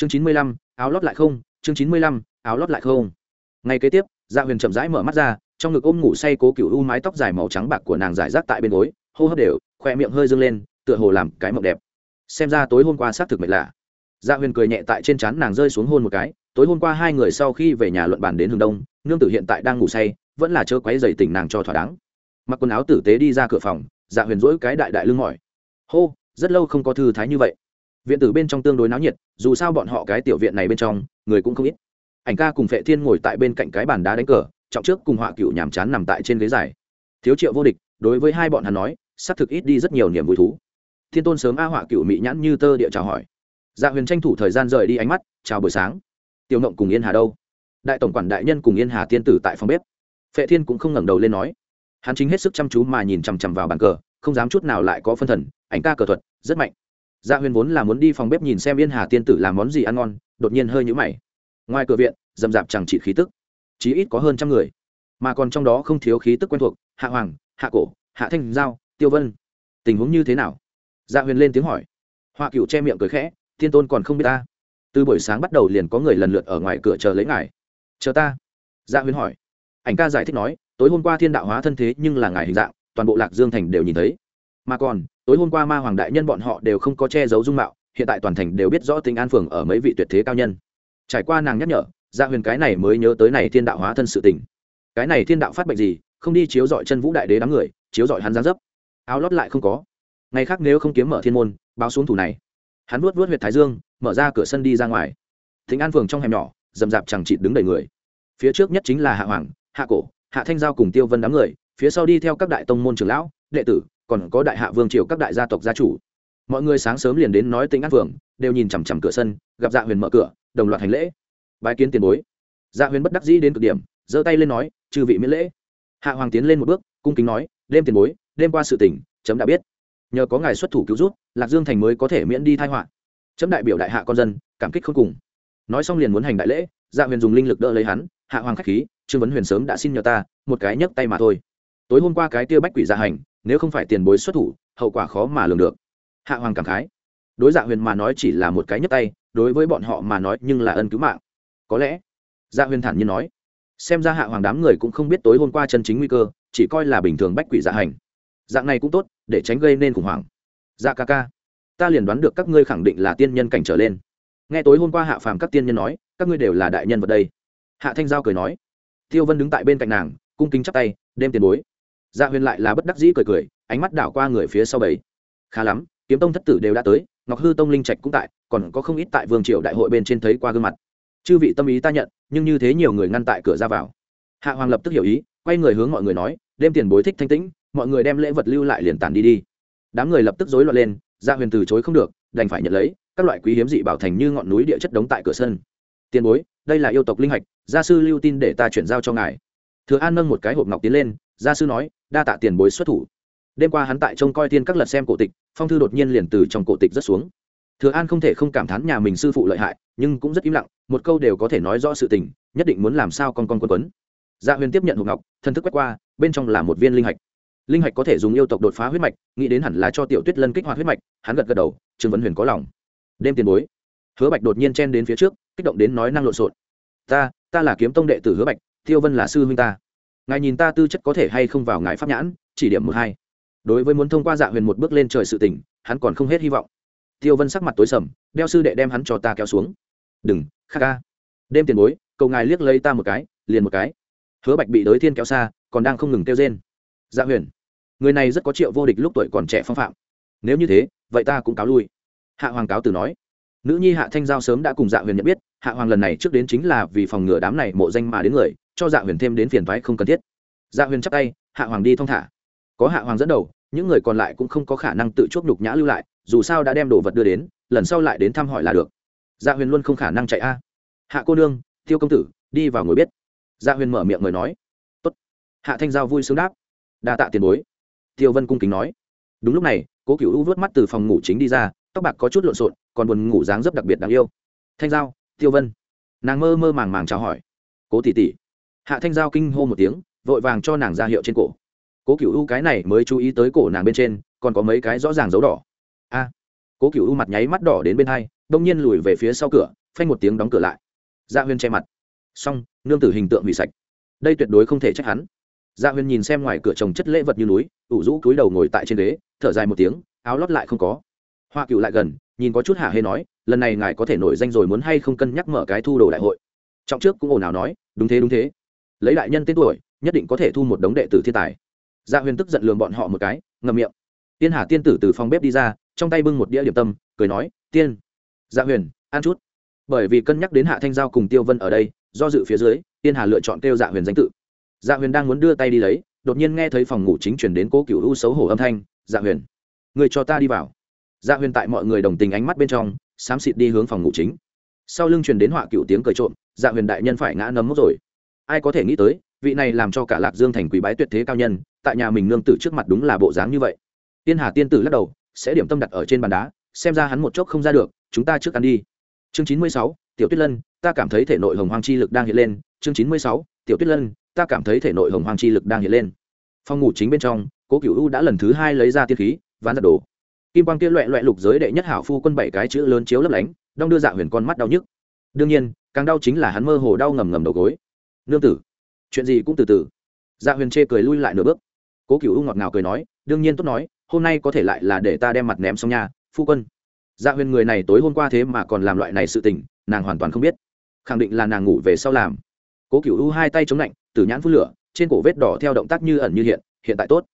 chương chín mươi lăm, áo lót lại không? Chương chín mươi lăm, áo lót lại không? Ngay kế tiếp dạ huyền chậm rãi mở mắt ra, trong ngực ôm ngủ say cố cựu u mái tóc dài màu trắng bạc của nàng giải rác tại bên gối, hô hấp đều, khoe miệng hơi dâng lên, tựa hồ làm cái mộng đẹp. Xem ra tối hôm qua xác thực mệt lạ. Dạ huyền cười nhẹ tại trên trán nàng rơi xuống hôn một cái, tối hôm qua hai người sau khi về nhà luận bàn đến hướng đông, nương tử hiện tại đang ngủ say, vẫn là chớ quấy dày tỉnh nàng cho thỏa đáng. Mặc quần áo tử tế đi ra cửa phòng dạ huyền dỗi cái đại đại lưng mỏi. Hô, rất lâu không có thư thái như vậy viện tử bên trong tương đối náo nhiệt, dù sao bọn họ cái tiểu viện này bên trong, người cũng không ít. Ảnh ca cùng phệ thiên ngồi tại bên cạnh cái bàn đá đánh cờ, trọng trước cùng họa cựu nhàm chán nằm tại trên ghế dài. Thiếu triệu vô địch, đối với hai bọn hắn nói, xác thực ít đi rất nhiều niềm vui thú. Thiên tôn sớm a họa cựu mị nhãn như tơ địa chào hỏi. Dạ huyền tranh thủ thời gian rời đi ánh mắt, chào buổi sáng. Tiểu ngộng cùng yên hà đâu? Đại tổng quản đại nhân cùng yên hà tiên tử tại phòng bếp. Phệ thiên cũng không ngẩng đầu lên nói. Hắn chính hết sức chăm chú mà nhìn chằm chằm vào bàn cờ, không dám chút nào lại có phân thần, ảnh ca cờ thuật, rất mạnh dạ huyền vốn là muốn đi phòng bếp nhìn xem yên hà tiên tử làm món gì ăn ngon, đột nhiên hơi nhũ mày. Ngoài cửa viện dầm dạp chẳng chỉ khí tức, chí ít có hơn trăm người. Mà còn trong đó không thiếu khí tức quen thuộc, hạ hoàng, hạ cổ, hạ thanh giao, tiêu vân. Tình huống như thế nào? Dạ huyền lên tiếng hỏi. Hoa cựu che miệng cười khẽ, thiên tôn còn không biết ta. Từ buổi sáng bắt đầu liền có người lần lượt ở ngoài cửa chờ lấy ngài. Chờ ta. Dạ huyền hỏi. Ảnh ca giải thích nói, tối hôm qua thiên đạo hóa thân thế nhưng là ngài hình dạng, toàn bộ lạc dương thành đều nhìn thấy. Mà còn tối hôm qua ma hoàng đại nhân bọn họ đều không có che giấu dung mạo, hiện tại toàn thành đều biết rõ tình an phường ở mấy vị tuyệt thế cao nhân. Trải qua nàng nhắc nhở gia huyền cái này mới nhớ tới này thiên đạo hóa thân sự tình. Cái này thiên đạo phát bệnh gì, không đi chiếu dọi chân vũ đại đế đám người, chiếu dọi hắn gián dấp. Áo lót lại không có. Ngày khác nếu không kiếm mở thiên môn, báo xuống thủ này. Hắn vuốt vuốt huyệt thái dương, mở ra cửa sân đi ra ngoài. Thính an phường trong hẻm nhỏ, dầm dạp chẳng chịt đứng đầy người. Phía trước nhất chính là hạ hoàng, hạ cổ, hạ thanh giao cùng tiêu vân đám người, phía sau đi theo các đại tông môn trưởng lão, đệ tử còn có đại hạ vương triều các đại gia tộc gia chủ. Mọi người sáng sớm liền đến nói tính an phường, đều nhìn chằm chằm cửa sân, gặp dạ huyền mở cửa, đồng loạt hành lễ. Bái kiến tiền bối. Dạ huyền bất đắc dĩ đến cực điểm, giơ tay lên nói, chư vị miễn lễ. Hạ hoàng tiến lên một bước, cung kính nói, đêm tiền bối, đêm qua sự tỉnh, chấm đã biết. Nhờ có ngài xuất thủ cứu rút lạc dương thành mới có thể miễn đi thai họa. Chấm đại biểu đại hạ con dân, cảm kích không cùng. Nói xong liền muốn hành đại lễ dạ huyền dùng linh lực đỡ lấy hắn, hạ hoàng k h á c h khí, trương vấn huyền sớm đã xin nhờ ta, một cái nhấc tay mà thôi tối hôm qua cái tia bách quỷ dạ hành, nếu không phải tiền bối xuất thủ, hậu quả khó mà lường được. Hạ hoàng cảm khái. Đối dạ huyền mà nói chỉ là một cái nhấc tay, đối với bọn họ mà nói nhưng là ân cứu mạng. Có lẽ dạ huyền thản nhiên nói, xem ra hạ hoàng đám người cũng không biết tối hôm qua chân chính nguy cơ, chỉ coi là bình thường bách quỷ dạ hành. Dạng này cũng tốt, để tránh gây nên khủng hoảng. Dạ ca ca, ta liền đoán được các ngươi khẳng định là tiên nhân cảnh trở lên. Nghe tối hôm qua hạ phàm các tiên nhân nói, các ngươi đều là đại nhân vật đây. Hạ thanh giao cười nói, tiêu vân đứng tại bên cạnh nàng, cung kính chắp tay đem tiền bối dạ huyền lại là bất đắc dĩ cười cười, ánh mắt đảo qua người phía sau bảy khá lắm, kiếm tông thất tử đều đã tới, ngọc hư tông linh trạch cũng tại, còn có không ít tại vương triều đại hội bên trên thấy qua gương mặt. Chư vị tâm ý ta nhận, nhưng như thế nhiều người ngăn tại cửa ra vào. Hạ hoàng lập tức hiểu ý, quay người hướng mọi người nói đêm tiền bối thích thanh tĩnh, mọi người đem lễ vật lưu lại liền tản đi đi. Đám người lập tức rối loạn lên gia huyền từ chối không được, đành phải nhận lấy, các loại quý hiếm dị bảo thành như ngọn núi địa chất đống tại cửa sân. Tiền bối, đây là yêu tộc linh hạch, gia sư lưu tin để ta chuyển giao cho ngài. Thừa an nâng một cái hộp ngọc tiến lên, gia sư nói đa tạ tiền bối xuất thủ. Đêm qua hắn tại trông coi tiên các lật xem cổ tịch, phong thư đột nhiên liền từ trong cổ tịch rất xuống. Thừa an không thể không cảm thán nhà mình sư phụ lợi hại, nhưng cũng rất im lặng, một câu đều có thể nói rõ sự tình, nhất định muốn làm sao con con quân quấn. Gia dạ huyền tiếp nhận hộp ngọc thân thức quét qua, bên trong là một viên linh hạch. Linh hạch có thể dùng yêu tộc đột phá huyết mạch, nghĩ đến hẳn là cho tiểu tuyết lân kích hoạt huyết mạch, hắn gật gật đầu, trương vấn huyền có lòng. Đêm tiền bối. Hứa bạch đột nhiên chen đến phía trước, kích động đến nói năng lộn xộn. Ta ta là kiếm tông đệ tử hứa bạch, tiêu vân là sư huynh ta ngài nhìn ta tư chất có thể hay không vào ngài pháp nhãn, chỉ điểm một hai. Đối với muốn thông qua dạ huyền một bước lên trời sự tỉnh hắn còn không hết hy vọng. Tiêu vân sắc mặt tối sầm, đeo sư đệ đem hắn cho ta kéo xuống. Đừng kha ca. Đêm tiền bối, cầu ngài liếc lấy ta một cái, liền một cái. Hứa bạch bị đới thiên kéo xa, còn đang không ngừng kêu rên. Dạ huyền, người này rất có triệu vô địch lúc tuổi còn trẻ phong phạm. Nếu như thế, vậy ta cũng cáo lui. Hạ hoàng cáo từ nói nữ nhi hạ thanh giao sớm đã cùng dạ huyền nhận biết, hạ hoàng lần này trước đến chính là vì phòng ngừa đám này mộ danh mà đến người, cho dạ huyền thêm đến phiền thoái không cần thiết. Dạ huyền chắc tay, hạ hoàng đi thong thả. Có hạ hoàng dẫn đầu, những người còn lại cũng không có khả năng tự chuốc nhục nhã lưu lại, dù sao đã đem đồ vật đưa đến, lần sau lại đến thăm hỏi là được. Dạ huyền luôn không khả năng chạy a. Hạ cô nương, tiêu công tử, đi vào ngồi biết. Dạ huyền mở miệng người nói. Tốt. hạ thanh giao vui sướng đáp. Đa tạ tiền bối. Tiêu vân cung kính nói. Đúng lúc này, cố cựu u vớt mắt từ phòng ngủ chính đi ra tóc bạc có chút lộn xộn, còn buồn ngủ dáng dấp đặc biệt đáng yêu. Thanh giao, tiêu vân. Nàng mơ mơ màng màng chào hỏi. Cố tỷ tỷ. Hạ thanh giao kinh hô một tiếng, vội vàng cho nàng ra hiệu trên cổ. Cố cựu u cái này mới chú ý tới cổ nàng bên trên, còn có mấy cái rõ ràng dấu đỏ. A. Cố cựu u mặt nháy mắt đỏ đến bên hai, đông nhiên lùi về phía sau cửa, phanh một tiếng đóng cửa lại. Dạ Huyên che mặt. Xong, nương tử hình tượng hủy sạch. Đây tuyệt đối không thể trách hắn. Dạ Huyên nhìn xem ngoài cửa trồng chất lễ vật như núi, ủ rũ cúi đầu ngồi tại trên ghế, thở dài một tiếng, áo lót lại không có hoa cựu lại gần, nhìn có chút hả hê nói, lần này ngài có thể nổi danh rồi muốn hay không cân nhắc mở cái thu đồ đại hội? Trọng trước cũng ồn ào nói, đúng thế đúng thế. Lấy đại nhân tên tuổi, nhất định có thể thu một đống đệ tử thiên tài. Dạ huyền tức giận lường bọn họ một cái, ngậm miệng. Tiên hà tiên tử từ phòng bếp đi ra, trong tay bưng một đĩa điểm tâm, cười nói, tiên dạ huyền, ăn chút. Bởi vì cân nhắc đến hạ thanh giao cùng tiêu vân ở đây, do dự phía dưới, tiên hà lựa chọn kêu dạ huyền danh tự. Dạ huyền đang muốn đưa tay đi lấy, đột nhiên nghe thấy phòng ngủ chính chuyển đến cố cựu u xấu hổ âm thanh dạ huyền, người cho ta đi vào dạ huyền tại mọi người đồng tình ánh mắt bên trong, xám xịt đi hướng phòng ngủ chính. Sau lưng truyền đến họa cựu tiếng cười trộm dạ huyền đại nhân phải ngã nấm mốc rồi. Ai có thể nghĩ tới, vị này làm cho cả lạc dương thành quý bái tuyệt thế cao nhân, tại nhà mình nương tử trước mặt đúng là bộ dáng như vậy. Tiên hà tiên tử lắc đầu, sẽ điểm tâm đặt ở trên bàn đá, xem ra hắn một chốc không ra được, chúng ta trước ăn đi. Chương chín mươi sáu, tiểu tuyết lân, ta cảm thấy thể nội hồng hoang chi lực đang hiện lên. Chương chín mươi sáu, tiểu tuyết lân, ta cảm thấy thể nội hồng hoang chi lực đang hiện lên. Phòng ngủ chính bên trong, cố cựu u đã lần thứ hai lấy ra tiên khí, ván giật đồ kim quang kia loẹ loẹ lục giới đệ nhất hảo phu quân bảy cái chữ lớn chiếu lấp lánh, đong đưa dạ huyền con mắt đau nhức. Đương nhiên, càng đau chính là hắn mơ hồ đau ngầm ngầm đầu gối. Nương tử, chuyện gì cũng từ từ. Dạ huyền chê cười lui lại nửa bước. Cố cựu u ngọt ngào cười nói, đương nhiên tốt nói, hôm nay có thể lại là để ta đem mặt ném xong nhà phu quân. Dạ huyền người này tối hôm qua thế mà còn làm loại này sự tình, nàng hoàn toàn không biết. Khẳng định là nàng ngủ về sau làm. Cố cựu u hai tay chống lạnh từ nhãn phút lửa, trên cổ vết đỏ theo động tác như ẩn như hiện hiện tại tốt.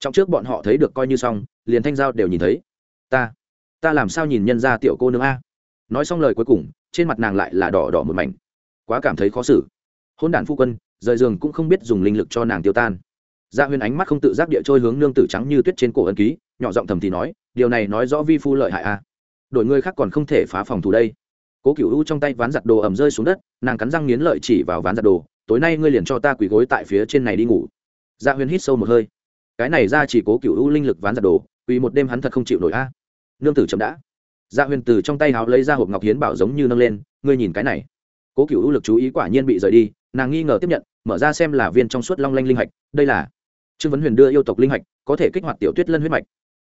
Trong trước bọn họ thấy được coi như xong, liền thanh giao đều nhìn thấy ta ta làm sao nhìn nhân ra tiểu cô nương a? Nói xong lời cuối cùng, trên mặt nàng lại là đỏ đỏ một mảnh. Quá cảm thấy khó xử. Hôn đản phu quân, rời giường cũng không biết dùng linh lực cho nàng tiêu tan. Dạ gia Huyên ánh mắt không tự giác địa trôi hướng nương tử trắng như tuyết trên cổ ân ký, nhỏ giọng thầm thì nói, điều này nói rõ vi phu lợi hại a. Đổi người khác còn không thể phá phòng thủ đây. Cố cựu u trong tay ván giặt đồ ẩm rơi xuống đất, nàng cắn răng nghiến lợi chỉ vào ván giặt đồ, tối nay ngươi liền cho ta quỳ gối tại phía trên này đi ngủ. Dạ gia Huyên hít sâu một hơi. Cái này ra chỉ cố cựu u linh lực ván giặt đồ, quỳ một đêm hắn thật không chịu nổi a nương tử chậm đã. Gia dạ huyền từ trong tay háo lấy ra hộp ngọc hiến bảo giống như nâng lên, ngươi nhìn cái này. Cố cựu lực chú ý quả nhiên bị rời đi, nàng nghi ngờ tiếp nhận, mở ra xem là viên trong suốt long lanh linh hạch, đây là trương vấn huyền đưa yêu tộc linh hạch, có thể kích hoạt tiểu tuyết lân huyết mạch.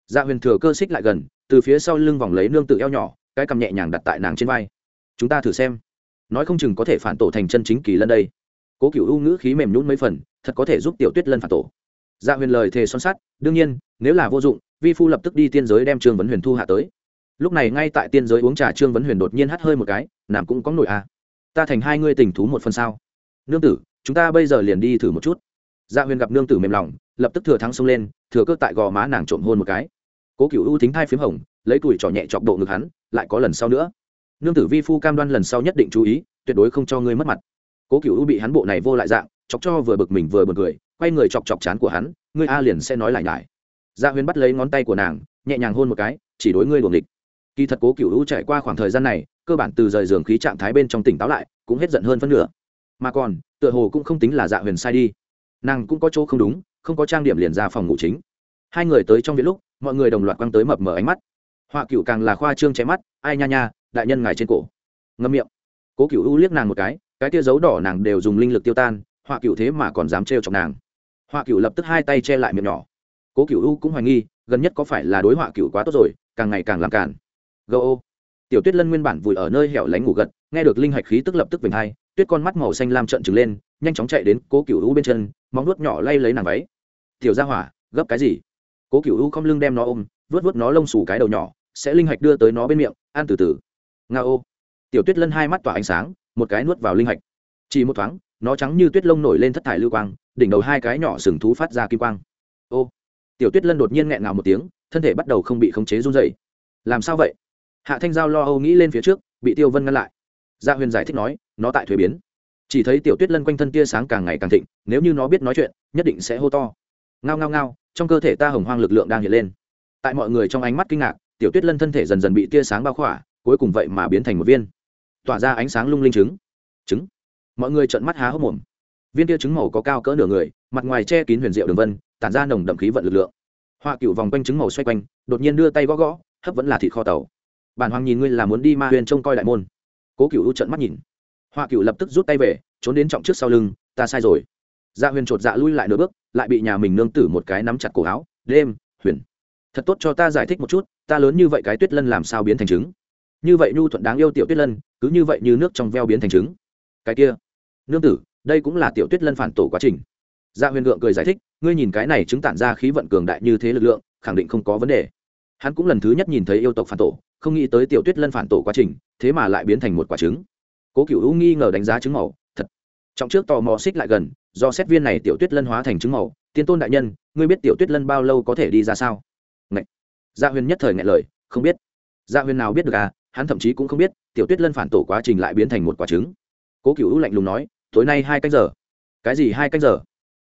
Gia huyền thừa cơ xích lại gần, từ phía sau lưng vòng lấy nương tự eo nhỏ, cái cầm nhẹ nhàng đặt tại nàng trên vai. Chúng ta thử xem. Nói không chừng có thể phản tổ thành chân chính kỳ lân đây. Cố cựu u ngữ khí mềm nhún mấy phần, thật có thể giúp tiểu tuyết lân phản tổ. Dạ huyền lời thề son sắt, đương nhiên, nếu là vô dụng vi phu lập tức đi tiên giới đem trương vấn huyền thu hạ tới. Lúc này ngay tại tiên giới uống trà trương vấn huyền đột nhiên hắt hơi một cái nàng cũng có nổi à? Ta thành hai ngươi tình thú một phần sao? Nương tử, chúng ta bây giờ liền đi thử một chút. Dạ huyền gặp nương tử mềm lòng, lập tức thừa thắng xông lên, thừa cơ tại gò má nàng trộm hôn một cái. Cố cựu ưu thính thai p h í m hồng, lấy tuổi trỏ nhẹ chọc độ ngực hắn, lại có lần sau nữa. Nương tử vi phu cam đoan lần sau nhất định chú ý, tuyệt đối không cho ngươi mất mặt. Cố cựu ưu bị hắn bộ này vô lại dạng, chọc cho vừa bực mình vừa bực cười, quay người chọc chọc chán của hắn, ngươi a liền sẽ nói lại nhải dạ huyền bắt lấy ngón tay của nàng, nhẹ nhàng hôn một cái, chỉ đối ngươi luồng địch kỳ thật cố cựu ưu trải qua khoảng thời gian này, cơ bản từ rời giường khí trạng thái bên trong tỉnh táo lại, cũng hết giận hơn phân nửa. Mà còn, tựa hồ cũng không tính là dạ huyền sai đi. Nàng cũng có chỗ không đúng, không có trang điểm liền ra phòng ngủ chính. Hai người tới trong viện lúc, mọi người đồng loạt quăng tới mập mờ ánh mắt. Họa cựu càng là khoa trương chém mắt, ai nha nha, đại nhân ngài trên cổ. Ngâm miệng. Cố cựu u liếc nàng một cái cái tia dấu đỏ nàng đều dùng linh lực tiêu tan, họa cựu thế mà còn dám trêu chọc nàng. Họa cựu lập tức hai tay che lại miệng nhỏ cố cựu u cũng hoài nghi, gần nhất có phải là đối họa cựu quá tốt rồi, càng ngày càng làm cản gâu ô. Tiểu tuyết lân nguyên bản vùi ở nơi hẻo lánh ngủ gật, nghe được linh hạch khí tức lập tức vểnh hai, tuyết con mắt màu xanh lam trận trừng lên, nhanh chóng chạy đến cố cựu u bên chân, móng nuốt nhỏ lay lấy nàng váy. Tiểu ra hỏa, gấp cái gì? Cố cựu u không lưng đem nó ôm vớt vớt nó lông xù cái đầu nhỏ, sẽ linh hạch đưa tới nó bên miệng, ăn từ từ. Nga ô. Tiểu tuyết lân hai mắt tỏa ánh sáng, một cái nuốt vào linh hạch. Chỉ một thoáng, nó trắng như tuyết lông nổi lên thất thải lưu quang, đỉnh đầu hai cái nhỏ sừng thú phát ra kim quang. Ô tiểu tuyết lân đột nhiên nghẹn ngào một tiếng, thân thể bắt đầu không bị khống chế run dày làm sao vậy? Hạ thanh giao lo âu nghĩ lên phía trước, bị tiêu vân ngăn lại. Gia huyền giải thích nói, nó tại thuế biến. Chỉ thấy tiểu tuyết lân quanh thân tia sáng càng ngày càng thịnh, nếu như nó biết nói chuyện, nhất định sẽ hô to. Ngao ngao ngao, trong cơ thể ta hồng hoang lực lượng đang hiện lên. Tại mọi người trong ánh mắt kinh ngạc, tiểu tuyết lân thân thể dần dần bị tia sáng bao khỏa, cuối cùng vậy mà biến thành một viên. Tỏa ra ánh sáng lung linh trứng. Trứng. Mọi người trợn mắt há hốc mồm. Viên tia trứng màu có cao cỡ nửa người mặt ngoài che kín huyền diệu đường vân, tản ra nồng đậm khí vận lực lượng. Họa cựu vòng quanh trứng màu xoay quanh, đột nhiên đưa tay gõ gõ, hấp vẫn là thịt kho tàu. Bản hoàng nhìn ngươi là muốn đi ma huyền trông coi đại môn. Cố cựu trận mắt nhìn. Họa cựu lập tức rút tay về, trốn đến trọng trước sau lưng, ta sai rồi. Dạ huyền chột dạ lui lại nửa bước, lại bị nhà mình nương tử một cái nắm chặt cổ áo. Đêm, huyền. Thật tốt cho ta giải thích một chút, ta lớn như vậy cái tuyết lân làm sao biến thành trứng? Như vậy nhu thuận đáng yêu tiểu tuyết lân, cứ như vậy như nước trong veo biến thành trứng. Cái kia. Nương tử, đây cũng là tiểu tuyết lân phản tổ quá trình dạ huyền lượng cười giải thích, ngươi nhìn cái này chứng tản ra khí vận cường đại như thế lực lượng, khẳng định không có vấn đề. Hắn cũng lần thứ nhất nhìn thấy yêu tộc phản tổ, không nghĩ tới tiểu tuyết lân phản tổ quá trình, thế mà lại biến thành một quả trứng. Cố cựu u nghi ngờ đánh giá trứng màu, thật. Trọng trước tò mò xích lại gần, do xét viên này tiểu tuyết lân hóa thành trứng màu, tiên tôn đại nhân, ngươi biết tiểu tuyết lân bao lâu có thể đi ra sao? Ngậy. gia dạ huyền nhất thời ngại lời, không biết. Gia dạ huyền nào biết được à hắn thậm chí cũng không biết, tiểu tuyết lân phản tổ quá trình lại biến thành một quả trứng. Cố cựu u lạnh lùng nói, tối nay hai canh giờ. Cái gì hai canh giờ?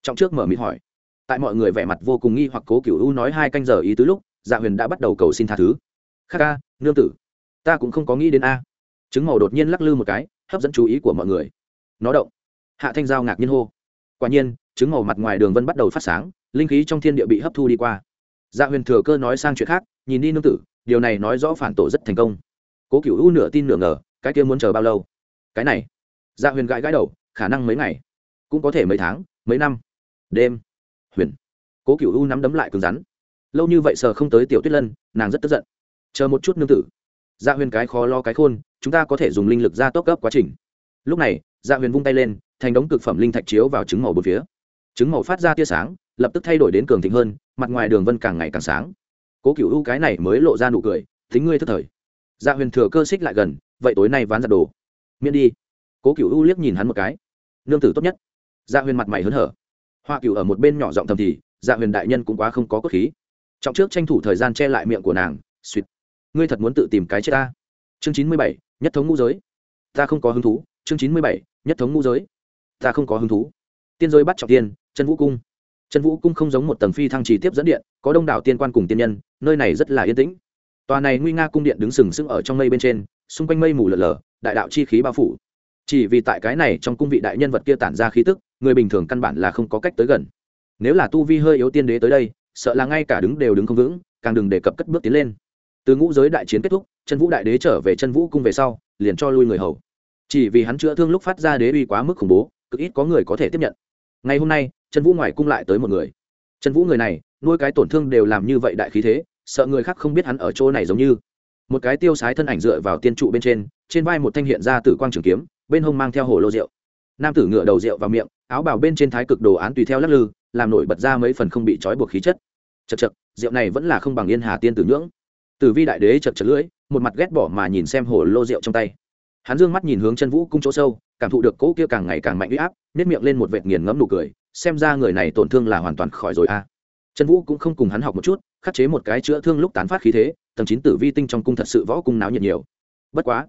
Trọng trước mở mịt hỏi. Tại mọi người vẻ mặt vô cùng nghi hoặc cố cựu u nói hai canh giờ ý tứ lúc dạ huyền đã bắt đầu cầu xin tha thứ. Khắc ca, nương tử, ta cũng không có nghĩ đến a. Trứng màu đột nhiên lắc lư một cái, hấp dẫn chú ý của mọi người. Nó động. Hạ thanh giao ngạc nhiên hô. Quả nhiên, trứng màu mặt ngoài đường vân bắt đầu phát sáng, linh khí trong thiên địa bị hấp thu đi qua. Dạ huyền thừa cơ nói sang chuyện khác, nhìn đi nương tử, điều này nói rõ phản tổ rất thành công. Cố cựu u nửa tin nửa ngờ, cái kia muốn chờ bao lâu? Cái này. Dạ huyền gãi gãi đầu, khả năng mấy ngày. Cũng có thể mấy tháng, mấy năm đêm, huyền. Cố cựu u nắm đấm lại cứng rắn. Lâu như vậy sờ không tới tiểu tuyết lân, nàng rất tức giận. Chờ một chút nương tử. Dạ huyền cái khó lo cái khôn, chúng ta có thể dùng linh lực ra tốc gấp quá trình. Lúc này dạ huyền vung tay lên, thành đống cực phẩm linh thạch chiếu vào trứng màu bốn phía. Trứng màu phát ra tia sáng, lập tức thay đổi đến cường thịnh hơn, mặt ngoài đường vân càng ngày càng sáng. Cố cựu u cái này mới lộ ra nụ cười tính ngươi thất thời. Dạ huyền thừa cơ xích lại gần, vậy tối nay ván giặt đồ. Miễn đi. Cố cựu u liếc nhìn hắn một cái. Nương tử tốt nhất. Dạ huyền mặt mày hớn hở hoa cựu ở một bên nhỏ giọng thầm thì dạ huyền đại nhân cũng quá không có cốt khí. Trọng trước tranh thủ thời gian che lại miệng của nàng suýt ngươi thật muốn tự tìm cái chết ta? Chương chín mươi bảy, nhất thống ngũ giới. Ta không có hứng thú. Chương chín mươi bảy, nhất thống ngũ giới. Ta không có hứng thú. Tiên giới bắt trọng tiên, chân vũ cung. Chân vũ cung không giống một tầng phi thăng trì tiếp dẫn điện, có đông đảo tiên quan cùng tiên nhân, nơi này rất là yên tĩnh. Tòa này nguy nga cung điện đứng sừng sững ở trong mây bên trên, xung quanh mây mù lở lở, đại đạo chi khí bao phủ. Chỉ vì tại cái này trong cung vị đại nhân vật kia tản ra khí tức người bình thường căn bản là không có cách tới gần. Nếu là tu vi hơi yếu tiên đế tới đây, sợ là ngay cả đứng đều đứng không vững, càng đừng đề cập cất bước tiến lên. Từ ngũ giới đại chiến kết thúc, chân vũ đại đế trở về chân vũ cung về sau, liền cho lui người hầu. Chỉ vì hắn chữa thương lúc phát ra đế uy quá mức khủng bố, cực ít có người có thể tiếp nhận. Ngày hôm nay, chân vũ ngoài cung lại tới một người. Chân vũ người này, nuôi cái tổn thương đều làm như vậy đại khí thế, sợ người khác không biết hắn ở chỗ này giống như. Một cái tiêu sái thân ảnh dựa vào tiên trụ bên trên trên vai một thanh hiện ra tử quang trường kiếm, bên hông mang theo hồ lô rượu. Nam tử ngựa đầu rượu vào miệng áo bào bên trên thái cực đồ án tùy theo lắc lư, làm nổi bật ra mấy phần không bị trói buộc khí chất. Chật chật rượu này vẫn là không bằng yên hà tiên tử nhưỡng. Tử vi đại đế chật chật lưỡi, một mặt ghét bỏ mà nhìn xem hồ lô rượu trong tay. Hắn dương mắt nhìn hướng chân vũ cung chỗ sâu, cảm thụ được cỗ kia càng ngày càng mạnh uy áp nếp miệng lên một vệt nghiền ngẫm nụ cười, xem ra người này tổn thương là hoàn toàn khỏi rồi a. À. chân vũ cũng không cùng hắn học một chút, khắc chế một cái chữa thương lúc tán phát khí thế, tầng chín tử vi tinh trong cung thật sự võ cung náo nhiệt nhiều. Bất quá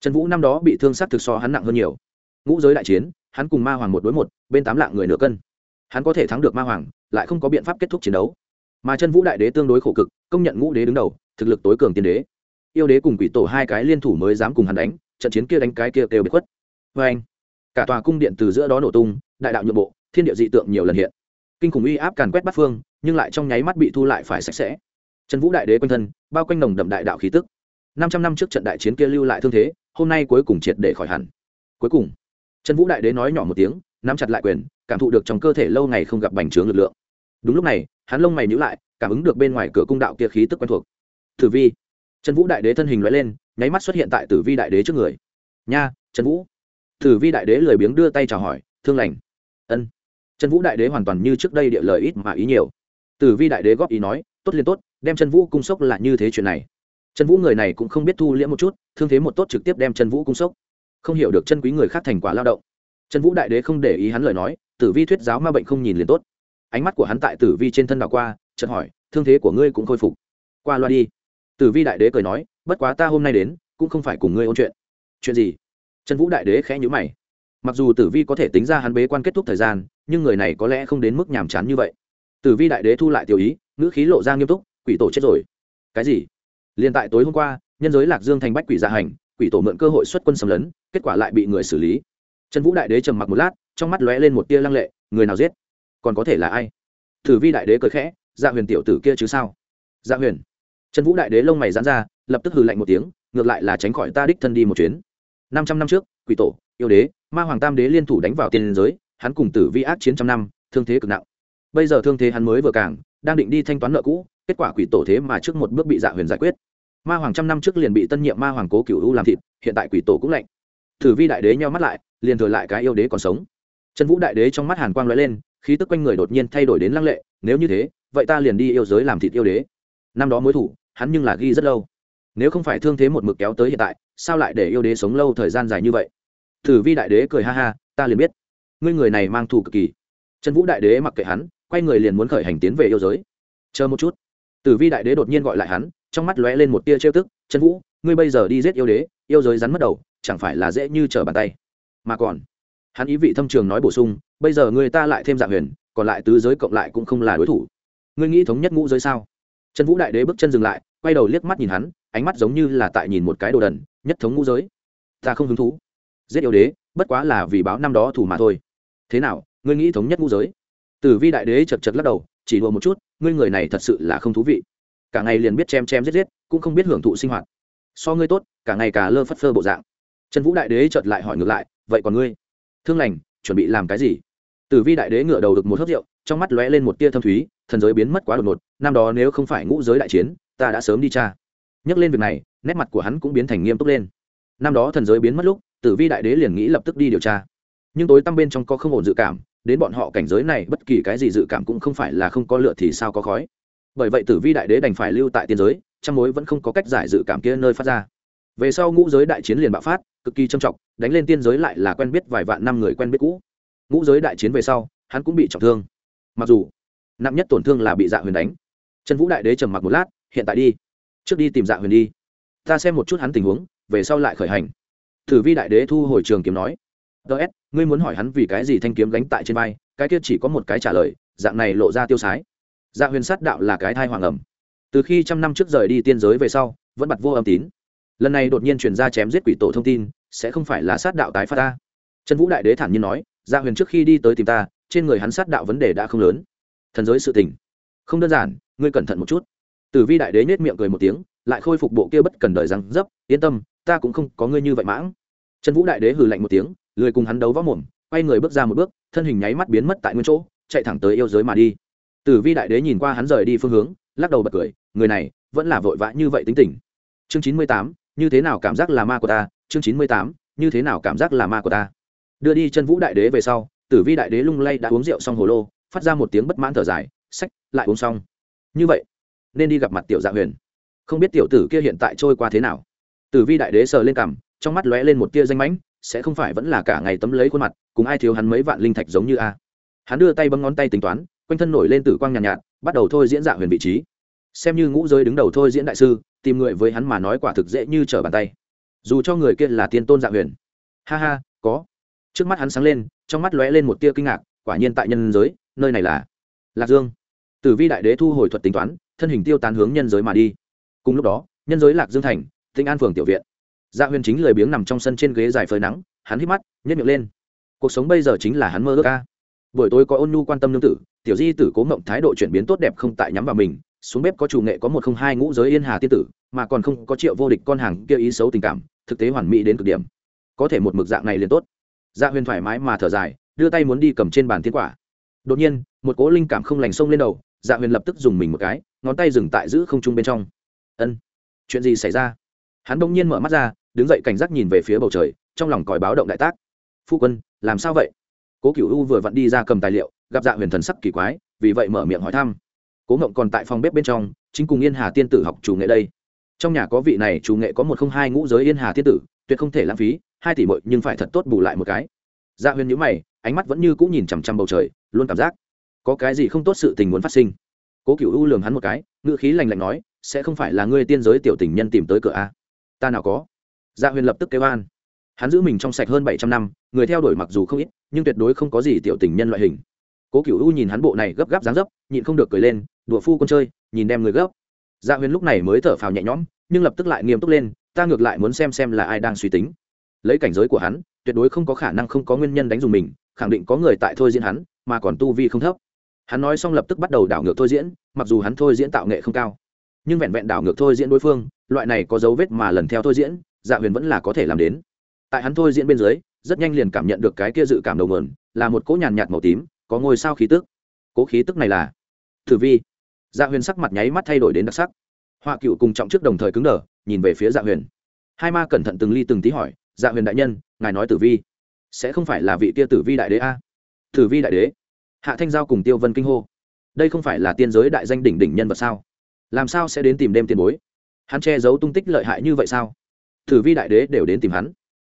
trần vũ năm đó bị thương sát thực so hắn nặng hơn nhiều. Ngũ giới đại chiến hắn cùng ma hoàng một đối một, bên tám lạng người nửa cân. Hắn có thể thắng được ma hoàng, lại không có biện pháp kết thúc chiến đấu. Mà chân vũ đại đế tương đối khổ cực, công nhận ngũ đế đứng đầu, thực lực tối cường tiên đế. Yêu đế cùng quỷ tổ hai cái liên thủ mới dám cùng hắn đánh, trận chiến kia đánh cái kia kêu bị khuất. Vê anh, cả tòa cung điện từ giữa đó nổ tung, đại đạo nhượng bộ, thiên địa dị tượng nhiều lần hiện. Kinh khủng uy áp càn quét bắt phương, nhưng lại trong nháy mắt bị thu lại phải sạch sẽ. Trần vũ đại đế quanh thân, bao quanh nồng đậm đại đạo khí tức. Năm trăm năm trước trận đại chiến kia lưu lại thương thế, hôm nay cuối cùng triệt để khỏi hẳn. Cuối cùng trần vũ đại đế nói nhỏ một tiếng, nắm chặt lại quyền, cảm thụ được trong cơ thể lâu ngày không gặp bành trướng lực lượng. Đúng lúc này, hắn lông mày nhữ lại, cảm ứng được bên ngoài cửa cung đạo kia khí tức quen thuộc. Tử vi. Trần vũ đại đế thân hình loại lên, nháy mắt xuất hiện tại tử vi đại đế trước người. Nha, trần vũ. Tử vi đại đế lười biếng đưa tay chào hỏi, thương lành. Ân. Trần vũ đại đế hoàn toàn như trước đây địa lời ít mà ý nhiều. Tử vi đại đế góp ý nói, tốt liền tốt, đem trần vũ cung sốc là như thế chuyện này. Trần vũ người này cũng không biết thu liễm một chút, thương thế một tốt trực tiếp đem trần vũ cung sốc không hiểu được chân quý người khác thành quả lao động. Trần vũ đại đế không để ý hắn lời nói, tử vi thuyết giáo ma bệnh không nhìn liền tốt. Ánh mắt của hắn tại tử vi trên thân đảo qua, chợt hỏi, thương thế của ngươi cũng khôi phục? Qua loa đi. Tử vi đại đế cười nói, bất quá ta hôm nay đến, cũng không phải cùng ngươi ôn chuyện. Chuyện gì? Trần vũ đại đế khẽ nhữ mày. Mặc dù tử vi có thể tính ra hắn bế quan kết thúc thời gian, nhưng người này có lẽ không đến mức nhàm chán như vậy. Tử vi đại đế thu lại tiểu ý, ngữ khí lộ ra nghiêm túc, quỷ tổ chết rồi. Cái gì? Liền tại tối hôm qua, nhân giới lạc dương thành bách quỷ dạ hành quỷ tổ mượn cơ hội xuất quân xâm lấn, kết quả lại bị người xử lý. Trần vũ đại đế trầm mặc một lát, trong mắt lóe lên một tia lăng lệ, người nào giết? Còn có thể là ai? Thử vi đại đế cười khẽ dạ huyền tiểu tử kia chứ sao? Dạ huyền. Trần vũ đại đế lông mày dán ra, lập tức hừ lạnh một tiếng, ngược lại là tránh khỏi ta đích thân đi một chuyến. Năm trăm năm trước, quỷ tổ, yêu đế, ma hoàng tam đế liên thủ đánh vào tiên giới, hắn cùng tử vi ác chiến trăm năm, thương thế cực nặng. Bây giờ thương thế hắn mới vừa càng, đang định đi thanh toán nợ cũ, kết quả quỷ tổ thế mà trước một bước bị dạ huyền giải quyết ma hoàng trăm năm trước liền bị tân nhiệm ma hoàng cố cựu u làm thịt, hiện tại quỷ tổ cũng lạnh. Thử vi đại đế nheo mắt lại, liền thừa lại cái yêu đế còn sống. Trần vũ đại đế trong mắt hàn quang l ó e lên, khí tức quanh người đột nhiên thay đổi đến lăng lệ, nếu như thế, vậy ta liền đi yêu giới làm thịt yêu đế. Năm đó mối thủ, hắn nhưng là ghi rất lâu. Nếu không phải thương thế một mực kéo tới hiện tại, sao lại để yêu đế sống lâu thời gian dài như vậy? Thử vi đại đế cười ha ha, ta liền biết. Ngươi người này mang thủ cực kỳ. Trần vũ đại đế mặc kệ hắn, quay người liền muốn khởi hành tiến về yêu giới. Chờ một chút. Tử vi đại đế đột nhiên gọi lại hắn trong mắt lóe lên một tia trêu tức, trần vũ, ngươi bây giờ đi giết yêu đế, yêu giới rắn mất đầu, chẳng phải là dễ như trở bàn tay? Mà còn, hắn ý vị thâm trường nói bổ sung, bây giờ người ta lại thêm dạng huyền, còn lại tứ giới cộng lại cũng không là đối thủ. Ngươi nghĩ thống nhất ngũ giới sao? Trần vũ đại đế bước chân dừng lại, quay đầu liếc mắt nhìn hắn, ánh mắt giống như là tại nhìn một cái đồ đần, nhất thống ngũ giới, ta không hứng thú. Giết yêu đế, bất quá là vì báo năm đó thủ mà thôi. Thế nào, ngươi nghĩ thống nhất ngũ giới? Tử vi đại đế chật chật lắc đầu, chỉ đùa một chút, ngươi người này thật sự là không thú vị cả ngày liền biết chém chém giết giết, cũng không biết hưởng thụ sinh hoạt. So ngươi tốt, cả ngày cả lơ phất phơ bộ dạng. Trần vũ đại đế chợt lại hỏi ngược lại, vậy còn ngươi? Thương lành, chuẩn bị làm cái gì? Tử vi đại đế ngựa đầu được một hớp rượu, trong mắt lóe lên một tia thâm thúy, thần giới biến mất quá đột ngột, năm đó nếu không phải ngũ giới đại chiến, ta đã sớm đi cha nhắc lên việc này, nét mặt của hắn cũng biến thành nghiêm túc lên. Năm đó thần giới biến mất lúc, tử vi đại đế liền nghĩ lập tức đi điều tra. Nhưng tối tăm bên trong có không ổn dự cảm, đến bọn họ cảnh giới này, bất kỳ cái gì dự cảm cũng không phải là không có lựa thì sao có khói bởi vậy tử vi đại đế đành phải lưu tại tiên giới trong mối vẫn không có cách giải dự cảm kia nơi phát ra. Về sau ngũ giới đại chiến liền bạo phát, cực kỳ trầm trọng, đánh lên tiên giới lại là quen biết vài vạn năm người quen biết cũ. Ngũ giới đại chiến về sau, hắn cũng bị trọng thương. Mặc dù, nặng nhất tổn thương là bị dạ huyền đánh. Trần vũ đại đế trầm mặc một lát, hiện tại đi. Trước đi tìm dạ huyền đi. Ta xem một chút hắn tình huống, về sau lại khởi hành. Thử vi đại đế thu hồi trường kiếm nói ts ngươi muốn hỏi hắn vì cái gì thanh kiếm gánh tại trên vai, cái kia chỉ có một cái trả lời, dạng này lộ ra tiêu sái dạ huyền sát đạo là cái thai hoàng ẩm. Từ khi trăm năm trước rời đi tiên giới về sau, vẫn bật vô âm tín. Lần này đột nhiên truyền ra chém giết quỷ tổ thông tin, sẽ không phải là sát đạo tái phát ta. Trần vũ đại đế thản nhiên nói dạ huyền trước khi đi tới tìm ta, trên người hắn sát đạo vấn đề đã không lớn. Thần giới sự tình, không đơn giản, ngươi cẩn thận một chút. Tử vi đại đế nhét miệng cười một tiếng, lại khôi phục bộ kia bất cần đời răng dấp, yên tâm, ta cũng không có ngươi như vậy mãng. Trần vũ đại đế hừ lạnh một tiếng, lười cùng hắn đấu võ mồm, quay người bước ra một bước, thân hình nháy mắt biến mất tại nguyên chỗ, chạy thẳng tới yêu giới mà đi tử vi đại đế nhìn qua hắn rời đi phương hướng, lắc đầu bật cười, người này vẫn là vội vã như vậy tính tình. Chương chín mươi tám, như thế nào cảm giác là ma của ta? Chương chín mươi tám, như thế nào cảm giác là ma của ta? Đưa đi chân vũ đại đế về sau, tử vi đại đế lung lay đã uống rượu xong hồ lô, phát ra một tiếng bất mãn thở dài, sách, lại uống xong. Như vậy, nên đi gặp mặt tiểu dạ huyền. Không biết tiểu tử kia hiện tại trôi qua thế nào. Tử vi đại đế sờ lên cằm, trong mắt lóe lên một tia danh mãnh, sẽ không phải vẫn là cả ngày tấm lấy khuôn mặt, cùng ai thiếu hắn mấy vạn linh thạch giống như a? Hắn đưa tay bấm ngón tay tính toán quanh thân nổi lên tử quang nhàn nhạt, nhạt bắt đầu thôi diễn dạ huyền vị trí. Xem như ngũ giới đứng đầu thôi diễn đại sư tìm người với hắn mà nói quả thực dễ như trở bàn tay. Dù cho người kia là tiên tôn dạ huyền. Ha ha có. Trước mắt hắn sáng lên trong mắt lóe lên một tia kinh ngạc quả nhiên tại nhân giới nơi này là lạc dương. Tử vi đại đế thu hồi thuật tính toán thân hình tiêu tán hướng nhân giới mà đi. Cùng lúc đó nhân giới lạc dương thành tinh an phường tiểu viện. Dạ huyền chính lười biếng nằm trong sân trên ghế dài phơi nắng hắn hít mắt nhét miệng lên. Cuộc sống bây giờ chính là hắn mơ ước ca buổi tối có ôn nhu quan tâm nương tử tiểu di tử cố mộng thái độ chuyển biến tốt đẹp không tại nhắm vào mình, xuống bếp có chủ nghệ có một không hai ngũ giới yên hà tiên tử, mà còn không có triệu vô địch con hàng kia ý xấu tình cảm, thực tế hoàn mỹ đến cực điểm. Có thể một mực dạng này liền tốt. Dạ huyền thoải mái mà thở dài, đưa tay muốn đi cầm trên bàn thiên quả. Đột nhiên, một cố linh cảm không lành sông lên đầu dạ huyền lập tức dùng mình một cái, ngón tay dừng tại giữ không trung bên trong. Ân, chuyện gì xảy ra? Hắn bỗng nhiên mở mắt ra, đứng dậy cảnh giác nhìn về phía bầu trời, trong lòng còi báo động đại tác. Phu quân, làm sao vậy? Cố cựu u vừa vặn đi ra cầm tài liệu gặp dạ huyền thần sắc kỳ quái, vì vậy mở miệng hỏi thăm. Cố ngộng còn tại phòng bếp bên trong, chính cùng yên hà tiên tử học chủ nghệ đây. Trong nhà có vị này chủ nghệ có một không hai ngũ giới yên hà tiên tử, tuyệt không thể lãng phí, hai tỷ mội nhưng phải thật tốt bù lại một cái. Dạ huyền nhữ mày, ánh mắt vẫn như cũng nhìn chằm chằm bầu trời, luôn cảm giác có cái gì không tốt sự tình muốn phát sinh. Cố cựu u lường hắn một cái ngự khí lành lạnh nói, sẽ không phải là ngươi tiên giới tiểu tình nhân tìm tới cửa a? Ta nào có? Dạ huyền lập tức kêu an. Hắn giữ mình trong sạch hơn bảy trăm năm, người theo đuổi mặc dù không ít, nhưng tuyệt đối không có gì tiểu tình nhân loại hình cố cựu u nhìn hắn bộ này gấp gáp dáng dấp, nhịn không được cười lên, đùa phu con chơi, nhìn đem người gấp. Dạ huyền lúc này mới thở phào nhẹ nhõm, nhưng lập tức lại nghiêm túc lên, ta ngược lại muốn xem xem là ai đang suy tính. Lấy cảnh giới của hắn, tuyệt đối không có khả năng không có nguyên nhân đánh dùng mình, khẳng định có người tại thôi diễn hắn, mà còn tu vi không thấp. Hắn nói xong lập tức bắt đầu đảo ngược thôi diễn, mặc dù hắn thôi diễn tạo nghệ không cao, nhưng vẹn vẹn đảo ngược thôi diễn đối phương, loại này có dấu vết mà lần theo thôi diễn dạ huyền vẫn là có thể làm đến. Tại hắn thôi diễn bên dưới, rất nhanh liền cảm nhận được cái kia dự cảm đầu mườn là một cỗ nhàn nhạt màu tím có ngôi sao khí tức. Cố khí tức này là thử vi. Dạ huyền sắc mặt nháy mắt thay đổi đến đặc sắc. Họa cựu cùng trọng trước đồng thời cứng đờ, nhìn về phía dạ huyền. Hai ma cẩn thận từng ly từng tí hỏi dạ huyền đại nhân, ngài nói tử vi sẽ không phải là vị Tia tử vi đại đế a? Tử vi đại đế? Hạ thanh giao cùng tiêu vân kinh hô. Đây không phải là tiên giới đại danh đỉnh đỉnh nhân vật sao? Làm sao sẽ đến tìm đêm tiền bối? Hắn che giấu tung tích lợi hại như vậy sao? Tử vi đại đế đều đến tìm hắn.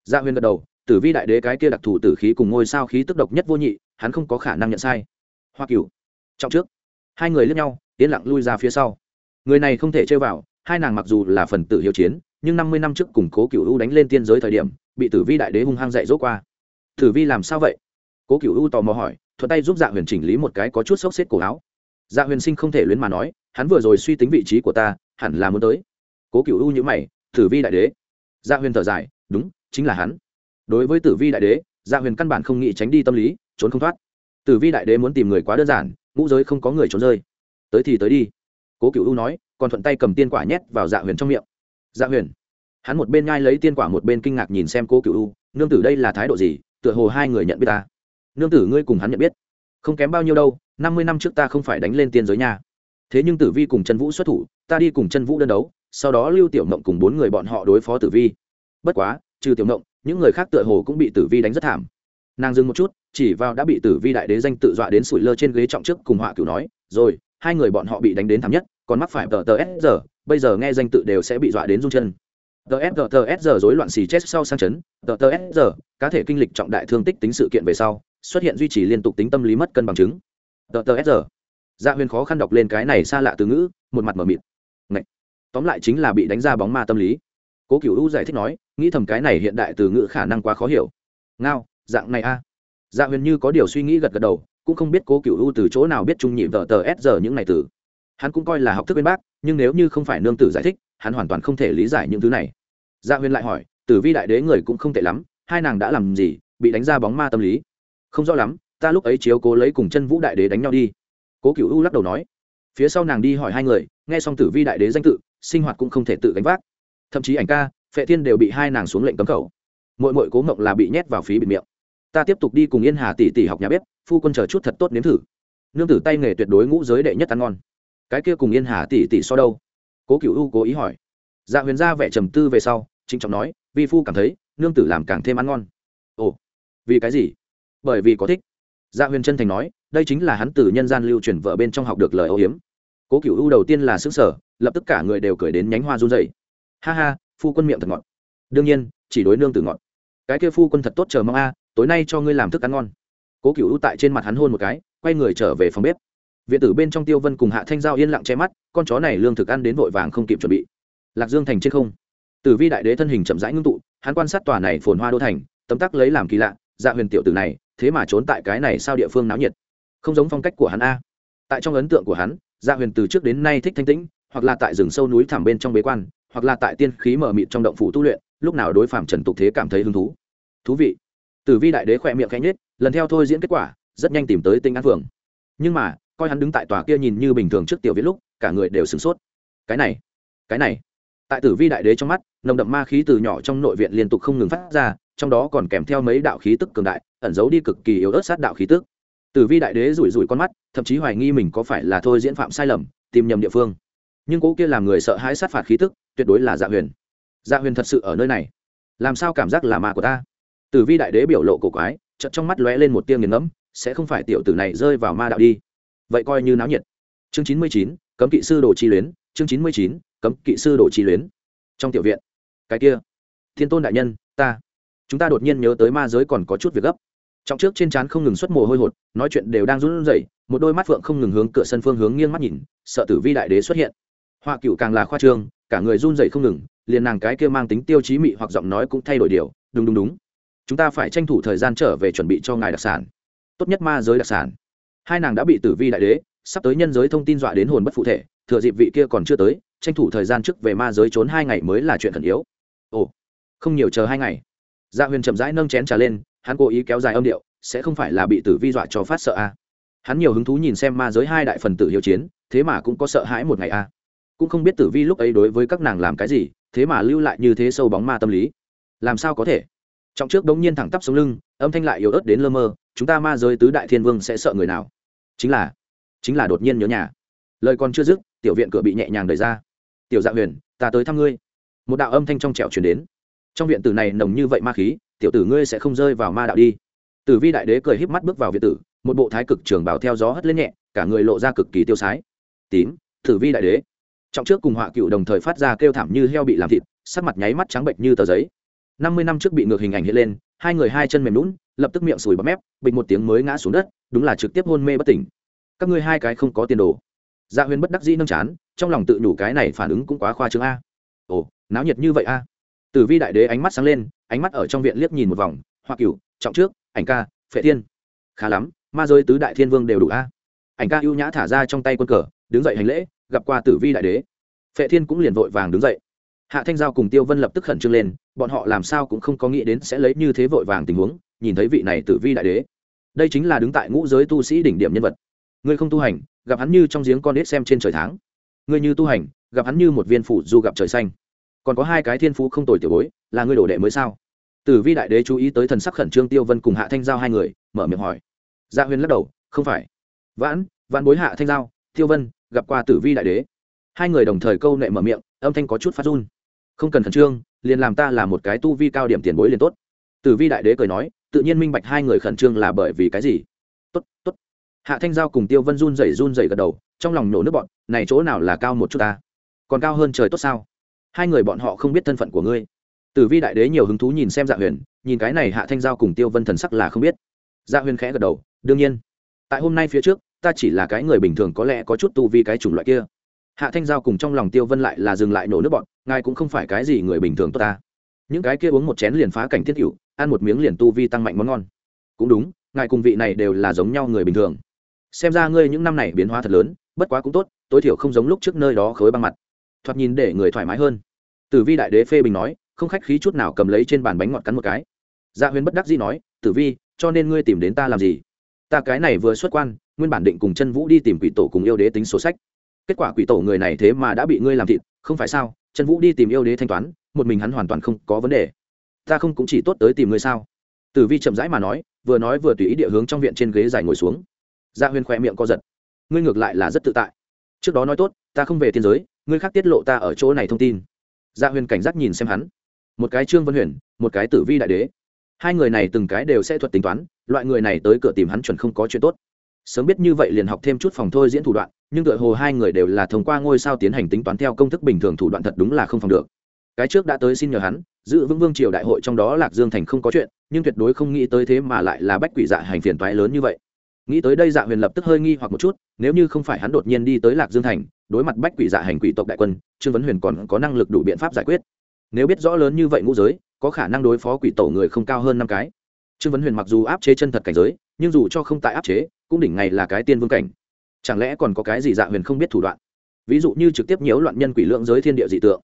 Dạ huyền gật đầu. Tử vi đại đế cái kia đặc thù tử khí cùng ngôi sao khí tức độc nhất vô nhị hắn không có khả năng nhận sai. Hoa cửu trọng trước, hai người lướt nhau, yên lặng lui ra phía sau. Người này không thể chơi vào, hai nàng mặc dù là phần tử hiếu chiến, nhưng năm mươi năm trước củng cố cựu u đánh lên tiên giới thời điểm, bị tử vi đại đế hung hăng dạy dỗ qua. Tử vi làm sao vậy? Cố cựu u tò mò hỏi, thuận tay giúp dạ huyền chỉnh lý một cái có chút xốc xếp cổ áo. Dạ huyền sinh không thể luyến mà nói, hắn vừa rồi suy tính vị trí của ta, hẳn là muốn tới. Cố cựu u nhữ mày, tử vi đại đế. Dạ huyền thở dài, đúng, chính là hắn. Đối với tử vi đại đế dạ huyền căn bản không nghĩ tránh đi tâm lý trốn không thoát. Tử vi đại đế muốn tìm người quá đơn giản, ngũ giới không có người trốn rơi. Tới thì tới đi. Cố cựu u nói, còn thuận tay cầm tiên quả nhét vào dạ huyền trong miệng. Dạ huyền. Hắn một bên ngai lấy tiên quả một bên kinh ngạc nhìn xem cố cựu u, nương tử đây là thái độ gì? Tựa hồ hai người nhận biết ta. Nương tử, ngươi cùng hắn nhận biết. Không kém bao nhiêu đâu, năm mươi năm trước ta không phải đánh lên tiên giới nhà thế nhưng tử vi cùng chân vũ xuất thủ, ta đi cùng chân vũ đơn đấu, sau đó lưu tiểu mộng cùng bốn người bọn họ đối phó tử vi. Bất quá, trừ tiểu mộng những người khác tựa hồ cũng bị tử vi đánh rất thảm. Nàng dừng một chút chỉ vào đã bị tử vi đại đế danh tự dọa đến sủi lơ trên ghế trọng trước cùng họa cửu nói, rồi, hai người bọn họ bị đánh đến thảm nhất, còn mắc phải tờ tờ s giờ bây giờ nghe danh tự đều sẽ bị dọa đến run chân. Tờ s tờ tờ s giờ rối loạn xì chết sau sang chấn, tờ tờ s giờ cá thể kinh lịch trọng đại thương tích tính sự kiện về sau, xuất hiện duy trì liên tục tính tâm lý mất cân bằng chứng. Tờ tờ s giờ gia dạ huyền khó khăn đọc lên cái này xa lạ từ ngữ, một mặt m ở mịt. Ngậy. tóm lại chính là bị đánh ra bóng ma tâm lý. Cố cựu u giải thích nói, nghĩ thầm cái này hiện đại từ ngữ khả năng quá khó hiểu. Ngao, dạng này a. à dạ huyền như có điều suy nghĩ gật gật đầu, cũng không biết cố cựu u từ chỗ nào biết trung nhị vợ tờ s giờ những ngày từ. Hắn cũng coi là học thức bên bác, nhưng nếu như không phải nương tử giải thích, hắn hoàn toàn không thể lý giải những thứ này. Dạ huyền lại hỏi, tử vi đại đế người cũng không tệ lắm, hai nàng đã làm gì, bị đánh ra bóng ma tâm lý? Không rõ lắm, ta lúc ấy chiếu cố lấy cùng chân vũ đại đế đánh nhau đi. Cố cựu u lắc đầu nói. Phía sau nàng đi hỏi hai người, nghe xong tử vi đại đế danh tự, sinh hoạt cũng không thể tự gánh vác. Thậm chí ảnh ca, phệ thiên đều bị hai nàng xuống lệnh cấm khẩu. Mỗi mỗi cố mộng là bị nhét vào phí bịt miệng ta tiếp tục đi cùng yên hà tỷ tỷ học nhà bếp, phu quân chờ chút thật tốt nếm thử. Nương tử tay nghề tuyệt đối ngũ giới đệ nhất ăn ngon. Cái kia cùng yên hà tỷ tỷ so đâu? Cố cựu u cố ý hỏi. Dạ huyền ra vẻ trầm tư về sau chính trọng nói, vi phu cảm thấy, nương tử làm càng thêm ăn ngon. Ồ, vì cái gì? Bởi vì có thích. Dạ huyền chân thành nói, đây chính là hắn từ nhân gian lưu truyền vợ bên trong học được lời âu hiếm cố cựu u đầu tiên là xứ sở lập tức cả người đều cười đến nhánh hoa run dày ha ha, phu quân miệng thật ngọt. Đương nhiên, chỉ đối nương tử ngọt. Cái kia phu quân thật tốt chờ mong a tối nay cho ngươi làm thức ăn ngon. Cố cựu u tại trên mặt hắn hôn một cái, quay người trở về phòng bếp. Viện tử bên trong tiêu vân cùng hạ thanh giao yên lặng che mắt, con chó này lương thực ăn đến vội vàng không kịp chuẩn bị. Lạc dương thành trên không. Tử vi đại đế thân hình chậm rãi ngưng tụ, hắn quan sát tòa này phồn hoa đô thành, tấm tắc lấy làm kỳ lạ dạ huyền tiểu tử này, thế mà trốn tại cái này sao địa phương náo nhiệt. Không giống phong cách của hắn a. Tại trong ấn tượng của hắn dạ huyền từ trước đến nay thích thanh tĩnh, hoặc là tại rừng sâu núi thẳm bên trong bế quan, hoặc là tại tiên khí mở mịt trong động phủ tu luyện, lúc nào đối phạm trần tục thế cảm thấy hứng thú. Thú vị tử vi đại đế khỏe miệng khẽ nhết lần theo thôi diễn kết quả, rất nhanh tìm tới tinh an phượng. Nhưng mà, coi hắn đứng tại tòa kia nhìn như bình thường trước tiểu viết lúc, cả người đều sửng sốt. Cái này cái này. Tại tử vi đại đế trong mắt, nồng đậm ma khí từ nhỏ trong nội viện liên tục không ngừng phát ra, trong đó còn kèm theo mấy đạo khí tức cường đại, ẩn giấu đi cực kỳ yếu ớt sát đạo khí tức. Tử vi đại đế rủi rủi con mắt, thậm chí hoài nghi mình có phải là thôi diễn phạm sai lầm, tìm nhầm địa phương. Nhưng cố kia làm người sợ hãi sát phạt khí tức, tuyệt đối là dạ huyền. Dạ huyền thật sự ở nơi này. Làm sao cảm giác là ma của ta? Tử vi đại đế biểu lộ cổ quái, chợt trong mắt lóe lên một tia nghiền ngẫm, sẽ không phải tiểu tử này rơi vào ma đạo đi. Vậy coi như náo nhiệt. Chương chín mươi chín, cấm kỵ sư đồ chi luyến. Chương chín mươi chín, cấm kỵ sư đồ chi luyến. Trong tiểu viện. Cái kia. Thiên tôn đại nhân, ta. Chúng ta đột nhiên nhớ tới ma giới còn có chút việc gấp. Trọng trước trên trán không ngừng xuất mồ hôi hột, nói chuyện đều đang run rẩy, một đôi mắt phượng không ngừng hướng cửa sân phương hướng nghiêng mắt nhìn, sợ tử vi đại đế xuất hiện. Họa cựu càng là khoa trương, cả người run rẩy không ngừng, liền nàng cái kia mang tính tiêu chí mị hoặc giọng nói cũng thay đổi điều, đúng đúng đúng chúng ta phải tranh thủ thời gian trở về chuẩn bị cho ngài đặc sản. Tốt nhất ma giới đặc sản. Hai nàng đã bị tử vi đại đế, sắp tới nhân giới thông tin dọa đến hồn bất phụ thể, thừa dịp vị kia còn chưa tới, tranh thủ thời gian trước về ma giới trốn hai ngày mới là chuyện khẩn yếu. Ồ, không nhiều chờ hai ngày. Gia dạ huyền chậm rãi nâng chén trà lên, hắn cố ý kéo dài âm điệu, sẽ không phải là bị tử vi dọa cho phát sợ a. À. hắn nhiều hứng thú nhìn xem ma giới hai đại phần tử hiếu chiến, thế mà cũng có sợ hãi một ngày a. À. cũng không biết tử vi lúc ấy đối với các nàng làm cái gì, thế mà lưu lại như thế sâu bóng ma tâm lý. Làm sao có thể? Trọng trước đống nhiên thẳng tắp sống lưng, âm thanh lại yếu ớt đến lơ mơ, chúng ta ma giới tứ đại thiên vương sẽ sợ người nào? Chính là chính là đột nhiên nhớ nhà. Lời còn chưa dứt, tiểu viện cửa bị nhẹ nhàng đẩy ra. Tiểu dạ huyền, ta tới thăm ngươi. Một đạo âm thanh trong trẻo truyền đến. Trong viện tử này nồng như vậy ma khí, tiểu tử ngươi sẽ không rơi vào ma đạo đi. Tử vi đại đế cười híp mắt bước vào viện tử, một bộ thái cực trường bảo theo gió hất lên nhẹ, cả người lộ ra cực kỳ tiêu sái. Tím, tử vi đại đế. Trọng trước cùng họa cựu đồng thời phát ra kêu thảm như heo bị làm thịt, sắc mặt nháy mắt trắng bệnh như tờ giấy năm mươi năm trước bị ngược hình ảnh hiện lên, hai người hai chân mềm lún lập tức miệng sùi bọt mép bịch một tiếng mới ngã xuống đất, đúng là trực tiếp hôn mê bất tỉnh. Các ngươi hai cái không có tiền đồ. Dạ huyền bất đắc dĩ nâng chán, trong lòng tự nhủ cái này phản ứng cũng quá khoa trương a. Ồ, náo nhiệt như vậy a. Tử vi đại đế ánh mắt sáng lên, ánh mắt ở trong viện liếc nhìn một vòng, hoa cửu, trọng trước, ảnh ca, phệ thiên. Khá lắm, ma giới tứ đại thiên vương đều đủ a. Ảnh ca ưu nhã thả ra trong tay quân cờ, đứng dậy hành lễ, gặp qua tử vi đại đế. Phệ thiên cũng liền vội vàng đứng dậy hạ thanh giao cùng tiêu vân lập tức khẩn trương lên, bọn họ làm sao cũng không có nghĩ đến sẽ lấy như thế vội vàng tình huống, nhìn thấy vị này tử vi đại đế. Đây chính là đứng tại ngũ giới tu sĩ đỉnh điểm nhân vật. Ngươi không tu hành, gặp hắn như trong giếng con đít xem trên trời tháng. Ngươi như tu hành, gặp hắn như một viên phủ du gặp trời xanh. Còn có hai cái thiên phú không tồi tiểu bối, là ngươi đổ đệ mới sao? Tử vi đại đế chú ý tới thần sắc khẩn trương tiêu vân cùng hạ thanh giao hai người, mở miệng hỏi. Gia dạ huyền lắc đầu, không phải. Vãn vãn bối hạ thanh giao, tiêu vân, gặp qua tử vi đại đế. Hai người đồng thời câu nệ mở miệng, âm thanh có chút phát run không cần khẩn trương, liền làm ta là một cái tu vi cao điểm tiền bối liền tốt. Tử vi đại đế cười nói, tự nhiên minh bạch hai người khẩn trương là bởi vì cái gì. Tốt tốt. Hạ thanh giao cùng tiêu vân run rẩy run rẩy gật đầu, trong lòng nổ nước bọn, này chỗ nào là cao một chút ta? Còn cao hơn trời tốt sao? Hai người bọn họ không biết thân phận của ngươi. Tử vi đại đế nhiều hứng thú nhìn xem dạ huyền, nhìn cái này hạ thanh giao cùng tiêu vân thần sắc là không biết. Dạ huyền khẽ gật đầu, đương nhiên. Tại hôm nay phía trước, ta chỉ là cái người bình thường có lẽ có chút tu vi cái chủng loại kia hạ thanh giao cùng trong lòng tiêu vân lại là dừng lại nổ nước bọn, ngài cũng không phải cái gì người bình thường tốt ta. Những cái kia uống một chén liền phá cảnh thiết hữu ăn một miếng liền tu vi tăng mạnh món ngon. Cũng đúng, ngài cùng vị này đều là giống nhau người bình thường. Xem ra ngươi những năm này biến hóa thật lớn, bất quá cũng tốt, tối thiểu không giống lúc trước nơi đó khối băng mặt. Thoạt nhìn để người thoải mái hơn. Tử vi đại đế phê bình nói, không khách khí chút nào cầm lấy trên bàn bánh ngọt cắn một cái. Gia dạ huyền bất đắc dĩ nói, tử vi, cho nên ngươi tìm đến ta làm gì? Ta cái này vừa xuất quan, nguyên bản định cùng chân vũ đi tìm quỷ tổ cùng yêu đế tính số sách kết quả quỷ tổ người này thế mà đã bị ngươi làm thịt, không phải sao? Trần vũ đi tìm yêu đế thanh toán, một mình hắn hoàn toàn không có vấn đề. Ta không cũng chỉ tốt tới tìm ngươi sao? Tử vi chậm rãi mà nói, vừa nói vừa tùy ý địa hướng trong viện trên ghế dài ngồi xuống. Dạ Gia Huyên khoe miệng co giật. Ngươi ngược lại là rất tự tại. Trước đó nói tốt, ta không về thiên giới, ngươi khác tiết lộ ta ở chỗ này thông tin. Dạ Gia Huyên cảnh giác nhìn xem hắn. Một cái trương vân huyền, một cái tử vi đại đế. Hai người này từng cái đều sẽ thuật tính toán, loại người này tới cửa tìm hắn chuẩn không có chuyện tốt. Sớm biết như vậy liền học thêm chút phòng thôi diễn thủ đoạn nhưng tựa hồ hai người đều là thông qua ngôi sao tiến hành tính toán theo công thức bình thường thủ đoạn thật đúng là không phòng được. Cái trước đã tới xin nhờ hắn, giữ vững vương triều đại hội trong đó lạc dương thành không có chuyện, nhưng tuyệt đối không nghĩ tới thế mà lại là bách quỷ dạ hành phiền toái lớn như vậy. Nghĩ tới đây dạ huyền lập tức hơi nghi hoặc một chút, nếu như không phải hắn đột nhiên đi tới lạc dương thành, đối mặt bách quỷ dạ hành quỷ tộc đại quân, trương vấn huyền còn có năng lực đủ biện pháp giải quyết. Nếu biết rõ lớn như vậy ngũ giới, có khả năng đối phó quỷ tổ người không cao hơn năm cái. Trương vấn huyền mặc dù áp chế chân thật cảnh giới, nhưng dù cho không tại áp chế, cũng đỉnh ngày là cái tiên vương cảnh chẳng lẽ còn có cái gì dạ huyền không biết thủ đoạn? Ví dụ như trực tiếp nhiễu loạn nhân quỷ lượng giới thiên địa dị tượng.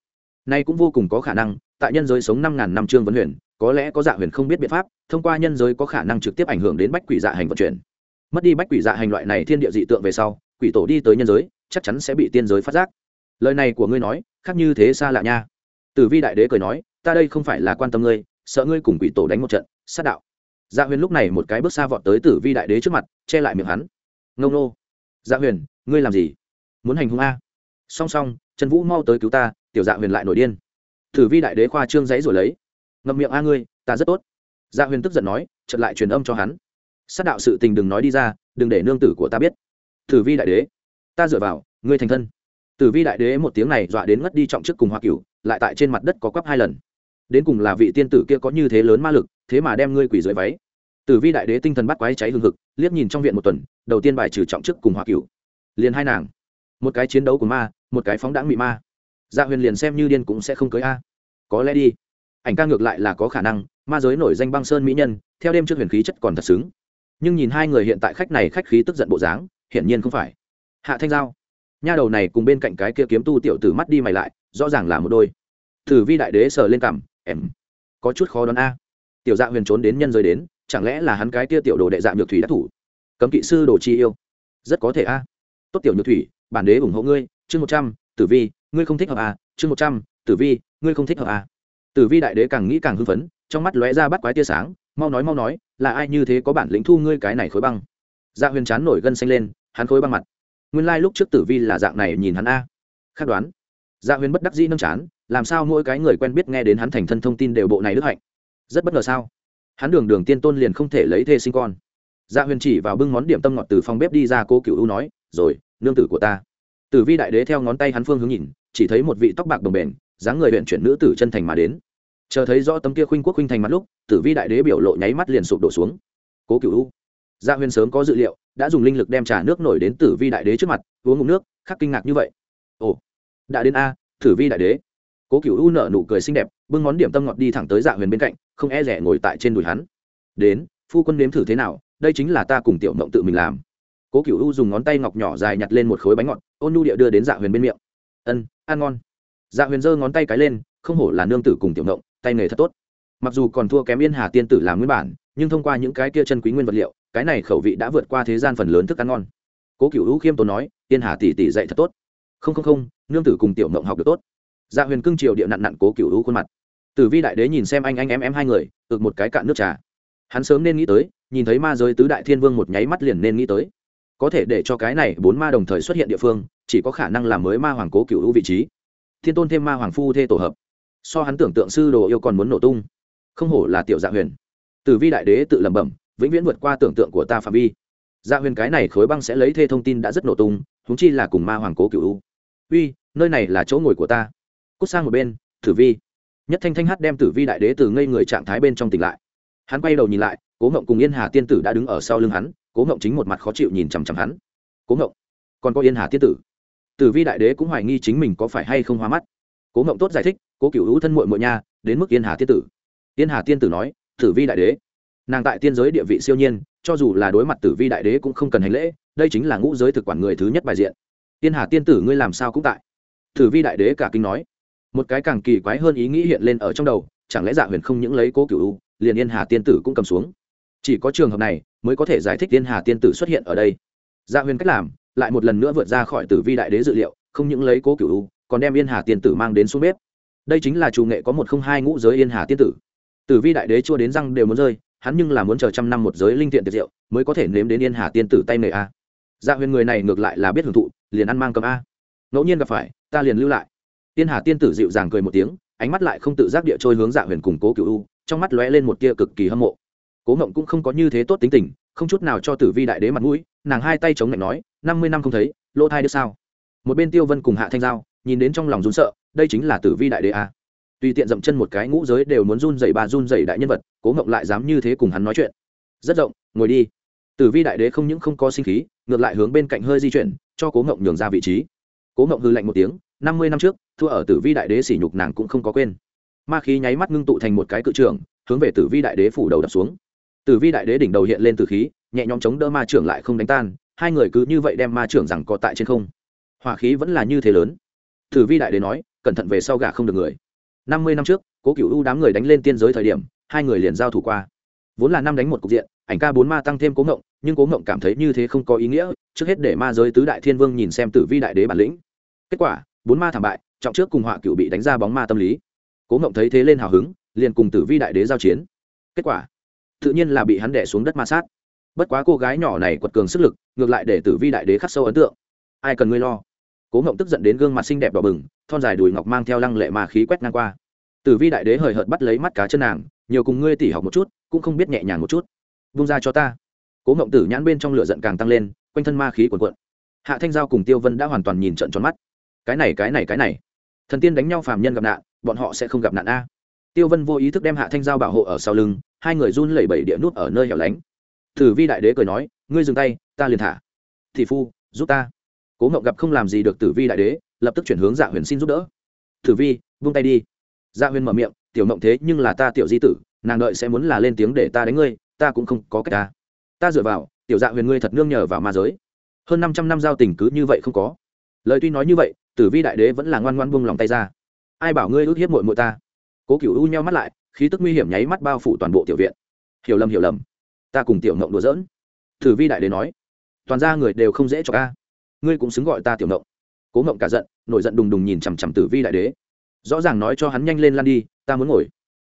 Nay cũng vô cùng có khả năng, tại nhân giới sống năm ngàn năm trương vấn huyền, có lẽ có dạ huyền không biết biện pháp, thông qua nhân giới có khả năng trực tiếp ảnh hưởng đến bách quỷ dạ hành vận chuyển. Mất đi bách quỷ dạ hành loại này thiên địa dị tượng về sau, quỷ tổ đi tới nhân giới, chắc chắn sẽ bị tiên giới phát giác. Lời này của ngươi nói, khác như thế xa lạ nha. Tử vi đại đế cười nói, ta đây không phải là quan tâm ngươi, sợ ngươi cùng quỷ tổ đánh một trận, sát đạo. Dạ huyền lúc này một cái bước xa vọt tới tử vi đại đế trước mặt, che lại miệng hắn. Ngông nô dạ huyền, ngươi làm gì? Muốn hành hung a. Song song, trần vũ mau tới cứu ta, tiểu dạ huyền lại nổi điên. Thử vi đại đế khoa trương giấy rồi lấy. Ngậm miệng a ngươi, ta rất tốt. Dạ huyền tức giận nói chật lại truyền âm cho hắn. Sát đạo sự tình đừng nói đi ra, đừng để nương tử của ta biết. Thử vi đại đế, ta dựa vào, ngươi thành thân. Tử vi đại đế một tiếng này dọa đến ngất đi trọng chức cùng hoa cửu, lại tại trên mặt đất có quắp hai lần. Đến cùng là vị tiên tử kia có như thế lớn ma lực, thế mà đem ngươi quỷ dưới váy tử vi đại đế tinh thần bắt quái cháy hừng hực, liếc nhìn trong viện một tuần, đầu tiên bài trừ trọng chức cùng hoa cửu, liền hai nàng. Một cái chiến đấu của ma, một cái phóng đãng mị ma. Dạ huyền liền xem như điên cũng sẽ không cưới a. Có lẽ đi. Ảnh ca ngược lại là có khả năng, ma giới nổi danh băng sơn mỹ nhân, theo đêm trước huyền khí chất còn thật xứng. Nhưng nhìn hai người hiện tại khách này khách khí tức giận bộ dáng, hiển nhiên không phải. Hạ thanh giao. Nha đầu này cùng bên cạnh cái kia kiếm tu tiểu tử mắt đi mày lại, rõ ràng là một đôi. Thử vi đại đế sờ lên cằm em có chút khó đoán a. Tiểu dạ huyền trốn đến nhân giới đến chẳng lẽ là hắn cái kia tiểu đồ đệ dạ nhược thủy đã thủ? Cấm kỵ sư đồ chi yêu. Rất có thể a. Tốt tiểu nhược thủy, bản đế ủng hộ ngươi. Chương một trăm, tử vi, ngươi không thích hợp a chương một trăm, tử vi, ngươi không thích hợp a tử vi đại đế càng nghĩ càng hưng phấn, trong mắt lóe ra bắt quái tia sáng, mau nói mau nói, là ai như thế có bản lĩnh thu ngươi cái này khối băng? Dạ huyền chán nổi gân xanh lên, hắn khối băng mặt. Nguyên lai lúc trước tử vi là dạng này nhìn hắn a. Khát đoán. Dạ huyền bất đắc dĩ nâng chán, làm sao mỗi cái người quen biết nghe đến hắn thành thân thông tin đều bộ này đức hạnh? Rất bất ngờ sao? Hắn đường đường tiên tôn liền không thể lấy thê sinh con. Dạ huyền chỉ vào bưng món điểm tâm ngọt từ phòng bếp đi ra cô cựu u nói, rồi, nương tử của ta. Tử vi đại đế theo ngón tay hắn phương hướng nhìn, chỉ thấy một vị tóc bạc đồng bền, dáng người huyện chuyển nữ tử chân thành mà đến. Chờ thấy rõ tấm kia khuynh quốc khuynh thành mặt lúc, tử vi đại đế biểu lộ nháy mắt liền sụp đổ xuống. Cố cựu u. Gia dạ huyền sớm có dự liệu, đã dùng linh lực đem trà nước nổi đến tử vi đại đế trước mặt, uống ngụm nước, khắc kinh ngạc như vậy. Ồ, đã đến a, tử vi đại đế. Cố cựu u nở nụ cười xinh đẹp bưng món điểm tâm ngọt đi thẳng tới dạ huyền bên cạnh, không e rẻ ngồi tại trên đùi hắn. Đến, phu quân nếm thử thế nào? Đây chính là ta cùng tiểu mộng tự mình làm. Cố cựu u dùng ngón tay ngọc nhỏ dài nhặt lên một khối bánh ngọt, ôn nhu địa đưa đến dạ huyền bên miệng. Ân, ăn ngon. Dạ huyền giơ ngón tay cái lên, không hổ là nương tử cùng tiểu mộng, tay nghề thật tốt. Mặc dù còn thua kém yên hà tiên tử làm nguyên bản, nhưng thông qua những cái kia chân quý nguyên vật liệu, cái này khẩu vị đã vượt qua thế gian phần lớn thức ăn ngon. Cố cựu u khiêm tốn nói, yên hà tỷ tỷ dạy thật tốt. Không không không, nương tử cùng tiểu mộng học được tốt. Dạ huyền cưng triều địa nặn nặn cố cựu u khuôn mặt tử vi đại đế nhìn xem anh anh em em hai người, ực một cái cạn nước trà. Hắn sớm nên nghĩ tới, nhìn thấy ma giới tứ đại thiên vương một nháy mắt liền nên nghĩ tới. Có thể để cho cái này bốn ma đồng thời xuất hiện địa phương, chỉ có khả năng làm mới ma hoàng cố cựu hữu vị trí. Thiên tôn thêm ma hoàng phu thê tổ hợp. So hắn tưởng tượng sư đồ yêu còn muốn nổ tung. Không hổ là tiểu dạ huyền. Tử vi đại đế tự lẩm bẩm, vĩnh viễn vượt qua tưởng tượng của ta phạm vi. Dạ huyền cái này khối băng sẽ lấy thê thông tin đã rất nổ tung húng chi là cùng ma hoàng cố cựu u uy, nơi này là chỗ ngồi của ta. Cút sang một bên, tử vi nhất thanh thanh hát đem tử vi đại đế từ ngây người trạng thái bên trong tỉnh lại. Hắn quay đầu nhìn lại, cố ngộng cùng yên hà tiên tử đã đứng ở sau lưng hắn, cố ngộng chính một mặt khó chịu nhìn chằm chằm hắn. Cố ngộng, còn có yên hà tiên tử? Tử vi đại đế cũng hoài nghi chính mình có phải hay không hóa mắt. Cố ngộng tốt giải thích, cố cựu hữu thân muội muội nha, đến mức yên hà tiên tử. Yên hà tiên tử nói, tử vi đại đế, nàng tại tiên giới địa vị siêu nhiên, cho dù là đối mặt tử vi đại đế cũng không cần hành lễ, đây chính là ngũ giới thực quản người thứ nhất bài diện. Yên hà tiên tử, ngươi làm sao cũng tại? Tử vi đại đế cả kinh nói một cái càng kỳ quái hơn ý nghĩ hiện lên ở trong đầu, chẳng lẽ dạ huyền không những lấy cố cựu liền yên hà tiên tử cũng cầm xuống? Chỉ có trường hợp này mới có thể giải thích yên hà tiên tử xuất hiện ở đây. Dạ huyền cách làm, lại một lần nữa vượt ra khỏi tử vi đại đế dự liệu, không những lấy cố cựu còn đem yên hà tiên tử mang đến xuống bếp. Đây chính là chủ nghệ có một không hai ngũ giới yên hà tiên tử. Tử vi đại đế chua đến răng đều muốn rơi, hắn nhưng là muốn chờ trăm năm một giới linh thiện tiệt diệu mới có thể nếm đến yên hà tiên tử tay nghề a. Dạ huyền người này ngược lại là biết hưởng thụ, liền ăn mang cầm a. Ngẫu nhiên gặp phải, ta liền lưu lại. Tiên hà tiên tử dịu dàng cười một tiếng, ánh mắt lại không tự giác địa trôi hướng dạ huyền cùng cố cựu u, trong mắt lóe lên một tia cực kỳ hâm mộ. Cố ngộng cũng không có như thế tốt tính tình, không chút nào cho tử vi đại đế mặt mũi, nàng hai tay chống lạnh nói, năm mươi năm không thấy lỗ thai đứa sao? Một bên tiêu vân cùng hạ thanh giao, nhìn đến trong lòng run sợ, đây chính là tử vi đại đế a tùy tiện dậm chân một cái ngũ giới đều muốn run dậy bà run dậy đại nhân vật, cố ngộng lại dám như thế cùng hắn nói chuyện. Rất rộng, ngồi đi. Tử vi đại đế không những không có sinh khí, ngược lại hướng bên cạnh hơi di chuyển, cho cố ngộng nhường ra vị trí. Cố ngộng hư lạnh một tiếng năm mươi năm trước, thua ở tử vi đại đế sỉ nhục nàng cũng không có quên. Ma khí nháy mắt ngưng tụ thành một cái cự trưởng, hướng về tử vi đại đế phủ đầu đập xuống. Tử vi đại đế đỉnh đầu hiện lên từ khí, nhẹ nhõm chống đỡ ma trưởng lại không đánh tan, hai người cứ như vậy đem ma trưởng rằng có tại trên không. Hỏa khí vẫn là như thế lớn. Tử vi đại đế nói, cẩn thận về sau gà không được người. Năm mươi năm trước, cố cựu u đám người đánh lên tiên giới thời điểm, hai người liền giao thủ qua. Vốn là năm đánh một cục diện, ảnh ca bốn ma tăng thêm cố ngộng, nhưng cố ngộng cảm thấy như thế không có ý nghĩa, trước hết để ma giới tứ đại thiên vương nhìn xem tử vi đại đế bản lĩnh. Kết quả bốn ma thảm bại, trọng trước cùng họa cựu bị đánh ra bóng ma tâm lý. Cố ngộng thấy thế lên hào hứng, liền cùng tử vi đại đế giao chiến. Kết quả, tự nhiên là bị hắn đẻ xuống đất ma sát. Bất quá cô gái nhỏ này quật cường sức lực, ngược lại để tử vi đại đế khắc sâu ấn tượng. Ai cần ngươi lo? Cố ngộng tức giận đến gương mặt xinh đẹp đỏ bừng, thon dài đùi ngọc mang theo lăng lệ ma khí quét ngang qua. Tử vi đại đế hời hợt bắt lấy mắt cá chân nàng, nhiều cùng ngươi tỉ học một chút, cũng không biết nhẹ nhàng một chút. Vung ra cho ta. Cố ngộng tử nhãn bên trong lửa giận càng tăng lên, quanh thân ma khí quần cuộn. Hạ thanh giao cùng tiêu vân đã hoàn toàn nhìn trận tròn mắt cái này cái này cái này. Thần tiên đánh nhau phàm nhân gặp nạn, bọn họ sẽ không gặp nạn a. Tiêu vân vô ý thức đem hạ thanh giao bảo hộ ở sau lưng, hai người run lẩy bẩy địa nút ở nơi hẻo lánh. Tử vi đại đế cười nói, ngươi dừng tay, ta liền thả. Thị phu, giúp ta. Cố ngậu gặp không làm gì được tử vi đại đế, lập tức chuyển hướng dạ huyền xin giúp đỡ. Tử vi vung tay đi. Dạ huyền mở miệng, tiểu mộng thế, nhưng là ta tiểu di tử, nàng đợi sẽ muốn là lên tiếng để ta đánh ngươi, ta cũng không có cách ta. Ta dựa vào, tiểu dạ huyền ngươi thật nương nhờ vào ma giới. Hơn năm trăm năm giao tình cứ như vậy không có lời tuy nói như vậy, tử vi đại đế vẫn là ngoan ngoan buông lòng tay ra. Ai bảo ngươi ước hiếp mội mội ta? Cố cựu u nheo mắt lại, khí tức nguy hiểm nháy mắt bao phủ toàn bộ tiểu viện. Hiểu lầm hiểu lầm. Ta cùng tiểu ngộng đùa giỡn. Tử vi đại đế nói, toàn ra người đều không dễ cho ca ngươi cũng xứng gọi ta tiểu ngộng. Cố ngộng cả giận, nổi giận đùng đùng nhìn chằm chằm tử vi đại đế. Rõ ràng nói cho hắn nhanh lên lan đi, ta muốn ngồi.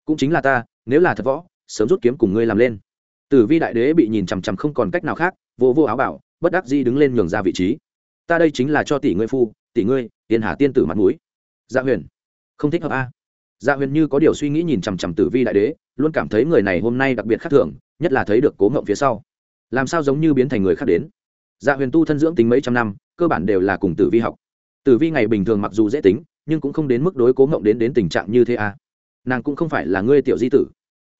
Cũng chính là ta, nếu là thật võ, sớm rút kiếm cùng ngươi làm lên. Tử vi đại đế bị nhìn chằm chằm không còn cách nào khác, vô vô áo bảo, bất đắc di đứng lên nhường ra vị trí ta đây chính là cho tỷ ngươi phu, tỷ ngươi tiền hà tiên tử mặt mũi. Dạ huyền, không thích hợp a. Dạ huyền như có điều suy nghĩ nhìn chằm chằm tử vi đại đế, luôn cảm thấy người này hôm nay đặc biệt khác thường, nhất là thấy được cố ngộng phía sau. Làm sao giống như biến thành người khác đến? Dạ huyền tu thân dưỡng tính mấy trăm năm, cơ bản đều là cùng tử vi học. Tử vi ngày bình thường mặc dù dễ tính, nhưng cũng không đến mức đối cố ngộng đến đến tình trạng như thế a. Nàng cũng không phải là ngươi tiểu di tử.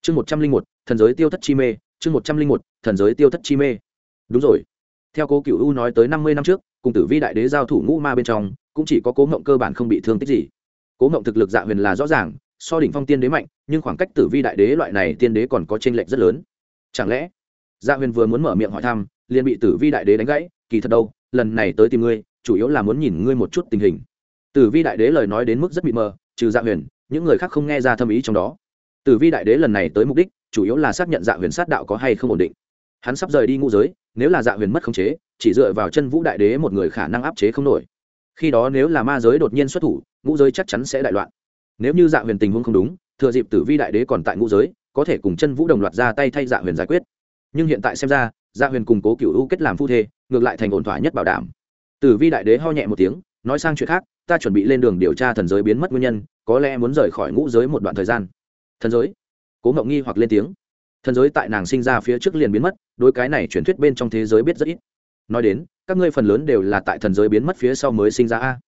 Chương một trăm linh một, thần giới tiêu thất chi mê, chương một trăm linh một, thần giới tiêu thất chi mê. Đúng rồi. Theo cố cựu u nói tới năm mươi năm trước cùng tử vi đại đế giao thủ ngũ ma bên trong, cũng chỉ có cố mộng cơ bản không bị thương tích gì. Cố mộng thực lực dạ huyền là rõ ràng, so đỉnh phong tiên đế mạnh, nhưng khoảng cách tử vi đại đế loại này tiên đế còn có tranh lệch rất lớn. Chẳng lẽ dạ huyền vừa muốn mở miệng hỏi thăm, liền bị tử vi đại đế đánh gãy, kỳ thật đâu, lần này tới tìm ngươi, chủ yếu là muốn nhìn ngươi một chút tình hình. Tử vi đại đế lời nói đến mức rất bị mờ, trừ dạ huyền, những người khác không nghe ra thâm ý trong đó. Tử vi đại đế lần này tới mục đích, chủ yếu là xác nhận dạ huyền sát đạo có hay không ổn định. Hắn sắp rời đi ngũ giới, nếu là dạ huyền mất khống chế chỉ dựa vào chân vũ đại đế một người khả năng áp chế không nổi. Khi đó nếu là ma giới đột nhiên xuất thủ, ngũ giới chắc chắn sẽ đại loạn. Nếu như dạ huyền tình huống không đúng, thừa dịp tử vi đại đế còn tại ngũ giới, có thể cùng chân vũ đồng loạt ra tay thay dạ huyền giải quyết. Nhưng hiện tại xem ra dạ huyền cùng cố cựu ưu kết làm phu thê, ngược lại thành ổn thỏa nhất bảo đảm. Tử vi đại đế ho nhẹ một tiếng, nói sang chuyện khác, ta chuẩn bị lên đường điều tra thần giới biến mất nguyên nhân, có lẽ muốn rời khỏi ngũ giới một đoạn thời gian. Thần giới? Cố ngậu nghi hoặc lên tiếng. Thần giới tại nàng sinh ra phía trước liền biến mất, đối cái này truyền thuyết bên trong thế giới biết rất ít nói đến, các ngươi phần lớn đều là tại thần giới biến mất phía sau mới sinh ra a.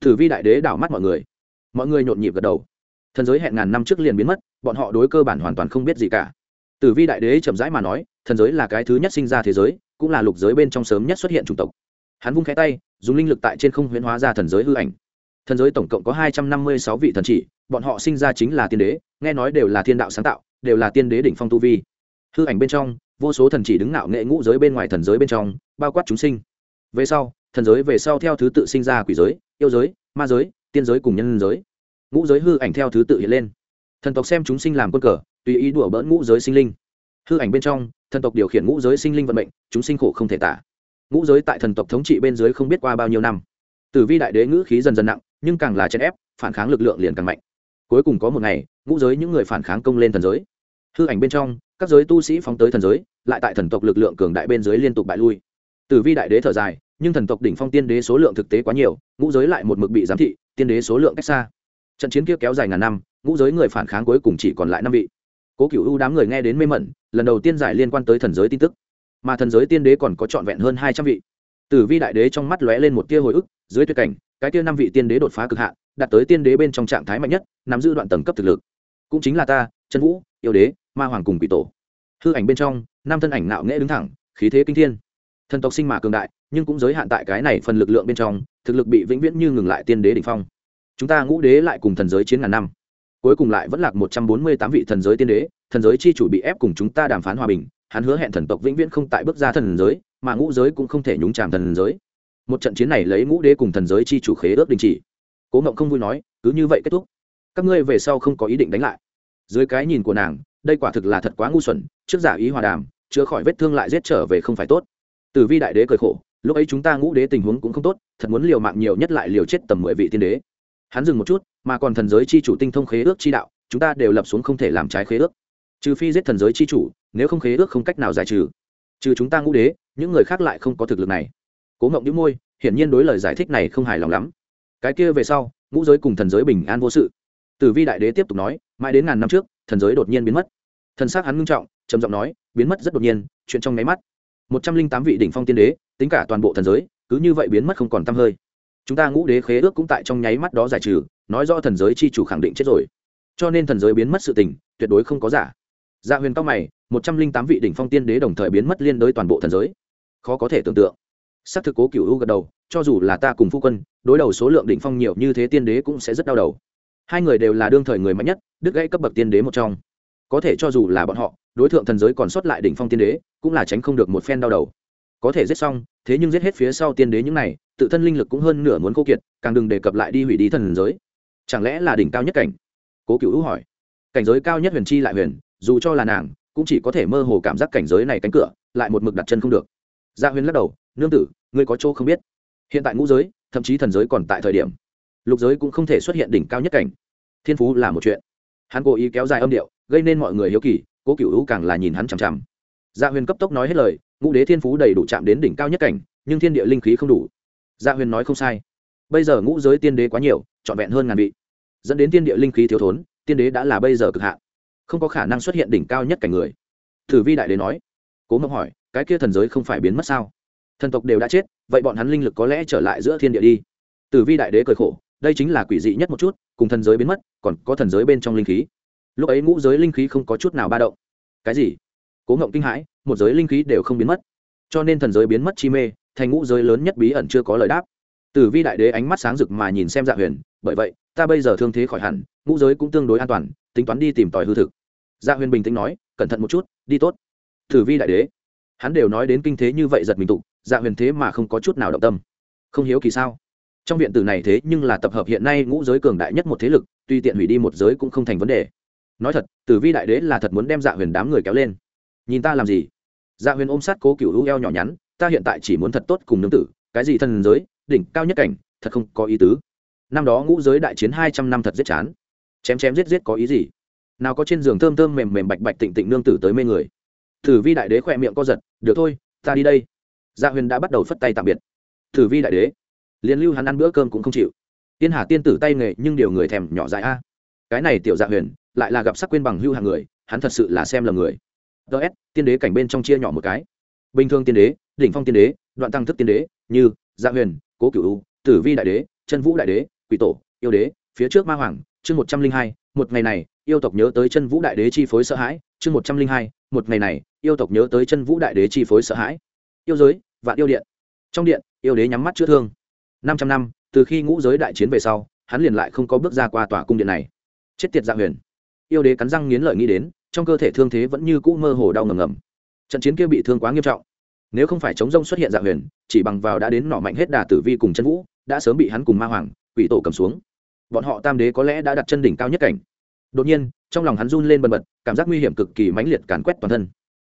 Thử vi đại đế đảo mắt mọi người. Mọi người nhộn nhịp gật đầu. Thần giới hẹn ngàn năm trước liền biến mất, bọn họ đối cơ bản hoàn toàn không biết gì cả. Tử vi đại đế chậm rãi mà nói, thần giới là cái thứ nhất sinh ra thế giới, cũng là lục giới bên trong sớm nhất xuất hiện chủng tộc. Hắn vung khẽ tay, dùng linh lực tại trên không huyễn hóa ra thần giới hư ảnh. Thần giới tổng cộng có hai trăm năm mươi sáu vị thần chỉ, bọn họ sinh ra chính là tiên đế, nghe nói đều là thiên đạo sáng tạo, đều là tiên đế đỉnh phong tu vi. Hư ảnh bên trong vô số thần chỉ đứng ngạo nghệ ngũ giới bên ngoài thần giới bên trong, bao quát chúng sinh. Về sau, thần giới về sau theo thứ tự sinh ra quỷ giới, yêu giới, ma giới, tiên giới cùng nhân giới. Ngũ giới hư ảnh theo thứ tự hiện lên. Thần tộc xem chúng sinh làm quân cờ, tùy ý đùa bỡn ngũ giới sinh linh. Hư ảnh bên trong, thần tộc điều khiển ngũ giới sinh linh vận mệnh, chúng sinh khổ không thể tả. Ngũ giới tại thần tộc thống trị bên dưới không biết qua bao nhiêu năm. Tử vi đại đế ngữ khí dần dần nặng, nhưng càng là chèn ép, phản kháng lực lượng liền càng mạnh. Cuối cùng có một ngày, ngũ giới những người phản kháng công lên thần giới. Hư ảnh bên trong, các giới tu sĩ phóng tới thần giới lại tại thần tộc lực lượng cường đại bên dưới liên tục bại lui. Tử vi đại đế thở dài, nhưng thần tộc đỉnh phong tiên đế số lượng thực tế quá nhiều, ngũ giới lại một mực bị giám thị, tiên đế số lượng cách xa. Trận chiến kia kéo dài ngàn năm, ngũ giới người phản kháng cuối cùng chỉ còn lại năm vị. Cố cựu ưu đám người nghe đến mê mẩn, lần đầu tiên giải liên quan tới thần giới tin tức. Mà thần giới tiên đế còn có trọn vẹn hơn hai trăm vị. Tử vi đại đế trong mắt lóe lên một tia hồi ức, dưới tuyệt cảnh, cái tia năm vị tiên đế đột phá cực hạn, đạt tới tiên đế bên trong trạng thái mạnh nhất, nắm giữ đoạn tầng cấp thực lực. Cũng chính là ta, chân vũ, yêu đế, ma hoàng cùng quỷ tổ hư ảnh bên trong năm thân ảnh nạo nghễ đứng thẳng, khí thế kinh thiên. Thần tộc sinh mà cường đại, nhưng cũng giới hạn tại cái này phần lực lượng bên trong, thực lực bị vĩnh viễn như ngừng lại tiên đế đ ỉ n h phong. Chúng ta ngũ đế lại cùng thần giới chiến ngàn năm. Cuối cùng lại vẫn lạc một trăm bốn mươi tám vị thần giới tiên đế, thần giới chi chủ bị ép cùng chúng ta đàm phán hòa bình, hắn hứa hẹn thần tộc vĩnh viễn không tại bước ra thần giới, mà ngũ giới cũng không thể nhúng tràm thần giới. Một trận chiến này lấy ngũ đế cùng thần giới chi chủ khế ước đình chỉ. Cố mộng không vui nói, cứ như vậy kết thúc. Các ngươi về sau không có ý định đánh lại. Dưới cái nhìn của nàng đây quả thực là thật quá ngu xuẩn, trước giả ý hòa đàm, chữa khỏi vết thương lại giết trở về không phải tốt. Từ vi đại đế cười khổ, lúc ấy chúng ta ngũ đế tình huống cũng không tốt, thật muốn liều mạng nhiều nhất lại liều chết tầm mười vị tiên đế. Hắn dừng một chút, mà còn thần giới chi chủ tinh thông khế ước chi đạo, chúng ta đều lập xuống không thể làm trái khế ước. Trừ phi giết thần giới chi chủ, nếu không khế ước không cách nào giải trừ. Trừ chúng ta ngũ đế, những người khác lại không có thực lực này. Cố ngộng đĩu môi, hiển nhiên đối lời giải thích này không hài lòng lắm. Cái kia về sau, ngũ giới cùng thần giới bình an vô sự. Tử vi đại đế tiếp tục nói, mãi đến ngàn năm trước thần giới đột nhiên biến mất. Thần s á c hắn ngưng trọng, trầm giọng nói, biến mất rất đột nhiên, chuyện trong nháy mắt. Một trăm linh tám vị đỉnh phong tiên đế, tính cả toàn bộ thần giới, cứ như vậy biến mất không còn t hơi. Chúng ta ngũ đế khế ước cũng tại trong nháy mắt đó giải trừ, nói do thần giới chi chủ khẳng định chết rồi. Cho nên thần giới biến mất sự tình, tuyệt đối không có giả. Dạ huyền cao mày, một trăm linh tám vị đỉnh phong tiên đế đồng thời biến mất liên đối toàn bộ thần giới. Khó có thể tưởng tượng. S ắ c thực cố cựu u gật đầu, cho dù là ta cùng phu quân, đối đầu số lượng đỉnh phong nhiều như thế tiên đế cũng sẽ rất đau đầu. Hai người đều là đương thời người mạnh nhất đứt gãy cấp bậc tiên đế một trong. Có thể cho dù là bọn họ, đối tượng thần giới còn sót lại đỉnh phong tiên đế, cũng là tránh không được một phen đau đầu. Có thể giết xong, thế nhưng giết hết phía sau tiên đế những này, tự thân linh lực cũng hơn nửa muốn cô kiệt, càng đừng đề cập lại đi hủy đi thần giới. Chẳng lẽ là đỉnh cao nhất cảnh? Cố cựu hữu hỏi. Cảnh giới cao nhất huyền chi lại huyền, dù cho là nàng, cũng chỉ có thể mơ hồ cảm giác cảnh giới này cánh cửa, lại một mực đặt chân không được. Gia huyền lắc đầu, nương tử, ngươi có chỗ không biết. Hiện tại ngũ giới, thậm chí thần giới còn tại thời điểm. Lục giới cũng không thể xuất hiện đỉnh cao nhất cảnh. Thiên phú là một chuyện hắn cố ý kéo dài âm điệu, gây nên mọi người hiếu kỳ, cố cựu hữu càng là nhìn hắn chằm chằm. Gia dạ huyền cấp tốc nói hết lời, ngũ đế thiên phú đầy đủ chạm đến đỉnh cao nhất cảnh, nhưng thiên địa linh khí không đủ. Gia dạ huyền nói không sai. Bây giờ ngũ giới tiên đế quá nhiều, trọn vẹn hơn ngàn vị. Dẫn đến tiên địa linh khí thiếu thốn, tiên đế đã là bây giờ cực hạn. Không có khả năng xuất hiện đỉnh cao nhất cảnh người. Thử vi đại đế nói. Cố mộng hỏi, cái kia thần giới không phải biến mất sao? Thần tộc đều đã chết, vậy bọn hắn linh lực có lẽ trở lại giữa thiên địa đi. Tử vi đại đế cười khổ, đây chính là quỷ dị nhất một chút cùng thần giới biến mất, còn có thần giới bên trong linh khí. Lúc ấy ngũ giới linh khí không có chút nào ba động. Cái gì? Cố ngộng kinh hãi, một giới linh khí đều không biến mất. Cho nên thần giới biến mất chi mê, thành ngũ giới lớn nhất bí ẩn chưa có lời đáp. Tử vi đại đế ánh mắt sáng rực mà nhìn xem dạ huyền, bởi vậy, ta bây giờ thương thế khỏi hẳn, ngũ giới cũng tương đối an toàn, tính toán đi tìm tòi hư thực. Dạ huyền bình tĩnh nói, cẩn thận một chút, đi tốt. Tử vi đại đế, hắn đều nói đến kinh thế như vậy giật mình tụ dạ huyền thế mà không có chút nào động tâm. Không hiếu kỳ sao? Trong viện tử này thế nhưng là tập hợp hiện nay ngũ giới cường đại nhất một thế lực, tuy tiện hủy đi một giới cũng không thành vấn đề. Nói thật, tử vi đại đế là thật muốn đem dạ huyền đám người kéo lên. Nhìn ta làm gì? Dạ huyền ôm sát cố cựu hữu eo nhỏ nhắn, ta hiện tại chỉ muốn thật tốt cùng nương tử, cái gì thần giới, đỉnh, cao nhất cảnh, thật không có ý tứ. Năm đó ngũ giới đại chiến hai trăm năm thật giết chán. Chém chém giết giết có ý gì? Nào có trên giường thơm thơm mềm mềm bạch bạch tịnh tịnh nương tử tới mê người. Tử vi đại đế khỏe miệng co giật, được thôi, ta đi đây. Gia dạ huyền đã bắt đầu phất tay tạm biệt. Tử vi đại đế liền lưu hắn ăn bữa cơm cũng không chịu. Tiên hà tiên tử tay nghề nhưng điều người thèm nhỏ dại a. Cái này tiểu dạ huyền, lại là gặp sắc quên bằng hưu hàng người, hắn thật sự là xem lầm người. Ts tiên đế cảnh bên trong chia nhỏ một cái. Bình thường tiên đế, đỉnh phong tiên đế, đoạn tăng thức tiên đế, như dạ huyền, cố cửu tử vi đại đế, chân vũ đại đế, quỷ tổ, yêu đế, phía trước ma hoàng, chương một trăm linh hai, một ngày này, yêu tộc nhớ tới chân vũ đại đế chi phối sợ hãi, chương một trăm linh hai, một ngày này, yêu tộc nhớ tới chân vũ đại đế chi phối sợ hãi. Yêu giới, vạn yêu điện. Trong điện, yêu đế nhắm mắt chữa thương năm trăm năm, từ khi ngũ giới đại chiến về sau, hắn liền lại không có bước ra qua tòa cung điện này. Chết tiệt dạ huyền. Yêu đế cắn răng nghiến lợi nghĩ đến, trong cơ thể thương thế vẫn như cũ mơ hồ đau ngầm ngầm. Trận chiến kia bị thương quá nghiêm trọng. Nếu không phải chống rông xuất hiện dạ huyền, chỉ bằng vào đã đến nọ mạnh hết đà tử vi cùng chân vũ, đã sớm bị hắn cùng ma hoàng, quỷ tổ cầm xuống. Bọn họ tam đế có lẽ đã đặt chân đỉnh cao nhất cảnh. Đột nhiên, trong lòng hắn run lên bần bật, cảm giác nguy hiểm cực kỳ mãnh liệt càn quét toàn thân.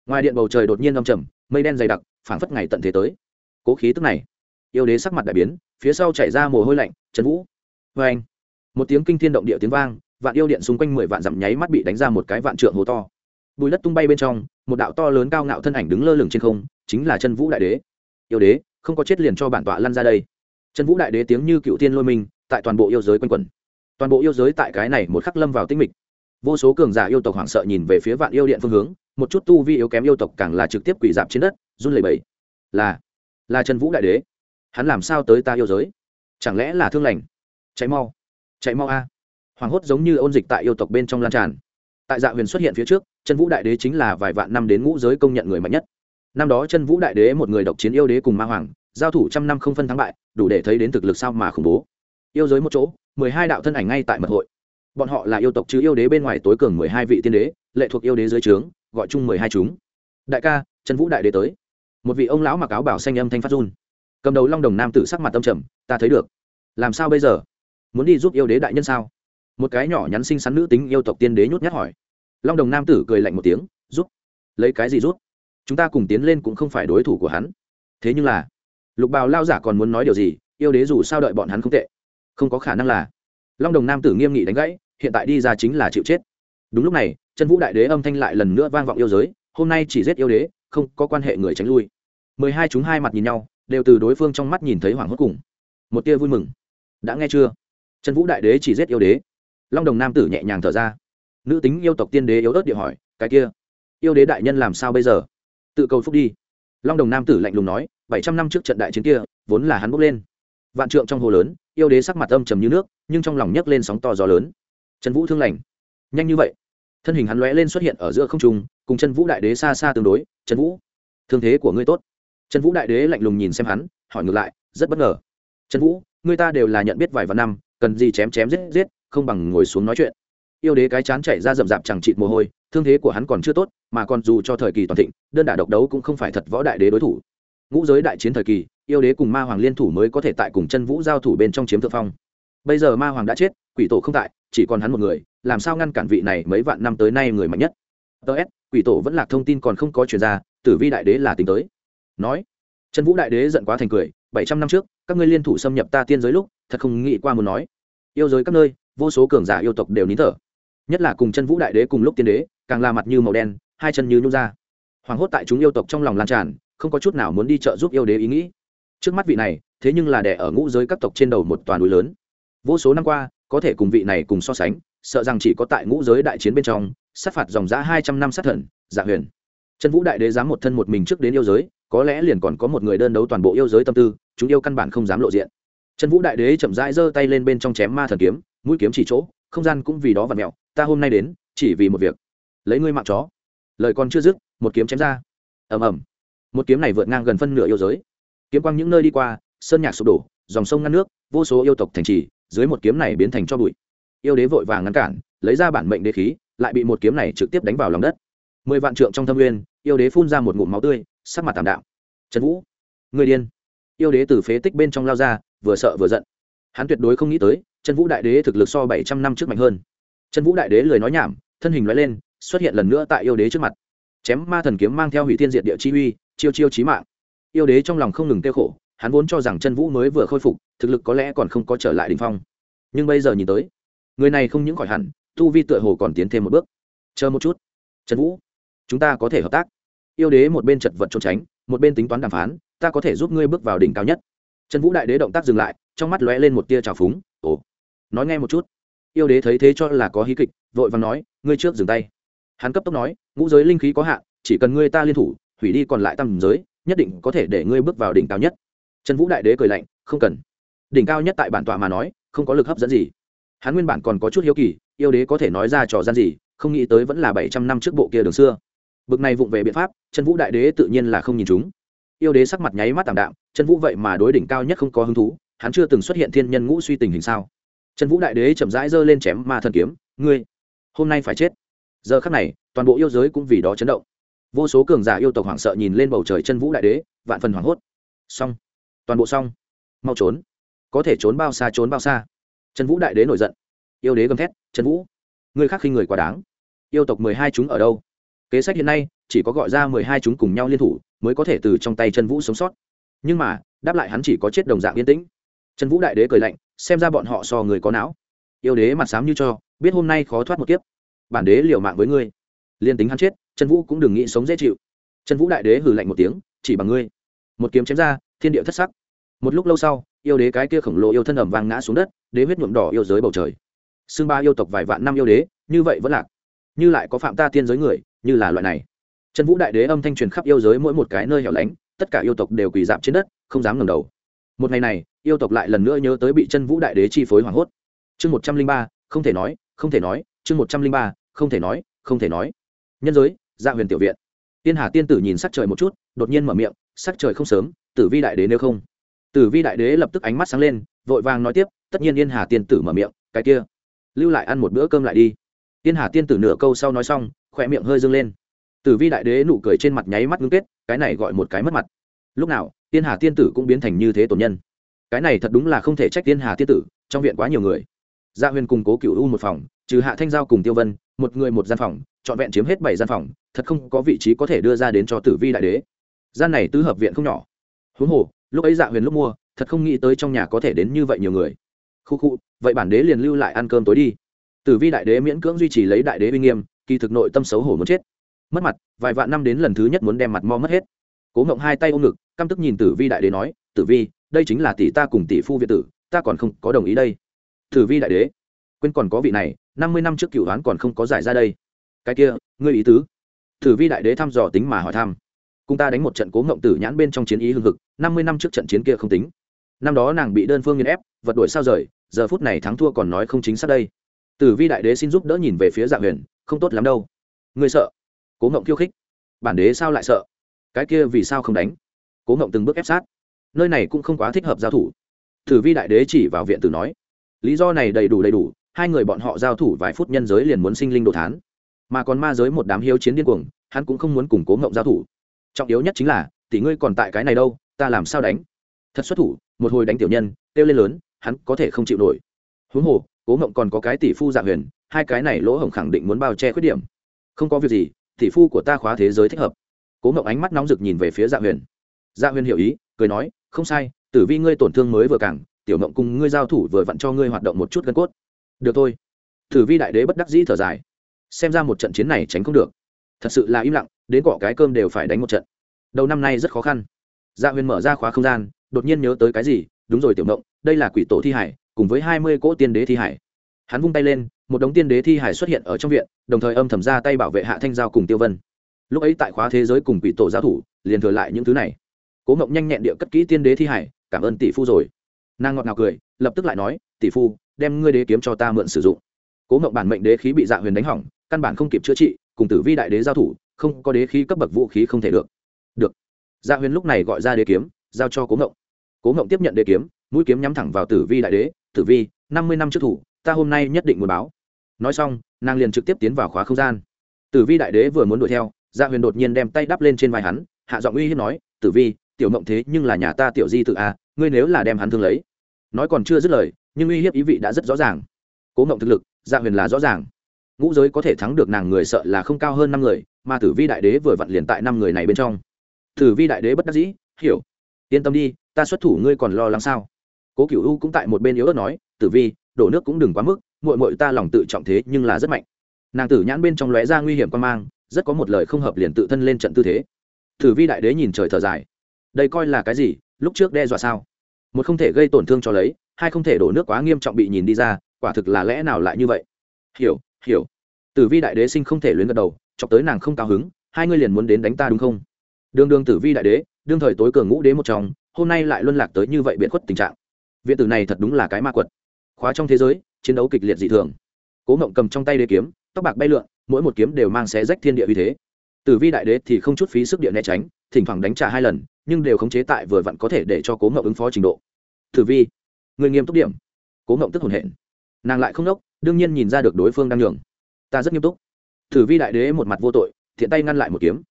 Ngoài điện bầu trời đột nhiên âm trầm, mây đen dày đặc, phảng phất ngày tận thế tới. Cố khí tức này yêu đế sắc mặt đại biến, phía sau chảy ra mồ hôi lạnh, trần vũ vê anh. Một tiếng kinh thiên động địa tiếng vang, vạn yêu điện xung quanh mười vạn dặm nháy mắt bị đánh ra một cái vạn trượng hố to. Bùi đất tung bay bên trong, một đạo to lớn cao ngạo thân ảnh đứng lơ lửng trên không, chính là chân vũ đại đế. Yêu đế, không có chết liền cho bản tọa lăn ra đây. Chân vũ đại đế tiếng như cựu tiên lôi mình tại toàn bộ yêu giới quanh quẩn. Toàn bộ yêu giới tại cái này một khắc lâm vào tinh mịch. Vô số cường giả yêu tộc hoảng sợ nhìn về phía vạn yêu điện phương hướng, một chút tu vi yếu kém yêu tộc càng là trực tiếp quỷ dạp trên đất, run lẩy bẩy. Là là trần vũ đại đế hắn làm sao tới ta yêu giới? Chẳng lẽ là thương lành? Cháy mau. Cháy mau a. Hoàng hốt giống như ôn dịch tại yêu tộc bên trong lan tràn. Tại dạ huyền xuất hiện phía trước, chân vũ đại đế chính là vài vạn năm đến ngũ giới công nhận người mạnh nhất. Năm đó chân vũ đại đế một người độc chiến yêu đế cùng ma hoàng, giao thủ trăm năm không phân thắng bại, đủ để thấy đến thực lực sao mà khủng bố. Yêu giới một chỗ, mười hai đạo thân ảnh ngay tại mật hội. Bọn họ là yêu tộc chứ yêu đế bên ngoài tối cường mười hai vị tiên đế, lệ thuộc yêu đế dưới trướng, gọi chung mười hai chúng. Đại ca trần vũ đại đế tới. Một vị ông lão mặc áo bảo xanh âm thanh phát run cầm đầu long đồng nam tử sắc mặt âm trầm, ta thấy được. Làm sao bây giờ? Muốn đi giúp yêu đế đại nhân sao? Một cái nhỏ nhắn xinh xắn nữ tính yêu tộc tiên đế nhút nhát hỏi. Long đồng nam tử cười lạnh một tiếng, giúp? Lấy cái gì rút chúng ta cùng tiến lên cũng không phải đối thủ của hắn. Thế nhưng là, lục bào lao giả còn muốn nói điều gì? Yêu đế dù sao đợi bọn hắn không tệ. Không có khả năng là. Long đồng nam tử nghiêm nghị đánh gãy, hiện tại đi ra chính là chịu chết. Đúng lúc này, chân vũ đại đế âm thanh lại lần nữa vang vọng yêu giới, hôm nay chỉ giết yêu đế, không có quan hệ người tránh lui. Mười hai chúng hai mặt nhìn nhau đều từ đối phương trong mắt nhìn thấy hoảng hốt cùng. Một tia vui mừng. Đã nghe chưa? Trần vũ đại đế chỉ giết yêu đế. Long đồng nam tử nhẹ nhàng thở ra. Nữ tính yêu tộc tiên đế yếu ớt địa hỏi, cái kia, yêu đế đại nhân làm sao bây giờ? Tự cầu phúc đi. Long đồng nam tử lạnh lùng nói, bảy trăm năm trước trận đại chiến kia, vốn là hắn bốc lên. Vạn trượng trong hồ lớn, yêu đế sắc mặt âm trầm như nước, nhưng trong lòng nhấc lên sóng to gió lớn. Trần vũ thương lành. Nhanh như vậy. Thân hình hắn lóe lên xuất hiện ở giữa không trung, cùng chân vũ đại đế xa xa tương đối. Trần vũ, thương thế của ngươi tốt trần vũ đại đế lạnh lùng nhìn xem hắn, hỏi ngược lại, rất bất ngờ. Trần vũ, người ta đều là nhận biết vài vạn năm, cần gì chém chém giết giết, không bằng ngồi xuống nói chuyện. Yêu đế cái chán chạy ra rậm rạp chẳng chịt mồ hôi, thương thế của hắn còn chưa tốt, mà còn dù cho thời kỳ toàn thịnh, đơn đả độc đấu cũng không phải thật võ đại đế đối thủ. Ngũ giới đại chiến thời kỳ, yêu đế cùng ma hoàng liên thủ mới có thể tại cùng chân vũ giao thủ bên trong chiếm thượng phong. Bây giờ ma hoàng đã chết, quỷ tổ không tại, chỉ còn hắn một người, làm sao ngăn cản vị này mấy vạn năm tới nay người mạnh nhất? Ts quỷ tổ vẫn là thông tin còn không có chuyển ra, tử vi đại đế là tính tới nói, trần vũ đại đế giận quá thành cười, bảy trăm năm trước, các ngươi liên thủ xâm nhập ta tiên giới lúc, thật không nghĩ qua muốn nói. Yêu giới các nơi, vô số cường giả yêu tộc đều nín thở. Nhất là cùng chân vũ đại đế cùng lúc tiên đế, càng la mặt như màu đen, hai chân như nhung ra. Hoảng hốt tại chúng yêu tộc trong lòng lan tràn, không có chút nào muốn đi trợ giúp yêu đế ý nghĩ. Trước mắt vị này, thế nhưng là đẻ ở ngũ giới các tộc trên đầu một toàn núi lớn. Vô số năm qua, có thể cùng vị này cùng so sánh, sợ rằng chỉ có tại ngũ giới đại chiến bên trong, sát phạt dòng giã hai trăm năm sát thần giả huyền. Trần vũ đại đế dám một thân một mình trước đến yêu giới có lẽ liền còn có một người đơn đấu toàn bộ yêu giới tâm tư, chúng yêu căn bản không dám lộ diện. Trần vũ đại đế chậm rãi giơ tay lên bên trong chém ma thần kiếm, mũi kiếm chỉ chỗ, không gian cũng vì đó và mẹo ta hôm nay đến, chỉ vì một việc. Lấy ngươi mạng chó. Lời còn chưa dứt, một kiếm chém ra. Ầm ầm. Một kiếm này vượt ngang gần phân nửa yêu giới. Kiếm quang những nơi đi qua, sơn nhạc sụp đổ, dòng sông ngăn nước, vô số yêu tộc thành trì, dưới một kiếm này biến thành cho bụi. Yêu đế vội vàng ngăn cản, lấy ra bản mệnh đế khí, lại bị một kiếm này trực tiếp đánh vào lòng đất. Mười vạn trượng trong thâm nguyên, yêu đế phun ra một ngụm máu tươi sắc mặt tạm đạo trần vũ, người điên. Yêu đế từ phế tích bên trong lao ra, vừa sợ vừa giận. Hắn tuyệt đối không nghĩ tới, trần vũ đại đế thực lực so bảy trăm năm trước mạnh hơn. Trần vũ đại đế lời nói nhảm, thân hình loại lên, xuất hiện lần nữa tại yêu đế trước mặt. Chém ma thần kiếm mang theo hủy thiên diệt địa chi uy, chiêu chiêu chí mạng. Yêu đế trong lòng không ngừng tiêu khổ, hắn vốn cho rằng chân vũ mới vừa khôi phục, thực lực có lẽ còn không có trở lại đ ỉ n h phong. Nhưng bây giờ nhìn tới, người này không những khỏi hẳn, tu vi tựa hồ còn tiến thêm một bước. Chờ một chút, trần vũ, chúng ta có thể hợp tác yêu đế một bên chật vật trốn tránh, một bên tính toán đàm phán, ta có thể giúp ngươi bước vào đỉnh cao nhất. Trần vũ đại đế động tác dừng lại, trong mắt lóe lên một tia trào phúng, ồ, nói nghe một chút. Yêu đế thấy thế cho là có hí kịch, vội và nói, ngươi trước dừng tay. Hắn cấp tốc nói, ngũ giới linh khí có hạn, chỉ cần ngươi ta liên thủ, hủy đi còn lại tầm giới, nhất định có thể để ngươi bước vào đỉnh cao nhất. Trần vũ đại đế cười lạnh, không cần. Đỉnh cao nhất tại bản tọa mà nói, không có lực hấp dẫn gì. Hắn nguyên bản còn có chút hiếu kỳ, yêu đế có thể nói ra trò gian gì, không nghĩ tới vẫn là bảy trăm năm trước bộ kia đường xưa bực này vụng về biện pháp chân vũ đại đế tự nhiên là không nhìn chúng. Yêu đế sắc mặt nháy mắt tạm đạm chân vũ vậy mà đối đỉnh cao nhất không có hứng thú, hắn chưa từng xuất hiện thiên nhân ngũ suy tình hình sao? Chân vũ đại đế chậm rãi giơ lên chém ma thần kiếm, ngươi, hôm nay phải chết. Giờ khắc này, toàn bộ yêu giới cũng vì đó chấn động. Vô số cường giả yêu tộc hoảng sợ nhìn lên bầu trời chân vũ đại đế, vạn phần hoảng hốt. Xong, toàn bộ xong. Mau trốn. Có thể trốn bao xa, trốn bao xa. Trần vũ đại đế nổi giận. Yêu đế gầm thét, trần vũ người khác khi người quá đáng. Yêu tộc mười hai chúng ở đâu? Kế sách hiện nay, chỉ có gọi ra mười hai chúng cùng nhau liên thủ, mới có thể từ trong tay trần vũ sống sót. Nhưng mà, đáp lại hắn chỉ có chết đồng dạng yên tĩnh. Trần vũ đại đế cười lạnh, xem ra bọn họ so người có não. Yêu đế mặt sám như cho, biết hôm nay khó thoát một kiếp. Bản đế liều mạng với ngươi. Liên tính hắn chết, trần vũ cũng đừng nghĩ sống dễ chịu. Trần vũ đại đế hử lạnh một tiếng, chỉ bằng ngươi. Một kiếm chém ra, thiên địa thất sắc. Một lúc lâu sau, yêu đế cái kia khổng lồ yêu thân ẩm vàng ngã xuống đất, đế huyết nhuộm đỏ yêu giới bầu trời. Xương ba yêu tộc vài vạn năm yêu đế, như vậy vẫn lạc. Như lại có phạm ta tiên giới người như là loại này. Trần vũ đại đế âm thanh truyền khắp yêu giới mỗi một cái nơi hẻo lánh, tất cả yêu tộc đều quỳ dạp trên đất, không dám ngẩng đầu. Một ngày này, yêu tộc lại lần nữa nhớ tới bị chân vũ đại đế chi phối hoảng hốt. Chương một trăm linh ba, không thể nói, không thể nói, chương một trăm linh ba, không thể nói, không thể nói. Nhân giới dạ huyền tiểu viện. Tiên hà tiên tử nhìn sắc trời một chút, đột nhiên mở miệng, sắc trời không sớm, tử vi đại đế nếu không. Tử vi đại đế lập tức ánh mắt sáng lên, vội vàng nói tiếp, tất nhiên yên hà tiên tử mở miệng, cái kia, lưu lại ăn một bữa cơm lại đi. Tiên hà tiên tử nửa câu sau nói xong khỏe miệng hơi dâng lên. Tử vi đại đế nụ cười trên mặt nháy mắt ngưng kết, cái này gọi một cái mất mặt. Lúc nào, tiên hà tiên tử cũng biến thành như thế tổn nhân. Cái này thật đúng là không thể trách tiên hà tiên tử, trong viện quá nhiều người. Gia dạ huyền cùng cố cựu u một phòng, trừ hạ thanh giao cùng tiêu vân, một người một gian phòng, trọn vẹn chiếm hết bảy gian phòng, thật không có vị trí có thể đưa ra đến cho tử vi đại đế. Gian này tứ hợp viện không nhỏ. Huống hồ, lúc ấy dạ huyền lúc mua, thật không nghĩ tới trong nhà có thể đến như vậy nhiều người. Khu khu, vậy bản đế liền lưu lại ăn cơm tối đi. Tử vi đại đế miễn cưỡng duy trì lấy đại đế uy nghiêm kỳ thực nội tâm xấu hổ muốn chết. Mất mặt, vài vạn năm đến lần thứ nhất muốn đem mặt mo mất hết. Cố ngộng hai tay ôm ngực, căm tức nhìn tử vi đại đế nói, tử vi, đây chính là tỷ ta cùng tỷ phu việt tử, ta còn không có đồng ý đây. Tử vi đại đế, quên còn có vị này, năm mươi năm trước cựu đoán còn không có giải ra đây. Cái kia, ngươi ý tứ? Tử vi đại đế thăm dò tính mà hỏi thăm. Cùng ta đánh một trận cố ngộng tử nhãn bên trong chiến ý hưng hực, năm mươi năm trước trận chiến kia không tính. Năm đó nàng bị đơn phương nghiên ép, vật đuổi sao rời, giờ phút này thắng thua còn nói không chính xác đây. Tử vi đại đế xin giúp đỡ nhìn về phía dạ huyền không tốt lắm đâu. Ngươi sợ? Cố ngộng khiêu khích. Bản đế sao lại sợ? Cái kia vì sao không đánh? Cố ngộng từng bước ép sát. Nơi này cũng không quá thích hợp giao thủ. Thử vi đại đế chỉ vào viện tử nói. Lý do này đầy đủ đầy đủ, hai người bọn họ giao thủ vài phút nhân giới liền muốn sinh linh đồ thán. Mà còn ma giới một đám hiếu chiến điên cuồng, hắn cũng không muốn cùng cố ngộng giao thủ. Trọng yếu nhất chính là, tỷ ngươi còn tại cái này đâu, ta làm sao đánh? Thật xuất thủ, một hồi đánh tiểu nhân, kêu lên lớn, hắn có thể không chịu nổi. Huống hồ, cố ngộng còn có cái tỷ phu dạ huyền hai cái này lỗ hổng khẳng định muốn bao che khuyết điểm. Không có việc gì, tỷ phu của ta khóa thế giới thích hợp. Cố ngậu ánh mắt nóng rực nhìn về phía dạ huyền. Dạ huyền hiểu ý, cười nói, không sai, tử vi ngươi tổn thương mới vừa càng, tiểu ngộng cùng ngươi giao thủ vừa vặn cho ngươi hoạt động một chút gân cốt. Được thôi. Tử vi đại đế bất đắc dĩ thở dài. Xem ra một trận chiến này tránh không được. Thật sự là im lặng, đến cọ cái cơm đều phải đánh một trận. Đầu năm nay rất khó khăn. Gia dạ huyền mở ra khóa không gian, đột nhiên nhớ tới cái gì, đúng rồi tiểu động đây là quỷ tổ thi hải, cùng với hai mươi cỗ tiên đế thi hải hắn vung tay lên, một đống tiên đế thi hải xuất hiện ở trong viện, đồng thời âm thầm ra tay bảo vệ hạ thanh giao cùng tiêu vân. Lúc ấy tại khóa thế giới cùng quỷ tổ giao thủ, liền thừa lại những thứ này. Cố ngộng nhanh nhẹn địa cất kỹ tiên đế thi hải, cảm ơn tỷ phu rồi. Nàng ngọt ngào cười, lập tức lại nói, tỷ phu, đem ngươi đế kiếm cho ta mượn sử dụng. Cố ngộng bản mệnh đế khí bị dạ huyền đánh hỏng, căn bản không kịp chữa trị, cùng tử vi đại đế giao thủ, không có đế khí cấp bậc vũ khí không thể được. Được. Dạ huyền lúc này gọi ra đế kiếm, giao cho cố ngộng. Cố ngộng tiếp nhận đế kiếm, mũi kiếm nhắm thẳng vào tử vi đại đế, tử vi, năm mươi năm trước thủ ta hôm nay nhất định muốn báo. Nói xong, nàng liền trực tiếp tiến vào khóa không gian. Tử vi đại đế vừa muốn đuổi theo gia huyền đột nhiên đem tay đắp lên trên vai hắn, hạ giọng uy hiếp nói, tử vi, tiểu mộng thế nhưng là nhà ta tiểu di tự a, ngươi nếu là đem hắn thương lấy. Nói còn chưa dứt lời, nhưng uy hiếp ý vị đã rất rõ ràng. Cố mộng thực lực gia huyền là rõ ràng. Ngũ giới có thể thắng được nàng người sợ là không cao hơn năm người, mà tử vi đại đế vừa vặn liền tại năm người này bên trong. Tử vi đại đế bất đắc dĩ, hiểu. Yên tâm đi, ta xuất thủ ngươi còn lo lắng sao? Cố cựu u cũng tại một bên yếu ớt nói, tử vi đổ nước cũng đừng quá mức mội mội ta lòng tự trọng thế nhưng là rất mạnh. Nàng tử nhãn bên trong lóe ra nguy hiểm quan mang, rất có một lời không hợp liền tự thân lên trận tư thế. Tử vi đại đế nhìn trời thở dài. Đây coi là cái gì? Lúc trước đe dọa sao? Một không thể gây tổn thương cho lấy, hai không thể đổ nước quá nghiêm trọng bị nhìn đi ra, quả thực là lẽ nào lại như vậy? Hiểu hiểu. Tử vi đại đế sinh không thể luyến gật đầu, chọc tới nàng không cao hứng, hai ngươi liền muốn đến đánh ta đúng không? Đường đường tử vi đại đế, đương thời tối cường ngũ đế một trong, hôm nay lại luân lạc tới như vậy biện khuất tình trạng. Viện tử này thật đúng là cái ma quật khóa trong thế giới, chiến đấu kịch liệt dị thường. Cố ngộng cầm trong tay đế kiếm, tóc bạc bay lượn, mỗi một kiếm đều mang xé rách thiên địa uy thế. Tử vi đại đế thì không chút phí sức địa né tránh, thỉnh thoảng đánh trả hai lần, nhưng đều khống chế tại vừa vặn có thể để cho cố ngộng ứng phó trình độ. Tử vi, người nghiêm túc điểm. Cố ngộng tức hồn hện nàng lại không đốc, đương nhiên nhìn ra được đối phương đang nhường. Ta rất nghiêm túc. Tử vi đại đế một mặt vô tội, thiện tay ngăn lại một kiếm.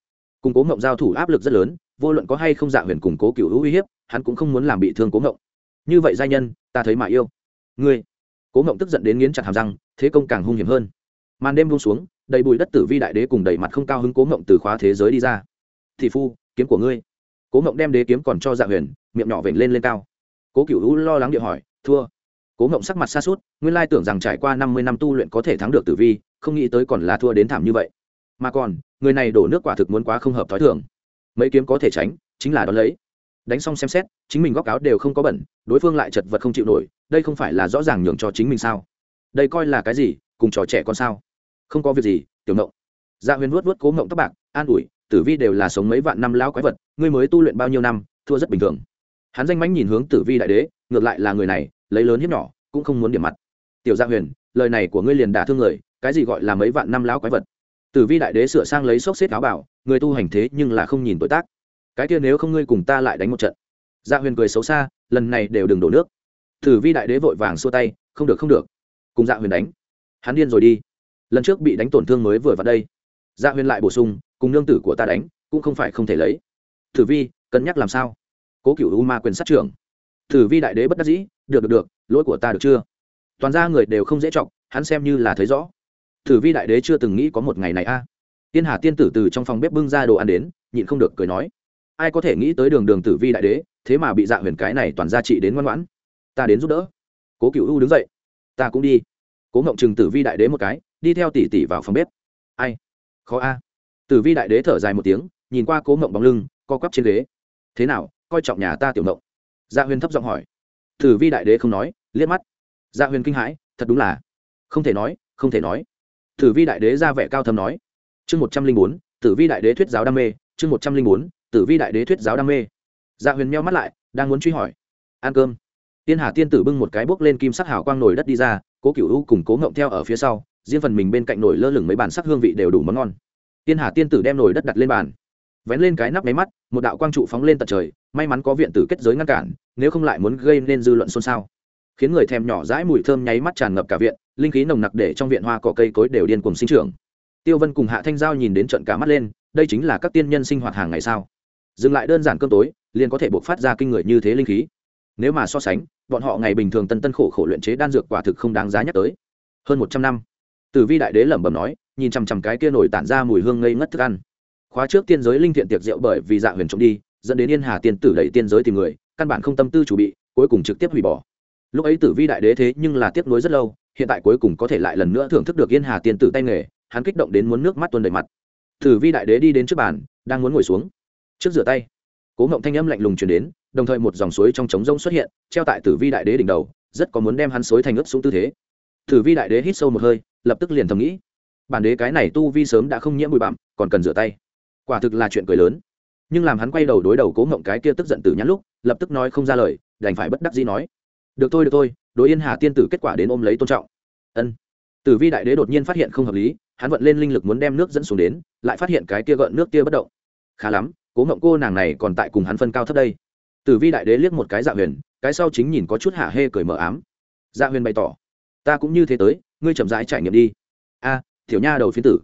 Cùng cố ngộng giao thủ áp lực rất lớn, vô luận có hay không dạ huyền cùng cố cựu hữu uy hiếp, hắn cũng không muốn làm bị thương cố ngộng. Như vậy giai nhân, ta thấy mà yêu ngươi. Cố ngộng tức giận đến nghiến chặt hàm răng, thế công càng hung hiểm hơn. Màn đêm buông xuống, đầy bụi đất tử vi đại đế cùng đầy mặt không cao hứng cố ngộng từ khóa thế giới đi ra. Thị phu, kiếm của ngươi. Cố ngộng đem đế kiếm còn cho dạ huyền, miệng nhỏ vểnh lên lên cao. Cố cựu hữu lo lắng điệu hỏi, thua. Cố ngộng sắc mặt xa suốt nguyên lai tưởng rằng trải qua năm mươi năm tu luyện có thể thắng được tử vi, không nghĩ tới còn là thua đến thảm như vậy. Mà còn, người này đổ nước quả thực muốn quá không hợp t h ó i thường. Mấy kiếm có thể tránh, chính là đón lấy đánh xong xem xét, chính mình góc áo đều không có bẩn, đối phương lại chật vật không chịu nổi, đây không phải là rõ ràng nhường cho chính mình sao? Đây coi là cái gì, cùng trò trẻ con sao? Không có việc gì, tiểu mộng dạ huyền vuốt vuốt cố mộng tóc bạc, an ủi, tử vi đều là sống mấy vạn năm lão quái vật, ngươi mới tu luyện bao nhiêu năm, thua rất bình thường. Hắn danh mánh nhìn hướng tử vi đại đế, ngược lại là người này, lấy lớn hiếp nhỏ, cũng không muốn điểm mặt. Tiểu gia huyền, lời này của ngươi liền đả thương người, cái gì gọi là mấy vạn năm lão quái vật? Tử vi đại đế sửa sang lấy xốc xếp áo bảo, người tu hành thế nhưng là không nhìn tuổi tác cái kia nếu không ngươi cùng ta lại đánh một trận. Dạ huyền cười xấu xa, lần này đều đừng đổ nước. Thử vi đại đế vội vàng xua tay, không được không được. Cùng dạ huyền đánh. Hắn điên rồi đi. Lần trước bị đánh tổn thương mới vừa vào đây. Dạ huyền lại bổ sung, cùng nương tử của ta đánh, cũng không phải không thể lấy. Thử vi, cân nhắc làm sao? Cố cựu u ma quyền sát trưởng. Thử vi đại đế bất đắc dĩ, được được được, lỗi của ta được chưa? Toàn ra người đều không dễ trọng hắn xem như là thấy rõ. Thử vi đại đế chưa từng nghĩ có một ngày này a. Tiên hà tiên tử từ trong phòng bếp bưng ra đồ ăn đến, nhịn không được cười nói ai có thể nghĩ tới đường đường tử vi đại đế, thế mà bị dạ huyền cái này toàn gia trị đến ngoan ngoãn. Ta đến giúp đỡ. Cố cựu u đứng dậy. Ta cũng đi. Cố ngộng chừng tử vi đại đế một cái, đi theo tỷ tỷ vào phòng bếp. Ai? Khó a. Tử vi đại đế thở dài một tiếng, nhìn qua cố ngộng bóng lưng, co quắp trên ghế. Thế nào, coi trọng nhà ta tiểu ngộng? Dạ huyền thấp giọng hỏi. Tử vi đại đế không nói, liếc mắt. Dạ huyền kinh hãi, thật đúng là. Không thể nói, không thể nói. Tử vi đại đế ra vẻ cao thầm nói. Chương một trăm linh bốn, tử vi đại đế thuyết giáo đam mê, chương một trăm linh bốn tử vi đại đế thuyết giáo đam mê. Dạ huyền meo mắt lại, đang muốn truy hỏi. Ăn cơm. Tiên hà tiên tử bưng một cái bốc lên kim sắc hào quang nổi đất đi ra, cố cựu u cùng cố ngộng theo ở phía sau, riêng phần mình bên cạnh nổi lơ lửng mấy bàn sắc hương vị đều đủ món ngon. Tiên hà tiên tử đem nồi đất đặt lên bàn. Vén lên cái nắp máy mắt, một đạo quang trụ phóng lên tận trời, may mắn có viện tử kết giới ngăn cản, nếu không lại muốn gây nên dư luận xôn xao. Khiến người thèm nhỏ dãi mùi thơm nháy mắt tràn ngập cả viện, linh khí nồng nặc để trong viện hoa cỏ cây cối đều điên cùng sinh trưởng. Tiêu vân cùng hạ thanh giao nhìn đến trận cả mắt lên, đây chính là các tiên nhân sinh hoạt hàng ngày sao? Dừng lại đơn giản cơm tối, liền có thể buộc phát ra kinh người như thế linh khí. Nếu mà so sánh, bọn họ ngày bình thường tân tân khổ khổ luyện chế đan dược quả thực không đáng giá nhắc tới. Hơn một trăm năm, tử vi đại đế lẩm bẩm nói, nhìn chằm chằm cái kia nổi tản ra mùi hương ngây ngất thức ăn. Khóa trước tiên giới linh thiện tiệc rượu bởi vì dạ huyền trộm đi, dẫn đến yên hà tiên tử đẩy tiên giới tìm người, căn bản không tâm tư chủ bị, cuối cùng trực tiếp hủy bỏ. Lúc ấy tử vi đại đế thế nhưng là tiếc nuối rất lâu, hiện tại cuối cùng có thể lại lần nữa thưởng thức được yên hà tiên tử tay nghề, hắn kích động đến muốn nước mắt tuôn đầy mặt. Tử vi đại đế đi đến trước bàn, đang muốn ngồi xuống trước rửa tay, cố ngộng thanh âm lạnh lùng chuyển đến, đồng thời một dòng suối trong trống rông xuất hiện, treo tại tử vi đại đế đỉnh đầu, rất có muốn đem hắn suối thành ướp xuống tư thế. Tử vi đại đế hít sâu một hơi, lập tức liền thầm nghĩ, bản đế cái này tu vi sớm đã không nhiễm bụi bặm, còn cần rửa tay. Quả thực là chuyện cười lớn. Nhưng làm hắn quay đầu đối đầu cố ngộng cái kia tức giận từ nhắn lúc, lập tức nói không ra lời, đành phải bất đắc dĩ nói, được thôi được thôi, đối yên hà tiên tử kết quả đến ôm lấy tôn trọng. Ân. Tử vi đại đế đột nhiên phát hiện không hợp lý, hắn vận lên linh lực muốn đem nước dẫn xuống đến, lại phát hiện cái kia gợn nước kia bất động. Khá lắm cố ngộng cô nàng này còn tại cùng hắn phân cao thấp đây. Tử vi đại đế liếc một cái dạ huyền cái sau chính nhìn có chút hạ hê cười mờ ám. Dạ huyền bày tỏ ta cũng như thế tới ngươi chậm rãi trải nghiệm đi. A à, thiểu nha đầu phiến tử.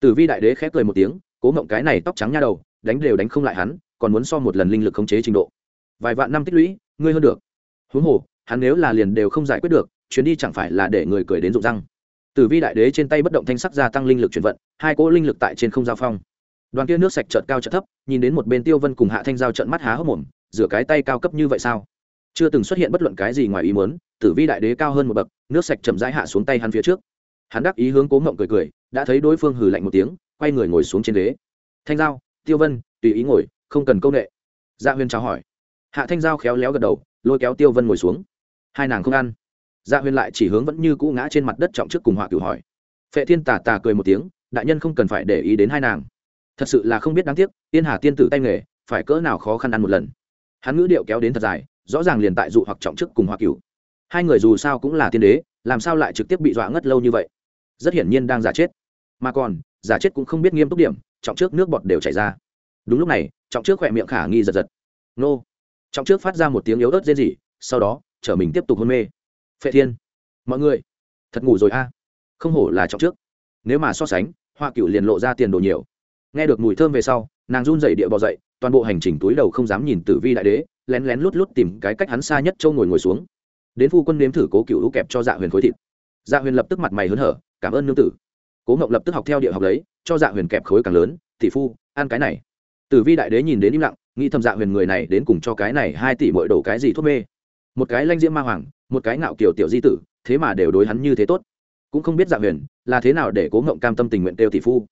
Tử vi đại đế khép cười một tiếng cố ngộng cái này tóc trắng nha đầu đánh đều đánh không lại hắn còn muốn so một lần linh lực khống chế trình độ. Vài vạn năm tích lũy ngươi hơn được. Huống hồ hắn nếu là liền đều không giải quyết được chuyến đi chẳng phải là để người cười đến rụng răng. Tử vi đại đế trên tay bất động thanh sắc gia tăng linh lực chuyển vận hai cỗ linh lực tại trên không giao phong đoàn kia nước sạch chợt cao chợt thấp, nhìn đến một bên tiêu vân cùng hạ thanh giao trận mắt há hốc mồm, rửa cái tay cao cấp như vậy sao? Chưa từng xuất hiện bất luận cái gì ngoài ý muốn, tử vi đại đế cao hơn một bậc, nước sạch chậm rãi hạ xuống tay hắn phía trước. Hắn đắc ý hướng cố ngộng cười cười, đã thấy đối phương hừ lạnh một tiếng, quay người ngồi xuống trên ghế. Thanh giao, tiêu vân, tùy ý ngồi, không cần công nghệ gia dạ huyên chào hỏi. Hạ thanh giao khéo léo gật đầu, lôi kéo tiêu vân ngồi xuống. Hai nàng không ăn. Gia dạ huyên lại chỉ hướng vẫn như cũ ngã trên mặt đất trọng trước cùng họa cửu hỏi. Phệ thiên tà tà cười một tiếng, đại nhân không cần phải để ý đến hai nàng thật sự là không biết đáng tiếc tiên hà tiên tử tay nghề, phải cỡ nào khó khăn ăn một lần. Hắn ngữ điệu kéo đến thật dài, rõ ràng liền tại dụ hoặc trọng chức cùng hoa cửu. Hai người dù sao cũng là tiên đế, làm sao lại trực tiếp bị dọa ngất lâu như vậy? Rất hiển nhiên đang giả chết. Mà còn, giả chết cũng không biết nghiêm túc điểm, trọng trước nước bọt đều chảy ra. Đúng lúc này, trọng trước khỏe miệng khả nghi giật giật. Nô. Trọng trước phát ra một tiếng yếu ớt rên rỉ, sau đó chở mình tiếp tục hôn mê. Phệ thiên. Mọi người, thật ngủ rồi a. Không hổ là trọng trước. Nếu mà so sánh, hoa cựu liền lộ ra tiền đồ nhiều nghe được mùi thơm về sau, nàng run dậy địa bò dậy, toàn bộ hành trình túi đầu không dám nhìn tử vi đại đế, lén lén lút lút tìm cái cách hắn xa nhất châu ngồi ngồi xuống. Đến phu quân nếm thử cố cựu lũ kẹp cho dạ huyền khối thịt. Dạ huyền lập tức mặt mày hớn hở, cảm ơn nương tử. Cố ngộng lập tức học theo địa học lấy, cho dạ huyền kẹp khối càng lớn, tỷ phu, ăn cái này. Tử vi đại đế nhìn đến im lặng, nghĩ thầm dạ huyền người này đến cùng cho cái này hai tỷ mỗi đổ cái gì thuốc mê. Một cái lanh diễm ma hoàng, một cái ngạo kiểu tiểu di tử, thế mà đều đối hắn như thế tốt. Cũng không biết dạ huyền là thế nào để cố ngộng cam tâm tình nguyện kêu tỷ phu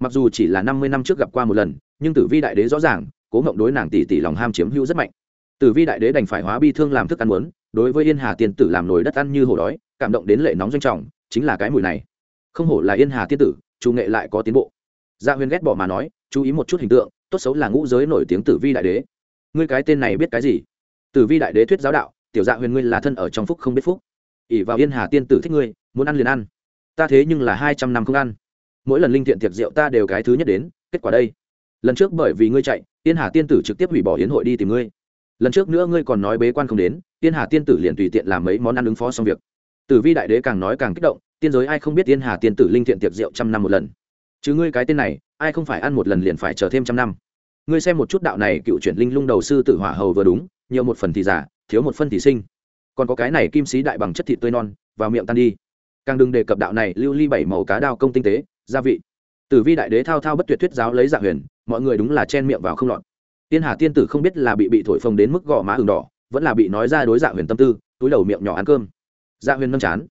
mặc dù chỉ là năm mươi năm trước gặp qua một lần, nhưng tử vi đại đế rõ ràng, cố ngộng đối nàng tỷ tỷ lòng ham chiếm hữu rất mạnh. Tử vi đại đế đành phải hóa bi thương làm thức ăn muốn đối với yên hà tiên tử làm nồi đất ăn như hổ đói, cảm động đến lệ nóng doanh trọng, chính là cái mùi này. Không hổ là yên hà tiên tử, chủ nghệ lại có tiến bộ. Dạ Gia huyên ghét bỏ mà nói, chú ý một chút hình tượng, tốt xấu là ngũ giới nổi tiếng tử vi đại đế. Ngươi cái tên này biết cái gì? Tử vi đại đế thuyết giáo đạo, tiểu dạ huyền ngươi là thân ở trong phúc không biết phúc. Ỉ vào yên hà tiên tử thích ngươi, muốn ăn liền ăn. Ta thế nhưng là hai trăm năm không ăn mỗi lần linh thiện tiệc rượu ta đều cái thứ nhất đến, kết quả đây. Lần trước bởi vì ngươi chạy, tiên hà tiên tử trực tiếp hủy bỏ hiến hội đi tìm ngươi. Lần trước nữa ngươi còn nói bế quan không đến, tiên hà tiên tử liền tùy tiện làm mấy món ăn ứng phó xong việc. Tử vi đại đế càng nói càng kích động, tiên giới ai không biết tiên hà tiên tử linh thiện tiệc rượu trăm năm một lần. Chứ ngươi cái tên này, ai không phải ăn một lần liền phải chờ thêm trăm năm. Ngươi xem một chút đạo này cựu chuyển linh lung đầu sư tử hỏa hầu vừa đúng, nhiều một phần thì giả thiếu một phân thì sinh. Còn có cái này kim sĩ đại bằng chất thịt tươi non, vào miệng tan đi. Càng đừng đề cập đạo này lưu ly bảy màu cá đao công tinh tế gia vị. Tử vi đại đế thao thao bất tuyệt thuyết giáo lấy dạ huyền, mọi người đúng là chen miệng vào không lọt. Tiên hà tiên tử không biết là bị bị thổi phồng đến mức gò má hừng đỏ, vẫn là bị nói ra đối dạ huyền tâm tư, túi đầu miệng nhỏ ăn cơm. Dạ huyền nâm chán.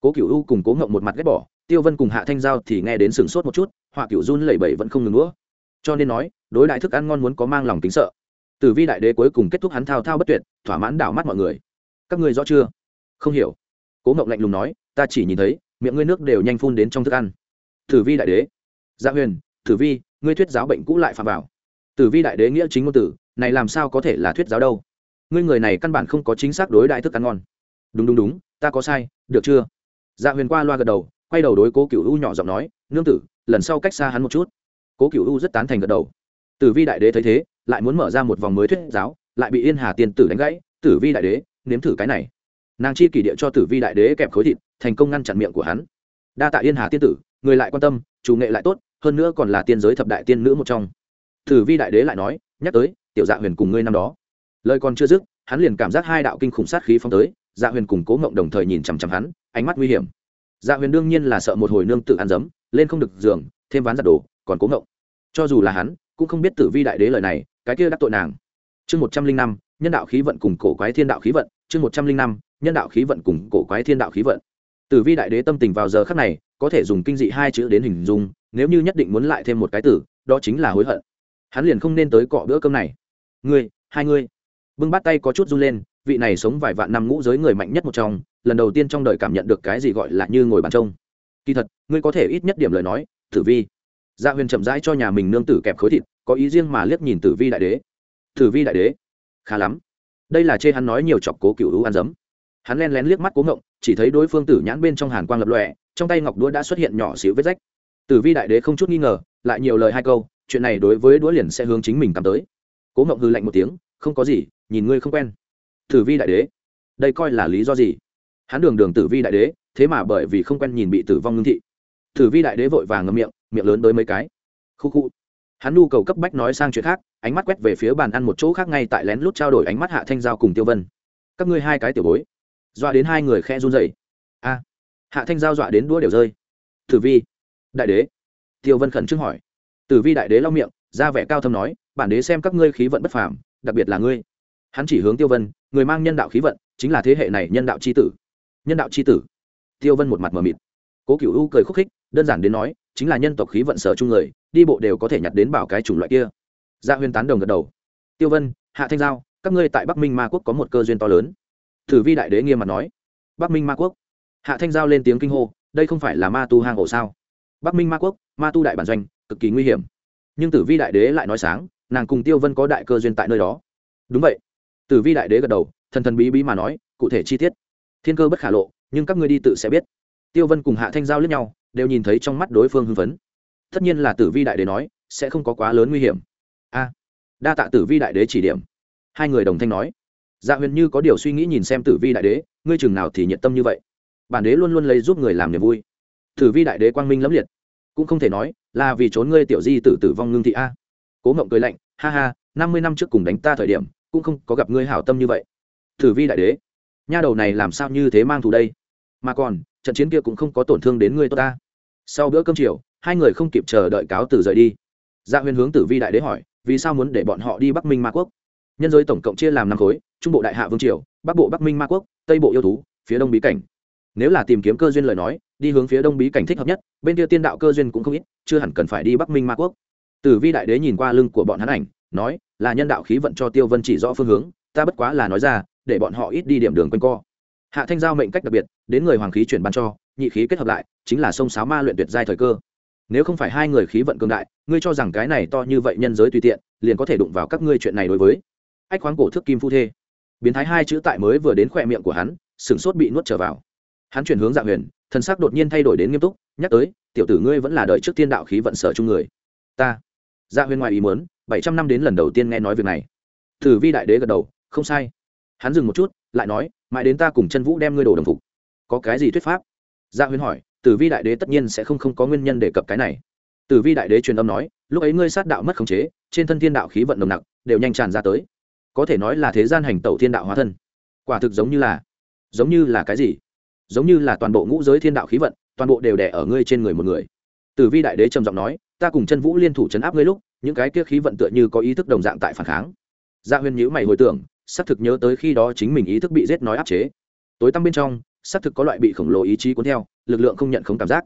Cố cựu u cùng cố ngộng một mặt ghét bỏ, tiêu vân cùng hạ thanh giao thì nghe đến sừng sốt một chút, họa cựu run lẩy bẩy vẫn không ngừng nữa cho nên nói, đối đại thức ăn ngon muốn có mang lòng tính sợ. Tử vi đại đế cuối cùng kết thúc hắn thao thao bất tuyệt, thỏa mãn đảo mắt mọi người. Các ngươi rõ chưa? Không hiểu. Cố ngộng lạnh lùng nói, ta chỉ nhìn thấy, miệng ngươi nước đều nhanh phun đến trong thức ăn tử vi đại đế. Dạ huyền, tử vi, ngươi thuyết giáo bệnh cũ lại phạm vào. Tử vi đại đế nghĩa chính ngôn tử, này làm sao có thể là thuyết giáo đâu? Ngươi người này căn bản không có chính xác đối đại thức ăn ngon. Đúng đúng đúng, ta có sai, được chưa? Dạ huyền qua loa gật đầu, quay đầu đối cố cựu u nhỏ giọng nói, nương tử, lần sau cách xa hắn một chút. Cố cựu u rất tán thành gật đầu. Tử vi đại đế thấy thế, lại muốn mở ra một vòng mới thuyết giáo, lại bị yên hà tiên tử đánh gãy, tử vi đại đế, nếm thử cái này. Nàng chi kỷ địa cho tử vi đại đế kẹp khối thịt, thành công ngăn chặn miệng của hắn. Đa tạ yên hà tiên tử người lại quan tâm, chủ nghệ lại tốt, hơn nữa còn là tiên giới thập đại tiên nữ một trong. Tử vi đại đế lại nói, nhắc tới, tiểu dạ huyền cùng ngươi năm đó. Lời còn chưa dứt, hắn liền cảm giác hai đạo kinh khủng sát khí phong tới dạ huyền cùng cố ngộng đồng thời nhìn chằm chằm hắn, ánh mắt nguy hiểm. Dạ huyền đương nhiên là sợ một hồi nương tự ăn dấm, lên không được giường, thêm ván giặt đồ, còn cố ngộng. Cho dù là hắn, cũng không biết tử vi đại đế lời này, cái kia đắc tội nàng. Chương một trăm linh năm, nhân đạo khí vận cùng cổ quái thiên đạo khí vận, chương một trăm linh năm, nhân đạo khí vận cùng cổ quái thiên đạo khí vận. Tử vi đại đế tâm tình vào giờ khắc này có thể dùng kinh dị hai chữ đến hình dung, nếu như nhất định muốn lại thêm một cái tử đó chính là hối hận. Hắn liền không nên tới cọ bữa cơm này. Ngươi, hai ngươi. Bưng bắt tay có chút run lên, vị này sống vài vạn năm ngũ giới người mạnh nhất một trong, lần đầu tiên trong đời cảm nhận được cái gì gọi là như ngồi bàn trông. Kỳ thật, ngươi có thể ít nhất điểm lời nói, tử vi. Gia dạ huyền chậm rãi cho nhà mình nương tử kẹp khối thịt, có ý riêng mà liếc nhìn tử vi đại đế. Tử vi đại đế, khá lắm. Đây là chê hắn nói nhiều chọc cố cựu hữu ăn dấm. Hắn len lén liếc mắt cố ngộng, chỉ thấy đối phương tử nhãn bên trong hàn quang lập lòe trong tay ngọc đũa đã xuất hiện nhỏ xíu vết rách. Tử vi đại đế không chút nghi ngờ, lại nhiều lời hai câu, chuyện này đối với đũa liền sẽ hướng chính mình cắm tới. Cố ngọc hư lạnh một tiếng, không có gì, nhìn ngươi không quen. Tử vi đại đế, đây coi là lý do gì? Hắn đường đường tử vi đại đế, thế mà bởi vì không quen nhìn bị tử vong ngưng thị. Tử vi đại đế vội vàng ngậm miệng miệng lớn tới mấy cái. Khu khu. Hắn nhu cầu cấp bách nói sang chuyện khác, ánh mắt quét về phía bàn ăn một chỗ khác ngay tại lén lút trao đổi ánh mắt hạ thanh giao cùng tiêu vân. Các ngươi hai cái tiểu bối. Dọa đến hai người khe run dậy a hạ thanh giao dọa đến đũa đều rơi. Tử vi, đại đế. Tiêu vân khẩn trương hỏi. Tử vi đại đế lau miệng, ra vẻ cao thâm nói, bản đế xem các ngươi khí vận bất phàm, đặc biệt là ngươi. Hắn chỉ hướng tiêu vân, người mang nhân đạo khí vận, chính là thế hệ này nhân đạo c h i tử. Nhân đạo c h i tử? Tiêu vân một mặt mờ mịt. Cố cựu u cười khúc khích, đơn giản đến nói, chính là nhân tộc khí vận sở chung người, đi bộ đều có thể nhặt đến bảo cái chủng loại kia. Dạ Gia huyên tán đồng gật đầu. Tiêu vân, hạ thanh giao, các ngươi tại bắc minh ma quốc có một cơ duyên to lớn. Thử vi đại đế nghiêm mặt nói. Bắc minh ma quốc? Hạ thanh giao lên tiếng kinh hô, đây không phải là ma tu hang ổ sao? Bắc minh ma quốc, ma tu đại bản doanh, cực kỳ nguy hiểm. Nhưng tử vi đại đế lại nói sáng, nàng cùng tiêu vân có đại cơ duyên tại nơi đó. Đúng vậy. Tử vi đại đế gật đầu, thần thần bí bí mà nói, cụ thể chi tiết. Thiên cơ bất khả lộ, nhưng các ngươi đi tự sẽ biết. Tiêu vân cùng hạ thanh giao lướt nhau, đều nhìn thấy trong mắt đối phương hưng phấn. Tất nhiên là tử vi đại đế nói, sẽ không có quá lớn nguy hiểm. A. Đa tạ tử vi đại đế chỉ điểm. Hai người đồng thanh nói. Dạ huyền như có điều suy nghĩ nhìn xem tử vi đại đế, ngươi chừng nào thì nhiệt tâm như vậy? Bản đế luôn luôn lấy giúp người làm niềm vui. Thử vi đại đế quang minh lẫm liệt. Cũng không thể nói là vì trốn ngươi tiểu di tử tử vong ngưng thị a. Cố mộng cười lạnh, ha ha, năm mươi năm trước cùng đánh ta thời điểm, cũng không có gặp ngươi hảo tâm như vậy. Thử vi đại đế, nha đầu này làm sao như thế mang thù đây? Mà còn, trận chiến kia cũng không có tổn thương đến ngươi ta. Sau bữa cơm chiều, hai người không kịp chờ đợi cáo từ rời đi. Dạ huyền hướng tử vi đại đế hỏi, vì sao muốn để bọn họ đi bắc minh ma quốc? Nhân giới tổng cộng chia làm năm khối, trung bộ đại hạ vương triều, bắc bộ bắc minh ma quốc, tây bộ yêu thú, phía đông bí cảnh nếu là tìm kiếm cơ duyên lời nói, đi hướng phía đông bí cảnh thích hợp nhất, bên kia tiên đạo cơ duyên cũng không ít, chưa hẳn cần phải đi bắc minh ma quốc. Tử vi đại đế nhìn qua lưng của bọn hắn ảnh, nói, là nhân đạo khí vận cho tiêu vân chỉ rõ phương hướng, ta bất quá là nói ra, để bọn họ ít đi điểm đường quanh co. Hạ thanh giao mệnh cách đặc biệt, đến người hoàng khí chuyển ban cho, nhị khí kết hợp lại, chính là sông sáo ma luyện tuyệt giai thời cơ. Nếu không phải hai người khí vận cường đại, ngươi cho rằng cái này to như vậy nhân giới tùy tiện, liền có thể đụng vào các ngươi chuyện này đối với. Ách khoáng cổ thước kim phu thê. Biến thái hai chữ tại mới vừa đến khỏe miệng của hắn, sửng sốt bị nuốt trở vào hắn chuyển hướng dạ huyền, thần sắc đột nhiên thay đổi đến nghiêm túc, nhắc tới, tiểu tử ngươi vẫn là đợi trước tiên đạo khí vận sở chung người. Ta. Dạ huyền ngoài ý muốn, bảy trăm năm đến lần đầu tiên nghe nói việc này. Thử vi đại đế gật đầu, không sai. Hắn dừng một chút, lại nói, mãi đến ta cùng chân vũ đem ngươi đồ đồng phục. Có cái gì thuyết pháp? Dạ huyền hỏi, tử vi đại đế tất nhiên sẽ không không có nguyên nhân đề cập cái này. Tử vi đại đế truyền âm nói, lúc ấy ngươi sát đạo mất khống chế, trên thân thiên đạo khí vận nồng nặc, đều nhanh tràn ra tới. Có thể nói là thế gian hành tẩu thiên đạo hóa thân. Quả thực giống như là, giống như là cái gì? Giống như là toàn bộ ngũ giới thiên đạo khí vận, toàn bộ đều đẻ ở ngươi trên người một người. Tử vi đại đế trầm giọng nói, ta cùng chân vũ liên thủ chấn áp ngươi lúc, những cái kia khí vận tựa như có ý thức đồng dạng tại phản kháng. Dạ Gia huyên nhữ mày hồi tưởng, xác thực nhớ tới khi đó chính mình ý thức bị giết nói áp chế. Tối tăm bên trong, xác thực có loại bị khổng lồ ý chí cuốn theo, lực lượng không nhận không cảm giác.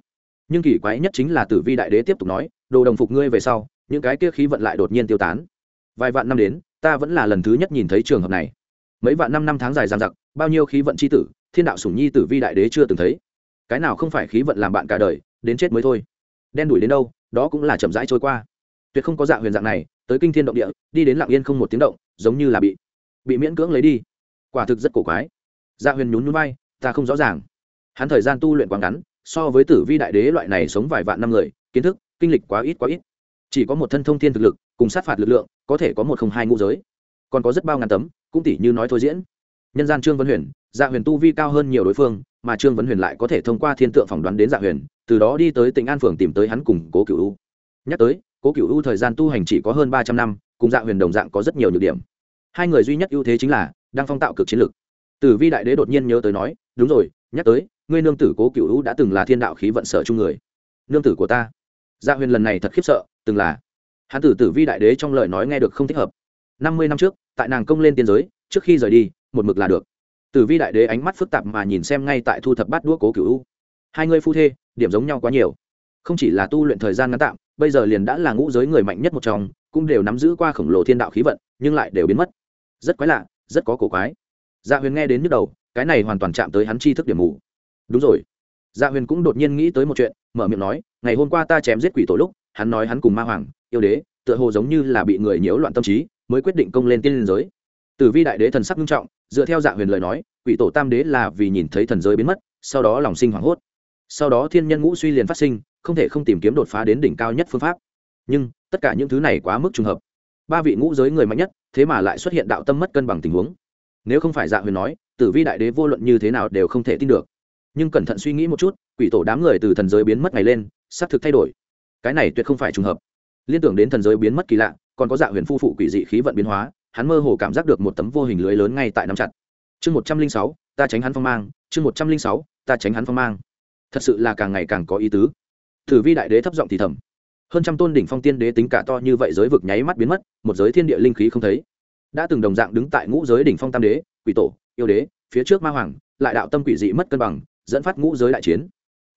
Nhưng kỳ quái nhất chính là tử vi đại đế tiếp tục nói, đồ đồng phục ngươi về sau, những cái kia khí vận lại đột nhiên tiêu tán. Vài vạn năm đến, ta vẫn là lần thứ nhất nhìn thấy trường hợp này. Mấy vạn năm năm tháng dài dằng dặc, bao nhiêu khí vận c h i tử thiên đạo sủng nhi tử vi đại đế chưa từng thấy. Cái nào không phải khí vận làm bạn cả đời, đến chết mới thôi. Đen đuổi đến đâu, đó cũng là chậm rãi trôi qua. Tuyệt không có dạng huyền dạng này, tới kinh thiên động địa, đi đến lạng yên không một tiếng động, giống như là bị bị miễn cưỡng lấy đi. Quả thực rất cổ quái. Dạ huyền nhún nhún bay ta không rõ ràng. Hắn thời gian tu luyện quá ngắn, so với tử vi đại đế loại này sống vài vạn năm người, kiến thức, kinh lịch quá ít quá ít. Chỉ có một thân thông thiên thực lực, cùng sát phạt lực lượng, có thể có một không hai ngũ giới. Còn có rất bao ngàn tấm, cũng tỷ như nói thôi diễn. Nhân gian trương vân huyền dạ huyền tu vi cao hơn nhiều đối phương, mà trương vấn huyền lại có thể thông qua thiên tượng phỏng đoán đến dạ huyền, từ đó đi tới tỉnh an phường tìm tới hắn cùng cố cựu u. Nhắc tới, cố cựu u thời gian tu hành chỉ có hơn ba trăm năm, cùng dạ huyền đồng dạng có rất nhiều nhược điểm. Hai người duy nhất ưu thế chính là, đang phong tạo cực chiến lược tử vi đại đế đột nhiên nhớ tới nói, đúng rồi, nhắc tới, ngươi nương tử cố cựu u đã từng là thiên đạo khí vận sở chung người. Nương tử của ta. Dạ huyền lần này thật khiếp sợ, từng là. Hắn tử tử vi đại đế trong lời nói nghe được không thích hợp. Năm mươi năm trước, tại nàng công lên tiên giới, trước khi rời đi, một mực là được tử vi đại đế ánh mắt phức tạp mà nhìn xem ngay tại thu thập bát đũa cố cựu u. Hai người phu thê, điểm giống nhau quá nhiều. Không chỉ là tu luyện thời gian ngắn tạm, bây giờ liền đã là ngũ giới người mạnh nhất một trong, cũng đều nắm giữ qua khổng lồ thiên đạo khí vận, nhưng lại đều biến mất. Rất quái lạ, rất có cổ quái. Dạ huyền nghe đến nhức đầu, cái này hoàn toàn chạm tới hắn tri thức điểm mù. Đúng rồi. Dạ huyền cũng đột nhiên nghĩ tới một chuyện, mở miệng nói, ngày hôm qua ta chém giết quỷ tổ lúc, hắn nói hắn cùng ma hoàng, yêu đế, tựa hồ giống như là bị người nhiễu loạn tâm trí, mới quyết định công lên tiên liên giới tử vi đại đế thần sắc nghiêm trọng, dựa theo dạ huyền lời nói, quỷ tổ tam đế là vì nhìn thấy thần giới biến mất, sau đó lòng sinh hoảng hốt. Sau đó thiên nhân ngũ suy liền phát sinh, không thể không tìm kiếm đột phá đến đỉnh cao nhất phương pháp. Nhưng, tất cả những thứ này quá mức trùng hợp. Ba vị ngũ giới người mạnh nhất, thế mà lại xuất hiện đạo tâm mất cân bằng tình huống. Nếu không phải dạ huyền nói, tử vi đại đế vô luận như thế nào đều không thể tin được. Nhưng cẩn thận suy nghĩ một chút, quỷ tổ đám người từ thần giới biến mất ngày lên, xác thực thay đổi. Cái này tuyệt không phải trùng hợp. Liên tưởng đến thần giới biến mất kỳ lạ, còn có dạ huyền phu phụ quỷ dị khí vận biến hóa hắn mơ hồ cảm giác được một tấm vô hình lưới lớn ngay tại nắm chặt. Chương một trăm linh sáu, ta tránh hắn phong mang. Chương một trăm linh sáu, ta tránh hắn phong mang. Thật sự là càng ngày càng có ý tứ. Thử vi đại đế thấp giọng thì thầm. Hơn trăm tôn đỉnh phong tiên đế tính cả to như vậy giới vực nháy mắt biến mất, một giới thiên địa linh khí không thấy. Đã từng đồng dạng đứng tại ngũ giới đỉnh phong tam đế, quỷ tổ, yêu đế, phía trước ma hoàng, lại đạo tâm quỷ dị mất cân bằng, dẫn phát ngũ giới đại chiến.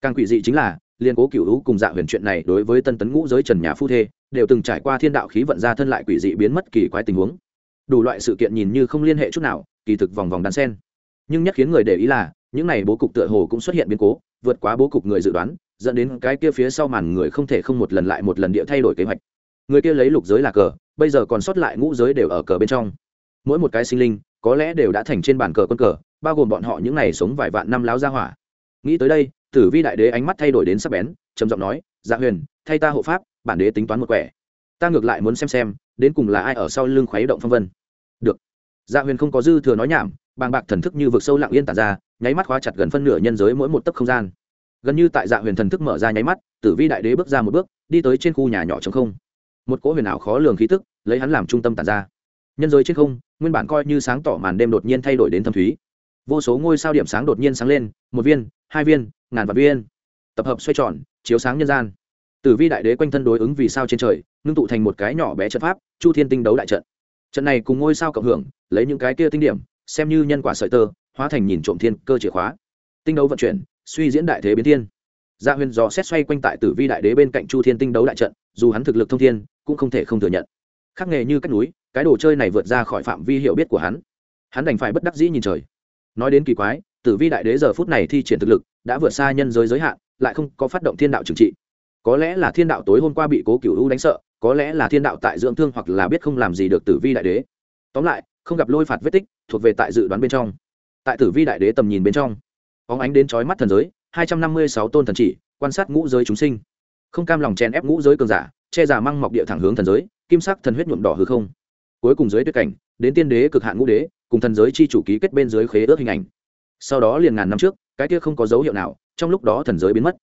Càng quỷ dị chính là, liên cố cựu hữu cùng dạ huyền chuyện này đối với tân tấn ngũ giới trần nhà phu thê, đều từng trải qua thiên đạo khí vận ra thân lại quỷ dị biến mất kỳ quái tình huống đủ loại sự kiện nhìn như không liên hệ chút nào, kỳ thực vòng vòng đan sen. Nhưng nhất khiến người để ý là, những này bố cục tựa hồ cũng xuất hiện biến cố, vượt quá bố cục người dự đoán, dẫn đến cái kia phía sau màn người không thể không một lần lại một lần địa thay đổi kế hoạch. Người kia lấy lục giới là cờ, bây giờ còn sót lại ngũ giới đều ở cờ bên trong. Mỗi một cái sinh linh, có lẽ đều đã thành trên bàn cờ quân cờ, bao gồm bọn họ những này sống vài vạn năm láo ra hỏa. Nghĩ tới đây, tử vi đại đế ánh mắt thay đổi đến sắc bén, trầm giọng nói dạ huyền, thay ta hộ pháp, bản đế tính toán một quẻ. Ta ngược lại muốn xem xem, đến cùng là ai ở sau lưng khuấy động phong vân được. Dạ huyền không có dư thừa nói nhảm, bàng bạc thần thức như vực sâu lặng yên tản ra, nháy mắt khóa chặt gần phân nửa nhân giới mỗi một tấc không gian. Gần như tại dạ huyền thần thức mở ra nháy mắt, tử vi đại đế bước ra một bước, đi tới trên khu nhà nhỏ trống không. Một cỗ huyền ảo khó lường khí tức, lấy hắn làm trung tâm tản ra. Nhân giới trên không, nguyên bản coi như sáng tỏ màn đêm đột nhiên thay đổi đến thâm thúy. Vô số ngôi sao điểm sáng đột nhiên sáng lên, một viên, hai viên, ngàn vạn viên. Tập hợp xoay tròn, chiếu sáng nhân gian. Tử vi đại đế quanh thân đối ứng vì sao trên trời, ngưng tụ thành một cái nhỏ bé trận pháp, chu thiên tinh đấu đại trận trận này cùng ngôi sao cộng hưởng, lấy những cái kia tinh điểm, xem như nhân quả sợi tơ, hóa thành nhìn trộm thiên cơ chìa khóa. Tinh đấu vận chuyển, suy diễn đại thế biến thiên. Gia huyền dò xét xoay quanh tại tử vi đại đế bên cạnh chu thiên tinh đấu đại trận, dù hắn thực lực thông thiên, cũng không thể không thừa nhận. Khắc nghề như cách núi, cái đồ chơi này vượt ra khỏi phạm vi hiểu biết của hắn. Hắn đành phải bất đắc dĩ nhìn trời. Nói đến kỳ quái, tử vi đại đế giờ phút này thi triển thực lực, đã vượt xa nhân giới giới hạn, lại không có phát động thiên đạo trừng trị. Có lẽ là thiên đạo tối hôm qua bị cố cựu u đánh sợ có lẽ là thiên đạo tại dưỡng thương hoặc là biết không làm gì được tử vi đại đế. Tóm lại, không gặp lôi phạt vết tích, thuộc về tại dự đoán bên trong. Tại tử vi đại đế tầm nhìn bên trong óng ánh đến trói mắt thần giới, hai trăm năm mươi sáu tôn thần chỉ, quan sát ngũ giới chúng sinh. Không cam lòng chèn ép ngũ giới cường giả, che giả măng mọc địa thẳng hướng thần giới, kim sắc thần huyết nhuộm đỏ hư không. Cuối cùng giới tuyết cảnh, đến tiên đế cực hạn ngũ đế, cùng thần giới chi chủ ký kết bên dưới khế ước hình ảnh. Sau đó liền ngàn năm trước, cái kia không có dấu hiệu nào, trong lúc đó thần giới biến mất.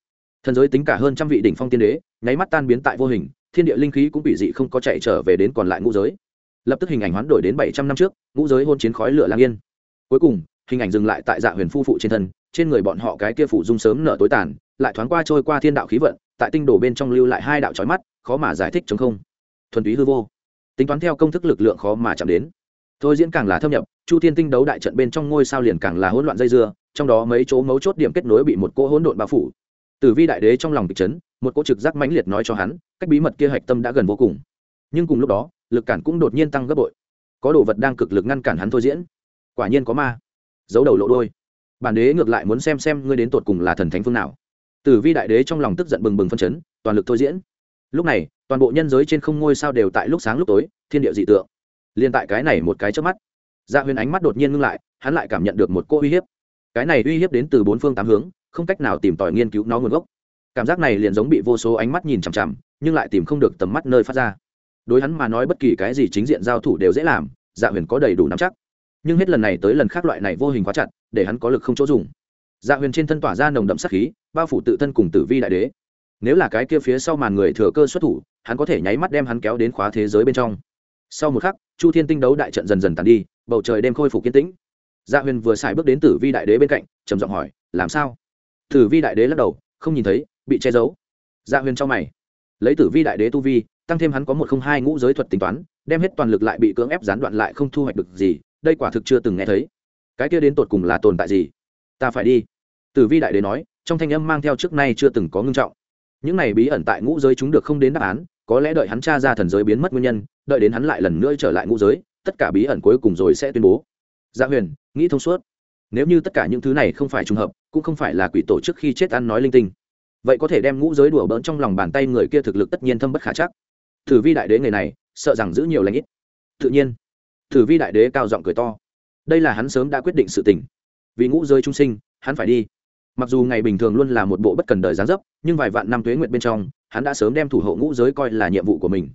Thần giới tính cả hơn trăm vị đỉnh phong tiên đế, nháy mắt tan biến tại vô hình thiên địa linh khí cũng bị dị không có chạy trở về đến còn lại ngũ giới. Lập tức hình ảnh hoán đổi đến bảy trăm năm trước, ngũ giới hôn chiến khói lửa lang yên. Cuối cùng, hình ảnh dừng lại tại dạ huyền phu phụ trên thân, trên người bọn họ cái kia phủ dung sớm nở tối tàn, lại thoáng qua trôi qua thiên đạo khí vận, tại tinh đồ bên trong lưu lại hai đạo trói mắt, khó mà giải thích chống không. Thuần túy hư vô. Tính toán theo công thức lực lượng khó mà chạm đến. Thôi diễn càng là thâm nhập, chu thiên tinh đấu đại trận bên trong ngôi sao liền càng là hỗn loạn dây dưa, trong đó mấy chỗ mấu chốt điểm kết nối bị một cỗ hỗn độn bao phủ. Tử vi đại đế trong lòng bị chấn, một cỗ trực giác mãnh liệt nói cho hắn cách bí mật kia hạch tâm đã gần vô cùng. Nhưng cùng lúc đó, lực cản cũng đột nhiên tăng gấp bội. Có đồ vật đang cực lực ngăn cản hắn thôi diễn. Quả nhiên có ma. Giấu đầu lộ đôi bản đế ngược lại muốn xem xem ngươi đến tột cùng là thần thánh phương nào. Tử vi đại đế trong lòng tức giận bừng bừng phân chấn, toàn lực thôi diễn. Lúc này, toàn bộ nhân giới trên không ngôi sao đều tại lúc sáng lúc tối, thiên địa dị tượng. Liên tại cái này một cái trước mắt dạ huyền ánh mắt đột nhiên ngưng lại, hắn lại cảm nhận được một cô uy hiếp. Cái này uy hiếp đến từ bốn phương tám hướng, không cách nào tìm tòi nghiên cứu nó nguồn gốc. Cảm giác này liền giống bị vô số ánh mắt nhìn chằm chằm nhưng lại tìm không được tầm mắt nơi phát ra. Đối hắn mà nói bất kỳ cái gì chính diện giao thủ đều dễ làm dạ huyền có đầy đủ nắm chắc. Nhưng hết lần này tới lần khác loại này vô hình quá chặt, để hắn có lực không chỗ dùng. Dạ huyền trên thân tỏa ra nồng đậm sắc khí, bao phủ tự thân cùng tử vi đại đế. Nếu là cái kia phía sau màn người thừa cơ xuất thủ, hắn có thể nháy mắt đem hắn kéo đến khóa thế giới bên trong. Sau một khắc, chu thiên tinh đấu đại trận dần dần tàn đi, bầu trời đêm khôi phục kiên tĩnh. Dạ huyền vừa xài bước đến tử vi đại đế bên cạnh, trầm giọng hỏi, làm sao? Tử vi đại đế lắc đầu, không nhìn thấy, bị che giấu. Dạ huyền trong mày lấy tử vi đại đế tu vi, tăng thêm hắn có một không hai ngũ giới thuật tính toán, đem hết toàn lực lại bị cưỡng ép gián đoạn lại không thu hoạch được gì, đây quả thực chưa từng nghe thấy. Cái kia đến tột cùng là tồn tại gì? Ta phải đi. Tử vi đại đế nói, trong thanh âm mang theo trước nay chưa từng có ngưng trọng. Những này bí ẩn tại ngũ giới chúng được không đến đáp án, có lẽ đợi hắn tra ra thần giới biến mất nguyên nhân, đợi đến hắn lại lần nữa trở lại ngũ giới, tất cả bí ẩn cuối cùng rồi sẽ tuyên bố. Dạ huyền, nghĩ thông suốt. Nếu như tất cả những thứ này không phải trùng hợp, cũng không phải là quỷ tổ trước khi chết ăn nói linh tinh vậy có thể đem ngũ giới đùa bỡn trong lòng bàn tay người kia thực lực tất nhiên thâm bất khả chắc. Thử vi đại đế người này, sợ rằng giữ nhiều lãnh ít. Tự nhiên, thử vi đại đế cao giọng cười to. Đây là hắn sớm đã quyết định sự tình. Vì ngũ giới trung sinh, hắn phải đi. Mặc dù ngày bình thường luôn là một bộ bất cần đời gián dấp, nhưng vài vạn năm tuế nguyện bên trong, hắn đã sớm đem thủ hộ ngũ giới coi là nhiệm vụ của mình.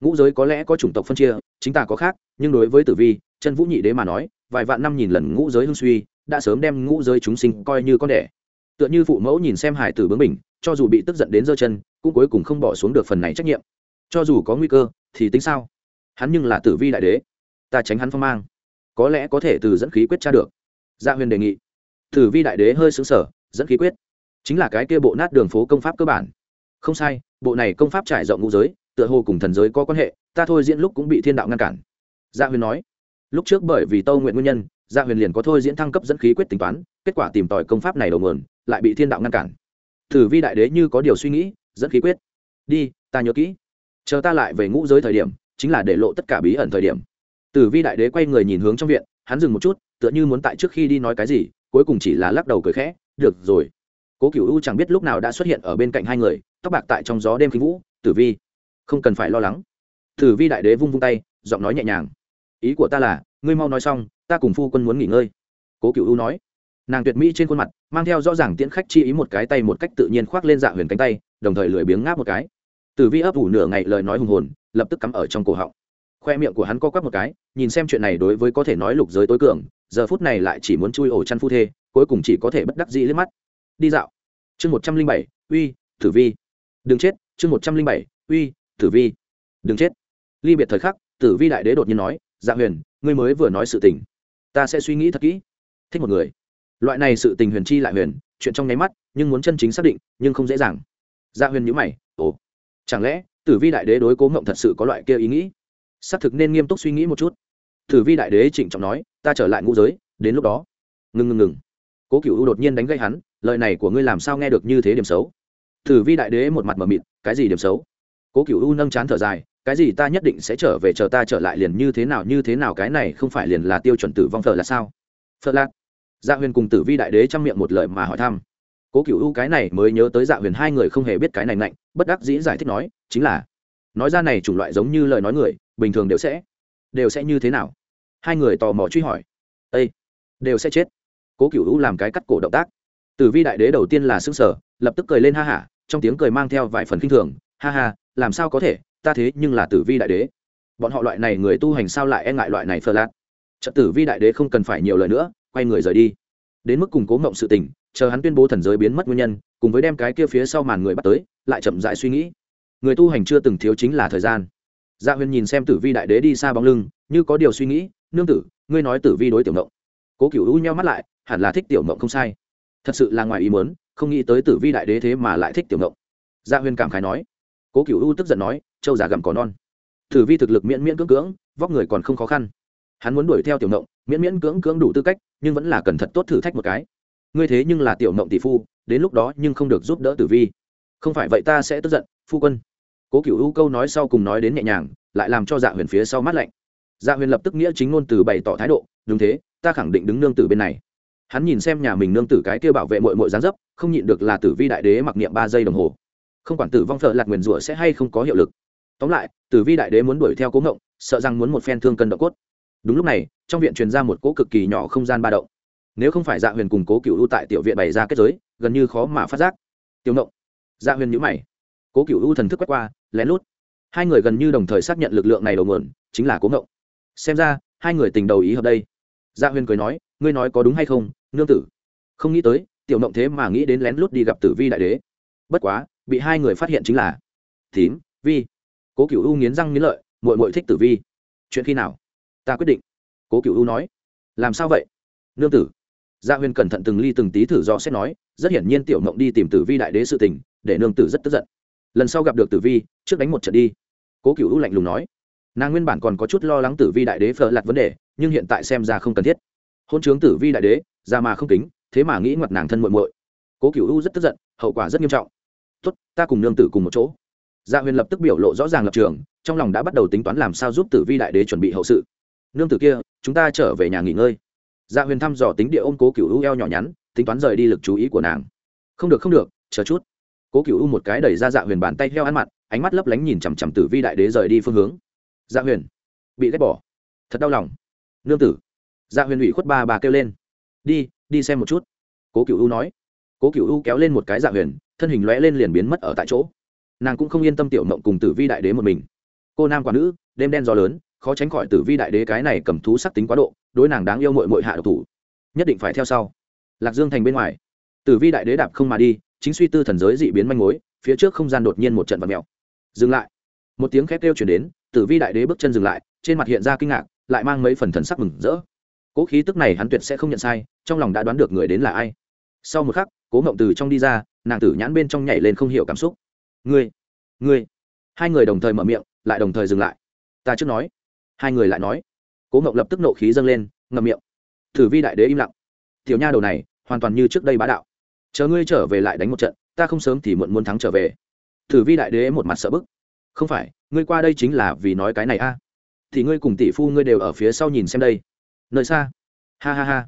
Ngũ giới có lẽ có chủng tộc phân chia, chính ta có khác, nhưng đối với tử vi, chân vũ nhị đế mà nói, vài vạn năm nhìn lần ngũ giới hưng suy, đã sớm đem ngũ giới chúng sinh coi như con đẻ tựa như phụ mẫu nhìn xem hải tử bướng mình cho dù bị tức giận đến giơ chân, cũng cuối cùng không bỏ xuống được phần này trách nhiệm. Cho dù có nguy cơ, thì tính sao? Hắn nhưng là tử vi đại đế. Ta tránh hắn phong mang. Có lẽ có thể từ dẫn khí quyết tra được. Gia huyền đề nghị. Tử vi đại đế hơi xứng sở dẫn khí quyết. Chính là cái kia bộ nát đường phố công pháp cơ bản. Không sai, bộ này công pháp trải rộng ngũ giới, tựa hồ cùng thần giới có quan hệ, ta thôi diễn lúc cũng bị thiên đạo ngăn cản. Gia huyền nói. Lúc trước bởi vì tâu nguyện nguyên nhân gia huyền liền có thôi diễn thăng cấp dẫn khí quyết tính toán, kết quả tìm tòi công pháp này đầu nguồn lại bị thiên đạo ngăn cản. Thử vi đại đế như có điều suy nghĩ, dẫn khí quyết. Đi, ta nhớ kỹ. Chờ ta lại về ngũ giới thời điểm, chính là để lộ tất cả bí ẩn thời điểm. Tử vi đại đế quay người nhìn hướng trong viện, hắn dừng một chút, tựa như muốn tại trước khi đi nói cái gì, cuối cùng chỉ là lắc đầu cười khẽ, được rồi. Cố cựu u chẳng biết lúc nào đã xuất hiện ở bên cạnh hai người, tóc bạc tại trong gió đêm khí vũ, tử vi, không cần phải lo lắng. Tử vi đại đế vung vung tay, giọng nói nhẹ nhàng, ý của ta là, ngươi mau nói xong, ta cùng phu quân muốn nghỉ ngơi. Cố cựu u nói. Nàng tuyệt mỹ trên khuôn mặt mang theo rõ ràng tiễn khách chi ý một cái tay một cách tự nhiên khoác lên dạ huyền cánh tay, đồng thời lười biếng ngáp một cái. Tử vi ấp ủ nửa ngày lời nói hùng hồn, lập tức cắm ở trong cổ họng. Khoe miệng của hắn co quắp một cái, nhìn xem chuyện này đối với có thể nói lục giới tối cường, giờ phút này lại chỉ muốn chui ổ chăn phu thê, cuối cùng chỉ có thể bất đắc dĩ liếc mắt. Đi dạo. Chương một trăm linh bảy, uy, tử vi. Đừng chết, chương một trăm linh bảy, uy, tử vi. Đừng chết. Ly biệt thời khắc, tử vi đại đế đột nhiên nói dạ huyền, ngươi mới vừa nói sự tình. Ta sẽ suy nghĩ thật kỹ. Thích một người loại này sự tình huyền chi lại huyền, chuyện trong nháy mắt, nhưng muốn chân chính xác định, nhưng không dễ dàng. Dạ huyền nhữ mày, ồ, chẳng lẽ tử vi đại đế đối cố ngộng thật sự có loại kia ý nghĩ? Xác thực nên nghiêm túc suy nghĩ một chút. Tử vi đại đế trịnh trọng nói, ta trở lại ngũ giới, đến lúc đó. Ngừng ngừng ngừng. Cố cựu đột nhiên đánh gây hắn, lời này của ngươi làm sao nghe được như thế điểm xấu? Tử vi đại đế một mặt mờ mịt, cái gì điểm xấu? Cố cựu u nâng chán thở dài, cái gì ta nhất định sẽ trở về chờ ta trở lại liền như thế nào, như thế nào, cái này không phải liền là tiêu chuẩn tử vong phở là sao? Phở lạc dạ huyền cùng tử vi đại đế chăm miệng một lời mà hỏi thăm. Cố cựu u cái này mới nhớ tới dạ huyền hai người không hề biết cái này mạnh bất đắc dĩ giải thích nói, chính là, nói ra này chủng loại giống như lời nói người, bình thường đều sẽ đều sẽ như thế nào? Hai người tò mò truy hỏi. Ây đều sẽ chết. Cố cựu u làm cái cắt cổ động tác. Tử vi đại đế đầu tiên là xứng sở lập tức cười lên ha hả, trong tiếng cười mang theo vài phần kinh thường, ha ha, làm sao có thể, ta thế nhưng là tử vi đại đế. Bọn họ loại này người tu hành sao lại e ngại loại này phơ lát trận tử vi đại đế không cần phải nhiều lời nữa quay người rời đi. Đến mức củng cố mộng sự tình, chờ hắn tuyên bố thần giới biến mất nguyên nhân, cùng với đem cái kia phía sau màn người bắt tới, lại chậm dại suy nghĩ. Người tu hành chưa từng thiếu chính là thời gian. Gia dạ huyền nhìn xem tử vi đại đế đi xa bóng lưng, như có điều suy nghĩ, nương tử, ngươi nói tử vi đối tiểu mộng cố cựu u nhau mắt lại, hẳn là thích tiểu mộng không sai. Thật sự là ngoài ý muốn, không nghĩ tới tử vi đại đế thế mà lại thích tiểu mộng gia dạ huyền cảm khái nói. Cố cựu u tức giận nói, châu già gặm có non. Tử vi thực lực miễn miễn cưỡng cưỡng, vóc người còn không khó khăn. Hắn muốn đuổi theo tiểu mộng miễn miễn cưỡng cưỡng đủ tư cách nhưng vẫn là cần thật tốt thử thách một cái. Ngươi thế nhưng là tiểu mộng tỷ phu, đến lúc đó nhưng không được giúp đỡ tử vi. Không phải vậy ta sẽ tức giận, phu quân. Cố cựu u câu nói sau cùng nói đến nhẹ nhàng, lại làm cho dạ huyền phía sau mát lạnh. Dạ huyền lập tức nghĩa chính ngôn từ bày tỏ thái độ, đúng thế, ta khẳng định đứng nương tử bên này. Hắn nhìn xem nhà mình nương tử cái kia bảo vệ mội mội gián dấp, không nhịn được là tử vi đại đế mặc niệm ba giây đồng hồ. Không quản tử vong thợ lạc nguyền rủa sẽ hay không có hiệu lực. Tóm lại, tử vi đại đế muốn đuổi theo cố ngộng, sợ rằng muốn một phen thương cân độ cốt đúng lúc này, trong viện truyền ra một cỗ cực kỳ nhỏ không gian ba động. Nếu không phải dạ huyền cùng cố cựu u tại tiểu viện bày ra kết giới, gần như khó mà phát giác. Tiểu ngộng. Dạ huyền nhữ mày. Cố cựu u thần thức quét qua, lén lút. Hai người gần như đồng thời xác nhận lực lượng này đầu nguồn, chính là cố ngộng. Xem ra, hai người tình đầu ý hợp đây. Dạ huyền cười nói, ngươi nói có đúng hay không, nương tử? Không nghĩ tới, tiểu ngộng thế mà nghĩ đến lén lút đi gặp tử vi đại đế. Bất quá, bị hai người phát hiện chính là tím, vi. Cố cựu u nghiến răng nghiến lợi mội mội thích tử vi. Chuyện khi nào? Ta quyết định. Cố cựu u nói. Làm sao vậy? Nương tử. Dạ Gia huyên cẩn thận từng ly từng tí thử do xét nói, rất hiển nhiên tiểu mộng đi tìm tử vi đại đế sự tình, để nương tử rất tức giận. Lần sau gặp được tử vi, trước đánh một trận đi. Cố cựu u lạnh lùng nói. Nàng nguyên bản còn có chút lo lắng tử vi đại đế phờ lặt vấn đề, nhưng hiện tại xem ra không cần thiết. Hôn chướng tử vi đại đế, ra mà không kính, thế mà nghĩ ngoặt nàng thân muội muội. Cố cựu u rất tức giận, hậu quả rất nghiêm trọng. Tốt, ta cùng nương tử cùng một chỗ. Gia huyền lập tức biểu lộ rõ ràng lập trường, trong lòng đã bắt đầu tính toán làm sao giúp tử vi đại đế chuẩn bị hậu sự nương tử kia, chúng ta trở về nhà nghỉ ngơi. Dạ huyền thăm dò tính địa ôm cố cựu u eo nhỏ nhắn, tính toán rời đi lực chú ý của nàng. Không được không được, chờ chút. Cố cựu u một cái đẩy ra dạ huyền bàn tay heo ăn mặn, ánh mắt lấp lánh nhìn chằm chằm tử vi đại đế rời đi phương hướng. Dạ huyền, bị ghét bỏ. Thật đau lòng. Nương tử. Dạ huyền ủy khuất ba bà kêu lên. Đi đi xem một chút. Cố cựu u nói. Cố cựu u kéo lên một cái dạ huyền, thân hình lõe lên liền biến mất ở tại chỗ. Nàng cũng không yên tâm tiểu mộng cùng tử vi đại đế một mình. Cô nam quả nữ, đêm đen gió lớn khó tránh khỏi tử vi đại đế cái này cầm thú sắc tính quá độ, đối nàng đáng yêu mội mội hạ độc thủ. Nhất định phải theo sau. Lạc dương thành bên ngoài. Tử vi đại đế đạp không mà đi, chính suy tư thần giới dị biến manh mối, phía trước không gian đột nhiên một trận vật mèo. Dừng lại. Một tiếng khét kêu chuyển đến, tử vi đại đế bước chân dừng lại, trên mặt hiện ra kinh ngạc, lại mang mấy phần thần sắc mừng rỡ. Cố khí tức này hắn tuyệt sẽ không nhận sai, trong lòng đã đoán được người đến là ai. Sau một khắc, cố ngộng từ trong đi ra, nàng tử nhãn bên trong nhảy lên không hiểu cảm xúc. Ngươi ngươi. Hai người đồng thời mở miệng, lại đồng thời dừng lại. Ta trước nói hai người lại nói. Cố ngộng lập tức nộ khí dâng lên, ngậm miệng. Thử vi đại đế im lặng. Tiểu nha đầu này, hoàn toàn như trước đây bá đạo. Chờ ngươi trở về lại đánh một trận, ta không sớm thì muộn muốn thắng trở về. Thử vi đại đế một mặt sợ bức. Không phải, ngươi qua đây chính là vì nói cái này a. Thì ngươi cùng tỷ phu ngươi đều ở phía sau nhìn xem đây. Nơi xa. Ha ha ha.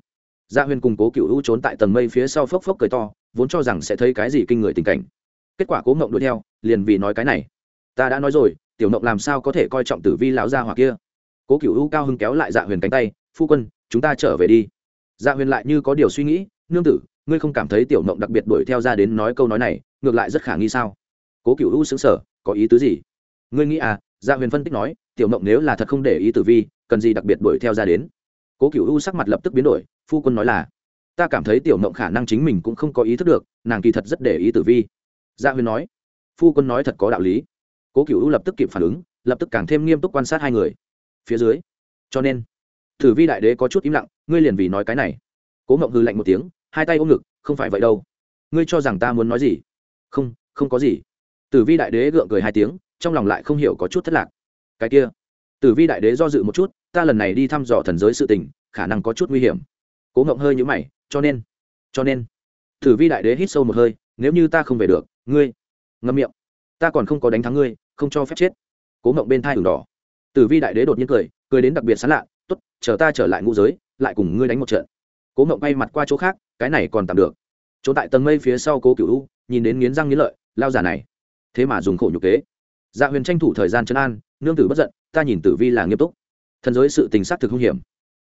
Gia huyên huyền cùng cố cựu u trốn tại tầng mây phía sau phốc phốc cười to, vốn cho rằng sẽ thấy cái gì kinh người tình cảnh. Kết quả cố ngộng đuổi theo, liền vì nói cái này. Ta đã nói rồi, tiểu ngộng làm sao có thể coi trọng tử vi lão gia hoặc kia? Cố cựu u cao hưng kéo lại dạ huyền cánh tay, phu quân, chúng ta trở về đi. Dạ huyền lại như có điều suy nghĩ, nương tử, ngươi không cảm thấy tiểu mộng đặc biệt đuổi theo ra đến nói câu nói này, ngược lại rất khả nghi sao? Cố cựu u xứng sở có ý tứ gì? Ngươi nghĩ à? Dạ huyền phân tích nói, tiểu mộng nếu là thật không để ý tử vi, cần gì đặc biệt đuổi theo ra đến? Cố cựu u sắc mặt lập tức biến đổi, phu quân nói là, ta cảm thấy tiểu mộng khả năng chính mình cũng không có ý thức được, nàng kỳ thật rất để ý tử vi. Dạ huyền nói, phu quân nói thật có đạo lý. Cố cựu u lập tức kịp phản ứng, lập tức càng thêm nghiêm túc quan sát hai người phía dưới. Cho nên tử vi đại đế có chút im lặng, ngươi liền vì nói cái này. Cố mộng hư lạnh một tiếng, hai tay ôm ngực, không phải vậy đâu. Ngươi cho rằng ta muốn nói gì? Không không có gì. Tử vi đại đế gượng cười hai tiếng, trong lòng lại không hiểu có chút thất lạc. Cái kia tử vi đại đế do dự một chút, ta lần này đi thăm dò thần giới sự tình, khả năng có chút nguy hiểm. Cố ngộng hơi nhũ mày, cho nên cho nên. Tử vi đại đế hít sâu một hơi, nếu như ta không về được, ngươi ngâm miệng. Ta còn không có đánh thắng ngươi, không cho phép chết. Cố ngộng bên thai đường đỏ tử vi đại đế đột nhiên cười cười đến đặc biệt sán lạ t ố t chờ ta trở lại ngũ giới, lại cùng ngươi đánh một trận. Cố ngộng bay mặt qua chỗ khác, cái này còn tạm được. Chỗ tại tầng mây phía sau cố cựu u, nhìn đến nghiến răng nghiến lợi, lao giả này. Thế mà dùng khổ nhục kế. Dạ huyền tranh thủ thời gian trấn an, nương tử bất giận, ta nhìn tử vi là nghiêm túc. Thần giới sự tình sát thực hung hiểm.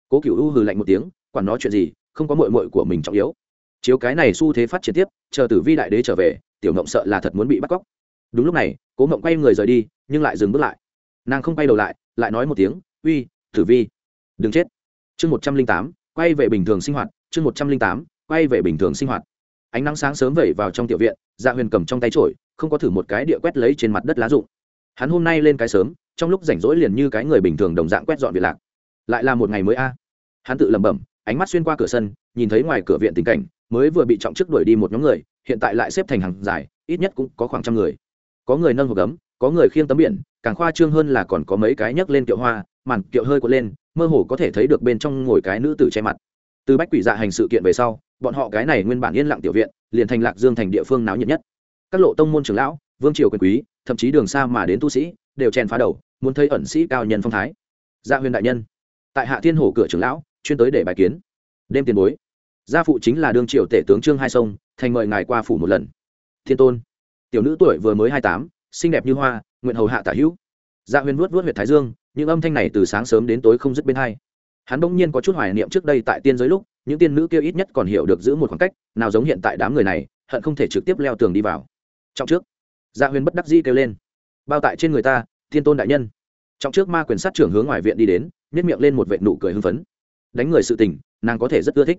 Cố cựu u hừ lạnh một tiếng, quản nó chuyện gì, không có mội mội của mình trọng yếu. Chiếu cái này xu thế phát triển tiếp, chờ tử vi đại đế trở về, tiểu ngộng sợ là thật muốn bị bắt cóc. Đúng lúc này, cố ngộng quay người rời đi, nhưng lại dừng bước lại nàng không quay đầu lại lại nói một tiếng, uy, tử vi, đừng chết. Chương một trăm linh tám, quay về bình thường sinh hoạt, chương một trăm linh tám, quay về bình thường sinh hoạt. Ánh nắng sáng sớm vẩy vào trong tiểu viện dạ huyền cầm trong tay trổi không có thử một cái địa quét lấy trên mặt đất lá rụng. Hắn hôm nay lên cái sớm, trong lúc rảnh rỗi liền như cái người bình thường đồng dạng quét dọn việc lạc. Lại là một ngày mới a. À. Hắn tự lẩm bẩm, ánh mắt xuyên qua cửa sân, nhìn thấy ngoài cửa viện tình cảnh, mới vừa bị trọng chức đuổi đi một nhóm người, hiện tại lại xếp thành hàng dài, ít nhất cũng có khoảng trăm người. Có người nâng hộp gấm có người khiêng tấm biển, càng khoa trương hơn là còn có mấy cái nhấc lên kiệu hoa, màn kiệu hơi quật lên, mơ hồ có thể thấy được bên trong ngồi cái nữ tử che mặt. Từ bách quỷ dạ hành sự kiện về sau, bọn họ cái này nguyên bản yên lặng tiểu viện, liền thành lạc dương thành địa phương náo nhiệt nhất. Các lộ tông môn trưởng lão, vương triều quyền quý, thậm chí đường xa mà đến tu sĩ, đều chen phá đầu, muốn thấy ẩn sĩ cao nhân phong thái. Gia huyền đại nhân, tại hạ thiên hồ cửa trưởng lão, chuyên tới để bài kiến. Đêm tiền bối, gia phụ chính là đương triều tể tướng trương hai sông, thành mời ngài qua phủ một lần. Thiên tôn, tiểu nữ tuổi vừa mới hai tám xinh đẹp như hoa, nguyện hầu hạ tả hữu. Gia huyền vuốt vuốt huyệt thái dương, những âm thanh này từ sáng sớm đến tối không dứt bên hai. Hắn bỗng nhiên có chút hoài niệm trước đây tại tiên giới lúc, những tiên nữ kia ít nhất còn hiểu được giữ một khoảng cách, nào giống hiện tại đám người này, hận không thể trực tiếp leo tường đi vào. Trong trước gia huyền bất đắc dĩ kêu lên, bao tại trên người ta, thiên tôn đại nhân. Trong trước ma quyền sát trưởng hướng ngoài viện đi đến nhét miệng lên một vệ nụ cười hưng phấn. Đánh người sự tình, nàng có thể rất ưa thích.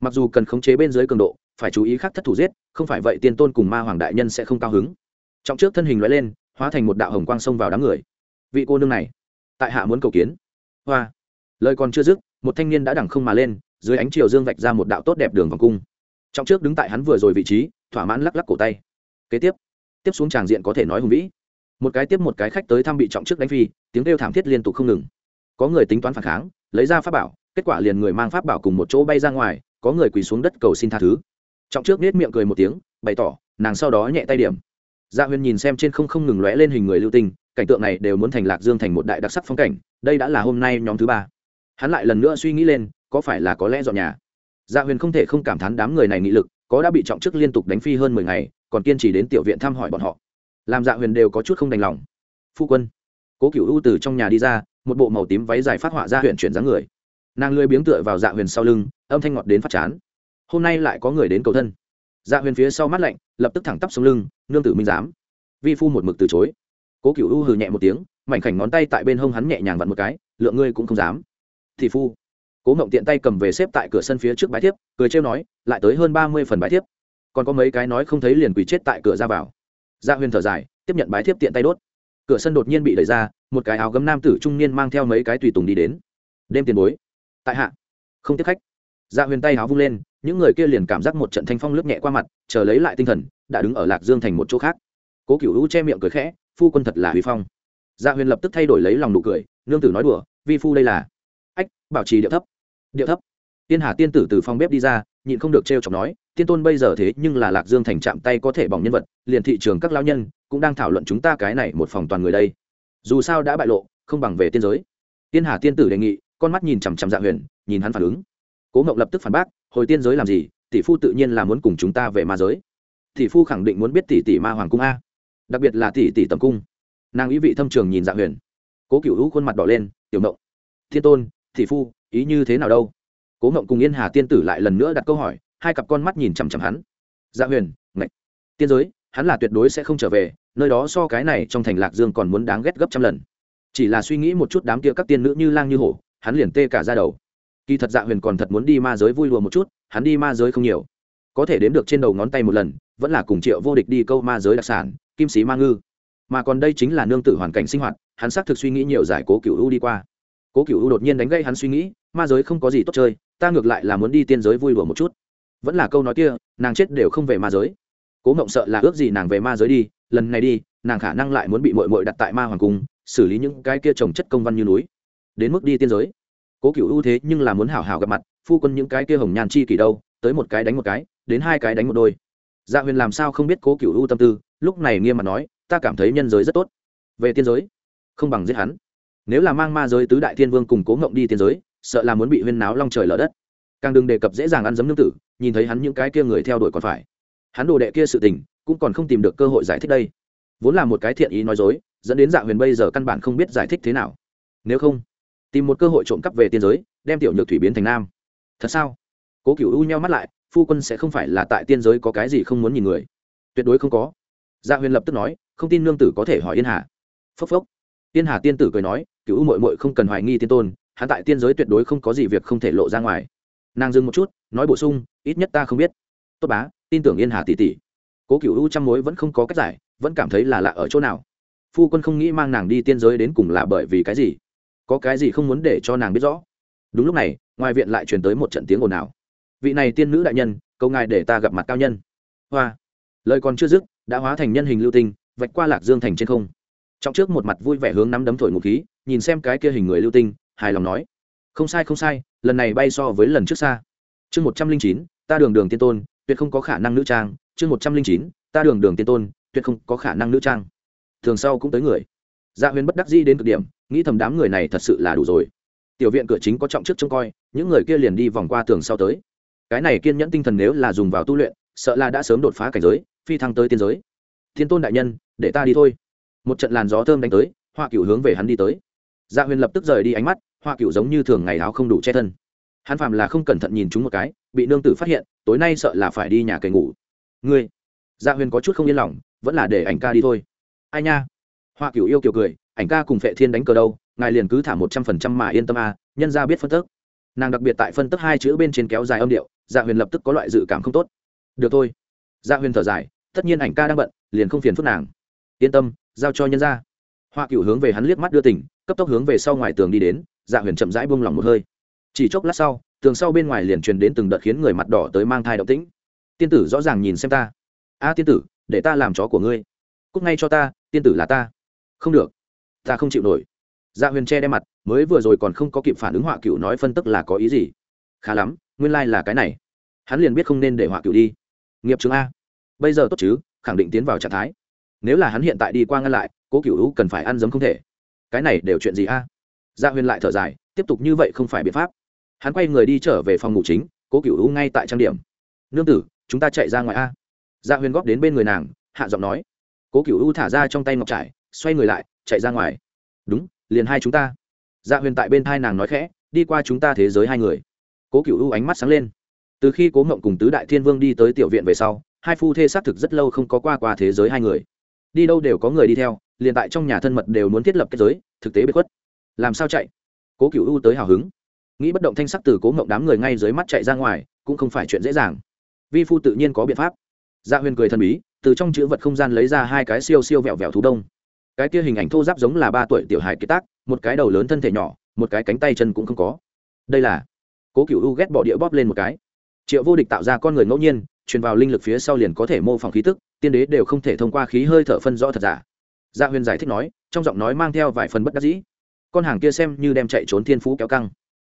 Mặc dù cần khống chế bên dưới cường độ, phải chú ý khắc thất thủ giết, không phải vậy tiên tôn cùng ma hoàng đại nhân sẽ không cao hứng trọng trước thân hình loại lên, hóa thành một đạo hồng quang xông vào đám người. Vị cô nương này, tại hạ muốn cầu kiến. Hoa. Lời còn chưa dứt, một thanh niên đã đẳng không mà lên, dưới ánh chiều dương vạch ra một đạo tốt đẹp đường vòng cung. Trọng trước đứng tại hắn vừa rồi vị trí, thỏa mãn lắc lắc cổ tay. Kế tiếp tiếp xuống tràng diện có thể nói hùng vĩ. Một cái tiếp một cái khách tới thăm bị trọng trước đánh phi, tiếng kêu thảm thiết liên tục không ngừng. Có người tính toán phản kháng, lấy ra pháp bảo, kết quả liền người mang pháp bảo cùng một chỗ bay ra ngoài, có người quỳ xuống đất cầu xin tha thứ. Trọng trước nết miệng cười một tiếng, bày tỏ, nàng sau đó nhẹ tay điểm. Dạ huyền nhìn xem trên không không ngừng lóe lên hình người lưu tinh, cảnh tượng này đều muốn thành lạc dương thành một đại đặc sắc phong cảnh, đây đã là hôm nay nhóm thứ ba. Hắn lại lần nữa suy nghĩ lên, có phải là có lẽ dọn nhà? Dạ huyền không thể không cảm thán đám người này nghị lực, có đã bị trọng chức liên tục đánh phi hơn mười ngày, còn kiên trì đến tiểu viện thăm hỏi bọn họ. Làm dạ huyền đều có chút không đành lòng. Phu quân, cố cựu ưu từ trong nhà đi ra, một bộ màu tím váy dài phát họa ra huyện chuyển dáng người. Nàng lười biếng tựa vào dạ huyền sau lưng, âm thanh ngọt đến phát chán. Hôm nay lại có người đến cầu thân dạ huyền phía sau mắt lạnh, lập tức thẳng tắp xuống lưng, nương tử minh giám. Vi phu một mực từ chối. Cố cựu u hừ nhẹ một tiếng, mảnh khảnh ngón tay tại bên hông hắn nhẹ nhàng vặn một cái, lượng ngươi cũng không dám. Thì phu. Cố mộng tiện tay cầm về xếp tại cửa sân phía trước bãi thiếp, cười trêu nói, lại tới hơn ba mươi phần bãi thiếp. Còn có mấy cái nói không thấy liền quỳ chết tại cửa ra vào. Gia dạ huyền thở dài, tiếp nhận bãi thiếp tiện tay đốt. Cửa sân đột nhiên bị đẩy ra, một cái áo gấm nam tử trung niên mang theo mấy cái tùy tùng đi đến. Đêm tiền bối. Tại hạ. Không tiếp khách. Gia dạ huyền tay áo vung lên những người kia liền cảm giác một trận thanh phong lướt nhẹ qua mặt, chờ lấy lại tinh thần, đã đứng ở lạc dương thành một chỗ khác. Cố cựu hữu che miệng cười khẽ, phu quân thật là huy phong. Gia dạ huyền lập tức thay đổi lấy lòng nụ cười, nương tử nói đùa, vi phu đây là. Ách, bảo trì điệu thấp. Điệu thấp. Tiên hà tiên tử từ phòng bếp đi ra, nhịn không được t r e o chọc nói, tiên tôn bây giờ thế nhưng là lạc dương thành chạm tay có thể bỏng nhân vật, liền thị trường các lao nhân, cũng đang thảo luận chúng ta cái này một phòng toàn người đây. Dù sao đã bại lộ, không bằng về tiên giới. Tiên hà tiên tử đề nghị, con mắt nhìn chằm chằm dạ huyền, nhìn hắn phản ứng. Cố ngộng lập tức phản bác hồi tiên giới làm gì, tỷ phu tự nhiên là muốn cùng chúng ta về ma giới. Tỷ phu khẳng định muốn biết tỷ tỷ ma hoàng cung a. Đặc biệt là tỷ tỷ tầm cung. Nàng ý vị thâm trường nhìn dạ huyền. Cố cựu hữu khuôn mặt đỏ lên, tiểu mộng thiên tôn, tỷ phu, ý như thế nào đâu? Cố mộng cùng yên hà tiên tử lại lần nữa đặt câu hỏi, hai cặp con mắt nhìn chằm chằm hắn. Dạ huyền ngạch tiên giới, hắn là tuyệt đối sẽ không trở về, nơi đó so cái này trong thành lạc dương còn muốn đáng ghét gấp trăm lần. Chỉ là suy nghĩ một chút đám kia các tiên nữ như lang như hổ, hắn liền tê cả ra đầu kỳ thật dạ huyền còn thật muốn đi ma giới vui lùa một chút, hắn đi ma giới không nhiều. Có thể đếm được trên đầu ngón tay một lần, vẫn là cùng triệu vô địch đi câu ma giới đặc sản, kim sĩ ma ngư. Mà còn đây chính là nương tử hoàn cảnh sinh hoạt, hắn xác thực suy nghĩ nhiều giải cố cựu u đi qua. Cố cựu u đột nhiên đánh gây hắn suy nghĩ, ma giới không có gì tốt chơi, ta ngược lại là muốn đi tiên giới vui lùa một chút. Vẫn là câu nói kia, nàng chết đều không về ma giới. Cố mộng sợ là ước gì nàng về ma giới đi, lần này đi, nàng khả năng lại muốn bị mội mội đặt tại ma hoàng cung, xử lý những cái kia trồng chất công văn như núi. Đến mức đi tiên giới cố cựu ưu thế nhưng là muốn hảo hảo gặp mặt, phu quân những cái kia hồng nhàn chi kỳ đâu, tới một cái đánh một cái, đến hai cái đánh một đôi. Dạ huyền làm sao không biết cố cựu ưu tâm tư, lúc này nghiêm mặt nói, ta cảm thấy nhân giới rất tốt. Về tiên giới, không bằng giết hắn. Nếu là mang ma giới tứ đại thiên vương cùng cố ngộng đi tiên giới, sợ là muốn bị huyên náo long trời lở đất. Càng đừng đề cập dễ dàng ăn giấm nương tử, nhìn thấy hắn những cái kia người theo đuổi còn phải. Hắn đồ đệ kia sự tình, cũng còn không tìm được cơ hội giải thích đây. Vốn là một cái thiện ý nói dối, dẫn đến dạ huyền bây giờ căn bản không biết giải thích thế nào. Nếu không tìm một cơ hội trộm cắp về tiên giới, đem tiểu nhược thủy biến thành nam. Thật sao? Cố cựu u nhau mắt lại, phu quân sẽ không phải là tại tiên giới có cái gì không muốn nhìn người. Tuyệt đối không có. Gia huyền lập tức nói, không tin nương tử có thể hỏi yên hà. Phốc phốc. Tiên hà tiên tử cười nói cựu u mội mội không cần hoài nghi tiên tôn, hắn tại tiên giới tuyệt đối không có gì việc không thể lộ ra ngoài. Nàng dừng một chút, nói bổ sung, ít nhất ta không biết. Tốt bá, tin tưởng yên hà tỷ tỷ. Cố cựu u trăm mối vẫn không có cách giải, vẫn cảm thấy là lạ ở chỗ nào. Phu quân không nghĩ mang nàng đi tiên giới đến cùng là bởi vì cái gì có cái gì không muốn để cho nàng biết rõ. Đúng lúc này, ngoài viện lại truyền tới một trận tiếng ồn ào. Vị này tiên nữ đại nhân câu ngài để ta gặp mặt cao nhân. Hoa. Lời còn chưa dứt, đã hóa thành nhân hình lưu tinh, vạch qua lạc dương thành trên không. Trong trước một mặt vui vẻ hướng nắm đấm thổi ngụ khí, nhìn xem cái kia hình người lưu tinh, hài lòng nói. Không sai không sai, lần này bay so với lần trước xa. Chương một trăm linh chín, ta đường đường tiên tôn, tuyệt không có khả năng nữ trang. Chương một trăm linh chín, ta đường đường tiên tôn, tuyệt không có khả năng nữ trang. Thường sau cũng tới người dạ huyền bất đắc di đến cực điểm, nghĩ thầm đám người này thật sự là đủ rồi. Tiểu viện cửa chính có trọng chức trông coi, những người kia liền đi vòng qua tường sau tới. Cái này kiên nhẫn tinh thần nếu là dùng vào tu luyện, sợ là đã sớm đột phá cảnh giới, phi thăng tới tiên giới. Thiên tôn đại nhân, để ta đi thôi. Một trận làn gió thơm đánh tới, hoa cựu hướng về hắn đi tới. Gia dạ huyền lập tức rời đi ánh mắt, hoa cựu giống như thường ngày áo không đủ che thân. Hắn phạm là không cẩn thận nhìn chúng một cái, bị nương tử phát hiện, tối nay sợ là phải đi nhà cày ngủ. Ngươi! Gia dạ huyền có chút không yên lòng, vẫn là để ảnh ca đi thôi. Ai nha? Hoa cửu yêu kiều cười ảnh ca cùng phệ thiên đánh cờ đâu ngài liền cứ thả một trăm phần trăm mà yên tâm a à, nhân ra biết phân tức. Nàng đặc biệt tại phân tức hai chữ bên trên kéo dài âm điệu dạ huyền lập tức có loại dự cảm không tốt. Được thôi. Dạ huyền thở dài tất nhiên ảnh ca đang bận liền không phiền phức nàng. Yên tâm giao cho nhân ra hoa cửu hướng về hắn liếc mắt đưa tỉnh cấp tốc hướng về sau ngoài tường đi đến dạ huyền chậm rãi buông lòng một hơi. Chỉ chốc lát sau tường sau bên ngoài liền truyền đến từng đợt khiến người mặt đỏ tới mang thai động tĩnh. Tiên tử rõ ràng nhìn xem ta. A tiên tử để ta làm chó của ngươi. Cúc ngay cho ta tiên tử là ta không được. Ta không chịu nổi. Dạ huyền che đe mặt, mới vừa rồi còn không có kịp phản ứng họa cựu nói phân tức là có ý gì? Khá lắm, nguyên lai、like、là cái này. Hắn liền biết không nên để họa cựu đi. Nghiệp chứng a. Bây giờ tốt chứ, khẳng định tiến vào trạng thái. Nếu là hắn hiện tại đi qua ngăn lại, cố cựu hữu cần phải ăn giấm không thể. Cái này đều chuyện gì a? Dạ gia huyền lại thở dài, tiếp tục như vậy không phải biện pháp. Hắn quay người đi trở về phòng ngủ chính, cố cựu hữu ngay tại trang điểm. Nương tử, chúng ta chạy ra ngoài a. Dạ huyền góp đến bên người nàng, hạ giọng nói. Cố cựu hữu thả ra trong tay ngọc trải xoay người lại, chạy ra ngoài. Đúng, liền hai chúng ta. Dạ huyền tại bên hai nàng nói khẽ, đi qua chúng ta thế giới hai người. Cố cựu u ánh mắt sáng lên. Từ khi cố ngộng cùng tứ đại thiên vương đi tới tiểu viện về sau, hai phu thê xác thực rất lâu không có qua qua thế giới hai người. Đi đâu đều có người đi theo, liền tại trong nhà thân mật đều muốn thiết lập kết giới, thực tế bị khuất. Làm sao chạy? Cố cựu u tới hào hứng. Nghĩ bất động thanh sắc từ cố ngộng đám người ngay dưới mắt chạy ra ngoài, cũng không phải chuyện dễ dàng. Vi phu tự nhiên có biện pháp. Gia dạ huyền cười thần bí, từ trong chữ vật không gian lấy ra hai cái siêu siêu vẹo vẹo thú đông cái kia hình ảnh thô giáp giống là ba tuổi tiểu hài kiệt tác, một cái đầu lớn thân thể nhỏ, một cái cánh tay chân cũng không có. Đây là, cố cựu u ghét bỏ địa bóp lên một cái. Triệu vô địch tạo ra con người ngẫu nhiên, truyền vào linh lực phía sau liền có thể mô phỏng khí tức, tiên đế đều không thể thông qua khí hơi thở phân rõ thật giả. Gia huyền giải thích nói, trong giọng nói mang theo vài phần bất đắc dĩ. Con hàng kia xem như đem chạy trốn thiên phú kéo căng.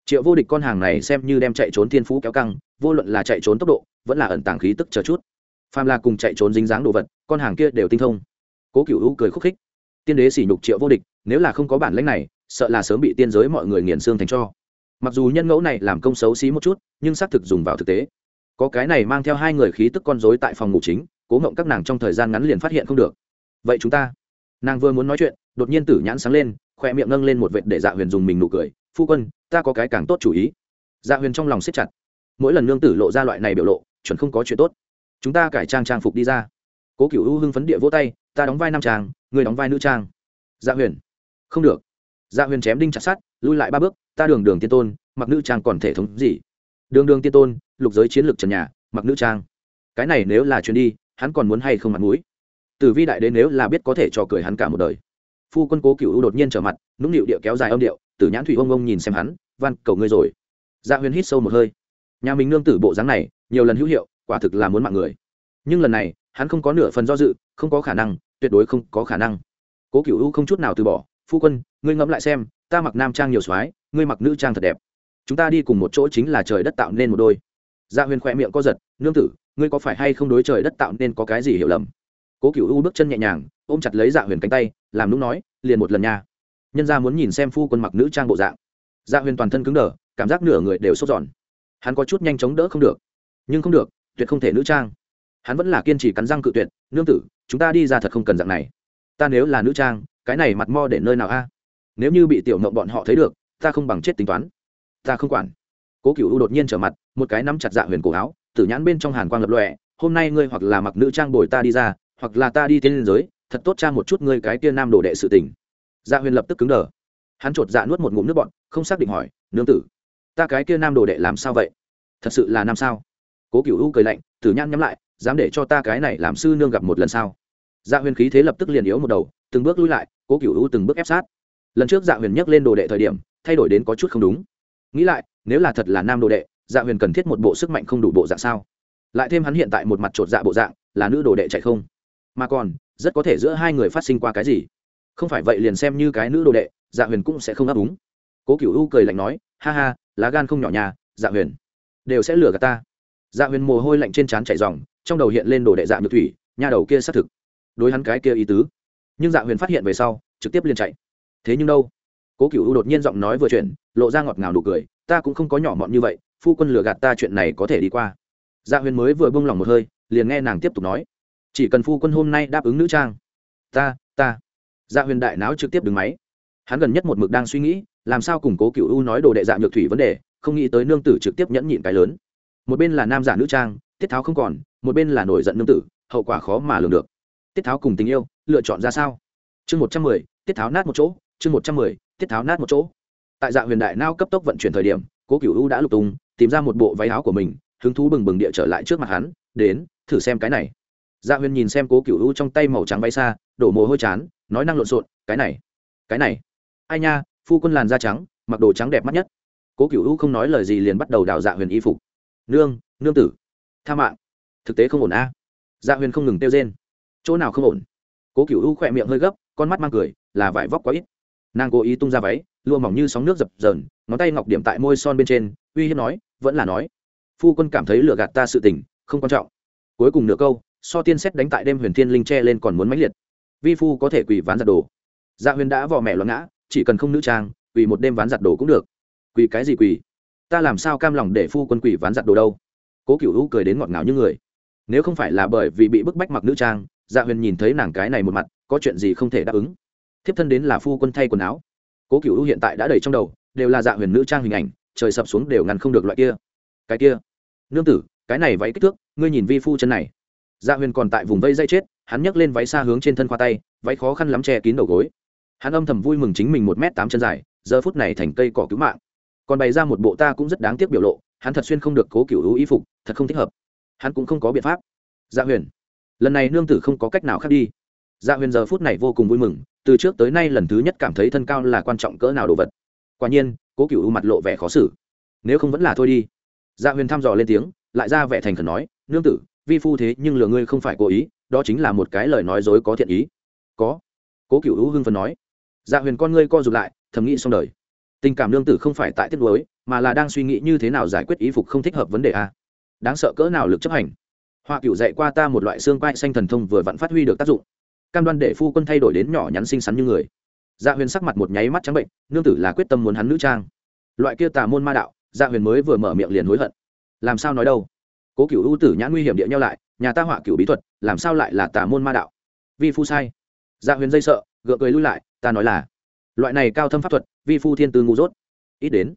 Triệu vô địch con hàng này xem như đem chạy trốn thiên phú kéo căng, vô luận là chạy trốn tốc độ, vẫn là ẩn tàng khí tức chờ chút. Phàm là cùng chạy trốn dính dáng đồ vật, con hàng kia đều tinh thông. Cố cựu u cười khúc khích tiên đế sỉ nhục triệu vô địch, nếu là không có bản lãnh này, sợ là sớm bị tiên giới mọi người nghiền xương thành cho. Mặc dù nhân ngẫu này làm công xấu xí một chút, nhưng xác thực dùng vào thực tế. Có cái này mang theo hai người khí tức con dối tại phòng ngủ chính, cố ngộng các nàng trong thời gian ngắn liền phát hiện không được. Vậy chúng ta? Nàng vừa muốn nói chuyện, đột nhiên tử nhãn sáng lên khoe miệng nâng lên một vệt để dạ huyền dùng mình nụ cười, phu quân, ta có cái càng tốt chủ ý. Dạ huyền trong lòng siết chặt. Mỗi lần nương tử lộ ra loại này biểu lộ, chuẩn không có chuyện tốt. Chúng ta cải trang trang phục đi ra. Cố cựu u hưng phấn địa vỗ tay, ta đóng vai nam trang người đóng vai nữ trang. Dạ huyền. Không được. Dạ huyền chém đinh chặt sát lui lại ba bước, ta đường đường tiên tôn, mặc nữ trang còn thể thống gì? Đường đường tiên tôn, lục giới chiến lược trần nhà, mặc nữ trang. Cái này nếu là chuyến đi, hắn còn muốn hay không mặt mũi? Tử vi đại đến nếu là biết có thể cho cười hắn cả một đời. Phu quân cố cựu đột nhiên trở mặt, nũng nịu địa kéo dài âm điệu, tử nhãn thủy ông ông nhìn xem hắn van cầu ngươi rồi. Dạ huyền hít sâu một hơi. Nhà mình nương tử bộ dáng này, nhiều lần hữu hiệu, quả thực là muốn mạng người. Nhưng lần này, hắn không có nửa phần do dự, không có khả năng tuyệt đối không có khả năng. Cố cựu u không chút nào từ bỏ, phu quân, ngươi ngẫm lại xem, ta mặc nam trang nhiều soái, ngươi mặc nữ trang thật đẹp. Chúng ta đi cùng một chỗ chính là trời đất tạo nên một đôi. Dạ huyền khỏe miệng co giật, nương tử, ngươi có phải hay không đối trời đất tạo nên có cái gì hiểu lầm? Cố cựu u bước chân nhẹ nhàng, ôm chặt lấy dạ huyền cánh tay, làm lúc nói, liền một lần nha. Nhân ra muốn nhìn xem phu quân mặc nữ trang bộ dạng. Dạ huyền toàn thân cứng đờ, cảm giác nửa người đều sốt giòn hắn có chút nhanh chóng đỡ không được. Nhưng không được, tuyệt không thể nữ trang hắn vẫn là kiên trì cắn răng cự tuyệt, nương tử, chúng ta đi ra thật không cần dạng này. Ta nếu là nữ trang, cái này mặt mo để nơi nào a? Nếu như bị tiểu mộng bọn họ thấy được, ta không bằng chết tính toán. Ta không quản. Cố cựu u đột nhiên trở mặt, một cái nắm chặt dạ huyền cổ áo, tử nhãn bên trong hàn quang lập lọe hôm nay ngươi hoặc là mặc nữ trang bồi ta đi ra, hoặc là ta đi tiên liên giới, thật tốt cha một chút ngươi cái kia nam đồ đệ sự tình. Dạ huyền lập tức cứng đờ. Hắn chột dạ nuốt một ngụm nước bọn không xác định hỏi, nương tử, ta cái kia nam đồ đệ làm sao vậy? Thật sự là nam sao? Cố cựu u cười lạnh, tử nhãn nhắm lại dám để cho ta cái này làm sư nương gặp một lần sao? Dạ huyền khí thế lập tức liền yếu một đầu, từng bước lui lại, cố cựu u từng bước ép sát. Lần trước dạ huyền nhắc lên đồ đệ thời điểm, thay đổi đến có chút không đúng. Nghĩ lại, nếu là thật là nam đồ đệ dạ huyền cần thiết một bộ sức mạnh không đủ bộ dạng sao? Lại thêm hắn hiện tại một mặt chột dạ bộ dạng, là nữ đồ đệ chạy không? Mà còn, rất có thể giữa hai người phát sinh qua cái gì? Không phải vậy liền xem như cái nữ đồ đệ dạ huyền cũng sẽ không đáp ứng. Cố cựu u cười lạnh nói, ha ha, lá gan không nhỏ nhà dạ huyền. Đều sẽ lừa gạt ta dạ huyền mồ hôi lạnh trên trán chạy dòng trong đầu hiện lên đồ đệ dạ nhược thủy nhà đầu kia xác thực. Đối hắn cái kia ý tứ. Nhưng dạ huyền phát hiện về sau, trực tiếp liền chạy. Thế nhưng đâu? Cố cựu u đột nhiên giọng nói vừa chuyển, lộ ra ngọt ngào đủ cười, ta cũng không có nhỏ mọn như vậy, phu quân lừa gạt ta chuyện này có thể đi qua. Dạ huyền mới vừa bông lòng một hơi, liền nghe nàng tiếp tục nói, chỉ cần phu quân hôm nay đáp ứng nữ trang, ta ta. Dạ huyền đại não trực tiếp đứng máy. Hắn gần nhất một mực đang suy nghĩ, làm sao củng cố cựu u nói đồ đệ dạ nhược thủy vấn đề, không nghĩ tới nương tử trực tiếp nhẫn nhịn cái lớn một bên là nam giả nữ trang, tiết tháo không còn, một bên là nổi giận nương tử, hậu quả khó mà lường được. Tiết tháo cùng tình yêu, lựa chọn ra sao? Chương một trăm mười, tiết tháo nát một chỗ, chương một trăm mười, tiết tháo nát một chỗ. Tại dạ huyền đại nao cấp tốc vận chuyển thời điểm, cố cựu u đã lục tung, tìm ra một bộ váy áo của mình, hứng thú bừng bừng địa trở lại trước mặt hắn, đến, thử xem cái này. Dạ huyền nhìn xem cố cựu u trong tay màu trắng váy xa, đổ mồ hôi chán, nói năng lộn xộn, cái này cái này. Ai nha, phu quân làn da trắng, mặc đồ trắng đẹp mắt nhất. Cố cựu u không nói lời gì liền bắt đầu đào dạ huyền y phục nương nương tử. Tha mạng. Thực tế không ổn a. Dạ huyền không ngừng tiêu rên. Chỗ nào không ổn? Cố cựu u khỏe miệng hơi gấp, con mắt mang cười, là vải vóc quá ít. Nàng cố ý tung ra váy, lụa mỏng như sóng nước dập dờn, ngón tay ngọc điểm tại môi son bên trên, uy hiếp nói, vẫn là nói. Phu quân cảm thấy lựa gạt ta sự tình, không quan trọng. Cuối cùng nửa câu, so tiên xét đánh tại đêm huyền thiên linh tre lên còn muốn mãnh liệt. Vi phu có thể quỳ ván giặt đồ. Dạ huyền đã vò mẹ loạn ngã, chỉ cần không nữ trang, quỳ một đêm ván giặt đồ cũng được. Quỳ cái gì quỳ? Ta làm sao cam lòng để phu quân quỷ ván giặt đồ đâu? Cố cựu u cười đến ngọt ngào như người. Nếu không phải là bởi vì bị bức bách mặc nữ trang dạ huyền nhìn thấy nàng cái này một mặt, có chuyện gì không thể đáp ứng. Thiếp thân đến là phu quân thay quần áo. Cố cựu u hiện tại đã đầy trong đầu, đều là dạ huyền nữ trang hình ảnh, trời sập xuống đều ngăn không được loại kia. Cái kia. Nương tử, cái này váy kích thước, ngươi nhìn vi phu chân này. Dạ huyền còn tại vùng vây dây chết, hắn nhấc lên váy xa hướng trên thân khoa tay, váy khó khăn lắm che kín đầu gối. Hắn âm thầm vui mừng chính mình một m tám chân dài, giờ phút này thành cây cỏ cứu mạng còn bày ra một bộ ta cũng rất đáng tiếc biểu lộ, hắn thật xuyên không được cố cựu hữu y phục, thật không thích hợp. Hắn cũng không có biện pháp. Dạ huyền, lần này nương tử không có cách nào khác đi. Dạ huyền giờ phút này vô cùng vui mừng, từ trước tới nay lần thứ nhất cảm thấy thân cao là quan trọng cỡ nào đồ vật. Quả nhiên, cố cựu mặt lộ vẻ khó xử. Nếu không vẫn là thôi đi. Dạ huyền thăm dò lên tiếng, lại ra vẻ thành khẩn nói, nương tử, vi phu thế nhưng lừa ngươi không phải cố ý, đó chính là một cái lời nói dối có thiện ý. Có. Cố cựu hữu hưng phần nói. Dạ huyền con ngươi co rụt lại, thầm nghĩ xong đời tình cảm lương tử không phải tại tiết đối mà là đang suy nghĩ như thế nào giải quyết ý phục không thích hợp vấn đề a. Đáng sợ cỡ nào lực chấp hành. Họa cựu dạy qua ta một loại xương quai xanh thần thông vừa vặn phát huy được tác dụng. Cam đoan để phu quân thay đổi đến nhỏ nhắn xinh xắn như người. Dạ huyền sắc mặt một nháy mắt trắng bệnh, nương tử là quyết tâm muốn hắn nữ trang. Loại kia tà môn ma đạo dạ huyền mới vừa mở miệng liền hối hận. Làm sao nói đâu? Cố cựu ưu tử nhãn nguy hiểm địa nhau lại, nhà ta họa cựu bí thuật, làm sao lại là tà môn ma đạo? Vi phu sai. Dạ huyền dây sợ, gượng cười lui lại, ta nói là, loại này cao thâm pháp thuật vi phu thiên tư ngu dốt. Ít đến,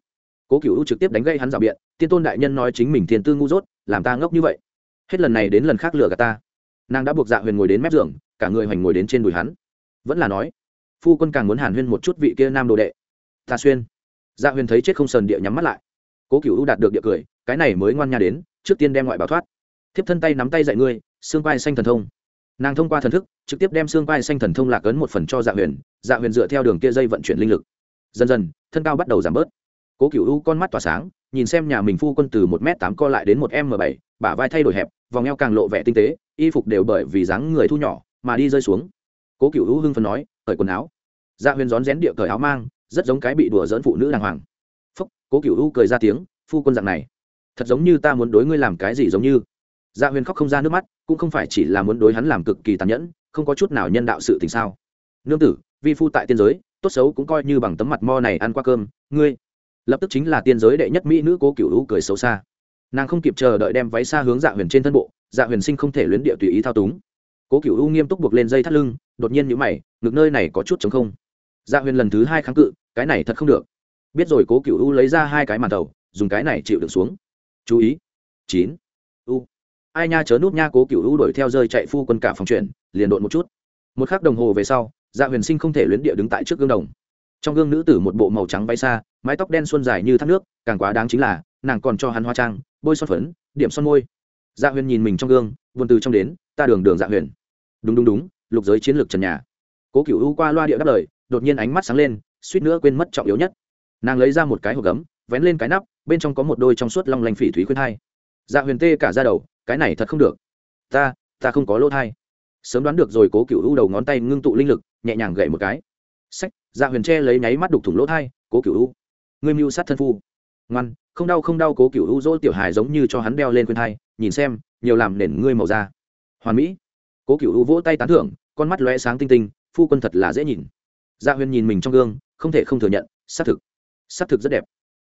cố cựu trực tiếp đánh gây hắn rào biện, tiên tôn đại nhân nói chính mình thiên tư ngu dốt, làm ta ngốc như vậy. Hết lần này đến lần khác lừa gạt ta. Nàng đã buộc dạ huyền ngồi đến mép giường, cả người hoành ngồi đến trên đùi hắn. Vẫn là nói, phu quân càng muốn hàn huyên một chút vị kia nam đồ đệ. Ta xuyên. Dạ huyền thấy chết không sờn địa nhắm mắt lại. Cố cựu đạt được địa cười, cái này mới ngoan nha đến, trước tiên đem ngoại bảo thoát. Thiếp thân tay nắm tay dạy ngươi, xương vai xanh thần thông. Nàng thông qua thần thức, trực tiếp đem xương vai xanh thần thông lạc ấn một phần cho dạ huyền dạ huyền dựa theo đường kia dây vận chuyển linh lực dần dần, thân cao bắt đầu giảm bớt. Cố cựu u con mắt tỏa sáng, nhìn xem nhà mình phu quân từ một m tám co lại đến một m bảy, bả vai thay đổi hẹp, vòng eo càng lộ vẻ tinh tế, y phục đều bởi vì dáng người thu nhỏ mà đi rơi xuống. Cố cựu u hưng phần nói, cởi quần áo. Dạ huyền rón rén địa cởi áo mang, rất giống cái bị đùa dỡn phụ nữ đàng hoàng. Phúc, cố cựu u cười ra tiếng, phu quân dạng này, thật giống như ta muốn đối ngươi làm cái gì giống như. Dạ huyền khóc không ra nước mắt, cũng không phải chỉ là muốn đối hắn làm cực kỳ tàn nhẫn, không có chút nào nhân đạo sự tình sao. Nương tử, vi phu tại tiên giới tốt xấu cũng coi như bằng tấm mặt mo này ăn qua cơm, ngươi lập tức chính là tiên giới đệ nhất mỹ nữ cố cựu hữu cười xấu xa. Nàng không kịp chờ đợi đem váy xa hướng dạ huyền trên thân bộ dạ huyền sinh không thể luyến địa tùy ý thao túng. Cố cựu u nghiêm túc buộc lên dây thắt lưng, đột nhiên nhũ mày, ngực nơi này có chút chống không. Dạ huyền lần thứ hai kháng cự, cái này thật không được. Biết rồi cố cựu u lấy ra hai cái màn tàu dùng cái này chịu được xuống. Chú ý. Chín. U. Ai nha chớ nút nha cố cựu u đuổi theo rơi chạy phu quân cả phòng chuyển liền độn một chút. Một khắc đồng hồ về sau dạ huyền sinh không thể luyến địa đứng tại trước gương đồng. Trong gương nữ tử một bộ màu trắng bay xa mái tóc đen xuân dài như thác nước, càng quá đáng chính là, nàng còn cho hắn hoa trang, bôi son phấn, điểm son môi. Dạ huyền nhìn mình trong gương vườn từ trong đến, ta đường đường dạ huyền. Đúng đúng đúng, lục giới chiến lược trần nhà. Cố cựu u qua loa điệu đáp lời, đột nhiên ánh mắt sáng lên, suýt nữa quên mất trọng yếu nhất. Nàng lấy ra một cái hộp gấm, vén lên cái nắp, bên trong có một đôi trong suốt long lanh phỉ thúy khuyên hai dạ huyền tê cả ra đầu, cái này thật không được. Ta ta không có lỗ thai. Sớm đoán được rồi, cố cựu u đầu ngón tay ngưng tụ linh lực nhẹ nhàng gậy một cái. Sách dạ huyền tre lấy nháy mắt đục thủng lỗ thai, cố cựu u, ngươi mưu sát thân phu. Ngoan, không đau không đau, cố cựu u dỗ tiểu hài giống như cho hắn đeo lên khuyên thai, nhìn xem, nhiều làm nền ngươi màu da. Hoàn mỹ. Cố cựu u vỗ tay tán thưởng, con mắt lóe sáng tinh tinh, phu quân thật là dễ nhìn. Dạ huyền nhìn mình trong gương, không thể không thừa nhận, xác thực xác thực rất đẹp.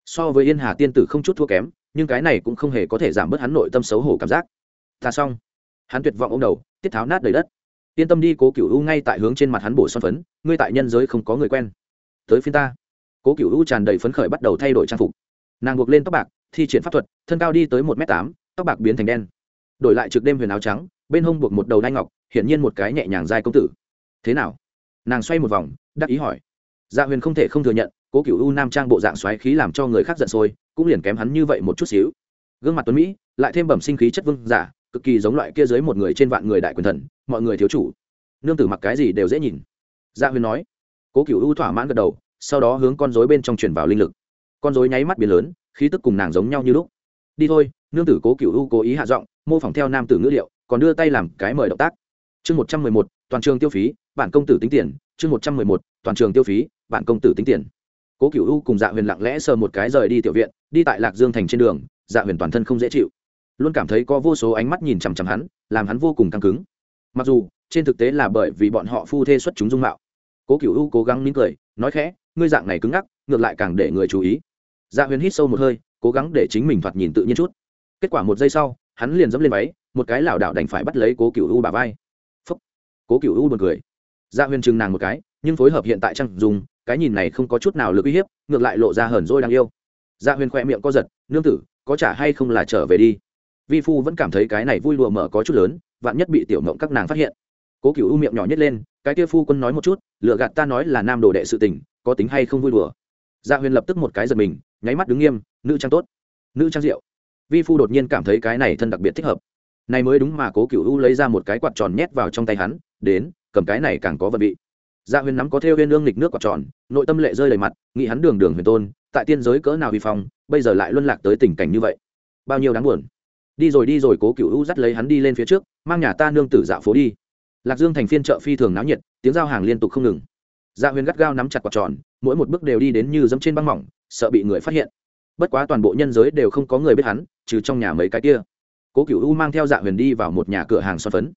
So với yên hà tiên tử không chút thua kém, nhưng cái này cũng không hề có thể giảm bớt hắn nội tâm xấu hổ cảm giác. Ta xong. Hắn tuyệt vọng ô m đầu, tiết tháo nát đầy đất yên tâm đi, cố cựu u ngay tại hướng trên mặt hắn bổ son phấn, ngươi tại nhân giới không có người quen. Tới phiên ta. Cố cựu u tràn đầy phấn khởi bắt đầu thay đổi trang phục. Nàng buộc lên tóc bạc, thi triển pháp thuật, thân cao đi tới một m tám, tóc bạc biến thành đen. Đổi lại trực đêm huyền áo trắng, bên hông buộc một đầu đai ngọc, hiển nhiên một cái nhẹ nhàng dài công tử. Thế nào? Nàng xoay một vòng, đắc ý hỏi. Dạ huyền không thể không thừa nhận, cố cựu u nam trang bộ dạng xoáy khí làm cho người khác giận sôi, cũng liền kém hắn như vậy một chút xíu. Gương mặt tuấn mỹ, lại thêm bẩm sinh khí chất vương giả, cực kỳ giống loại kia dưới một người trên vạn người đại quyền thần mọi người thiếu chủ. Nương tử mặc cái gì đều dễ nhìn. Gia dạ huyền nói. Cố cựu u thỏa mãn gật đầu, sau đó hướng con dối bên trong chuyển vào linh lực. Con dối nháy mắt biến lớn, khí tức cùng nàng giống nhau như lúc. Đi thôi, nương tử cố cựu u cố ý hạ giọng, mô phỏng theo nam tử ngữ liệu, còn đưa tay làm cái mời động tác. Chương một trăm mười một, toàn trường tiêu phí, bản công tử tính tiền. Chương một trăm mười một, toàn trường tiêu phí, bản công tử tính tiền. Cố cựu u cùng dạ huyền lặng lẽ sờ một cái rời đi tiểu viện, đi tại lạc dương thành trên đường dạ huyền toàn thân không dễ chịu. Luôn cảm thấy có vô số ánh mắt nhìn chằm chằm hắn, làm hắn vô cùng căng cứng mặc dù, trên thực tế là bởi vì bọn họ phu thê xuất chúng dung mạo. Cố cựu u cố gắng nín cười, nói khẽ, ngươi dạng này cứng ngắc, ngược lại càng để người chú ý. Dạ huyền hít sâu một hơi, cố gắng để chính mình thoạt nhìn tự nhiên chút. Kết quả một giây sau, hắn liền dẫm lên váy, một cái lảo đảo đành phải bắt lấy cố cựu u bà vai. Phúc. Cố cựu u buồn cười. Dạ huyền chừng nàng một cái, nhưng phối hợp hiện tại trăng dùng, cái nhìn này không có chút nào lực uy hiếp, ngược lại lộ ra hờn dỗi đáng yêu. Dạ huyền khoe miệng co giật, nương tử, có trả hay không là trở về đi? Vi phu vẫn cảm thấy cái này vui lụa mở có chút lớn vạn nhất bị tiểu mộng các nàng phát hiện. Cố cựu u miệng nhỏ nhất lên, cái kia phu quân nói một chút, lựa gạt ta nói là nam đồ đệ sự tình, có tính hay không vui đùa. Dạ huyền lập tức một cái giật mình, nháy mắt đứng nghiêm, nữ trang tốt, nữ trang diệu vi phu đột nhiên cảm thấy cái này thân đặc biệt thích hợp. Này mới đúng mà cố cựu u lấy ra một cái quạt tròn nhét vào trong tay hắn, đến, cầm cái này càng có vật vị. Dạ huyền nắm có theo viên lương lịch nước quạt tròn, nội tâm lệ rơi đầy mặt, nghĩ hắn đường đường huyền tôn, tại tiên giới cỡ nào vi phong, bây giờ lại luân lạc tới tình cảnh như vậy. Bao nhiêu đáng buồn đi rồi đi rồi, cố cựu u dắt lấy hắn đi lên phía trước, mang nhà ta nương tử dạo phố đi. Lạc dương thành phiên chợ phi thường náo nhiệt, tiếng giao hàng liên tục không ngừng. Dạ huyền gắt gao nắm chặt quạt tròn, mỗi một bước đều đi đến như dẫm trên băng mỏng, sợ bị người phát hiện. Bất quá toàn bộ nhân giới đều không có người biết hắn, trừ trong nhà mấy cái kia. Cố cựu u mang theo dạ huyền đi vào một nhà cửa hàng son phấn.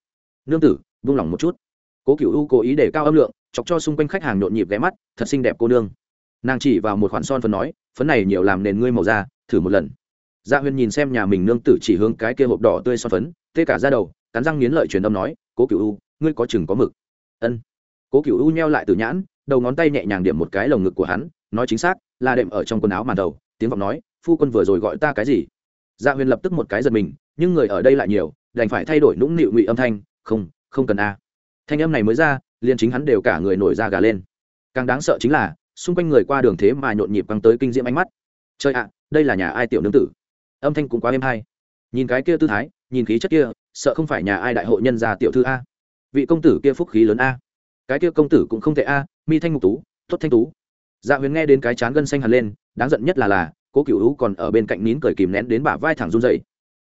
Nương tử vung lòng một chút. Cố cựu u cố ý để cao âm lượng, chọc cho xung quanh khách hàng nhộn nhịp ghé mắt, thật xinh đẹp cô nương. Nàng chỉ vào một khoản son phấn nói, phấn này nhiều làm nền ngươi màu da, thử một lần dạ huyền nhìn xem nhà mình nương tử chỉ hướng cái kia hộp đỏ tươi son phấn, tê cả ra đầu, cắn răng nghiến lợi truyền âm nói, cố cựu u, ngươi có chừng có mực. Ân. Cố cựu u nheo lại từ nhãn, đầu ngón tay nhẹ nhàng điểm một cái lồng ngực của hắn, nói chính xác, là đệm ở trong quần áo màn đầu, tiếng vọng nói, phu quân vừa rồi gọi ta cái gì? Dạ huyền lập tức một cái giật mình, nhưng người ở đây lại nhiều, đành phải thay đổi nũng nịu ngụy âm thanh, không không cần a. Thanh âm này mới ra, liền chính hắn đều cả người nổi da gà lên. Càng đáng sợ chính là, xung quanh người qua đường thế mà nhộn nhịp căng tới kinh diễm ánh mắt. Trời ạ, đây là nhà ai tiểu nương tử? Âm thanh cũng quá êm hay. Nhìn cái kia tư thái, nhìn khí chất kia, sợ không phải nhà ai đại hội nhân gia tiểu thư a. Vị công tử kia phúc khí lớn a. Cái kia công tử cũng không thể a, mi thanh ngục tú, tốt thanh tú. Dạ huyền nghe đến cái chán gân xanh hẳn lên, đáng giận nhất là là, cố cựu hữu còn ở bên cạnh nín cười kìm nén đến bả vai thẳng run dậy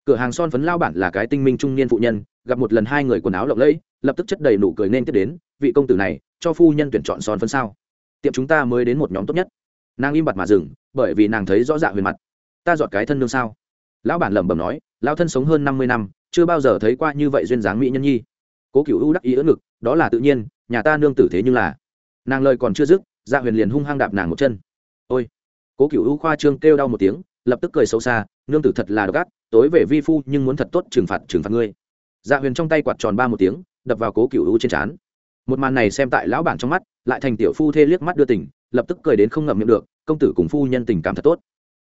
cửa hàng son phấn lao bản là cái tinh minh trung niên phụ nhân, gặp một lần hai người quần áo lộng lẫy, lập tức chất đầy nụ cười nên tiếp đến, vị công tử này, cho phu nhân tuyển chọn son phấn sao? Tiệm chúng ta mới đến một nhóm tốt nhất. Nàng im bặt mà dừng, bởi vì nàng thấy rõ dạ huyền mặt. Ta dọn cái thân nương sao? Lão bản lẩm bẩm nói, lão thân sống hơn năm mươi năm, chưa bao giờ thấy qua như vậy duyên dáng mỹ nhân nhi. Cố cựu u đắc ý ưỡn ngực, đó là tự nhiên, nhà ta nương tử thế nhưng là. Nàng lời còn chưa dứt dạ huyền liền hung hăng đạp nàng một chân. Ôi! Cố cựu u khoa trương kêu đau một tiếng, lập tức cười xấu xa, nương tử thật là độc ác, tối về vi phu nhưng muốn thật tốt trừng phạt trừng phạt ngươi. Dạ huyền trong tay quạt tròn ba một tiếng, đập vào cố cựu u trên trán. Một màn này xem tại lão bản trong mắt, lại thành tiểu phu thê liếc mắt đưa tỉnh, lập tức cười đến không ngậm miệng được, công tử cùng phu nhân tình cảm thật tốt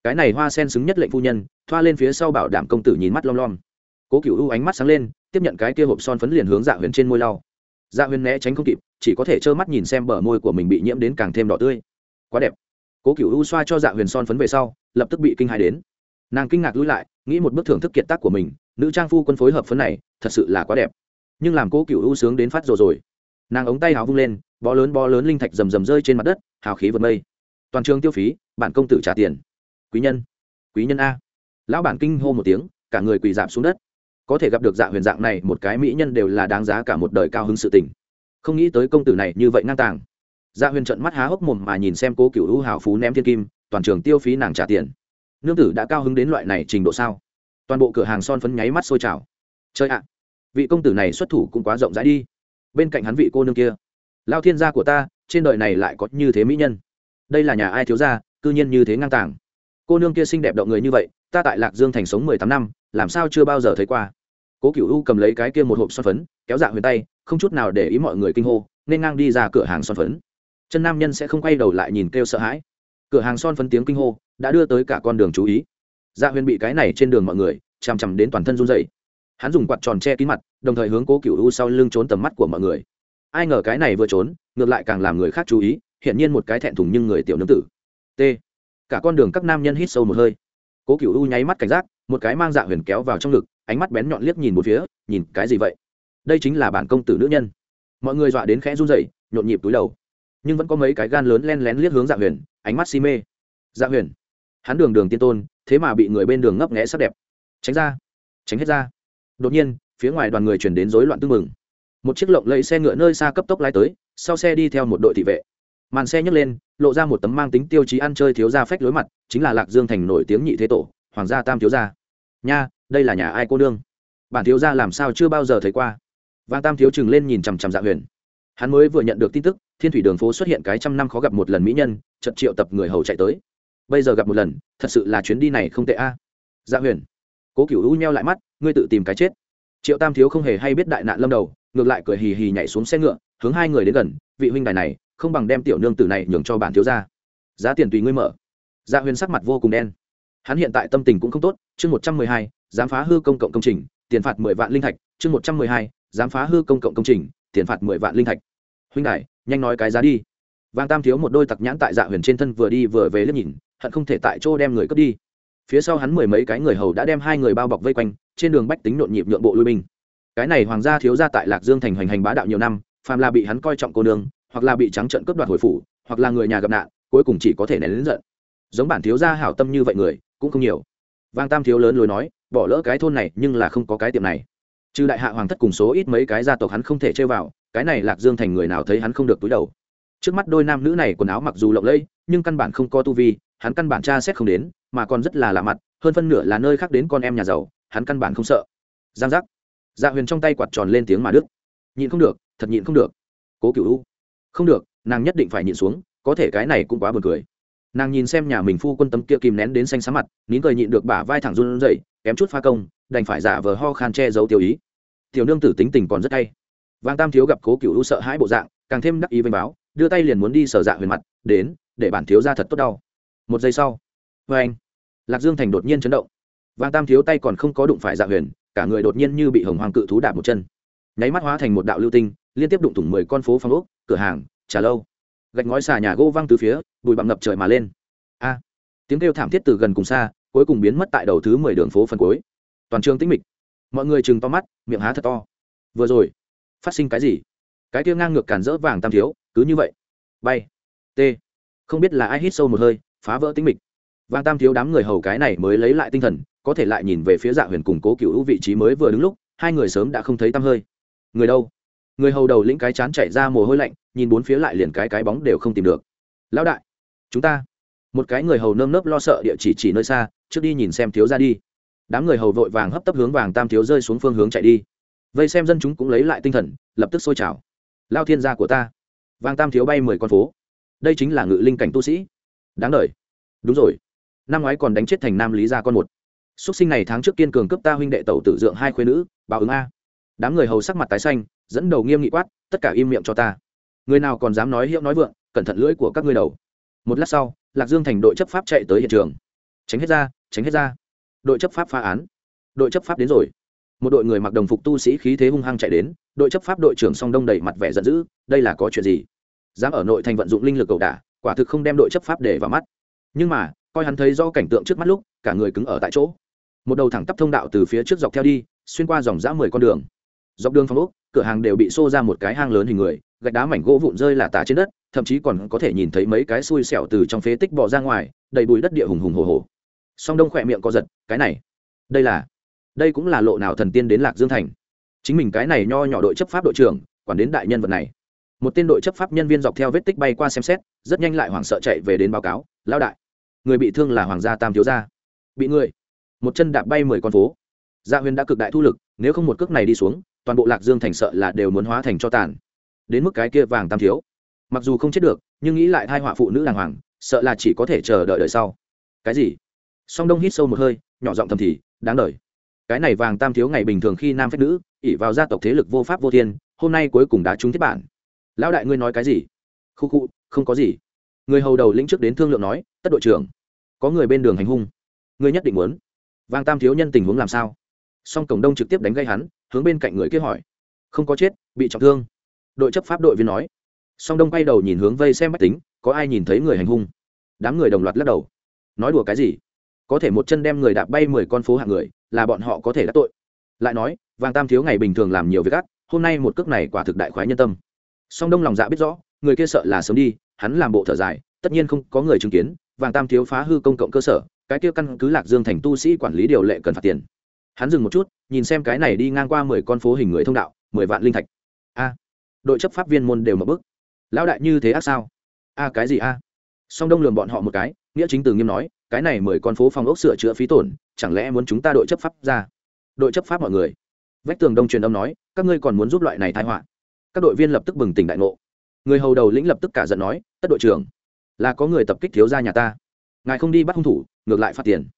cái này hoa sen xứng nhất lệnh phu nhân, thoa lên phía sau bảo đảm công tử nhìn mắt lom lom. Cố cựu u ánh mắt sáng lên, tiếp nhận cái kia hộp son phấn liền hướng dạ huyền trên môi lau. Dạ huyền né tránh không kịp, chỉ có thể trơ mắt nhìn xem bờ môi của mình bị nhiễm đến càng thêm đỏ tươi. Quá đẹp. Cố cựu u xoa cho dạ huyền son phấn về sau, lập tức bị kinh hài đến. Nàng kinh ngạc lui lại, nghĩ một bức thưởng thức kiệt tác của mình, nữ trang phu quân phối hợp phấn này, thật sự là quá đẹp. Nhưng làm cố cựu u sướng đến phát rồi rồi. Nàng ống tay hào vung lên, bó lớn bó lớn linh thạch rầm rầm rơi trên mặt đất, hào khí vượt mây. Toàn trường tiêu phí, bản công tử trả tiền quý nhân quý nhân a. Lão bản kinh hô một tiếng, cả người quỳ dạp xuống đất. Có thể gặp được dạ huyền dạng này, một cái mỹ nhân đều là đáng giá cả một đời cao hứng sự tình. Không nghĩ tới công tử này như vậy ngang tàng. Dạ huyền trận mắt há hốc mồm mà nhìn xem cố cựu hữu hào phú ném thiên kim, toàn trường tiêu phí nàng trả tiền. Nương tử đã cao hứng đến loại này trình độ sao? Toàn bộ cửa hàng son phấn nháy mắt sôi trào. Chơi ạ, vị công tử này xuất thủ cũng quá rộng rãi đi. Bên cạnh hắn vị cô nương kia. Lao thiên gia của ta, trên đời này lại có như thế mỹ nhân. Đây là nhà ai thiếu gia, cư nhiên như thế ngang tàng cô nương kia xinh đẹp động người như vậy, ta tại lạc dương thành sống mười tám năm, làm sao chưa bao giờ thấy qua. Cố cựu u cầm lấy cái kia một hộp son phấn, kéo dạ huyền tay, không chút nào để ý mọi người kinh hô, nên ngang đi ra cửa hàng son phấn. Chân nam nhân sẽ không quay đầu lại nhìn kêu sợ hãi. Cửa hàng son phấn tiếng kinh hô, đã đưa tới cả con đường chú ý. Dạ huyền bị cái này trên đường mọi người, chằm chằm đến toàn thân run dậy hắn dùng quạt tròn che kín mặt, đồng thời hướng cố cựu u sau lưng trốn tầm mắt của mọi người. Ai ngờ cái này vừa trốn, ngược lại càng làm người khác chú ý hiện nhiên một cái thẹn thùng nhưng người tiểu nương tử. T cả con đường các nam nhân hít sâu một hơi. Cố cựu u nháy mắt cảnh giác, một cái mang dạ huyền kéo vào trong ngực, ánh mắt bén nhọn liếc nhìn một phía, nhìn, cái gì vậy? Đây chính là bản công tử nữ nhân. Mọi người dọa đến khẽ run rẩy, nhộn nhịp túi đầu. Nhưng vẫn có mấy cái gan lớn len lén liếc hướng dạ huyền, ánh mắt si mê. Dạ huyền, hắn đường đường tiên tôn, thế mà bị người bên đường ngấp nghẽ sắc đẹp. Tránh ra, tránh hết ra. Đột nhiên, phía ngoài đoàn người chuyển đến rối loạn tưng mừng một chiếc lộng lẫy xe ngựa nơi xa cấp tốc lái tới, sau xe đi theo một đội thị vệ màn xe nhấc lên, lộ ra một tấm mang tính tiêu chí ăn chơi thiếu gia phách lối mặt, chính là lạc dương thành nổi tiếng nhị thế tổ, hoàng gia tam thiếu gia. Nha, đây là nhà ai cô nương? Bản thiếu gia làm sao chưa bao giờ thấy qua? Vang tam thiếu chừng lên nhìn chằm chằm dạ huyền. Hắn mới vừa nhận được tin tức, thiên thủy đường phố xuất hiện cái trăm năm khó gặp một lần mỹ nhân chật triệu tập người hầu chạy tới. Bây giờ gặp một lần, thật sự là chuyến đi này không tệ a. Dạ huyền, cố cựu u nheo lại mắt, ngươi tự tìm cái chết. Triệu tam thiếu không hề hay biết đại nạn lâm đầu, ngược lại cười hì hì nhảy xuống xe ngựa, hướng hai người đến gần, vị huynh đài này không bằng đem tiểu nương tử này nhường cho bản thiếu gia, giá tiền tùy ngươi mở. Dạ huyền sắc mặt vô cùng đen. Hắn hiện tại tâm tình cũng không tốt chương một trăm mười hai dám phá hư công cộng công trình tiền phạt mười vạn linh thạch chương một trăm mười hai dám phá hư công cộng công trình tiền phạt mười vạn linh thạch. Huynh đại nhanh nói cái giá đi. Vàng tam thiếu một đôi tặc nhãn tại dạ huyền trên thân vừa đi vừa về liếc nhìn hận không thể tại chỗ đem người cướp đi. Phía sau hắn mười mấy cái người hầu đã đem hai người bao bọc vây quanh trên đường bách tính nhộn nhịp nhượng bộ lui binh. Cái này hoàng gia thiếu gia tại lạc dương thành hoành hành bá đạo nhiều năm phàm là bị hắn coi trọng cô nương hoặc là bị trắng trận cướp đoạt hồi phủ, hoặc là người nhà gặp nạn, cuối cùng chỉ có thể nén lớn giận. Giống bản thiếu gia hảo tâm như vậy người, cũng không nhiều. Vang tam thiếu lớn lối nói, bỏ lỡ cái thôn này, nhưng là không có cái tiệm này. Trừ đại hạ hoàng thất cùng số ít mấy cái gia tộc hắn không thể chơi vào, cái này lạc dương thành người nào thấy hắn không được túi đầu. Trước mắt đôi nam nữ này quần áo mặc dù lộng lẫy, nhưng căn bản không có tu vi, hắn căn bản tra xét không đến, mà còn rất là lạ mặt, hơn phân nửa là nơi khác đến con em nhà giàu, hắn căn bản không sợ. Giang giác. Dạ huyền trong tay quạt tròn lên tiếng mà đức nhịn không được, thật nhịn không được. Cố cựu u không được, nàng nhất định phải nhịn xuống, có thể cái này cũng quá buồn cười. Nàng nhìn xem nhà mình phu quân tấm kia kìm nén đến xanh xám mặt, nín cười nhịn được bả vai thẳng run dậy kém chút pha công, đành phải giả vờ ho khan che giấu tiêu ý. Tiểu nương tử tính tình còn rất hay. Vang tam thiếu gặp cố cựu u sợ hãi bộ dạng, càng thêm đắc ý vênh báo, đưa tay liền muốn đi sở dạ huyền mặt, đến, để bản thiếu ra thật tốt đau. Một giây sau vê anh, lạc dương thành đột nhiên chấn động. Vang tam thiếu tay còn không có đụng phải dạ huyền, cả người đột nhiên như bị hồng hoàng cự thú đạp một chân. Nháy mắt hóa thành một đạo lưu tinh liên tiếp đụng thủng mười con phố phong ốc, cửa hàng, trà lâu. Gạch ngói xà nhà gỗ văng từ phía, bụi bặm ngập trời mà lên. A! Tiếng kêu thảm thiết từ gần cùng xa, cuối cùng biến mất tại đầu thứ mười đường phố phần cuối. Toàn trường tĩnh mịch. Mọi người chừng to mắt, miệng há thật to. Vừa rồi, phát sinh cái gì? Cái kia ngang ngược cản rỡ vàng tam thiếu, cứ như vậy. Bay. T. Không biết là ai hít sâu một hơi, phá vỡ tĩnh mịch. Vàng tam thiếu đám người hầu cái này mới lấy lại tinh thần, có thể lại nhìn về phía dạ huyền cùng cố cựu vị trí mới vừa đứng lúc, hai người sớm đã không thấy tăm hơi. Người đâu? Người hầu đầu lĩnh cái chán chạy ra mồ hôi lạnh, nhìn bốn phía lại liền cái cái bóng đều không tìm được. Lão đại, chúng ta. Một cái người hầu nơm nớp lo sợ địa chỉ chỉ nơi xa, trước đi nhìn xem thiếu ra đi. Đám người hầu vội vàng hấp tấp hướng vàng tam thiếu rơi xuống phương hướng chạy đi. Vây xem dân chúng cũng lấy lại tinh thần, lập tức sôi trào. Lao thiên gia của ta. Vàng tam thiếu bay mười con phố. Đây chính là ngự linh cảnh tu sĩ. Đáng đ đúng rồi. Năm ngoái còn đánh chết thành nam lý gia con một. Xuất sinh này tháng trước kiên cường cấp ta huynh đệ tẩu tử dượng hai khuyên nữ, báo ứng a. Đám người hầu sắc mặt tái xanh dẫn đầu nghiêm nghị quát, tất cả im miệng cho ta. Người nào còn dám nói hiệu nói vượng, cẩn thận lưỡi của các ngươi đầu. Một lát sau, lạc dương thành đội chấp pháp chạy tới hiện trường. Tránh hết ra, tránh hết ra. Đội chấp pháp phá án. Đội chấp pháp đến rồi. Một đội người mặc đồng phục tu sĩ khí thế hung hăng chạy đến, đội chấp pháp đội trưởng song đông đầy mặt vẻ giận dữ, đây là có chuyện gì? Dám ở nội thành vận dụng linh lực cầu đả, quả thực không đem đội chấp pháp để vào mắt. Nhưng mà, coi hắn thấy do cảnh tượng trước mắt lúc, cả người cứng ở tại chỗ. Một đầu thẳng tắp thông đạo từ phía trước dọc theo đi, xuyên qua dòng dã mười con đường. Dọc đường phong úc cửa hàng đều bị xô ra một cái hang lớn hình người, gạch đá mảnh gỗ vụn rơi là tả trên đất, thậm chí còn có thể nhìn thấy mấy cái xui xẻo từ trong phế tích bỏ ra ngoài, đầy bụi đất địa hùng hùng hồ hồ. Song đông khỏe miệng có giật, cái này, đây là, đây cũng là lộ nào thần tiên đến lạc dương thành. Chính mình cái này nho nhỏ đội chấp pháp đội trưởng, quản đến đại nhân vật này. Một tên đội chấp pháp nhân viên dọc theo vết tích bay qua xem xét, rất nhanh lại hoảng sợ chạy về đến báo cáo lao đại, người bị thương là hoàng gia tam thiếu gia. Bị người. Một chân đạp bay mười con phố gia huyền đã cực đại thu lực, nếu không một cước này đi xuống, toàn bộ lạc dương thành sợ là đều muốn hóa thành cho tàn. Đến mức cái kia vàng tam thiếu. Mặc dù không chết được, nhưng nghĩ lại thai họa phụ nữ đàng hoàng, sợ là chỉ có thể chờ đợi đợi sau. Cái gì? Song đông hít sâu một hơi, nhỏ giọng thầm thì, đáng đời cái này vàng tam thiếu ngày bình thường khi nam phép nữ ỉ vào gia tộc thế lực vô pháp vô thiên, hôm nay cuối cùng đã trúng thiết bản. Lão đại ngươi nói cái gì? Khu khu, không có gì. Người hầu đầu lĩnh trước đến thương lượng nói, tất đội trưởng, có người bên đường hành hung. Ngươi nhất định muốn. Vàng tam thiếu nhân tình huống làm sao? Song cổng đông trực tiếp đánh gây hắn hướng bên cạnh người kia hỏi. Không có chết bị trọng thương. Đội chấp pháp đội viên nói. Song đông quay đầu nhìn hướng vây xem bách tính có ai nhìn thấy người hành hung? Đám người đồng loạt lắc đầu. Nói đùa cái gì? Có thể một chân đem người đạp bay mười con phố hạng người là bọn họ có thể đắc tội. Lại nói vàng tam thiếu ngày bình thường làm nhiều việc gắt, hôm nay một cước này quả thực đại khoái nhân tâm. Song đông lòng dạ biết rõ người kia sợ là sớm đi hắn làm bộ thở dài tất nhiên không có người chứng kiến vàng tam thiếu phá hư công cộng cơ sở cái kia căn cứ lạc dương thành tu sĩ quản lý điều lệ cần phạt tiền hắn dừng một chút, nhìn xem cái này đi ngang qua mười con phố hình người thông đạo, mười vạn linh thạch. A, đội chấp pháp viên môn đều mập bức lão đại như thế ác sao? A, cái gì a? Song đông lường bọn họ một cái, nghĩa chính từ nghiêm nói, cái này mười con phố phòng ốc sửa chữa phí tổn, chẳng lẽ muốn chúng ta đội chấp pháp ra? Đội chấp pháp mọi người. Vách tường đông truyền âm nói, các ngươi còn muốn giúp loại này thái họa? Các đội viên lập tức bừng tỉnh đại ngộ. Người hầu đầu lĩnh lập tức cả giận nói, tất đội trưởng, là có người tập kích thiếu gia nhà ta. Ngài không đi bắt hung thủ, ngược lại phạt tiền.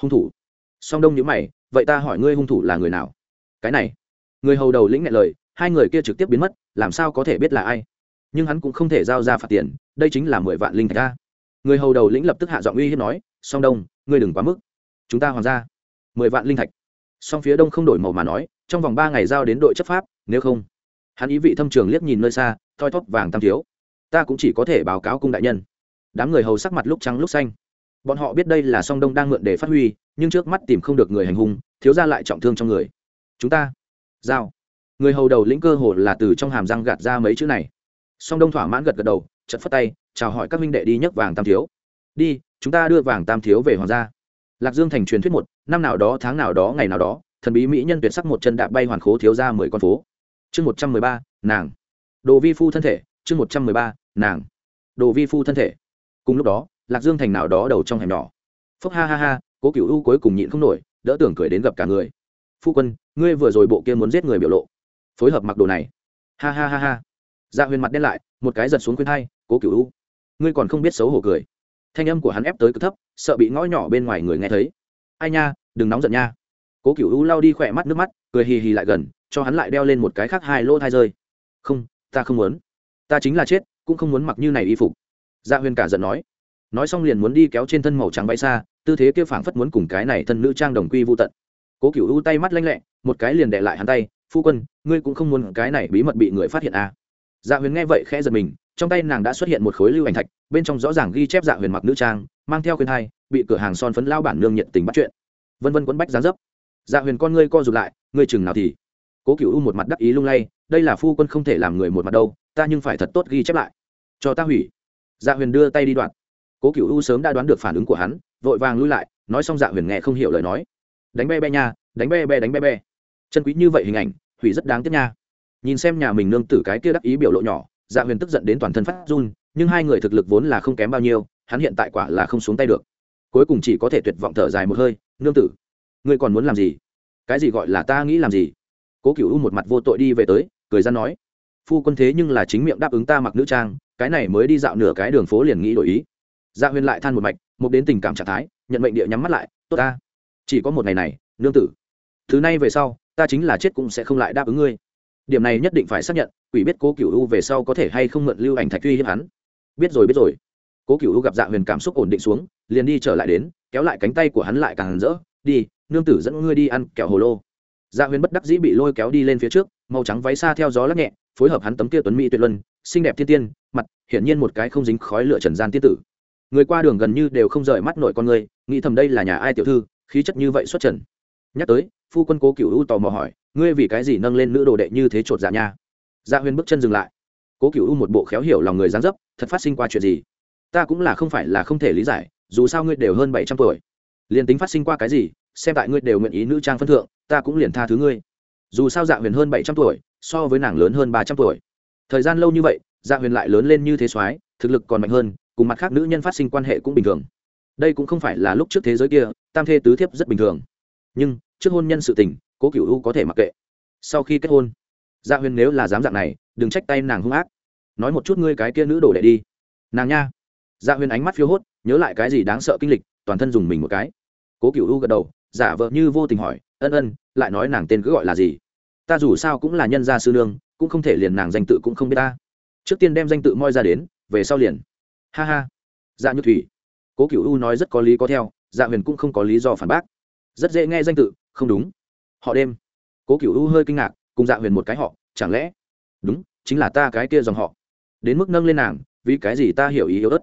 Hung thủ? Song đông nhữ mày, vậy ta hỏi ngươi hung thủ là người nào? Cái này. Người hầu đầu lĩnh ngại lời, hai người kia trực tiếp biến mất, làm sao có thể biết là ai? Nhưng hắn cũng không thể giao ra phạt tiền, đây chính là mười vạn linh thạch ra người hầu đầu lĩnh lập tức hạ giọng uy hiếp nói, song đông, ngươi đừng quá mức. Chúng ta hoàng ra. Mười vạn linh thạch. Song phía đông không đổi màu mà nói, trong vòng ba ngày giao đến đội chấp pháp, nếu không, hắn ý vị thâm trường liếc nhìn nơi xa, thoi thóp vàng tam thiếu. Ta cũng chỉ có thể báo cáo cung đại nhân. Đám người hầu sắc mặt lúc trắng lúc xanh bọn họ biết đây là song đông đang mượn để phát huy, nhưng trước mắt tìm không được người hành hung, thiếu ra lại trọng thương trong người. Chúng ta, giao. Người hầu đầu lĩnh cơ hồ là từ trong hàm răng gạt ra mấy chữ này. Song đông thỏa mãn gật gật đầu chật phất tay, chào hỏi các minh đệ đi nhấc vàng tam thiếu. Đi, chúng ta đưa vàng tam thiếu về hoàng gia. Lạc dương thành truyền thuyết một, năm nào đó, tháng nào đó, ngày nào đó, thần bí mỹ nhân tuyệt sắc một chân đạp bay hoàn khố thiếu ra mười con phố. Chương một trăm mười ba, nàng. Đồ vi phu thân thể, chương một trăm mười ba, nàng. Đồ vi phu thân thể. Cùng lúc đó lạc dương thành nào đó đầu trong hẻm nhỏ. Phúc ha ha ha, cố cựu u cuối cùng nhịn không nổi, đỡ tưởng cười đến gặp cả người. Phu quân, ngươi vừa rồi bộ kia muốn giết người biểu lộ. Phối hợp mặc đồ này. Ha ha ha ha. Dạ huyền mặt đen lại, một cái giật xuống khuyên hai, cố cựu u. Ngươi còn không biết xấu hổ cười. Thanh âm của hắn ép tới cực thấp, sợ bị ngõ nhỏ bên ngoài người nghe thấy. Ai nha, đừng nóng giận nha. Cố cựu u lau đi khỏe mắt nước mắt, cười hì hì lại gần, cho hắn lại đeo lên một cái khác hai lỗ thai rơi. Không, ta không muốn. Ta chính là chết, cũng không muốn mặc như này y phục. Dạ huyền cả giận nói nói xong liền muốn đi kéo trên thân màu trắng bay xa, tư thế kia phảng phất muốn cùng cái này thân nữ trang đồng quy vô tận. Cố cựu u tay mắt lanh lẹ, một cái liền đệ lại hắn tay, phu quân, ngươi cũng không muốn cái này bí mật bị người phát hiện à. dạ huyền nghe vậy khẽ giật mình, trong tay nàng đã xuất hiện một khối lưu ảnh thạch, bên trong rõ ràng ghi chép dạ huyền mặc nữ trang, mang theo khuyên hai, bị cửa hàng son phấn lao bản nương nhiệt tình bắt chuyện. Vân vân quấn bách giá dấp. Dạ huyền con ngươi co rụt lại, ngươi chừng nào thì? Cố cựu u một mặt đắc ý lung lay, đây là phu quân không thể làm người một mặt đâu, ta nhưng phải thật tốt ghi chép lại. Cho ta hủy. Dạ huyền đưa tay đi đoạn cố cựu u sớm đã đoán được phản ứng của hắn, vội vàng lui lại, nói xong dạ huyền nghe không hiểu lời nói. Đánh be be nha, đánh be be đánh be be. Chân quý như vậy hình ảnh, hủy rất đáng tiếc nha. Nhìn xem nhà mình nương tử cái kia đắc ý biểu lộ nhỏ dạ huyền tức giận đến toàn thân phát run, nhưng hai người thực lực vốn là không kém bao nhiêu, hắn hiện tại quả là không xuống tay được. Cuối cùng chỉ có thể tuyệt vọng thở dài một hơi, nương tử, ngươi còn muốn làm gì? Cái gì gọi là ta nghĩ làm gì? Cố cựu u một mặt vô tội đi về tới, cười ra nói, phu quân thế nhưng là chính miệng đáp ứng ta mặc nữ trang, cái này mới đi dạo nửa cái đường phố liền nghĩ đổi ý dạ huyền lại than một mạch một đến tình cảm trạng thái, nhận mệnh địa nhắm mắt lại, tốt ta, chỉ có một ngày này, nương tử. Thứ này về sau, ta chính là chết cũng sẽ không lại đáp ứng ngươi. Điểm này nhất định phải xác nhận, quỷ biết cố cựu u về sau có thể hay không mượn lưu ảnh thạch uy hiếp hắn. Biết rồi biết rồi. Cố cựu u gặp dạ huyền cảm xúc ổn định xuống, liền đi trở lại đến, kéo lại cánh tay của hắn lại càng rỡ, đi, nương tử dẫn ngươi đi ăn kẹo hồ lô. Dạ huyền bất đắc dĩ bị lôi kéo đi lên phía trước, màu trắng váy xa theo gió lắc nhẹ, phối hợp hắn tấm kia tuấn mỹ tuyệt luân, xinh đẹp thiên tiên, mặt, hiển nhiên một cái không dính khói lửa trần gian tiên tử người qua đường gần như đều không rời mắt nổi con người, nghĩ thầm đây là nhà ai tiểu thư, khí chất như vậy xuất trần. Nhắc tới, phu quân cố cựu u tò mò hỏi, ngươi vì cái gì nâng lên nữ đồ đệ như thế chột dạ nha? Dạ huyền bước chân dừng lại. Cố cựu u một bộ khéo hiểu lòng người dán dấp, thật phát sinh qua chuyện gì? Ta cũng là không phải là không thể lý giải, dù sao ngươi đều hơn bảy trăm tuổi. Liền tính phát sinh qua cái gì, xem tại ngươi đều nguyện ý nữ trang phân thượng, ta cũng liền tha thứ ngươi. Dù sao dạ huyền hơn bảy trăm tuổi, so với nàng lớn hơn ba trăm tuổi. Thời gian lâu như vậy dạ huyền lại lớn lên như thế soái, thực lực còn mạnh hơn cùng mặt khác nữ nhân phát sinh quan hệ cũng bình thường. Đây cũng không phải là lúc trước thế giới kia, tam thê tứ thiếp rất bình thường. Nhưng, trước hôn nhân sự tình, cố cựu u có thể mặc kệ. Sau khi kết hôn dạ huyền nếu là dám dạng này, đừng trách tay nàng hung ác. Nói một chút ngươi cái kia nữ đổ đệ đi. Nàng nha. Dạ huyền ánh mắt phiêu hốt, nhớ lại cái gì đáng sợ kinh lịch, toàn thân dùng mình một cái. Cố cựu u gật đầu, giả vợ như vô tình hỏi, ân ân, lại nói nàng tên cứ gọi là gì? Ta dù sao cũng là nhân gia sư nương, cũng không thể liền nàng danh tự cũng không biết ta. Trước tiên đem danh tự moi ra đến, về sau liền ha ha. Dạ như thủy. Cố cựu u nói rất có lý có theo dạ huyền cũng không có lý do phản bác. Rất dễ nghe danh tự, không đúng. Họ đêm. Cố cựu u hơi kinh ngạc, cùng dạ huyền một cái họ, chẳng lẽ? Đúng, chính là ta cái kia dòng họ. Đến mức nâng lên nàng, vì cái gì ta hiểu ý yếu ớt?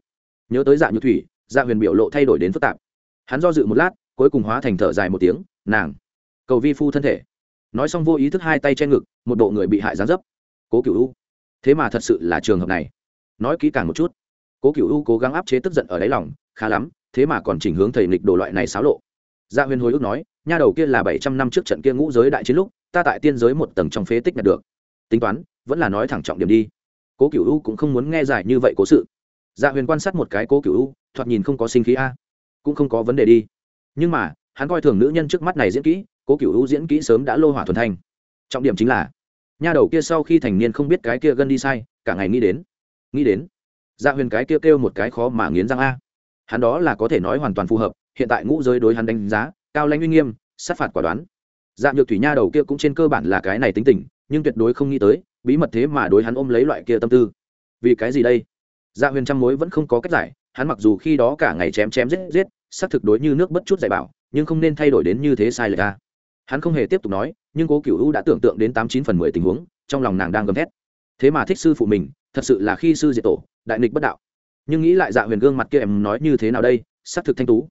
Nhớ tới dạ như thủy dạ huyền biểu lộ thay đổi đến phức tạp. Hắn do dự một lát, cuối cùng hóa thành thở dài một tiếng, nàng, cầu vi phu thân thể. Nói xong vô ý thức hai tay che ngực, một bộ người bị hại gián dấp. Cố cựu u, thế mà thật sự là trường hợp này. Nói kỹ càng một chút cố cựu u cố gắng áp chế tức giận ở đáy lòng, khá lắm, thế mà còn chỉnh hướng thầy nghịch đồ loại này xáo lộ. Gia huyên huyền hồi ức nói, nha đầu kia là bảy trăm năm trước trận kia ngũ giới đại chiến lúc, ta tại tiên giới một tầng trong phế tích nhặt được. Tính toán, vẫn là nói thẳng trọng điểm đi. Cố cựu u cũng không muốn nghe giải như vậy cố sự. Gia dạ huyền quan sát một cái cố cựu u, thoạt nhìn không có sinh khí a, cũng không có vấn đề đi. Nhưng mà, hắn coi thường nữ nhân trước mắt này diễn kỹ, cố cựu u diễn kỹ sớm đã lô hỏa thuần thanh. Trọng điểm chính là, nha đầu kia sau khi thành niên không biết cái kia gân đi sai, cả ngày nghĩ đến. Nghĩ đến dạ huyền cái kia kêu, kêu một cái khó mà nghiến răng a. Hắn đó là có thể nói hoàn toàn phù hợp hiện tại ngũ giới đối hắn đánh giá cao lãnh uy nghiêm sát phạt quả đoán. Dạ nhược thủy nha đầu kia cũng trên cơ bản là cái này tính tình nhưng tuyệt đối không nghĩ tới bí mật thế mà đối hắn ôm lấy loại kia tâm tư. Vì cái gì đây? Dạ huyền trăm mối vẫn không có cách giải hắn mặc dù khi đó cả ngày chém chém giết giết xác thực đối như nước bất chút dạy bảo nhưng không nên thay đổi đến như thế sai lệch ra hắn không hề tiếp tục nói nhưng cố cựu u đã tưởng tượng đến tám chín phần mười tình huống trong lòng nàng đang gầm thét. Thế mà thích sư phụ mình thật sự là khi sư diệt tổ, đại nghịch bất đạo. Nhưng nghĩ lại dạ huyền gương mặt kia em nói như thế nào đây, xác thực thanh tú.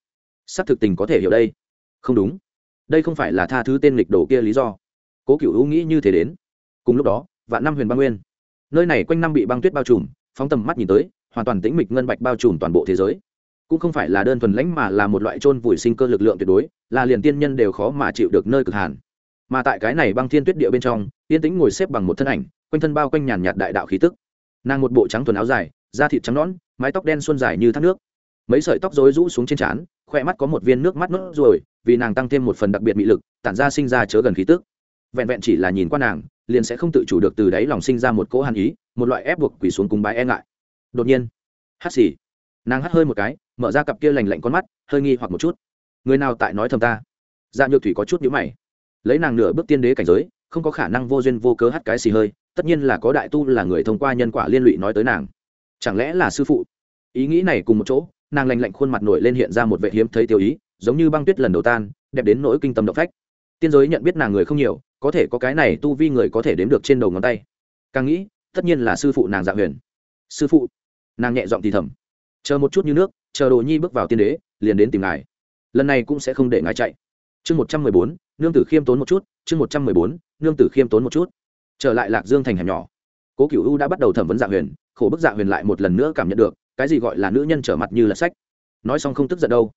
Xác thực tình có thể hiểu đây. Không đúng. Đây không phải là tha thứ tên lịch đồ kia lý do. Cố cựu hữu nghĩ như thế đến. Cùng lúc đó, vạn năm huyền băng nguyên. Nơi này quanh năm bị băng tuyết bao trùm, phóng tầm mắt nhìn tới, hoàn toàn tĩnh mịch ngân bạch bao trùm toàn bộ thế giới. Cũng không phải là đơn thuần lãnh mà là một loại trôn vùi sinh cơ lực lượng tuyệt đối, là liền tiên nhân đều khó mà chịu được nơi cực hàn mà tại cái này băng thiên tuyết địa bên trong, yên tĩnh ngồi xếp bằng một thân ảnh, quanh thân bao quanh nhàn nhạt đại đạo khí tức nàng một bộ trắng thuần áo dài, da thịt trắng nõn, mái tóc đen xuân dài như thác nước. Mấy sợi tóc rối rũ xuống trên trán, khoe mắt có một viên nước mắt nốt ruồi vì nàng tăng thêm một phần đặc biệt mị lực, tản ra sinh ra chớ gần khí tức. Vẹn vẹn chỉ là nhìn qua nàng, liền sẽ không tự chủ được từ đáy lòng sinh ra một cỗ hàn ý, một loại ép buộc quỳ xuống cùng bái e ngại. Đột nhiên hắt xì. Nàng hắt hơi một cái, mở ra cặp kia lành lạnh con mắt, hơi nghi hoặc một chút. Người nào tại nói thầm ta? Dạ nhược thủy có chút nhữ mày. Lấy nàng nửa bước tiên đế cảnh giới không có khả năng vô duyên vô cớ hắt cái xì hơi, tất nhiên là có đại tu là người thông qua nhân quả liên lụy nói tới nàng. Chẳng lẽ là sư phụ? Ý nghĩ này cùng một chỗ, nàng lành lạnh khuôn mặt nổi lên hiện ra một vệ hiếm thấy tiêu ý, giống như băng tuyết lần đầu tan, đẹp đến nỗi kinh tâm động phách. Tiên giới nhận biết nàng người không nhiều, có thể có cái này tu vi người có thể đếm được trên đầu ngón tay. Càng nghĩ, tất nhiên là sư phụ nàng dạ huyền. Sư phụ? Nàng nhẹ giọng thì thầm. Chờ một chút như nước, chờ đồ nhi bước vào tiên đế, liền đến tìm ngài. Lần này cũng sẽ không để ngài chạy chương một trăm mười bốn, nương tử khiêm tốn một chút, chương một trăm mười bốn, nương tử khiêm tốn một chút. Trở lại lạc dương thành hẻm nhỏ. Cố cựu u đã bắt đầu thẩm vấn dạ huyền, khổ bức dạ huyền lại một lần nữa cảm nhận được, cái gì gọi là nữ nhân trở mặt như là sách. Nói xong không tức giận đâu.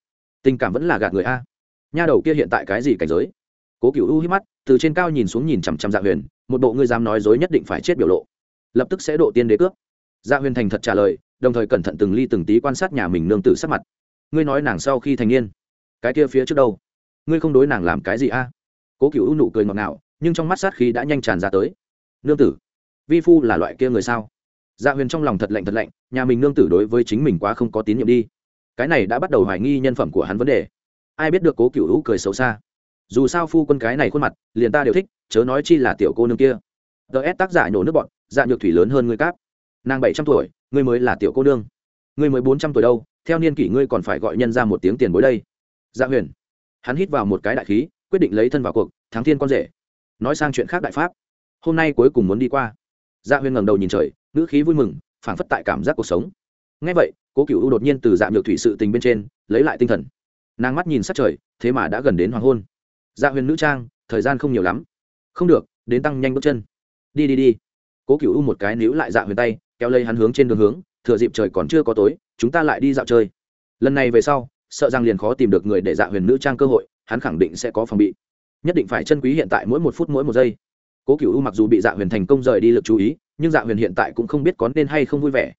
Tình cảm vẫn là gạt người a. Nha đầu kia hiện tại cái gì cảnh giới? Cố cựu u hít mắt, từ trên cao nhìn xuống nhìn chằm chằm dạ huyền, một bộ ngươi dám nói dối nhất định phải chết biểu lộ. Lập tức sẽ độ tiên đế cướp dạ huyền thành thật trả lời, đồng thời cẩn thận từng ly từng tí quan sát nhà mình nương tử sắc mặt. Ngươi nói nàng sau khi thành niên, cái kia phía trước đâu? Ngươi không đối nàng làm cái gì a? Cố cựu nụ cười ngọt ngào, nhưng trong mắt sát khí đã nhanh tràn ra tới. Nương tử, vi phu là loại kia người sao? Dạ huyền trong lòng thật lạnh thật lạnh, nhà mình nương tử đối với chính mình quá không có tín nhiệm đi. Cái này đã bắt đầu hoài nghi nhân phẩm của hắn vấn đề. Ai biết được cố cựu hữu cười xấu xa. Dù sao phu quân cái này khuôn mặt, liền ta đều thích, chớ nói chi là tiểu cô nương kia. Ts tác giả nhổ nước bọn dạ nhược thủy lớn hơn ngươi cáp. Nàng bảy trăm tuổi, ngươi mới là tiểu cô nương. Ngươi mới bốn trăm tuổi đâu, theo niên kỷ ngươi còn phải gọi nhân ra một tiếng tiền bối đây. Dạ huyền hắn hít vào một cái đại khí, quyết định lấy thân vào cuộc, thắng thiên con rể. Nói sang chuyện khác đại pháp. Hôm nay cuối cùng muốn đi qua. Dạ huyền ngẩng đầu nhìn trời, ngữ khí vui mừng, phảng phất tại cảm giác cuộc sống. Ngay vậy, cố cựu u đột nhiên từ dạ nhược thủy sự tình bên trên, lấy lại tinh thần. Nàng mắt nhìn sát trời, thế mà đã gần đến hoàng hôn. Dạ huyền nữ trang, thời gian không nhiều lắm. Không được, đến tăng nhanh bước chân. Đi đi đi. Cố cựu u một cái níu lại dạ huyền tay, kéo lấy hắn hướng trên đường hướng, thừa dịp trời còn chưa có tối, chúng ta lại đi dạo chơi. Lần này về sau sợ rằng liền khó tìm được người để dạ huyền nữ trang cơ hội, hắn khẳng định sẽ có phòng bị. Nhất định phải chân quý hiện tại mỗi một phút mỗi một giây. Cố cựu u mặc dù bị dạ huyền thành công rời đi lực chú ý, nhưng dạ huyền hiện tại cũng không biết có nên hay không vui vẻ.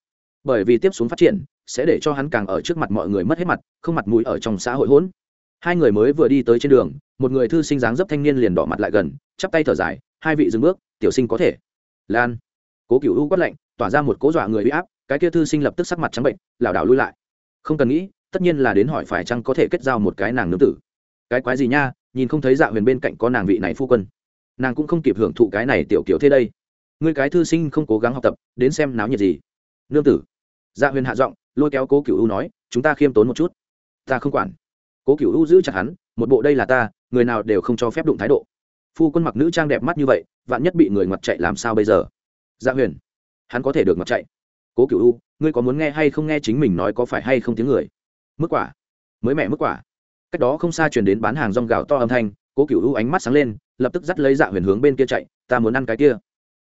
Bởi vì tiếp xuống phát triển, sẽ để cho hắn càng ở trước mặt mọi người mất hết mặt, không mặt mũi ở trong xã hội hỗn. Hai người mới vừa đi tới trên đường, một người thư sinh dáng dấp thanh niên liền đỏ mặt lại gần, chắp tay thở dài, hai vị dừng bước, tiểu sinh có thể. Lan. Cố cựu u quát lạnh, tỏa ra một cố dọa người bị áp, cái kia thư sinh lập tức sắc mặt trắng bệnh, lảo đảo lui lại. Không cần nghĩ tất nhiên là đến hỏi phải chăng có thể kết giao một cái nàng nương tử. Cái quái gì nha, nhìn không thấy dạ huyền bên cạnh có nàng vị này phu quân. Nàng cũng không kịp hưởng thụ cái này tiểu kiểu thế đây. Ngươi cái thư sinh không cố gắng học tập, đến xem náo nhiệt gì. Nương tử. Dạ huyền hạ giọng, lôi kéo cố cựu u nói, chúng ta khiêm tốn một chút. Ta không quản. Cố cựu u giữ chặt hắn, một bộ đây là ta, người nào đều không cho phép đụng thái độ. Phu quân mặc nữ trang đẹp mắt như vậy, vạn nhất bị người ngoặt chạy làm sao bây giờ? Dạ huyền. Hắn có thể được ngoặt chạy. Cố cựu u, ngươi có muốn nghe hay không nghe chính mình nói có phải hay không tiếng người? Mức quả. Mới mẹ mức quả. Cách đó không xa chuyển đến bán hàng rong gạo to âm thanh, cố cựu u ánh mắt sáng lên, lập tức dắt lấy dạ huyền hướng bên kia chạy, ta muốn ăn cái kia.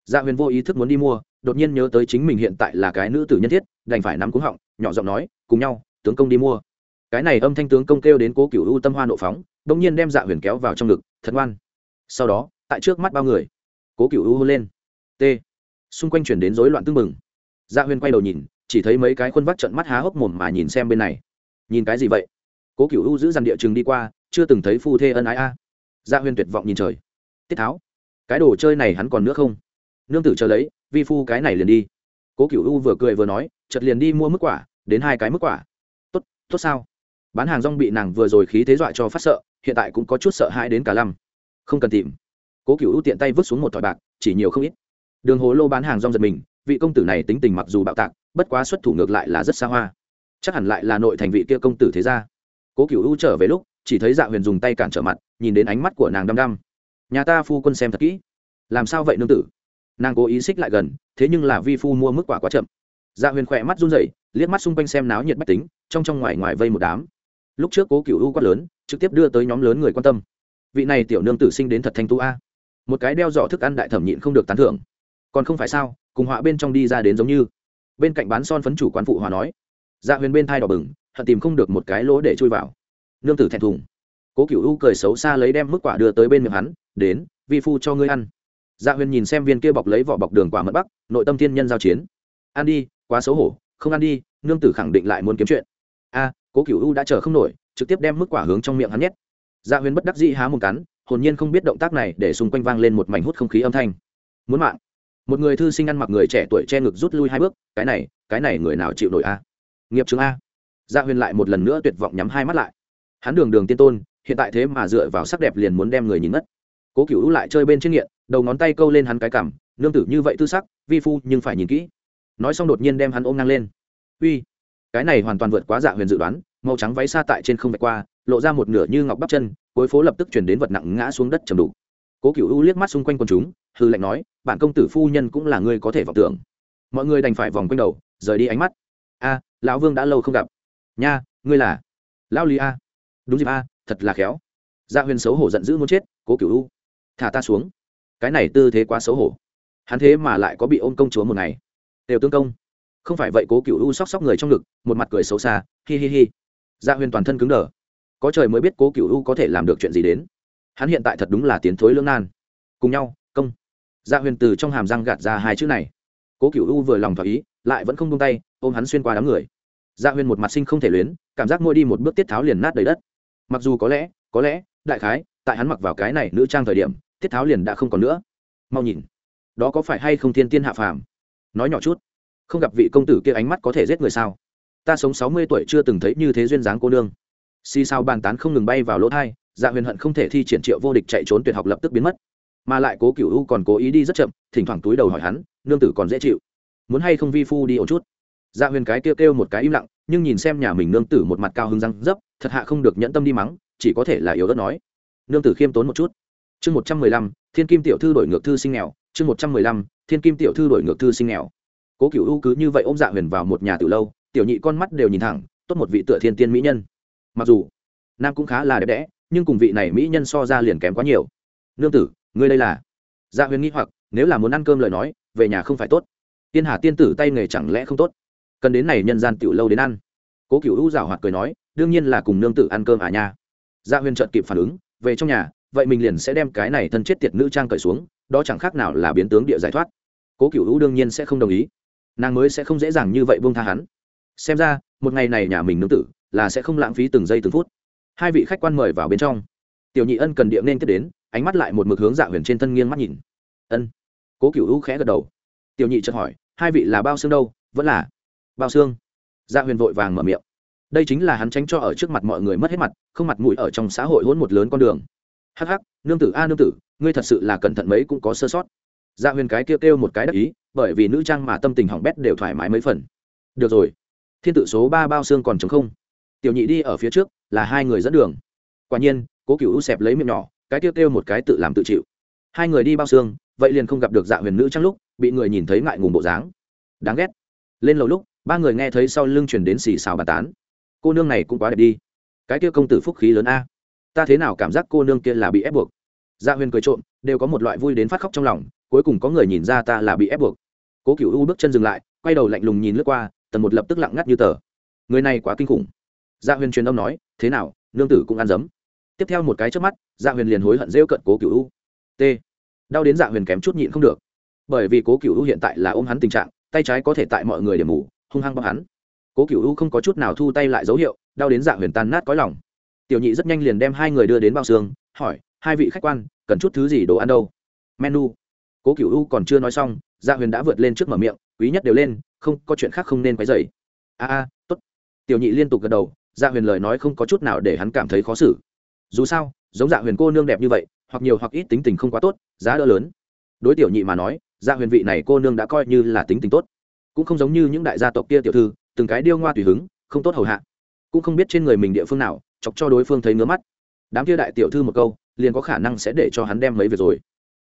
Dạ huyền vô ý thức muốn đi mua, đột nhiên nhớ tới chính mình hiện tại là cái nữ tử nhân thiết, đành phải nắm cúng họng, nhỏ giọng nói, cùng nhau, tướng công đi mua. Cái này âm thanh tướng công kêu đến cố cựu u tâm hoa nộ phóng đ ỗ n g nhiên đem dạ huyền kéo vào trong ngực, thật ngoan. Sau đó, tại trước mắt bao người, cố cựu u hôn lên. T xung quanh chuyển đến rối loạn tưng mừng dạ huyền quay đầu nhìn, chỉ thấy mấy cái khuôn vắt trận mắt há hốc mồm mà nhìn xem bên này nhìn cái gì vậy? Cố cựu u giữ dằn địa chừng đi qua, chưa từng thấy phu thê ân ái a. Dạ Huyên tuyệt vọng nhìn trời. Tiết tháo, cái đồ chơi này hắn còn nữa không? Nương tử chờ lấy, vi phu cái này liền đi. Cố cựu u vừa cười vừa nói chật liền đi mua mức quả, đến hai cái mức quả. Tốt tốt sao? Bán hàng rong bị nàng vừa rồi khí thế dọa cho phát sợ, hiện tại cũng có chút sợ hãi đến cả lăm. Không cần tìm. Cố cựu U tiện tay vứt xuống một thỏi bạc, chỉ nhiều không ít. Đường hồ lô bán hàng rong giật mình, vị công tử này tính tình mặc dù bạo tạc, bất quá xuất thủ ngược lại là rất xa hoa chắc hẳn lại là nội thành vị kia công tử thế gia. Cố cựu ưu trở về lúc, chỉ thấy dạ huyền dùng tay cản trở mặt, nhìn đến ánh mắt của nàng đăm đăm. Nhà ta phu quân xem thật kỹ. Làm sao vậy nương tử? Nàng cố ý xích lại gần, thế nhưng là vi phu mua mức quả quá chậm. Dạ huyền khỏe mắt run rẩy, liếc mắt xung quanh xem náo nhiệt bách tính, trong trong ngoài ngoài vây một đám. Lúc trước cố cựu u quát lớn, trực tiếp đưa tới nhóm lớn người quan tâm. Vị này tiểu nương tử sinh đến thật thanh tú a. Một cái đeo giỏ thức ăn đại thẩm nhịn không được tán thưởng. Còn không phải sao, cùng họa bên trong đi ra đến giống như. Bên cạnh bán son phấn chủ quán phụ hòa nói dạ huyền bên thai đỏ bừng, hận tìm không được một cái lỗ để chui vào. Nương tử thẹn thùng. Cố cựu u cười xấu xa lấy đem mức quả đưa tới bên miệng hắn, đến, vi phu cho ngươi ăn. Dạ huyền nhìn xem viên kia bọc lấy vỏ bọc đường quả mật bắc, nội tâm thiên nhân giao chiến. Ăn đi, quá xấu hổ, không ăn đi, nương tử khẳng định lại muốn kiếm chuyện. A, cố cựu u đã chờ không nổi, trực tiếp đem mức quả hướng trong miệng hắn nhét. Dạ huyền bất đắc dĩ há một cắn, hồn nhiên không biết động tác này để xung quanh vang lên một mảnh hút không khí âm thanh. Muốn mạng. Một người thư sinh ăn mặc người trẻ tuổi che ngực rút lui hai bước, cái này cái này người nào chịu nổi a? Nghiệp chứng a. Dạ huyền lại một lần nữa tuyệt vọng nhắm hai mắt lại. Hắn đường đường tiên tôn, hiện tại thế mà dựa vào sắc đẹp liền muốn đem người nhìn mất cố cựu lại chơi bên trên nghiện, đầu ngón tay câu lên hắn cái cảm nương tử như vậy tư sắc, vi phu nhưng phải nhìn kỹ. Nói xong đột nhiên đem hắn ôm ngang lên. Uy, cái này hoàn toàn vượt quá dạ huyền dự đoán, màu trắng váy xa tại trên không vạch qua, lộ ra một nửa như ngọc bắp chân, cuối phố lập tức chuyển đến vật nặng ngã xuống đất chầm đủ. Cố cựu u liếc mắt xung quanh quần chúng, hư lệnh nói, bản công tử phu nhân cũng là người có thể vọng tưởng. Mọi người đành phải vòng quanh đầu, rời đi ánh mắt. A lão vương đã lâu không gặp. Nha, ngươi là? Lão lý a. Đúng dịp a, thật là khéo. Gia huyền xấu hổ giận dữ muốn chết, cố Cửu u. Thả ta xuống. Cái này tư thế quá xấu hổ. Hắn thế mà lại có bị ôm công chúa một ngày. Đều tương công. Không phải vậy cố cựu u sóc sóc người trong ngực, một mặt cười xấu xa, hi hi hi. Gia dạ huyền toàn thân cứng đờ. Có trời mới biết cố cựu u có thể làm được chuyện gì đến. Hắn hiện tại thật đúng là tiến thối lưỡng nan. Cùng nhau, công. Gia dạ huyền từ trong hàm răng gạt ra hai chữ này. Cố cựu u vừa lòng thỏa ý lại vẫn không buông tay, ôm hắn xuyên qua đám người. Dạ huyền một mặt sinh không thể luyến, cảm giác môi đi một bước tiết tháo liền nát đầy đất. Mặc dù có lẽ có lẽ, đại khái, tại hắn mặc vào cái này nữ trang thời điểm, tiết tháo liền đã không còn nữa. Mau nhìn, đó có phải hay không thiên tiên hạ phàm? Nói nhỏ chút, không gặp vị công tử kia ánh mắt có thể giết người sao? Ta sống sáu mươi tuổi chưa từng thấy như thế duyên dáng cô nương. Xì sao bàn tán không ngừng bay vào lỗ thai dạ huyền hận không thể thi triển triệu vô địch chạy trốn tuyệt học lập tức biến mất. Mà lại cố cựu u còn cố ý đi rất chậm, thỉnh thoảng túi đầu hỏi hắn, nương tử còn dễ chịu muốn hay không vi phu đi ổ chút. Dạ huyền cái kêu kêu một cái im lặng, nhưng nhìn xem nhà mình nương tử một mặt cao hứng răng dấp, thật hạ không được nhẫn tâm đi mắng, chỉ có thể là yếu đất nói. Nương tử khiêm tốn một chút. Chương một trăm mười lăm, thiên kim tiểu thư đổi ngược thư sinh nghèo. Chương một trăm mười lăm, thiên kim tiểu thư đổi ngược thư sinh nghèo. Cố cựu u cứ như vậy ôm dạ huyền vào một nhà từ lâu, tiểu nhị con mắt đều nhìn thẳng, tốt một vị tựa thiên tiên mỹ nhân. Mặc dù, nam cũng khá là đẹp đẽ, nhưng cùng vị này mỹ nhân so ra liền kém quá nhiều. Nương tử, ngươi đây là? Dạ huyền nghĩ hoặc, nếu là muốn ăn cơm lời nói, về nhà không phải tốt tiên hà tiên tử tay nghề chẳng lẽ không tốt? Cần đến này nhân gian tiểu lâu đến ăn. Cố cựu u giảo hoạt cười nói, đương nhiên là cùng nương tử ăn cơm à nha. Dạ huyền trợt kịp phản ứng, về trong nhà, vậy mình liền sẽ đem cái này thân chết tiệt nữ trang cởi xuống, đó chẳng khác nào là biến tướng địa giải thoát. Cố cựu u đương nhiên sẽ không đồng ý. Nàng mới sẽ không dễ dàng như vậy buông tha hắn. Xem ra, một ngày này nhà mình nương tử là sẽ không lãng phí từng giây từng phút. Hai vị khách quan mời vào bên trong. Tiểu nhị ân cần địa nên tiếp đến, ánh mắt lại một mực hướng dạ huyền trên thân nghiêng mắt nhìn. Ân. Cố cựu u khẽ gật đầu tiểu nhị chợt hỏi, hai vị là bao xương đâu? Vẫn là bao xương? Gia huyền vội vàng mở miệng. Đây chính là hắn tránh cho ở trước mặt mọi người mất hết mặt, không mặt mũi ở trong xã hội hỗn một lớn con đường. Hắc hắc, nương tử a, nương tử, ngươi thật sự là cẩn thận mấy cũng có sơ sót. Gia huyền cái kêu kêu một cái đắc ý, bởi vì nữ trang mà tâm tình hỏng bét đều thoải mái mấy phần. Được rồi, thiên tự số ba bao xương còn chống không? Tiểu nhị đi ở phía trước, là hai người dẫn đường. Quả nhiên, cố cựu u xẹp lấy miệng nhỏ, cái kêu kêu một cái tự làm tự chịu. Hai người đi bao xương, vậy liền không gặp được dạ huyền nữ trang lúc bị người nhìn thấy ngại ngùng bộ dáng. Đáng ghét. Lên lầu lúc, ba người nghe thấy sau lưng chuyển đến xì xào bàn tán. Cô nương này cũng quá đẹp đi. Cái kia công tử phúc khí lớn a. Ta thế nào cảm giác cô nương kia là bị ép buộc? Dạ huyền cười trộm, đều có một loại vui đến phát khóc trong lòng, cuối cùng có người nhìn ra ta là bị ép buộc. Cố cựu u bước chân dừng lại, quay đầu lạnh lùng nhìn lướt qua, tần một lập tức lặng ngắt như tờ. Người này quá kinh khủng. Dạ huyền truyền âm nói, thế nào, nương tử cũng ăn dấm? Tiếp theo một cái trước mắt dạ huyền liền hối hận rêu cận cố cựu u. T. Đau đến dạ huyền kém chút nhịn không được bởi vì cố cựu u hiện tại là ôm hắn tình trạng, tay trái có thể tại mọi người điểm mù, hung hăng bóc hắn. Cố cựu u không có chút nào thu tay lại dấu hiệu, đau đến dạ huyền tan nát có lòng. Tiểu nhị rất nhanh liền đem hai người đưa đến bao xương, hỏi, hai vị khách quan, cần chút thứ gì đồ ăn đâu? Menu. Cố cựu u còn chưa nói xong dạ huyền đã vượt lên trước mở miệng, quý nhất đều lên, không, có chuyện khác không nên quấy dày a a, tốt. Tiểu nhị liên tục gật đầu dạ huyền lời nói không có chút nào để hắn cảm thấy khó xử. Dù sao, giống dạ huyền cô nương đẹp như vậy, hoặc nhiều hoặc ít tính tình không quá tốt, giá đỡ lớn. Đối tiểu nhị mà nói dạ huyền vị này cô nương đã coi như là tính tình tốt. Cũng không giống như những đại gia tộc kia tiểu thư, từng cái điêu ngoa tùy hứng, không tốt hầu hạ. Cũng không biết trên người mình địa phương nào, chọc cho đối phương thấy ngứa mắt. Đám kia đại tiểu thư một câu, liền có khả năng sẽ để cho hắn đem mấy việc rồi.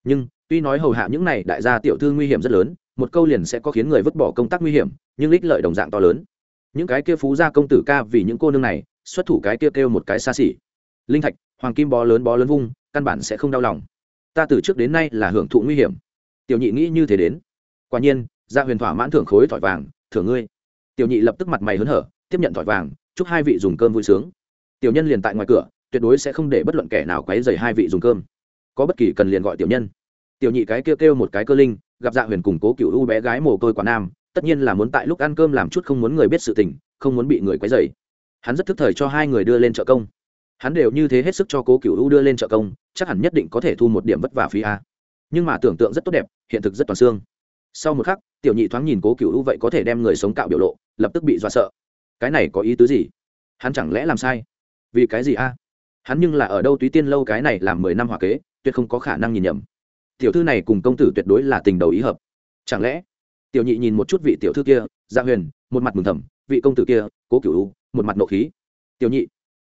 Nhưng, tuy nói hầu hạ những này đại gia tiểu thư nguy hiểm rất lớn, một câu liền sẽ có khiến người vứt bỏ công tác nguy hiểm, nhưng ích lợi đồng dạng to lớn. Những cái kia phú gia công tử ca vì những cô nương này, xuất thủ cái kia kêu một cái xa xỉ. Linh thạch, hoàng kim bó lớn bó lớn vung, căn bản sẽ không đau lòng. Ta từ trước đến nay là hưởng thụ nguy hiểm tiểu nhị nghĩ như thế đến. Quả nhiên gia huyền thỏa mãn thưởng khối thỏi vàng, thưởng ngươi. Tiểu nhị lập tức mặt mày hớn hở, tiếp nhận thỏi vàng, chúc hai vị dùng cơm vui sướng. Tiểu nhân liền tại ngoài cửa, tuyệt đối sẽ không để bất luận kẻ nào quấy dày hai vị dùng cơm. Có bất kỳ cần liền gọi tiểu nhân. Tiểu nhị cái kêu kêu một cái cơ linh, gặp dạ huyền cùng cố cựu u bé gái mồ côi quả nam, tất nhiên là muốn tại lúc ăn cơm làm chút không muốn người biết sự tình, không muốn bị người quấy dày hắn rất thức thời cho hai người đưa lên trợ công. Hắn đều như thế hết sức cho cố cựu u đưa lên trợ công, chắc hẳn nhất định có thể thu một điểm vất vả phí a nhưng mà tưởng tượng rất tốt đẹp, hiện thực rất toàn xương. Sau một khắc, tiểu nhị thoáng nhìn cố cựu u vậy có thể đem người sống cạo biểu lộ, lập tức bị dọa sợ. Cái này có ý tứ gì? Hắn chẳng lẽ làm sai? Vì cái gì a? Hắn nhưng là ở đâu túy tiên lâu cái này làm mười năm hòa kế, tuyệt không có khả năng nhìn nhầm. Tiểu thư này cùng công tử tuyệt đối là tình đầu ý hợp. Chẳng lẽ? Tiểu nhị nhìn một chút vị tiểu thư kia gia huyền, một mặt mừng thầm, vị công tử kia, cố cựu một mặt nộ khí. Tiểu nhị,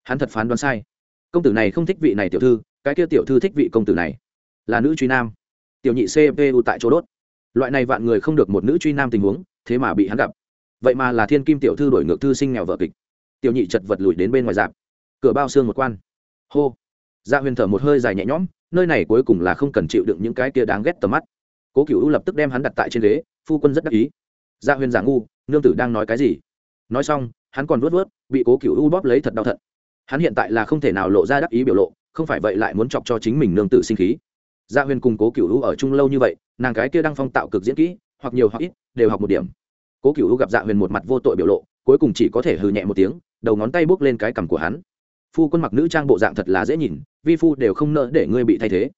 hắn thật phán đoán sai. Công tử này không thích vị này tiểu thư, cái kia tiểu thư thích vị công tử này. Là nữ truy nam tiểu nhị cpu tại chỗ đốt. Loại này vạn người không được một nữ truy nam tình huống, thế mà bị hắn gặp. Vậy mà là thiên kim tiểu thư đổi ngược thư sinh nghèo vợ kịch. Tiểu nhị chật vật lùi đến bên ngoài dạp. Cửa bao xương một quan. Hô. Dạ huyền thở một hơi dài nhẹ nhõm, nơi này cuối cùng là không cần chịu đựng những cái kia đáng ghét tầm mắt. Cố cựu lập tức đem hắn đặt tại trên ghế, phu quân rất đắc ý. Dạ huyền giả ngu, nương tử đang nói cái gì? Nói xong, hắn còn vớt vớt bị cố cựu bóp lấy thật đau thận. Hắn hiện tại là không thể nào lộ ra đắc ý biểu lộ, không phải vậy lại muốn chọc cho chính mình nương tử sinh khí dạ huyền cùng cố cựu ở chung lâu như vậy, nàng cái kia đang phong tạo cực diễn kỹ, hoặc nhiều hoặc ít, đều học một điểm. Cố cựu gặp dạ huyền một mặt vô tội biểu lộ, cuối cùng chỉ có thể hừ nhẹ một tiếng, đầu ngón tay bước lên cái cằm của hắn. Phu quân mặc nữ trang bộ dạng thật là dễ nhìn, vi phu đều không nỡ để ngươi bị thay thế.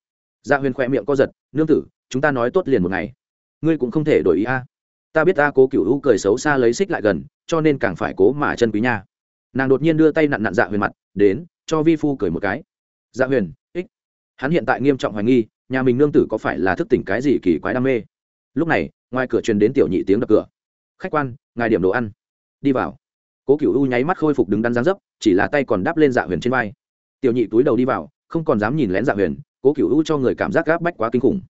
Dạ huyền khỏe miệng co giật, nương tử, chúng ta nói tốt liền một ngày. Ngươi cũng không thể đổi ý a. Ta biết ta cố cựu u cười xấu xa lấy xích lại gần, cho nên càng phải cố mà chân quý nha. Nàng đột nhiên đưa tay nặn nặn dạ huyền mặt, đến, cho vi phu cười một cái. Dạ huyền, ích. Hắn hiện tại nghiêm trọng hoài nghi nhà mình nương tử có phải là thức tỉnh cái gì kỳ quái đam mê? Lúc này, ngoài cửa truyền đến tiểu nhị tiếng đập cửa. Khách quan, ngài điểm đồ ăn. Đi vào. Cố cựu u nháy mắt khôi phục đứng đắn dáng dấp, chỉ là tay còn đáp lên dạ huyền trên vai. Tiểu nhị túi đầu đi vào, không còn dám nhìn lén dạ huyền, cố cựu u cho người cảm giác gáp bách quá kinh khủng.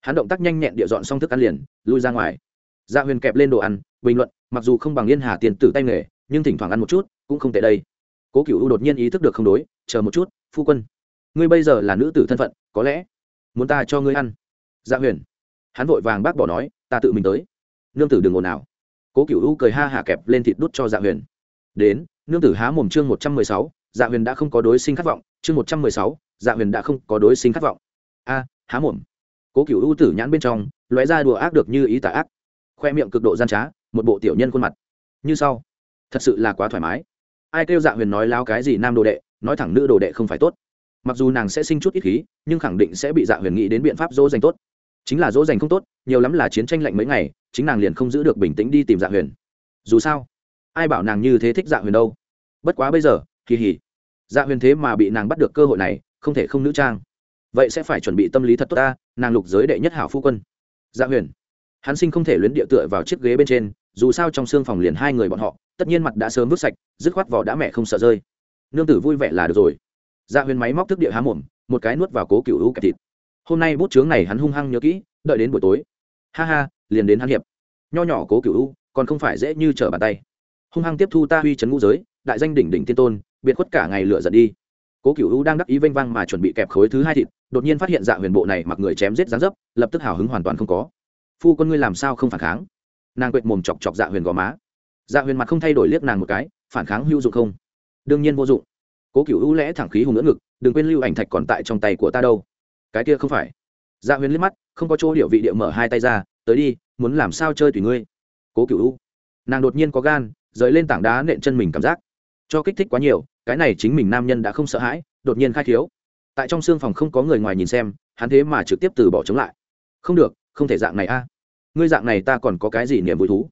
Hắn động tác nhanh nhẹn địa dọn xong thức ăn liền, lui ra ngoài. Dạ huyền kẹp lên đồ ăn, bình luận, mặc dù không bằng yên hà tiền tử tay nghề, nhưng thỉnh thoảng ăn một chút, cũng không tệ đây. Cố cựu u đột nhiên ý thức được không đối, chờ một chút, phu quân. Ngươi bây giờ là nữ tử thân phận, có lẽ muốn ta cho ngươi ăn. Dạ huyền. Hắn vội vàng bác bỏ nói, ta tự mình tới. Nương tử đừng ồn nào cố cựu u cười ha hạ kẹp lên thịt đút cho dạ huyền. Đến, nương tử há mồm chương một trăm mười sáu dạ huyền đã không có đối sinh khát vọng. Chương một trăm mười sáu dạ huyền đã không có đối sinh khát vọng. A, há mồm. Cố cựu u tử nhãn bên trong, lóe ra đùa ác được như ý tả ác. Khoe miệng cực độ gian trá, một bộ tiểu nhân khuôn mặt. Như sau. Thật sự là quá thoải mái. Ai kêu dạ huyền nói lao cái gì nam đồ đệ, nói thẳng nữ đồ đệ không phải tốt mặc dù nàng sẽ sinh chút ít khí, nhưng khẳng định sẽ bị dạ huyền nghĩ đến biện pháp dỗ dành tốt. Chính là dỗ dành không tốt, nhiều lắm là chiến tranh lạnh mấy ngày, chính nàng liền không giữ được bình tĩnh đi tìm dạ huyền. Dù sao, ai bảo nàng như thế thích dạ huyền đâu? Bất quá bây giờ, kỳ hỉ. Dạ huyền thế mà bị nàng bắt được cơ hội này, không thể không nữ trang. Vậy sẽ phải chuẩn bị tâm lý thật tốt ta, nàng lục giới đệ nhất hảo phu quân. Dạ huyền. Hắn sinh không thể luyến địa tựa vào chiếc ghế bên trên, dù sao trong xương phòng liền hai người bọn họ, tất nhiên mặt đã sớm vứt sạch, dứt khoát vỏ đã mẹ không sợ rơi. Nương tử vui vẻ là được rồi dạ huyền máy móc thức địa há mồm, một cái nuốt vào cố cựu hữu kẹp thịt. Hôm nay bút chướng này hắn hung hăng nhớ kỹ, đợi đến buổi tối. Ha ha, liền đến hắn hiệp. Nho nhỏ cố cựu hữu, còn không phải dễ như trở bàn tay. Hung hăng tiếp thu ta huy trấn ngũ giới, đại danh đỉnh đỉnh tiên tôn, biệt khuất cả ngày lựa giận đi. Cố cựu hữu đang đắc ý vênh vang mà chuẩn bị kẹp khối thứ hai thịt, đột nhiên phát hiện dạ huyền bộ này mặc người chém giết dáng dấp, lập tức hào hứng hoàn toàn không có. Phu con ngươi làm sao không phản kháng? Nàng quệt mồm chọc chọc dạ huyền gò má. Dạ huyền mặt không thay đổi liếc nàng một cái, phản kháng hữu dụng không? Đương nhiên vô dụng cố cựu u lẽ thẳng khí hùng ngỡ ngực, đừng quên lưu ảnh thạch còn tại trong tay của ta đâu. Cái kia không phải. Dạ huyền liếc mắt, không có chỗ điệu vị điệu mở hai tay ra, tới đi, muốn làm sao chơi tùy ngươi. Cố cựu u nàng đột nhiên có gan, rời lên tảng đá nện chân mình cảm giác. Cho kích thích quá nhiều, cái này chính mình nam nhân đã không sợ hãi, đột nhiên khai thiếu. Tại trong xương phòng không có người ngoài nhìn xem, hắn thế mà trực tiếp từ bỏ chống lại. Không được, không thể dạng này a. Ngươi dạng này ta còn có cái gì niềm vui thú?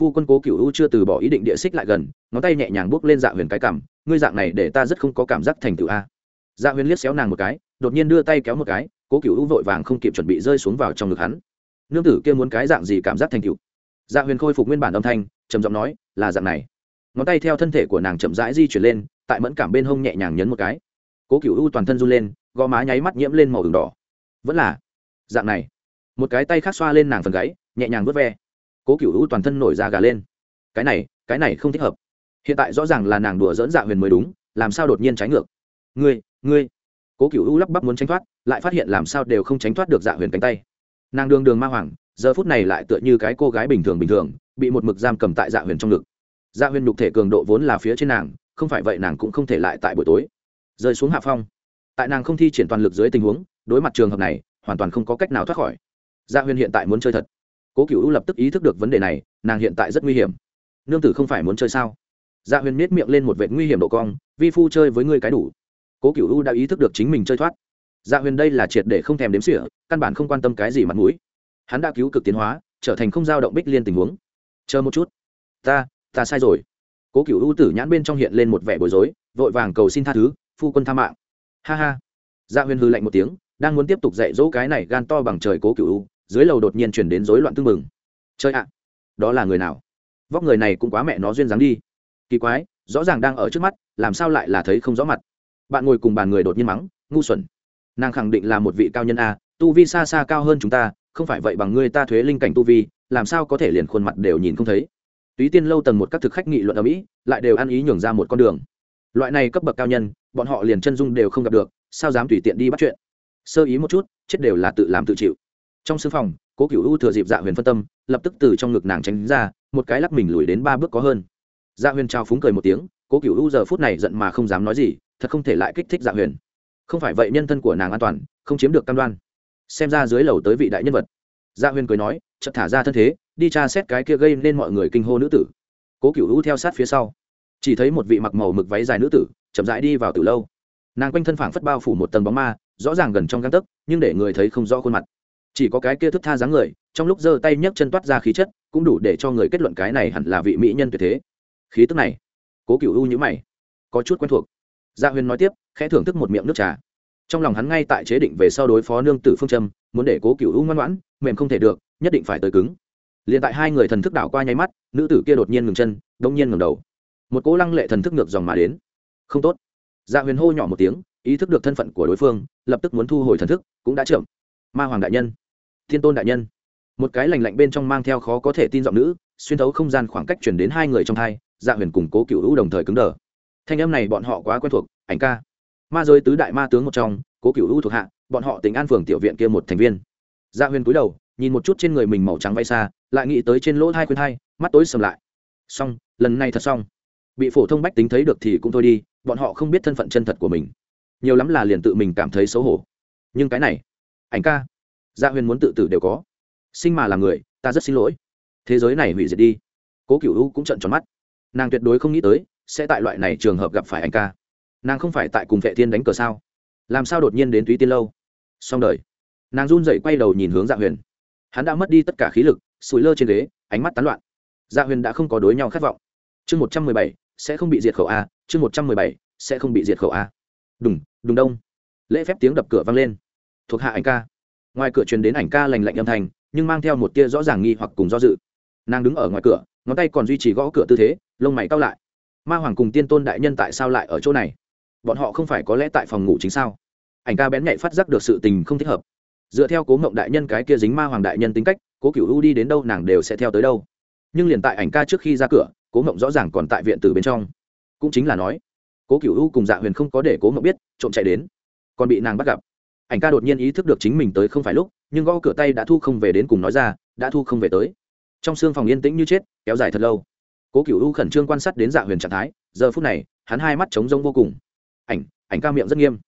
Phu quân cố cựu u chưa từ bỏ ý định địa xích lại gần, ngón tay nhẹ nhàng bước lên dạ huyền cái cảm, ngươi dạng này để ta rất không có cảm giác thành tựu a. Dạ huyền liếc xéo nàng một cái, đột nhiên đưa tay kéo một cái, cố cựu u vội vàng không kịp chuẩn bị rơi xuống vào trong ngực hắn. Nương tử kia muốn cái dạng gì cảm giác thành tựu? Dạ huyền khôi phục nguyên bản âm thanh, trầm giọng nói, là dạng này. Ngón tay theo thân thể của nàng chậm rãi di chuyển lên, tại mẫn cảm bên hông nhẹ nhàng nhấn một cái. Cố cựu u toàn thân run lên, gò má nháy mắt nhiễm lên màu đường đỏ. Vẫn là dạng này. Một cái tay khác xoa lên nàng phần gáy, nhẹ nhàng vớt ve cố cựu u toàn thân nổi da gà lên. Cái này cái này không thích hợp. Hiện tại rõ ràng là nàng đùa dỡn dạ huyền mới đúng, làm sao đột nhiên trái ngược? Ngươi ngươi. Cố cựu u lắp bắp muốn tránh thoát, lại phát hiện làm sao đều không tránh thoát được dạ huyền cánh tay. Nàng đường đường ma hoàng, giờ phút này lại tựa như cái cô gái bình thường bình thường, bị một mực giam cầm tại dạ huyền trong ngực. Dạ huyền nhục thể cường độ vốn là phía trên nàng, không phải vậy nàng cũng không thể lại tại buổi tối. Rơi xuống hạ phong. Tại nàng không thi triển toàn lực dưới tình huống, đối mặt trường hợp này, hoàn toàn không có cách nào thoát khỏi. Dạ huyền hiện tại muốn chơi thật cố cựu lập tức ý thức được vấn đề này, nàng hiện tại rất nguy hiểm. Nương tử không phải muốn chơi sao? Dạ huyền miết miệng lên một vệt nguy hiểm độ cong, vi phu chơi với ngươi cái đủ. Cố cựu đã ý thức được chính mình chơi thoát. Dạ huyền đây là triệt để không thèm đếm sỉa căn bản không quan tâm cái gì mặt mũi. Hắn đã cứu cực tiến hóa, trở thành không dao động bích liên tình huống. Chờ một chút. Ta ta sai rồi. Cố cựu ưu tử nhãn bên trong hiện lên một vẻ bối rối, vội vàng cầu xin tha thứ, phu quân tha mạng. Ha ha. Dạ huyền hư lạnh một tiếng, đang muốn tiếp tục dạy dỗ cái này gan to bằng trời cố cựu ưu dưới lầu đột nhiên chuyển đến rối loạn tương mừng chơi ạ, đó là người nào? Vóc người này cũng quá mẹ nó duyên dáng đi. Kỳ quái, rõ ràng đang ở trước mắt, làm sao lại là thấy không rõ mặt? Bạn ngồi cùng bàn người đột nhiên mắng, ngu xuẩn. Nàng khẳng định là một vị cao nhân a, tu vi xa xa cao hơn chúng ta, không phải vậy bằng ngươi ta thuế linh cảnh tu vi, làm sao có thể liền khuôn mặt đều nhìn không thấy? Túy tiên lâu tầng một các thực khách nghị luận ở mỹ, lại đều ăn ý nhường ra một con đường. Loại này cấp bậc cao nhân, bọn họ liền chân dung đều không gặp được, sao dám tùy tiện đi bắt chuyện? Sơ ý một chút, chết đều là tự làm tự chịu trong sư phòng, cố cựu u thừa dịp dạ huyền phân tâm, lập tức từ trong ngực nàng tránh ra, một cái lắc mình lùi đến ba bước có hơn. Dạ huyền trao phúng cười một tiếng, cố cựu u giờ phút này giận mà không dám nói gì, thật không thể lại kích thích dạ huyền. Không phải vậy nhân thân của nàng an toàn, không chiếm được cam đoan. Xem ra dưới lầu tới vị đại nhân vật. Dạ huyền cười nói, chợt thả ra thân thế, đi tra xét cái kia gây nên mọi người kinh hô nữ tử. Cố cựu u theo sát phía sau. Chỉ thấy một vị mặc màu mực váy dài nữ tử, chậm rãi đi vào từ lâu. Nàng quanh thân phảng phất bao phủ một tầng bóng ma, rõ ràng gần trong găng tấc, nhưng để người thấy không rõ khuôn mặt chỉ có cái kia thức tha dáng người, trong lúc giơ tay nhấc chân toát ra khí chất, cũng đủ để cho người kết luận cái này hẳn là vị mỹ nhân tuyệt thế. Khí tức này, cố cựu u nhữ mày, có chút quen thuộc. Gia huyên huyền nói tiếp, khẽ thưởng thức một miệng nước trà. Trong lòng hắn ngay tại chế định về sau đối phó nương tử phương trâm muốn để cố cựu u ngoan ngoãn, mềm không thể được, nhất định phải tới cứng. Liền tại hai người thần thức đảo qua nháy mắt, nữ tử kia đột nhiên ngừng chân đông nhiên ngừng đầu. Một cố lăng lệ thần thức ngược dòng mà đến. Không tốt. Dạ huyền hô nhỏ một tiếng, ý thức được thân phận của đối phương, lập tức muốn thu hồi thần thức, cũng đã chậm. Ma hoàng đại nhân thiên tôn đại nhân. Một cái lành lạnh bên trong mang theo khó có thể tin giọng nữ, xuyên thấu không gian khoảng cách chuyển đến hai người trong hai dạ huyền cùng cố cựu hữu đồng thời cứng đờ. Thanh âm này bọn họ quá quen thuộc, ảnh ca. Ma giới tứ đại ma tướng một trong, cố cựu hữu thuộc hạ, bọn họ tỉnh an phường tiểu viện kia một thành viên. Dạ huyền cúi đầu, nhìn một chút trên người mình màu trắng vay xa, lại nghĩ tới trên lỗ thai khuyên hai mắt tối sầm lại. Xong, lần này thật xong. Bị phổ thông bách tính thấy được thì cũng thôi đi, bọn họ không biết thân phận chân thật của mình. Nhiều lắm là liền tự mình cảm thấy xấu hổ. Nhưng cái này, ảnh ca gia huyền muốn tự tử đều có. Sinh mà là người, ta rất xin lỗi. Thế giới này hủy diệt đi. Cố cựu u cũng trận tròn mắt. Nàng tuyệt đối không nghĩ tới, sẽ tại loại này trường hợp gặp phải anh ca. Nàng không phải tại cùng vệ thiên đánh cờ sao? Làm sao đột nhiên đến túy tiên lâu? Xong đời. Nàng run rẩy quay đầu nhìn hướng dạ huyền. Hắn đã mất đi tất cả khí lực, sủi lơ trên ghế, ánh mắt tán loạn. Dạ huyền đã không có đối nhau khát vọng. Chương một trăm mười bảy, sẽ không bị diệt khẩu a, chương một trăm mười bảy, sẽ không bị diệt khẩu a. Đùng đùng đông. Lễ phép tiếng đập cửa vang lên. Thuộc hạ ảnh ca ngoài cửa truyền đến ảnh ca lành lạnh âm thanh, nhưng mang theo một tia rõ ràng nghi hoặc cùng do dự. Nàng đứng ở ngoài cửa, ngón tay còn duy trì gõ cửa tư thế, lông mày cao lại. Ma hoàng cùng tiên tôn đại nhân tại sao lại ở chỗ này? Bọn họ không phải có lẽ tại phòng ngủ chính sao? Ảnh ca bén nhạy phát giác được sự tình không thích hợp. Dựa theo cố mộng đại nhân cái kia dính ma hoàng đại nhân tính cách, cố cựu u đi đến đâu nàng đều sẽ theo tới đâu. Nhưng liền tại ảnh ca trước khi ra cửa, cố mộng rõ ràng còn tại viện từ bên trong. Cũng chính là nói, cố cựu u cùng dạ huyền không có để cố mộng biết, trộm chạy đến. Còn bị nàng bắt gặp ảnh ca đột nhiên ý thức được chính mình tới không phải lúc, nhưng gõ cửa tay đã thu không về đến cùng nói ra, đã thu không về tới. Trong xương phòng yên tĩnh như chết, kéo dài thật lâu. Cố cựu u khẩn trương quan sát đến dạ huyền trạng thái, giờ phút này, hắn hai mắt trống rông vô cùng. Ảnh ảnh ca miệng rất nghiêm.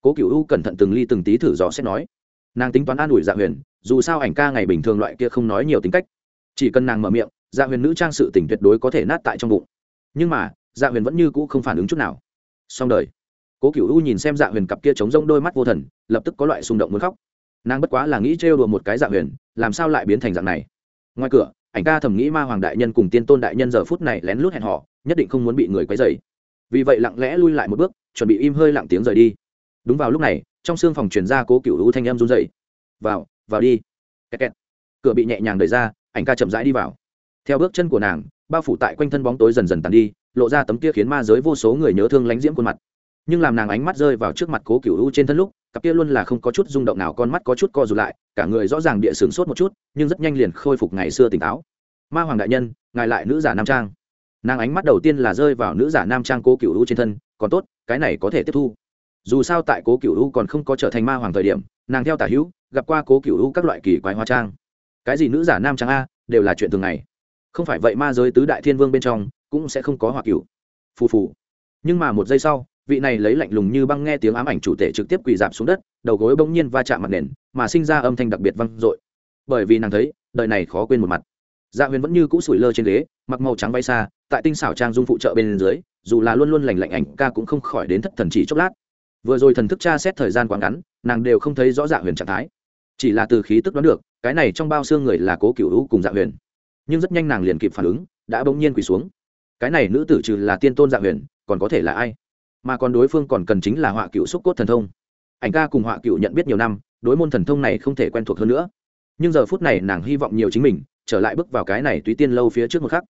Cố cựu u cẩn thận từng ly từng tí thử dò xét nói. Nàng tính toán an ủi dạ huyền, dù sao ảnh ca ngày bình thường loại kia không nói nhiều tính cách. Chỉ cần nàng mở miệng dạ huyền nữ trang sự tỉnh tuyệt đối có thể nát tại trong bụng. Nhưng mà dạ huyền vẫn như cũ không phản ứng chút nào. Xong đời cố cựu u nhìn xem dạ huyền cặp kia trống rông đôi mắt vô thần, lập tức có loại xung động muốn khóc. Nàng bất quá là nghĩ trêu đùa một cái dạ huyền, làm sao lại biến thành dạng này? Ngoài cửa, ảnh ca thầm nghĩ ma hoàng đại nhân cùng tiên tôn đại nhân giờ phút này lén lút hẹn họ nhất định không muốn bị người quấy dày vì vậy lặng lẽ lui lại một bước, chuẩn bị im hơi lặng tiếng rời đi. Đúng vào lúc này, trong xương phòng truyền ra cố cựu u thanh em run dậy vào vào đi. Kẹt kẹt. cửa bị nhẹ nhàng đẩy ra, ảnh ca chậm rãi đi vào. Theo bước chân của nàng, bao phủ tại quanh thân bóng tối dần dần tàn đi, lộ ra tấm kia khiến ma giới vô số người nhớ thương lánh diễm khuôn mặt nhưng làm nàng ánh mắt rơi vào trước mặt cố cựu u trên thân lúc, cặp kia luôn là không có chút rung động nào, con mắt có chút co rụt lại, cả người rõ ràng địa sướng sốt một chút, nhưng rất nhanh liền khôi phục ngày xưa tỉnh táo. Ma hoàng đại nhân, ngài lại nữ giả nam trang. Nàng ánh mắt đầu tiên là rơi vào nữ giả nam trang cố cựu u trên thân, còn tốt, cái này có thể tiếp thu. Dù sao tại cố cựu u còn không có trở thành ma hoàng thời điểm, nàng theo tả hữu, gặp qua cố cựu u các loại kỳ quái hóa trang. Cái gì nữ giả nam trang a, đều là chuyện thường ngày. Không phải vậy ma giới tứ đại thiên vương bên trong, cũng sẽ không có hoa cựu phù phù. Nhưng mà một giây sau vị này lấy lạnh lùng như băng nghe tiếng ám ảnh chủ tể trực tiếp quỳ dạp xuống đất, đầu gối bỗng nhiên va chạm mặt nền, mà sinh ra âm thanh đặc biệt vang dội. Bởi vì nàng thấy, đời này khó quên một mặt. Dạ huyền vẫn như cũ sủi lơ trên ghế, mặc màu trắng bay xa tại tinh xảo trang dung phụ trợ bên dưới, dù là luôn luôn lành lạnh ảnh ca cũng không khỏi đến thất thần chỉ chốc lát. Vừa rồi thần thức tra xét thời gian quá ngắn, nàng đều không thấy rõ dạ huyền trạng thái. Chỉ là từ khí tức đoán được, cái này trong bao xương người là cố cựu hữu cùng dạ huyền. Nhưng rất nhanh nàng liền kịp phản ứng, đã bỗng nhiên quỳ xuống. Cái này nữ tử trừ là tiên tôn dạ huyền, còn có thể là ai? Mà còn đối phương còn cần chính là họa cựu xúc cốt thần thông. Ảnh ca cùng họa cựu nhận biết nhiều năm, đối môn thần thông này không thể quen thuộc hơn nữa. Nhưng giờ phút này nàng hy vọng nhiều chính mình, trở lại bước vào cái này túy tiên lâu phía trước một khắc.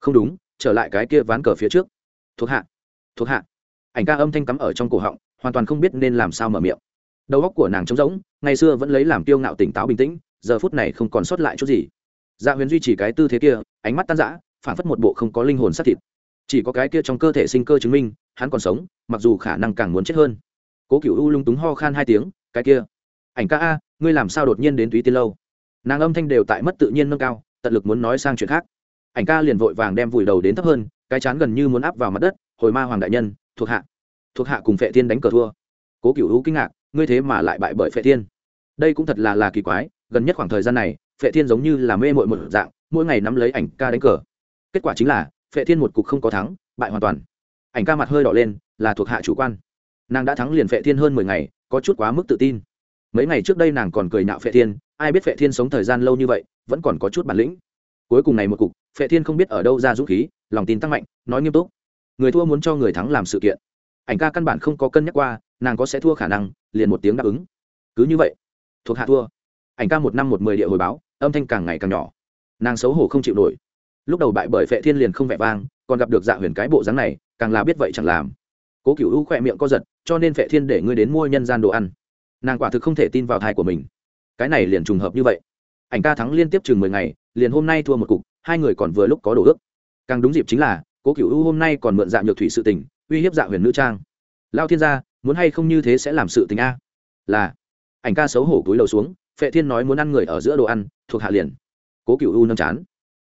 Không đúng, trở lại cái kia ván cờ phía trước. Thuộc hạ thuộc hạ. Ảnh ca âm thanh cắm ở trong cổ họng, hoàn toàn không biết nên làm sao mở miệng. Đầu óc của nàng trống rỗng, ngày xưa vẫn lấy làm tiêu ngạo tỉnh táo bình tĩnh, giờ phút này không còn sót lại chút gì. Dạ huyền duy trì cái tư thế kia, ánh mắt tan rã, phản phất một bộ không có linh hồn sát thịt. Chỉ có cái kia trong cơ thể sinh cơ chứng minh hắn còn sống, mặc dù khả năng càng muốn chết hơn. Cố cựu u lung túng ho khan hai tiếng, cái kia, ảnh ca a, ngươi làm sao đột nhiên đến túy tiên lâu? Nàng âm thanh đều tại mất tự nhiên nâng cao, tận lực muốn nói sang chuyện khác. Ảnh ca liền vội vàng đem vùi đầu đến thấp hơn, cái chán gần như muốn áp vào mặt đất, hồi ma hoàng đại nhân, thuộc hạ thuộc hạ cùng phệ thiên đánh cờ thua. Cố cựu hữu kinh ngạc, ngươi thế mà lại bại bởi phệ thiên? Đây cũng thật là là kỳ quái, gần nhất khoảng thời gian này, phệ thiên giống như là mê mội một dạng, mỗi ngày nắm lấy ảnh ca đánh cờ. Kết quả chính là, phệ thiên một cục không có thắng, bại hoàn toàn ảnh ca mặt hơi đỏ lên, là thuộc hạ chủ quan. Nàng đã thắng liền phệ thiên hơn mười ngày, có chút quá mức tự tin. Mấy ngày trước đây nàng còn cười nạo phệ thiên, ai biết phệ thiên sống thời gian lâu như vậy, vẫn còn có chút bản lĩnh. Cuối cùng này một cục, phệ thiên không biết ở đâu ra dũng khí, lòng tin tăng mạnh, nói nghiêm túc. Người thua muốn cho người thắng làm sự kiện. Ảnh ca căn bản không có cân nhắc qua, nàng có sẽ thua khả năng, liền một tiếng đáp ứng. Cứ như vậy, thuộc hạ thua. Ảnh ca một năm một mười địa hồi báo, âm thanh càng ngày càng nhỏ. Nàng xấu hổ không chịu nổi lúc đầu bại bởi phệ thiên liền không vẻ vang, còn gặp được dạ huyền cái bộ dáng này, càng là biết vậy chẳng làm. Cố cựu u khỏe miệng co giật, cho nên phệ thiên để ngươi đến mua nhân gian đồ ăn. Nàng quả thực không thể tin vào thai của mình. Cái này liền trùng hợp như vậy. Ảnh ca thắng liên tiếp chừng mười ngày, liền hôm nay thua một cục, hai người còn vừa lúc có đồ ước. Càng đúng dịp chính là, cố cựu u hôm nay còn mượn dạ nhược thủy sự tình, uy hiếp dạ huyền nữ trang. Lao thiên gia, muốn hay không như thế sẽ làm sự tình a? Là. Ảnh ca xấu hổ túi đầu xuống, phệ thiên nói muốn ăn người ở giữa đồ ăn, thuộc hạ liền. Cố cựu u nâng chán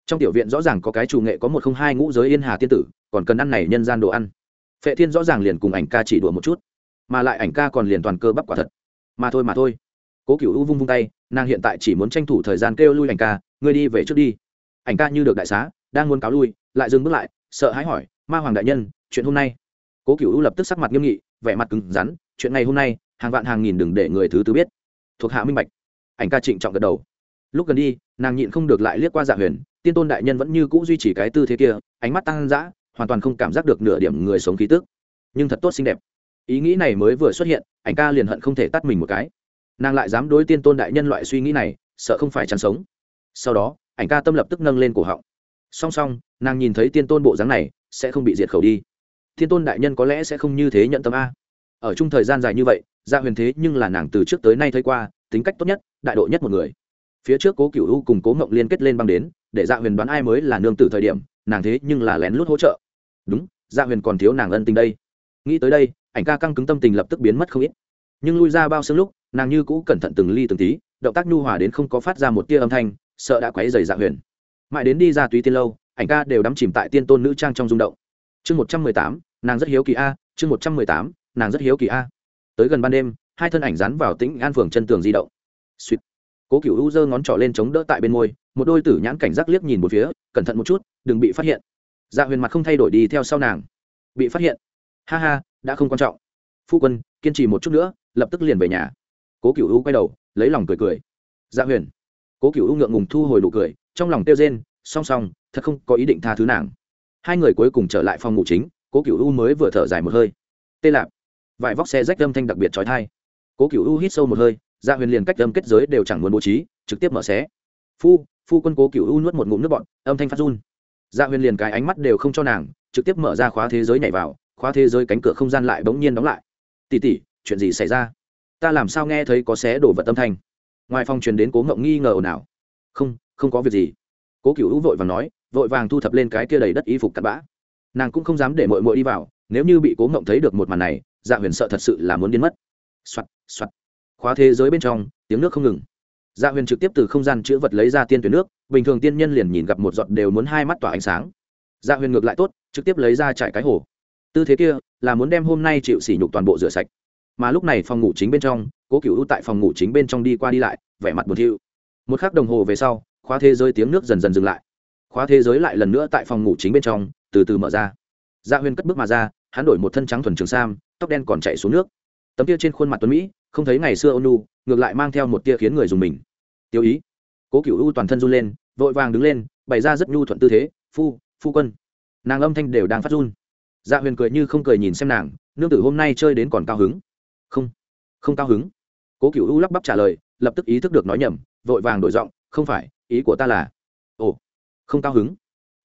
trong tiểu viện rõ ràng có cái chủ nghệ có một không hai ngũ giới yên hà tiên tử, còn cần ăn này nhân gian đồ ăn. Phệ thiên rõ ràng liền cùng ảnh ca chỉ đùa một chút, mà lại ảnh ca còn liền toàn cơ bắp quả thật. Mà thôi mà thôi. Cố cựu u vung vung tay, nàng hiện tại chỉ muốn tranh thủ thời gian kêu lui ảnh ca, ngươi đi về trước đi. Ảnh ca như được đại xá, đang muốn cáo lui, lại dừng bước lại, sợ hãi hỏi, ma hoàng đại nhân, chuyện hôm nay? Cố cựu u lập tức sắc mặt nghiêm nghị, vẻ mặt cứng rắn, chuyện ngày hôm nay, hàng vạn hàng nghìn đừng để người thứ tư biết. Thuộc hạ minh bạch. Ảnh ca trịnh trọng gật đầu. Lúc gần đi, nàng nhịn không được lại liếc qua dạ huyền tiên tôn đại nhân vẫn như cũ duy trì cái tư thế kia, ánh mắt tăng dã, hoàn toàn không cảm giác được nửa điểm người sống khí tức. Nhưng thật tốt xinh đẹp. Ý nghĩ này mới vừa xuất hiện, ảnh ca liền hận không thể tắt mình một cái. Nàng lại dám đối tiên tôn đại nhân loại suy nghĩ này, sợ không phải chắn sống. Sau đó, ảnh ca tâm lập tức nâng lên cổ họng. Song song, nàng nhìn thấy tiên tôn bộ dáng này, sẽ không bị diệt khẩu đi. Tiên tôn đại nhân có lẽ sẽ không như thế nhận tâm a. Ở chung thời gian dài như vậy gia huyền thế nhưng là nàng từ trước tới nay thấy qua, tính cách tốt nhất, đại độ nhất một người phía trước cố cựu u cùng cố ngộng liên kết lên băng đến, để dạ huyền đoán ai mới là nương tử thời điểm, nàng thế nhưng là lén lút hỗ trợ. Đúng dạ huyền còn thiếu nàng ân tình đây. Nghĩ tới đây, ảnh ca căng cứng tâm tình lập tức biến mất không ít. Nhưng lui ra bao xương lúc, nàng như cũ cẩn thận từng ly từng tí, động tác nhu hòa đến không có phát ra một tia âm thanh, sợ đã quấy dày dạ huyền. Mãi đến đi ra túy tiên lâu, ảnh ca đều đắm chìm tại tiên tôn nữ trang trong rung động. Chương một trăm mười tám, nàng rất hiếu kỳ a, chương một trăm mười tám, nàng rất hiếu kỳ a. Tới gần ban đêm, hai thân ảnh rắn vào tĩnh an phường chân tường di động. Suýt cố cựu u giơ ngón trỏ lên chống đỡ tại bên môi, một đôi tử nhãn cảnh giác liếc nhìn một phía, cẩn thận một chút, đừng bị phát hiện. Dạ huyền mặt không thay đổi đi theo sau nàng. Bị phát hiện? Ha ha, đã không quan trọng. Phu quân, kiên trì một chút nữa, lập tức liền về nhà. Cố cựu u quay đầu, lấy lòng cười cười. Dạ huyền. Cố cựu u ngượng ngùng thu hồi đủ cười, trong lòng tiêu rên, song song, thật không có ý định tha thứ nàng. Hai người cuối cùng trở lại phòng ngủ chính, cố cựu u mới vừa thở dài một hơi. Tê lạp. Vải vóc xe rách âm thanh đặc biệt trói thai. Cố cựu u hít sâu một hơi Dạ huyền liền cách âm kết giới đều chẳng muốn bố trí, trực tiếp mở xé. Phu phu quân cố cựu u nuốt một ngụm nước bọn âm thanh phát run. Dạ huyền liền cái ánh mắt đều không cho nàng, trực tiếp mở ra khóa thế giới nhảy vào, khóa thế giới cánh cửa không gian lại bỗng nhiên đóng lại. Tỉ tỉ chuyện gì xảy ra? Ta làm sao nghe thấy có xé đổ vật âm thanh? Ngoài phòng truyền đến cố ngộng nghi ngờ ồn ào. Không không có việc gì. Cố cựu u vội vàng nói, vội vàng thu thập lên cái kia đầy đất y phục cặn bã. Nàng cũng không dám để mội mội đi vào, nếu như bị cố ngộng thấy được một màn này dạ huyền sợ thật sự là muốn biến mất. Soạt soạt khóa thế giới bên trong, tiếng nước không ngừng. Dạ huyền trực tiếp từ không gian chữ vật lấy ra tiên tuyển nước, bình thường tiên nhân liền nhìn gặp một giọt đều muốn hai mắt tỏa ánh sáng. Dạ huyền ngược lại tốt, trực tiếp lấy ra trải cái hồ. Tư thế kia là muốn đem hôm nay chịu sỉ nhục toàn bộ rửa sạch. Mà lúc này phòng ngủ chính bên trong, cố cựu tại phòng ngủ chính bên trong đi qua đi lại, vẻ mặt buồn thiu. Một k h ắ c đồng hồ về sau, khóa thế giới tiếng nước dần dần dừng lại. Khóa thế giới lại lần nữa tại phòng ngủ chính bên trong, từ từ mở ra. Dạ Gia huyên cất bước mà ra, hắn đổi một thân trắng thuần trường sam, tóc đen còn chạy xuống nước. Tấm kia trên khuôn mặt tuấn mỹ không thấy ngày xưa ônu ngược lại mang theo một tia khiến người dùng mình. Tiêu ý. Cố cựu u toàn thân run lên, vội vàng đứng lên, bày ra rất nhu thuận tư thế, phu phu quân. Nàng âm thanh đều đang phát run. Dạ huyền cười như không cười nhìn xem nàng, nương tử hôm nay chơi đến còn cao hứng? Không không cao hứng. Cố cựu u lắp bắp trả lời, lập tức ý thức được nói nhầm, vội vàng đổi giọng, không phải, ý của ta là ồ, không cao hứng.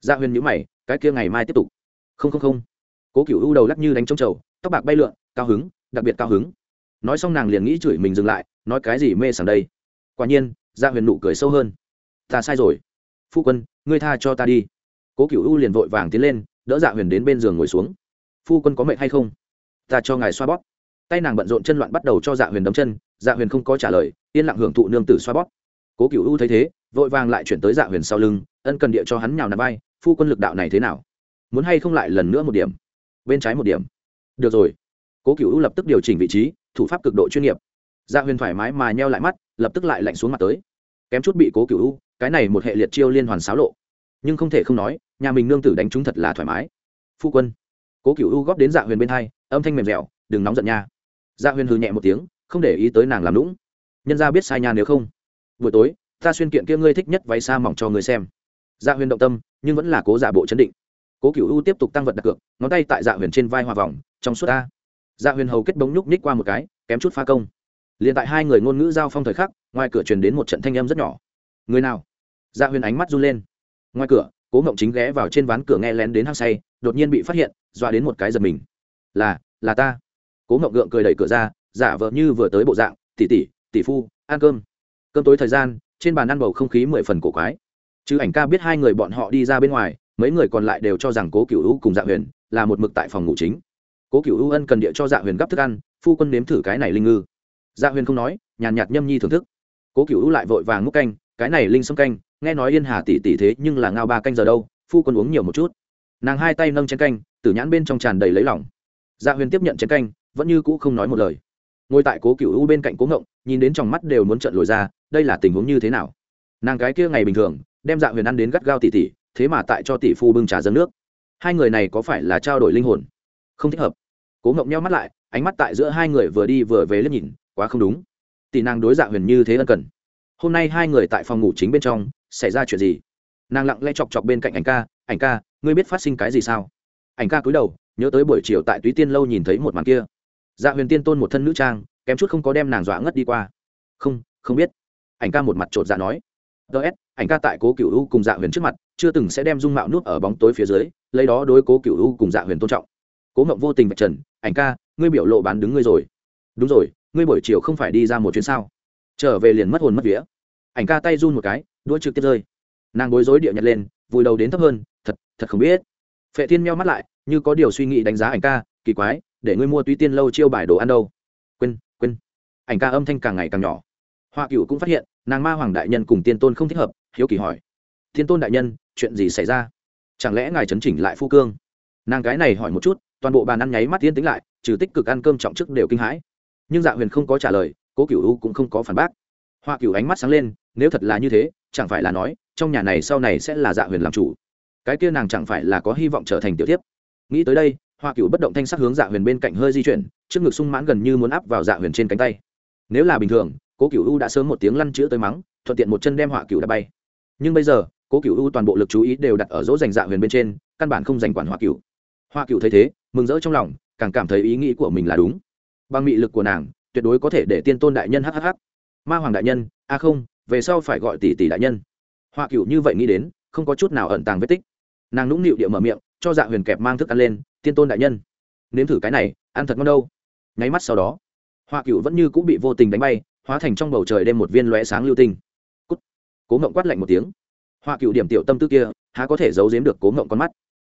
Dạ huyền nhữ mày, cái kia ngày mai tiếp tục. Không không không. Cố cựu u đầu lắc như đánh trống trầu tóc bạc bay lượn, cao hứng, đặc biệt cao hứng nói xong nàng liền nghĩ chửi mình dừng lại, nói cái gì mê sảng đây? Quả nhiên dạ huyền nụ cười sâu hơn. Ta sai rồi. Phu quân, ngươi tha cho ta đi. Cố cựu u liền vội vàng tiến lên, đỡ dạ huyền đến bên giường ngồi xuống. Phu quân có mệnh hay không? Ta cho ngài xoa bóp. Tay nàng bận rộn chân loạn bắt đầu cho dạ huyền đấm chân dạ huyền không có trả lời, yên lặng hưởng thụ nương tử xoa bóp. Cố cựu u thấy thế, vội vàng lại chuyển tới dạ huyền sau lưng, ân cần địa cho hắn nhào nằm vai, phu quân lực đạo này thế nào? Muốn hay không lại lần nữa một điểm? Bên trái một điểm. Được rồi. Cố cựu u lập tức điều chỉnh vị trí thủ pháp cực độ chuyên nghiệp. Dạ huyền thoải mái mà nheo lại mắt, lập tức lại lạnh xuống mặt tới. Kém chút bị cố cựu u, cái này một hệ liệt chiêu liên hoàn xáo lộ. Nhưng không thể không nói, nhà mình nương tử đánh chúng thật là thoải mái. Phu quân, cố cựu u góp đến dạ huyền bên hai, âm thanh mềm dẻo, đừng nóng giận nha. Dạ huyền hư nhẹ một tiếng, không để ý tới nàng làm lũng nhân ra biết sai nha nếu không. Buổi tối, ta xuyên kiện kia ngươi thích nhất váy xa mỏng cho ngươi xem. Dạ huyền động tâm, nhưng vẫn là cố giả bộ chấn định. Cố cựu u tiếp tục tăng vật đặt cược, ngón tay tại dạ huyền trên vai hòa vòng, trong suốt ta dạ huyền hầu kết bóng nhúc ních qua một cái, kém chút pha công. Liền tại hai người ngôn ngữ giao phong thời khắc, ngoài cửa truyền đến một trận thanh âm rất nhỏ. Người nào? Dạ huyền ánh mắt run lên. Ngoài cửa, cố ngộng chính ghé vào trên ván cửa nghe lén đến hăng say, đột nhiên bị phát hiện, dọa đến một cái giật mình. Là là ta. Cố ngộng gượng cười đẩy cửa ra, giả vờ như vừa tới bộ dạng, tỷ tỷ tỷ phu, ăn cơm. Cơm tối thời gian, trên bàn ăn bầu không khí mười phần cổ quái. Chứ ảnh ca biết hai người bọn họ đi ra bên ngoài, mấy người còn lại đều cho rằng cố cựu hữu cùng dạ huyền là một mực tại phòng ngủ chính cố cựu ưu ân cần địa cho dạ huyền gắp thức ăn, phu quân nếm thử cái này linh ngư. Dạ huyền không nói, nhàn nhạt nhâm nhi thưởng thức. Cố cựu u lại vội vàng múc canh, cái này linh sâm canh, nghe nói yên hà tỷ tỷ thế nhưng là ngao ba canh giờ đâu, phu quân uống nhiều một chút. Nàng hai tay nâng chén canh, tử nhãn bên trong tràn đầy lấy lỏng dạ huyền tiếp nhận chén canh, vẫn như cũ không nói một lời. Ngồi tại cố cựu u bên cạnh cố ngộng, nhìn đến trong mắt đều muốn trận lồi ra, đây là tình huống như thế nào? Nàng cái kia ngày bình thường, đem dạ huyền ăn đến gắt gao tỷ tỷ thế mà tại cho tỷ phu bưng trà dâng nước. Hai người này có phải là trao đổi linh hồn? Không thích hợp cố ngộng nhau mắt lại, ánh mắt tại giữa hai người vừa đi vừa về liếc nhìn, quá không đúng. Tỷ nàng đối dạ huyền như thế ân cần. Hôm nay hai người tại phòng ngủ chính bên trong, xảy ra chuyện gì? Nàng lặng lẽ chọc chọc bên cạnh ảnh ca ảnh ca, ngươi biết phát sinh cái gì sao? Ảnh ca cúi đầu, nhớ tới buổi chiều tại túy tiên lâu nhìn thấy một màn kia. Dạ huyền tiên tôn một thân nữ trang, kém chút không có đem nàng dọa ngất đi qua. Không không biết. Ảnh ca một mặt chột dạ nói. Ts ảnh ca tại cố cựu u cùng dạ huyền trước mặt, chưa từng sẽ đem dung mạo nút ở bóng tối phía dưới, lấy đó đối cố cựu u cùng dạ huyền tôn trọng cố mộng vô tình vạch trần, ảnh ca, ngươi biểu lộ bán đứng ngươi rồi. Đúng rồi, ngươi buổi chiều không phải đi ra một chuyến sao? Trở về liền mất hồn mất vía. Ảnh ca tay run một cái đuôi trực tiếp rơi. Nàng bối rối địa nhặt lên, vùi đầu đến thấp hơn, thật thật không biết. Phệ thiên meo mắt lại, như có điều suy nghĩ đánh giá ảnh ca, kỳ quái, để ngươi mua túy tiên lâu chiêu bài đồ ăn đâu? Quên quên. Ảnh ca âm thanh càng ngày càng nhỏ. Hoa cựu cũng phát hiện, nàng ma hoàng đại nhân cùng tiên tôn không thích hợp, hiếu kỳ hỏi. Thiên tôn đại nhân, chuyện gì xảy ra? Chẳng lẽ ngài chấn chỉnh lại phu cương? Nàng cái này hỏi một chút toàn bộ bàn ăn nháy mắt tiên tính lại, trừ tích cực ăn cơm trọng chức đều kinh hãi. Nhưng dạ huyền không có trả lời, cố cựu u cũng không có phản bác. Hoa cựu ánh mắt sáng lên, nếu thật là như thế, chẳng phải là nói, trong nhà này sau này sẽ là dạ huyền làm chủ. Cái kia nàng chẳng phải là có hy vọng trở thành tiểu tiếp. Nghĩ tới đây, hoa cựu bất động thanh sắc hướng dạ huyền bên cạnh hơi di chuyển, trước ngực sung mãn gần như muốn áp vào dạ huyền trên cánh tay. Nếu là bình thường, cố cựu u đã sớm một tiếng lăn chữ tới mắng, thuận tiện một chân đem Hoa cựu đã bay. Nhưng bây giờ, cố cựu u toàn bộ lực chú ý đều đặt ở dỗ dành dạ huyền bên trên, căn bản không dành quản hoa cựu hoa cựu thấy thế mừng rỡ trong lòng, càng cảm thấy ý nghĩ của mình là đúng. Bằng mị lực của nàng, tuyệt đối có thể để tiên tôn đại nhân hhh ma hoàng đại nhân, a không, về sau phải gọi tỷ tỷ đại nhân. Hoa cựu như vậy nghĩ đến, không có chút nào ẩn tàng vết tích. Nàng nũng nịu địa mở miệng, cho dạ huyền kẹp mang thức ăn lên, tiên tôn đại nhân. Nếm thử cái này, ăn thật ngon đâu. Nháy mắt sau đó, hoa cựu vẫn như cũng bị vô tình đánh bay, hóa thành trong bầu trời đem một viên lóe sáng lưu tinh. Cút. cố ngộng quát lạnh một tiếng. Hoa cựu điểm tiểu tâm tư kia, há có thể giấu giếm được cố ngộng con mắt.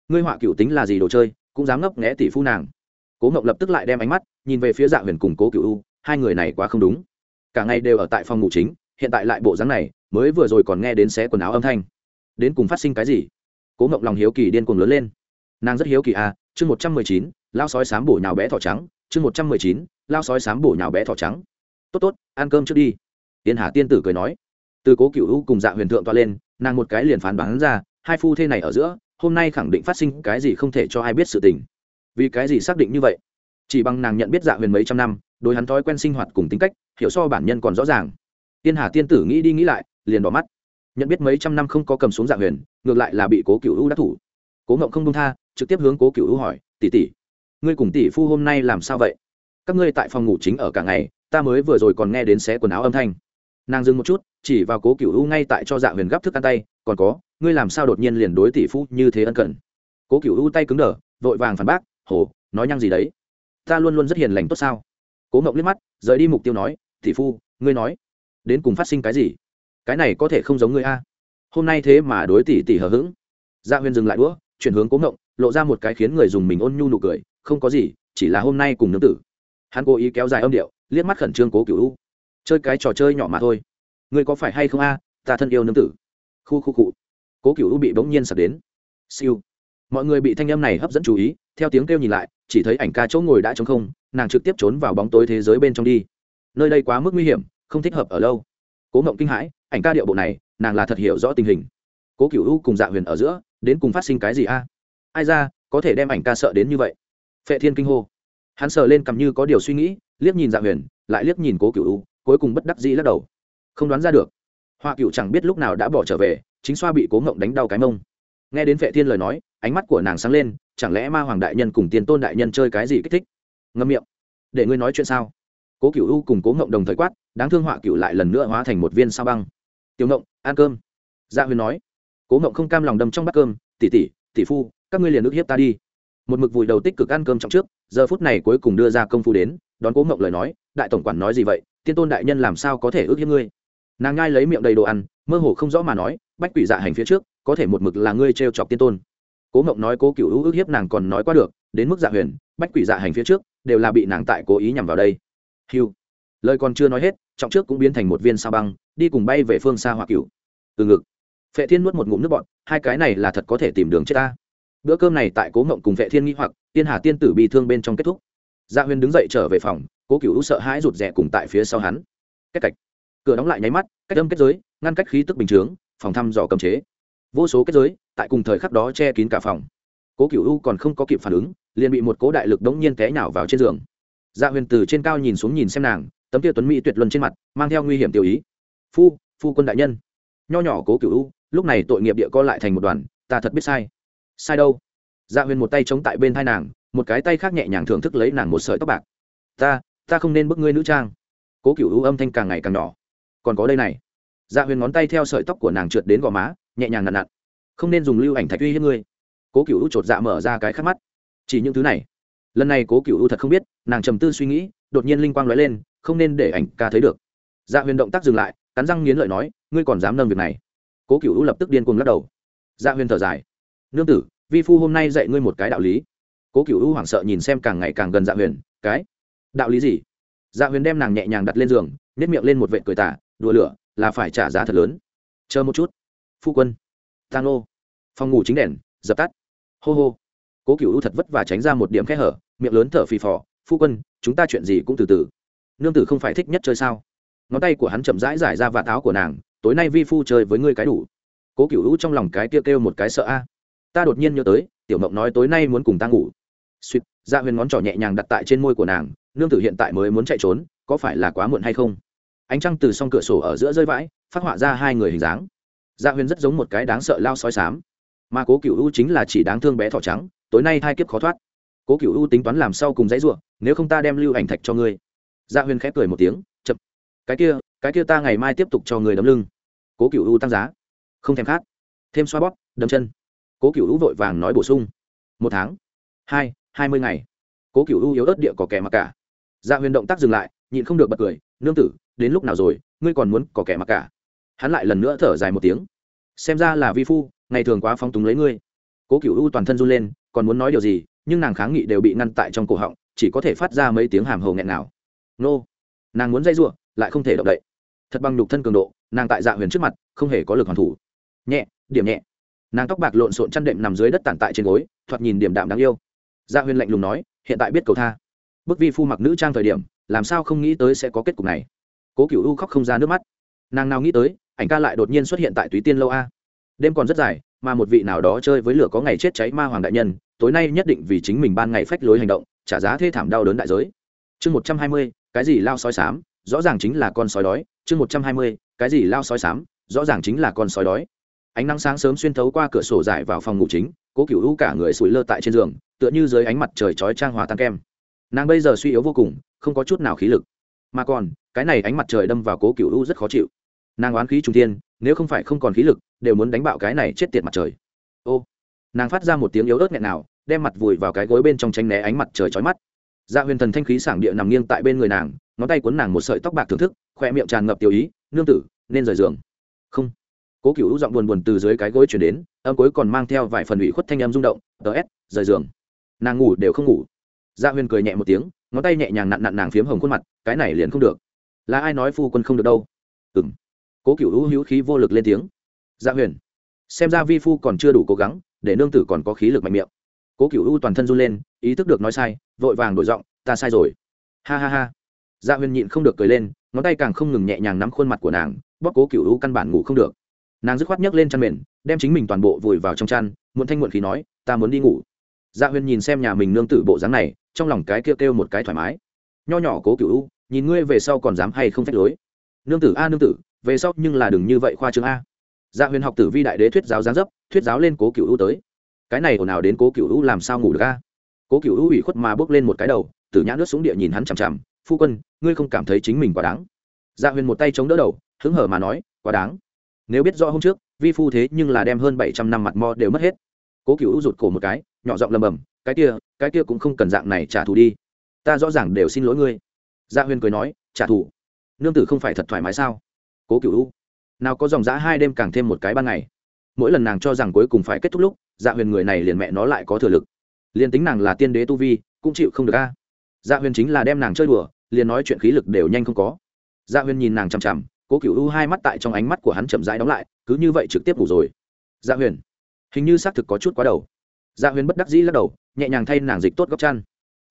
Ngươi họa cựu tính là gì đồ chơi? Cũng dám ngấp nghẽ tỷ phu nàng. Cố ngộng lập tức lại đem ánh mắt nhìn về phía dạ huyền cùng cố cựu u, hai người này quá không đúng. Cả ngày đều ở tại phòng ngủ chính, hiện tại lại bộ dáng này, mới vừa rồi còn nghe đến xé quần áo âm thanh. Đến cùng phát sinh cái gì? Cố ngộng lòng hiếu kỳ điên cuồng lớn lên. Nàng rất hiếu kỳ à chương một trăm mười chín, lao sói sám bổ nhào bé thỏ trắng, chương một trăm mười chín, lao sói sám bổ nhào bé thỏ trắng. Tốt tốt, ăn cơm trước đi. Tiên hà tiên tử cười nói. Từ cố cựu u cùng dạ huyền thượng toa lên, nàng một cái liền phán đoán ra, hai phu thê này ở giữa hôm nay khẳng định phát sinh cái gì không thể cho ai biết sự tình. Vì cái gì xác định như vậy? Chỉ bằng nàng nhận biết dạ huyền mấy trăm năm, đối hắn thói quen sinh hoạt cùng tính cách, hiểu so bản nhân còn rõ ràng. Tiên hà tiên tử nghĩ đi nghĩ lại, liền đỏ mắt. Nhận biết mấy trăm năm không có cầm xuống dạ huyền, ngược lại là bị cố cựu u đắc thủ. Cố ngộng không công tha, trực tiếp hướng cố cựu u hỏi, tỷ tỷ, ngươi cùng tỷ phu hôm nay làm sao vậy? Các ngươi tại phòng ngủ chính ở cả ngày, ta mới vừa rồi còn nghe đến xé quần áo âm thanh. Nàng dừng một chút, chỉ vào cố cựu u ngay tại cho dạ huyền gắp thức ăn tay, còn có ngươi làm sao đột nhiên liền đối tỷ phú như thế ân cần? Cố cựu u tay cứng đờ, vội vàng phản bác, hồ, nói nhăng gì đấy? Ta luôn luôn rất hiền lành tốt sao? Cố ngộng liếc mắt, rời đi mục tiêu nói, tỷ phu, ngươi nói, đến cùng phát sinh cái gì? Cái này có thể không giống ngươi a. Hôm nay thế mà đối tỷ tỷ hờ hững. Dạ Gia Huyên dừng lại đũa, chuyển hướng cố ngộng lộ ra một cái khiến người dùng mình ôn nhu nụ cười, không có gì, chỉ là hôm nay cùng nương tử. Hắn cố ý kéo dài âm điệu, liếc mắt khẩn trương cố cựu u. Chơi cái trò chơi nhỏ mà thôi. Ngươi có phải hay không a? Ta thân yêu nương tử. Khu khu cụ cố cựu u bị bỗng nhiên sập đến. Siêu. Mọi người bị thanh âm này hấp dẫn chú ý, theo tiếng kêu nhìn lại, chỉ thấy ảnh ca chỗ ngồi đã t không, nàng trực tiếp trốn vào bóng tối thế giới bên trong đi. Nơi đây quá mức nguy hiểm, không thích hợp ở lâu. Cố ngộng kinh hãi, ảnh ca điệu bộ này, nàng là thật hiểu rõ tình hình. Cố cựu u cùng dạ huyền ở giữa, đến cùng phát sinh cái gì a? Ai ra, có thể đem ảnh ca sợ đến như vậy? Phệ thiên kinh hô. Hắn sờ lên cầm như có điều suy nghĩ, liếc nhìn dạ huyền, lại liếc nhìn cố cựu u cuối cùng bất đắc dĩ lắc đầu. Không đoán ra được. Hoa cựu chẳng biết lúc nào đã bỏ trở về chính xoa bị cố ngộng đánh đau cái mông. Nghe đến vệ thiên lời nói, ánh mắt của nàng sáng lên, chẳng lẽ ma hoàng đại nhân cùng tiền tôn đại nhân chơi cái gì kích thích? Ngâm miệng. Để ngươi nói chuyện sao? Cố cựu u cùng cố ngộng đồng thời quát, đáng thương họa cựu lại lần nữa hóa thành một viên sao băng. Tiểu ngộng, ăn cơm. Gia dạ huyền nói. Cố ngộng không cam lòng đâm trong bát cơm, tỷ tỷ tỷ phu, các ngươi liền ức hiếp ta đi. Một mực vùi đầu tích cực ăn cơm trong trước, giờ phút này cuối cùng đưa ra công phu đến, đón cố ngộng lời nói, đại tổng quản nói gì vậy? Tiên tôn đại nhân làm sao có thể ước hiếp ngươi? Nàng ngai lấy miệng đầy đồ ăn, mơ hồ không rõ mà nói bách quỷ dạ hành phía trước, có thể một mực là ngươi t r e o chọc tiên tôn. Cố ngộng nói cố cựu hữu ước hiếp nàng còn nói qua được, đến mức dạ huyền, bách quỷ dạ hành phía trước, đều là bị nàng tại cố ý nhằm vào đây. Hiu lời còn chưa nói hết, trọng trước cũng biến thành một viên sao băng, đi cùng bay về phương xa hoa cựu từ ngực. Phệ thiên nuốt một ngụm nước bọn hai cái này là thật có thể tìm đường chết ta. Bữa cơm này tại cố ngộng cùng phệ thiên nghĩ hoặc, tiên hà tiên tử bị thương bên trong kết thúc. Dạ huyền đứng dậy trở về phòng, cố cựu sợ hãi rụt rè cùng tại phía sau hắn. Cách cạch cửa đóng lại nháy mắt, cách âm kết giới, ngăn cách khí tức bình chướng phòng thăm dò cấm chế. Vô số kết giới, tại cùng thời khắc đó che kín cả phòng. Cố cựu u còn không có kịp phản ứng, liền bị một cố đại lực đống nhiên té nhào vào trên giường. Dạ huyền từ trên cao nhìn xuống nhìn xem nàng, tấm kia tuấn mỹ tuyệt luân trên mặt, mang theo nguy hiểm tiểu ý. Phu phu quân đại nhân. Nho nhỏ cố cựu u, lúc này tội nghiệp địa co lại thành một đoàn, ta thật biết sai. Sai đâu? Dạ huyền một tay chống tại bên thai nàng, một cái tay khác nhẹ nhàng thưởng thức lấy nàng một sợi tóc bạc. Ta ta không nên bức ngươi nữ trang. Cố cựu u âm thanh càng ngày càng nhỏ. Còn có đây này dạ huyền ngón tay theo sợi tóc của nàng trượt đến gò má, nhẹ nhàng nặn nặn. Không nên dùng lưu ảnh thạch uy hiếp ngươi. Cố cựu u chột dạ mở ra cái khắc mắt. Chỉ những thứ này. Lần này cố cựu u thật không biết, nàng trầm tư suy nghĩ, đột nhiên linh quang lóe lên, không nên để ảnh ca thấy được. Dạ huyền động tác dừng lại, cắn răng nghiến lợi nói, ngươi còn dám nâng việc này? Cố cựu u lập tức điên cuồng lắc đầu. Dạ huyền thở dài. Nương tử, vi phu hôm nay dạy ngươi một cái đạo lý. Cố cựu u hoảng sợ nhìn xem càng ngày càng gần dạ huyền, cái? Đạo lý gì? Dạ huyền đem nàng nhẹ nhàng đặt lên giường nhét miệng lên một vệ cười tả đùa lửa là phải trả giá thật lớn. Chờ một chút. Phu quân. Tang lô. Phòng ngủ chính đèn dập tắt. Hô hô. Cố cựu thật vất và tránh ra một điểm kẽ hở miệng lớn thở phì phò. Phu quân chúng ta chuyện gì cũng từ từ. Nương tử không phải thích nhất chơi sao? Ngón tay của hắn chậm rãi giải ra vạt áo của nàng tối nay vi phu chơi với ngươi cái đủ. Cố cựu hữu trong lòng cái kia kêu, kêu một cái sợ a. Ta đột nhiên nhớ tới tiểu mộng nói tối nay muốn cùng ta ngủ. Suýt ra dạ huyền ngón trỏ nhẹ nhàng đặt tại trên môi của nàng nương tử hiện tại mới muốn chạy trốn có phải là quá muộn hay không? Ánh trăng từ s o n g cửa sổ ở giữa rơi vãi, phát họa ra hai người hình dáng. Dạ huyền rất giống một cái đáng sợ lao sói sám mà cố cựu u chính là chỉ đáng thương bé thỏ trắng, tối nay hai kiếp khó thoát. Cố cựu u tính toán làm sau cùng dãy ruộng nếu không ta đem lưu ảnh thạch cho ngươi. Dạ huyền khép cười một tiếng, chậm. Cái kia cái kia ta ngày mai tiếp tục cho người đấm lưng. Cố cựu u tăng giá. Không thèm khát. Thêm xoa bóp, đấm chân. Cố cựu u vội vàng nói bổ sung. Một tháng. Hai hai mươi ngày. Cố cựu u yếu ớt địa có kẻ mặc cả. Dạ huyền động tác dừng lại, nhịn không được bật cười. Nương tử đến lúc nào rồi, ngươi còn muốn có kẻ mặc cả? Hắn lại lần nữa thở dài một tiếng. Xem ra là vi phu, ngày thường quá phong túng lấy ngươi. Cố cựu u toàn thân run lên, còn muốn nói điều gì, nhưng nàng kháng nghị đều bị ngăn tại trong cổ họng, chỉ có thể phát ra mấy tiếng hàm hầu nghẹn nào nô! Nàng muốn dây giụa lại không thể động đậy. Thật bằng nhục thân cường độ, nàng tại dạ huyền trước mặt, không hề có lực hoàn thủ. Nhẹ, điểm nhẹ. Nàng tóc bạc lộn xộn chăn đệm nằm dưới đất tản tại trên gối, thoạt nhìn điểm đạm đáng yêu. Dạ huyền lạnh lùng nói, hiện tại biết cầu tha. Bức vi phu mặc nữ trang thời điểm, làm sao không nghĩ tới sẽ có kết cục này cố cựu u khóc không ra nước mắt. Nàng nào nghĩ tới, ảnh ca lại đột nhiên xuất hiện tại túy tiên lâu a. Đêm còn rất dài, mà một vị nào đó chơi với lửa có ngày chết cháy ma hoàng đại nhân, tối nay nhất định vì chính mình ban ngày phách lối hành động, trả giá thê thảm đau đớn đại giới. Chương một trăm hai mươi, cái gì lao sói sám rõ ràng chính là con sói đói. Chương một trăm hai mươi, cái gì lao sói sám rõ ràng chính là con sói đói. Ánh nắng sáng sớm xuyên thấu qua cửa sổ dài vào phòng ngủ chính, cố cựu hữu cả người sủi lơ tại trên giường, tựa như dưới ánh mặt trời chói trang hòa tan kem. Nàng bây giờ suy yếu vô cùng, không có chút nào khí lực. Mà còn cái này ánh mặt trời đâm vào cố cựu u rất khó chịu. Nàng oán khí trung tiên nếu không phải không còn khí lực, đều muốn đánh bạo cái này chết tiệt mặt trời. Ô, nàng phát ra một tiếng yếu ớt nghẹn nào, đem mặt vùi vào cái gối bên trong tranh né ánh mặt trời chói mắt. Dạ huyền thần thanh khí sảng địa nằm nghiêng tại bên người nàng, ngón tay cuốn nàng một sợi tóc bạc thưởng thức khoe miệng tràn ngập tiểu ý, nương tử, nên rời giường. Không. Cố cựu giọng buồn buồn từ dưới cái gối chuyển đến, âm cuối còn mang theo vài phần ủy khuất thanh âm rung động tờ s, rời giường. Nàng ngủ đều không ngủ. Dạ huyền cười nhẹ một tiếng, ngón tay nhẹ nhàng nặn nặn nàng phiếm hồng khuôn mặt, cái này liền không được là ai nói phu quân không được đâu? Ừ m cố cựu hữu hữu khí vô lực lên tiếng. Dạ huyền, xem ra vi phu còn chưa đủ cố gắng, để nương tử còn có khí lực mạnh miệng. Cố cựu hữu toàn thân run lên, ý thức được nói sai, vội vàng đổi giọng, ta sai rồi. Ha ha ha. Dạ huyền nhịn không được cười lên, ngón tay càng không ngừng nhẹ nhàng nắm khuôn mặt của nàng, bóp cố cựu hữu căn bản ngủ không được. Nàng dứt khoát nhấc lên chăn mền, đem chính mình toàn bộ vùi vào trong chăn, muộn thanh muộn khí nói, ta muốn đi ngủ. Dạ huyền nhìn xem nhà mình nương tử bộ dáng này, trong lòng cái kêu kêu một cái thoải mái. Nho nhỏ cố cựu nhìn ngươi về sau còn dám hay không phép lối. Nương tử a, nương tử, về sau nhưng là đừng như vậy khoa trương a. Dạ huyền học tử vi đại đế thuyết giáo giáng dấp, thuyết giáo lên cố cựu u tới. Cái này ồn ào đến cố cựu u làm sao ngủ được a? Cố cựu u ủy khuất mà bước lên một cái đầu, tử nhã nước xuống địa nhìn hắn chằm chằm, phu quân, ngươi không cảm thấy chính mình quá đáng? Dạ huyền một tay chống đỡ đầu, hứng hở mà nói, quá đáng. Nếu biết rõ hôm trước, vi phu thế nhưng là đem hơn bảy trăm năm mặt mo đều mất hết. Cố cựu u rụt cổ một cái, nhỏ giọng lầm bầm, cái kia cái kia cũng không cần dạng này trả thù đi. Ta rõ ràng đều xin lỗi ngươi dạ huyền cười nói, trả thù? Nương tử không phải thật thoải mái sao? Cố cựu u, nào có dòng giã hai đêm càng thêm một cái ban ngày. Mỗi lần nàng cho rằng cuối cùng phải kết thúc lúc dạ huyền người này liền mẹ nó lại có thừa lực. Liền tính nàng là tiên đế tu vi, cũng chịu không được a. Dạ huyền chính là đem nàng chơi đùa, liền nói chuyện khí lực đều nhanh không có. Dạ huyền nhìn nàng chằm chằm, cố cựu u hai mắt tại trong ánh mắt của hắn chậm rãi đóng lại, cứ như vậy trực tiếp ngủ rồi. Dạ huyền, hình như xác thực có chút quá đầu. Dạ huyền bất đắc dĩ lắc đầu, nhẹ nhàng thay nàng dịch tốt góc chăn.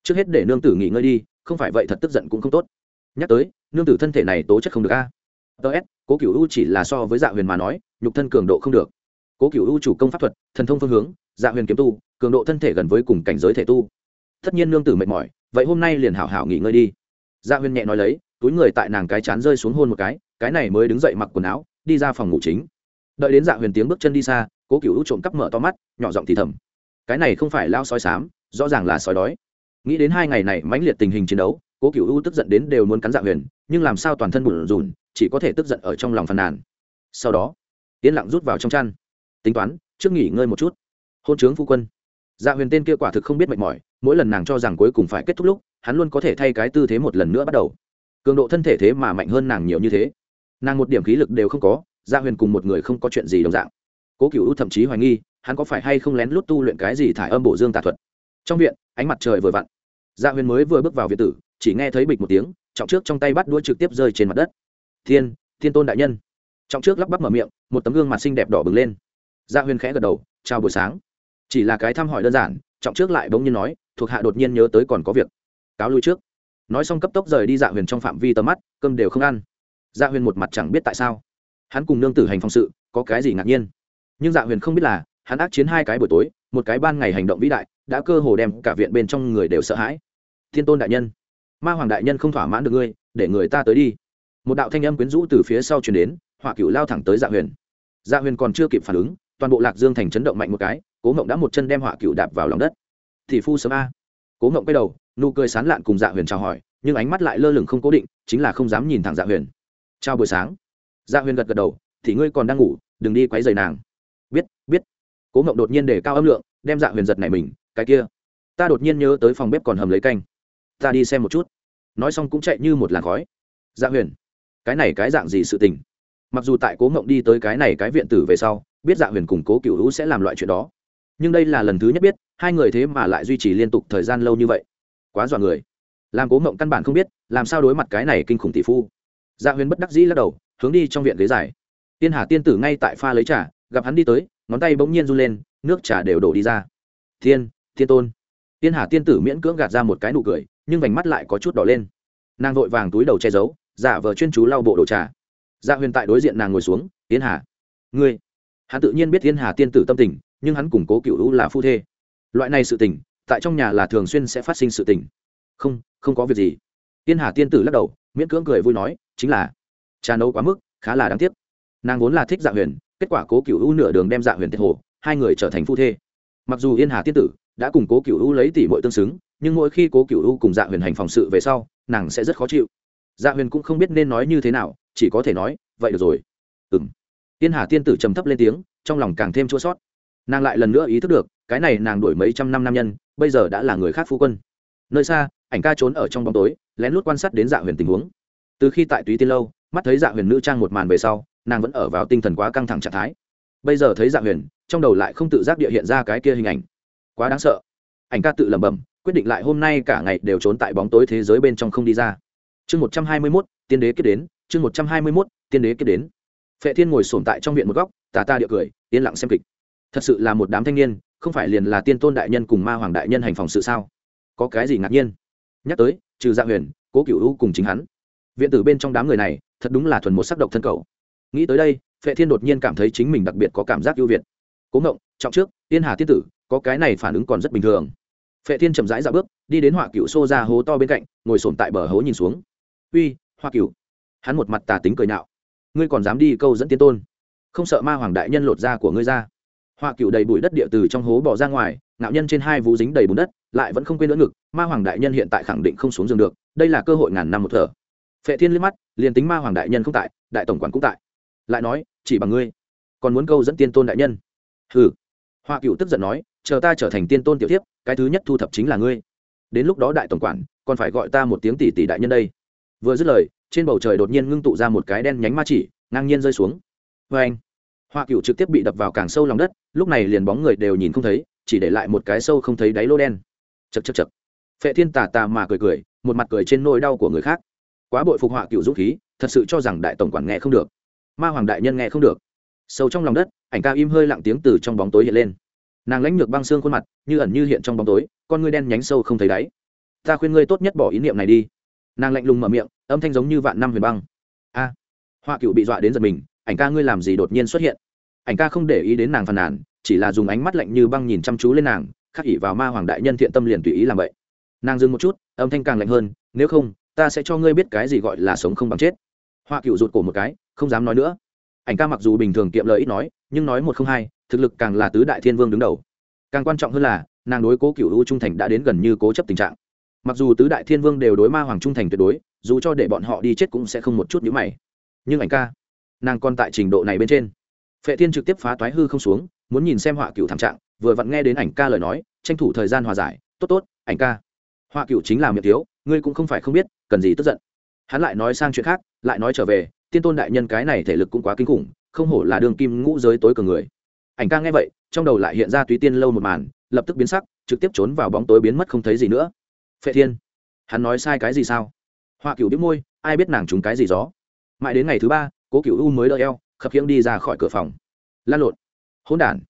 Trước hết để nương tử nghỉ ngơi đi không phải vậy thật tức giận cũng không tốt. Nhắc tới, nương tử thân thể này tố chất không được a. Ts cố cựu u chỉ là so với dạ huyền mà nói, nhục thân cường độ không được. Cố cựu u chủ công pháp thuật, thần thông phương hướng dạ huyền kiếm tu, cường độ thân thể gần với cùng cảnh giới thể tu. Tất nhiên nương tử mệt mỏi, vậy hôm nay liền hảo hảo nghỉ ngơi đi. Dạ huyền nhẹ nói lấy, túi người tại nàng cái chán rơi xuống hôn một cái cái này mới đứng dậy mặc quần áo, đi ra phòng ngủ chính. Đợi đến dạ huyền tiếng bước chân đi xa, cố cựu u trộm cắp mở to mắt, nhỏ giọng thì thầm, cái này không phải lao sói sám rõ ràng là sói đói nghĩ đến hai ngày này mãnh liệt tình hình chiến đấu, cố cựu u tức giận đến đều muốn cắn dạ huyền, nhưng làm sao toàn thân bùn rùn, chỉ có thể tức giận ở trong lòng phàn nàn. Sau đó, yên lặng rút vào trong chăn. Tính toán, trước nghỉ ngơi một chút. Hôn trướng phu quân. Dạ huyền tên kia quả thực không biết mệt mỏi, mỗi lần nàng cho rằng cuối cùng phải kết thúc lúc, hắn luôn có thể thay cái tư thế một lần nữa bắt đầu. Cường độ thân thể thế mà mạnh hơn nàng nhiều như thế. Nàng một điểm khí lực đều không có dạ huyền cùng một người không có chuyện gì đồng dạng. Cố cựu thậm chí hoài nghi, hắn có phải hay không lén lút tu luyện cái gì thải âm bổ dương tà thuật trong viện, ánh mặt trời vừa vặn. Dạ huyền mới vừa bước vào viện tử, chỉ nghe thấy bịch một tiếng, trọng trước trong tay bắt đuôi trực tiếp rơi trên mặt đất. Thiên thiên tôn đại nhân. Trọng trước lắp bắp mở miệng, một tấm gương mặt xinh đẹp đỏ bừng lên. Gia dạ huyền khẽ gật đầu, chào buổi sáng. Chỉ là cái thăm hỏi đơn giản, trọng trước lại bỗng nhiên nói, thuộc hạ đột nhiên nhớ tới còn có việc. Cáo lui trước. Nói xong cấp tốc rời đi dạ huyền trong phạm vi tầm mắt, cơm đều không ăn. Dạ huyền một mặt chẳng biết tại sao. Hắn cùng nương tử hành phong sự, có cái gì ngạc nhiên. Nhưng dạ huyền không biết là, hắn ác chiến hai cái buổi tối, một cái ban ngày hành động vĩ đại đã cơ hồ đem cả viện bên trong người đều sợ hãi. Thiên tôn đại nhân, ma hoàng đại nhân không thỏa mãn được ngươi, để người ta tới đi. Một đạo thanh âm quyến rũ từ phía sau chuyển đến, hỏa cựu lao thẳng tới dạ huyền. Dạ huyền còn chưa kịp phản ứng, toàn bộ lạc dương thành chấn động mạnh một cái, cố ngộng đã một chân đem họa cựu đạp vào lòng đất. Thì phu sớm a. Cố ngộng quay đầu, nụ cười sán lạn cùng dạ huyền chào hỏi, nhưng ánh mắt lại lơ lửng không cố định, chính là không dám nhìn thẳng dạ huyền. Chào buổi sáng. Dạ huyền gật gật đầu, thì ngươi còn đang ngủ, đừng đi quấy rầy nàng. Biết biết cố ngộng đột nhiên để cao âm lượng, đem dạ huyền giật này mình, cái kia, ta đột nhiên nhớ tới phòng bếp còn hầm lấy canh. Ta đi xem một chút. Nói xong cũng chạy như một làn khói. Dạ huyền, cái này cái dạng gì sự tình? Mặc dù tại cố ngộng đi tới cái này cái viện tử về sau, biết dạ huyền cùng cố cựu hữu sẽ làm loại chuyện đó. Nhưng đây là lần thứ nhất biết, hai người thế mà lại duy trì liên tục thời gian lâu như vậy. Quá dọa người. Làm cố ngộng căn bản không biết, làm sao đối mặt cái này kinh khủng tỷ phu. Dạ huyền bất đắc dĩ lắc đầu, hướng đi trong viện ghế dài. Tiên hà tiên tử ngay tại pha lấy trà, gặp hắn đi tới ngón tay bỗng nhiên run lên, nước trà đều đổ đi ra. Thiên thiên tôn. Tiên hà tiên tử miễn cưỡng gạt ra một cái nụ cười, nhưng vành mắt lại có chút đỏ lên. Nàng vội vàng túi đầu che giấu, giả vờ chuyên chú lau bộ đồ trà. Dạ huyền tại đối diện nàng ngồi xuống tiến hà, ngươi. Hắn tự nhiên biết thiên hà tiên tử tâm tình, nhưng hắn củng cố cựu hữu là phu thê. Loại này sự tình, tại trong nhà là thường xuyên sẽ phát sinh sự tình. Không không có việc gì. Tiên hà tiên tử lắc đầu, miễn cưỡng cười vui nói, chính là, trà nấu quá mức, khá là đáng tiếc. Nàng vốn là thích dạ huyền kết quả cố cựu u nửa đường đem dạ huyền tiệt hồ, hai người trở thành phu thê. Mặc dù yên hà tiên tử đã cùng cố cựu u lấy tỷ mọi tương xứng, nhưng mỗi khi cố cựu u cùng dạ huyền hành phòng sự về sau, nàng sẽ rất khó chịu. Dạ huyền cũng không biết nên nói như thế nào, chỉ có thể nói, vậy được rồi. Ừm. Yên hà tiên tử trầm thấp lên tiếng, trong lòng càng thêm chua sót nàng lại lần nữa ý thức được, cái này nàng đuổi mấy trăm năm nam nhân, bây giờ đã là người khác phu quân. Nơi xa, ảnh ca trốn ở trong bóng tối, lén lút quan sát đến dạ huyền tình huống. Từ khi tại túy tiên lâu, mắt thấy dạ huyền nữ trang một màn về sau nàng vẫn ở vào tinh thần quá căng thẳng trạng thái. Bây giờ thấy dạng huyền, trong đầu lại không tự giác địa hiện ra cái kia hình ảnh. Quá đáng sợ. Ảnh ca tự lẩm bẩm, quyết định lại hôm nay cả ngày đều trốn tại bóng tối thế giới bên trong không đi ra. Chương một trăm hai mươi mốt, tiên đế kết đến, chương một trăm hai mươi mốt, tiên đế kết đến. Phệ thiên ngồi sổm tại trong viện một góc, tà ta địa cười, yên lặng xem kịch. Thật sự là một đám thanh niên, không phải liền là tiên tôn đại nhân cùng ma hoàng đại nhân hành phòng sự sao? Có cái gì ngạc nhiên? Nhắc tới, trừ dạ huyền, cố cựu u cùng chính hắn. Viện tử bên trong đám người này, thật đúng là thuần một sắc độc thân cầu nghĩ tới đây, phệ thiên đột nhiên cảm thấy chính mình đặc biệt có cảm giác ưu việt. Cố ngộng, trọng trước tiên hà tiên tử, có cái này phản ứng còn rất bình thường. Phệ thiên chậm rãi dạo bước, đi đến họa cựu xô ra hố to bên cạnh, ngồi sồn tại bờ hố nhìn xuống. Uy hoa cựu hắn một mặt tà tính cười nhạo. Ngươi còn dám đi câu dẫn tiên tôn? Không sợ ma hoàng đại nhân lột da của ngươi ra? Hoa cựu đầy bụi đất địa từ trong hố bỏ ra ngoài, ngạo nhân trên hai vú dính đầy bùn đất, lại vẫn không quên lỡ ngực, ma hoàng đại nhân hiện tại khẳng định không xuống giường được, đây là cơ hội ngàn năm một thở. Phệ thiên liếc mắt, liền tính ma hoàng đại nhân không tại, đại tổng quản cũng tại lại nói, chỉ bằng ngươi. Còn muốn câu dẫn tiên tôn đại nhân. Hừ. Hoa cựu tức giận nói, chờ ta trở thành tiên tôn tiểu tiếp cái thứ nhất thu thập chính là ngươi. Đến lúc đó đại tổng quản, còn phải gọi ta một tiếng tỷ tỷ đại nhân đây. Vừa dứt lời, trên bầu trời đột nhiên ngưng tụ ra một cái đen nhánh ma chỉ, ngang nhiên rơi xuống. Vê anh, hoa cựu trực tiếp bị đập vào càng sâu lòng đất, lúc này liền bóng người đều nhìn không thấy, chỉ để lại một cái sâu không thấy đáy lô đen. Chật chật chật phệ thiên tà tà mà cười cười, một mặt cười trên nỗi đau của người khác. Quá bội phục họa cựu dũng khí, thật sự cho rằng đại tổng quản nghe không được ma hoàng đại nhân nghe không được. Sâu trong lòng đất ảnh ca im hơi lặng tiếng từ trong bóng tối hiện lên. Nàng lãnh nhược băng xương khuôn mặt như ẩn như hiện trong bóng tối con ngươi đen nhánh sâu không thấy đáy. Ta khuyên ngươi tốt nhất bỏ ý niệm này đi. Nàng lạnh lùng mở miệng âm thanh giống như vạn năm huyền băng. A à, họa cựu bị dọa đến giật mình ảnh ca ngươi làm gì đột nhiên xuất hiện? Ảnh ca không để ý đến nàng phàn nàn chỉ là dùng ánh mắt lạnh như băng nhìn chăm chú lên nàng khắc ỉ vào ma hoàng đại nhân thiện tâm liền tùy ý làm vậy. Nàng dừng một chút âm thanh càng lạnh hơn nếu không ta sẽ cho ngươi biết cái gì gọi là sống không bằng chết họa cựu rụt cổ một cái, không dám nói nữa. Ảnh ca mặc dù bình thường kiệm lời ít nói, nhưng nói một không hai, thực lực càng là tứ đại thiên vương đứng đầu. Càng quan trọng hơn là, nàng đối cố cựu u trung thành đã đến gần như cố chấp tình trạng. Mặc dù tứ đại thiên vương đều đối ma hoàng trung thành tuyệt đối, dù cho để bọn họ đi chết cũng sẽ không một chút nhữ mày. Nhưng ảnh ca, nàng còn tại trình độ này bên trên. Phệ thiên trực tiếp phá toái hư không xuống, muốn nhìn xem họa cựu thảm trạng, vừa vặn nghe đến ảnh ca lời nói, tranh thủ thời gian hòa giải. Tốt tốt, ảnh ca. Họa cựu chính là miệng thiếu, ngươi cũng không phải không biết, cần gì tức giận hắn lại nói sang chuyện khác, lại nói trở về, tiên tôn đại nhân cái này thể lực cũng quá kinh khủng, không hổ là đường kim ngũ giới tối cường người. Ảnh ca nghe vậy, trong đầu lại hiện ra túy tiên lâu một màn, lập tức biến sắc, trực tiếp trốn vào bóng tối biến mất không thấy gì nữa. Phệ thiên, hắn nói sai cái gì sao? Hoa cựu đĩu môi, ai biết nàng trúng cái gì gió? Mãi đến ngày thứ ba, cố cựu u mới đỡ eo, khập khiễng đi ra khỏi cửa phòng. Lan lộn, hỗn đản.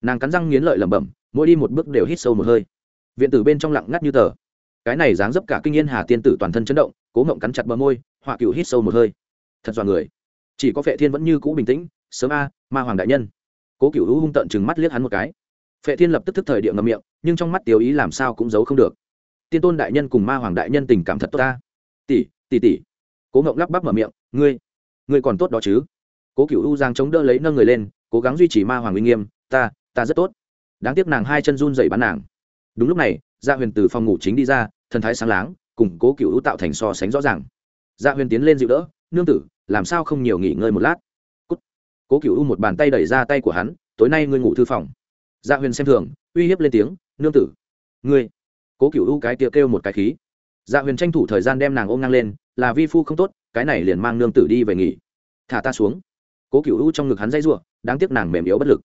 Nàng cắn răng nghiến lợi lẩm bẩm, mỗi đi một bước đều hít sâu một hơi. Viện tử bên trong lặng ngắt như tờ. Cái này dáng dấp cả kinh yên hà tiên tử toàn thân chấn động cố ngộng cắn chặt bờ môi, họa cựu hít sâu một hơi. Thật dọa người. Chỉ có phệ thiên vẫn như cũ bình tĩnh, sớm a, ma hoàng đại nhân. Cố cựu hữu hung tận chừng mắt liếc hắn một cái. Phệ thiên lập tức thức thời địa ngậm miệng, nhưng trong mắt tiêu ý làm sao cũng giấu không được. Tiên tôn đại nhân cùng ma hoàng đại nhân tình cảm thật tốt ta. Tỷ tỷ tỷ. Cố ngộng lắp bắp mở miệng, ngươi ngươi còn tốt đó chứ? Cố cựu u giang chống đỡ lấy nâng người lên, cố gắng duy trì ma hoàng uy nghiêm, ta ta rất tốt. Đáng tiếc nàng hai chân run dậy bắn nàng. Đúng lúc này gia huyền từ phòng ngủ chính đi ra, thần thái sáng láng củng cố cựu hữu tạo thành so sánh rõ ràng. Dạ huyền tiến lên dịu đỡ, nương tử, làm sao không nhiều nghỉ ngơi một lát? Cút. cố cựu u một bàn tay đẩy ra tay của hắn, tối nay ngươi ngủ thư phòng. Dạ huyền xem thường, uy hiếp lên tiếng, nương tử, ngươi. Cố cựu u cái kia kêu một cái khí. Dạ huyền tranh thủ thời gian đem nàng ôm ngang lên, là vi phu không tốt, cái này liền mang nương tử đi về nghỉ. Thả ta xuống. Cố cựu u trong ngực hắn dây r đáng tiếc nàng mềm yếu bất lực.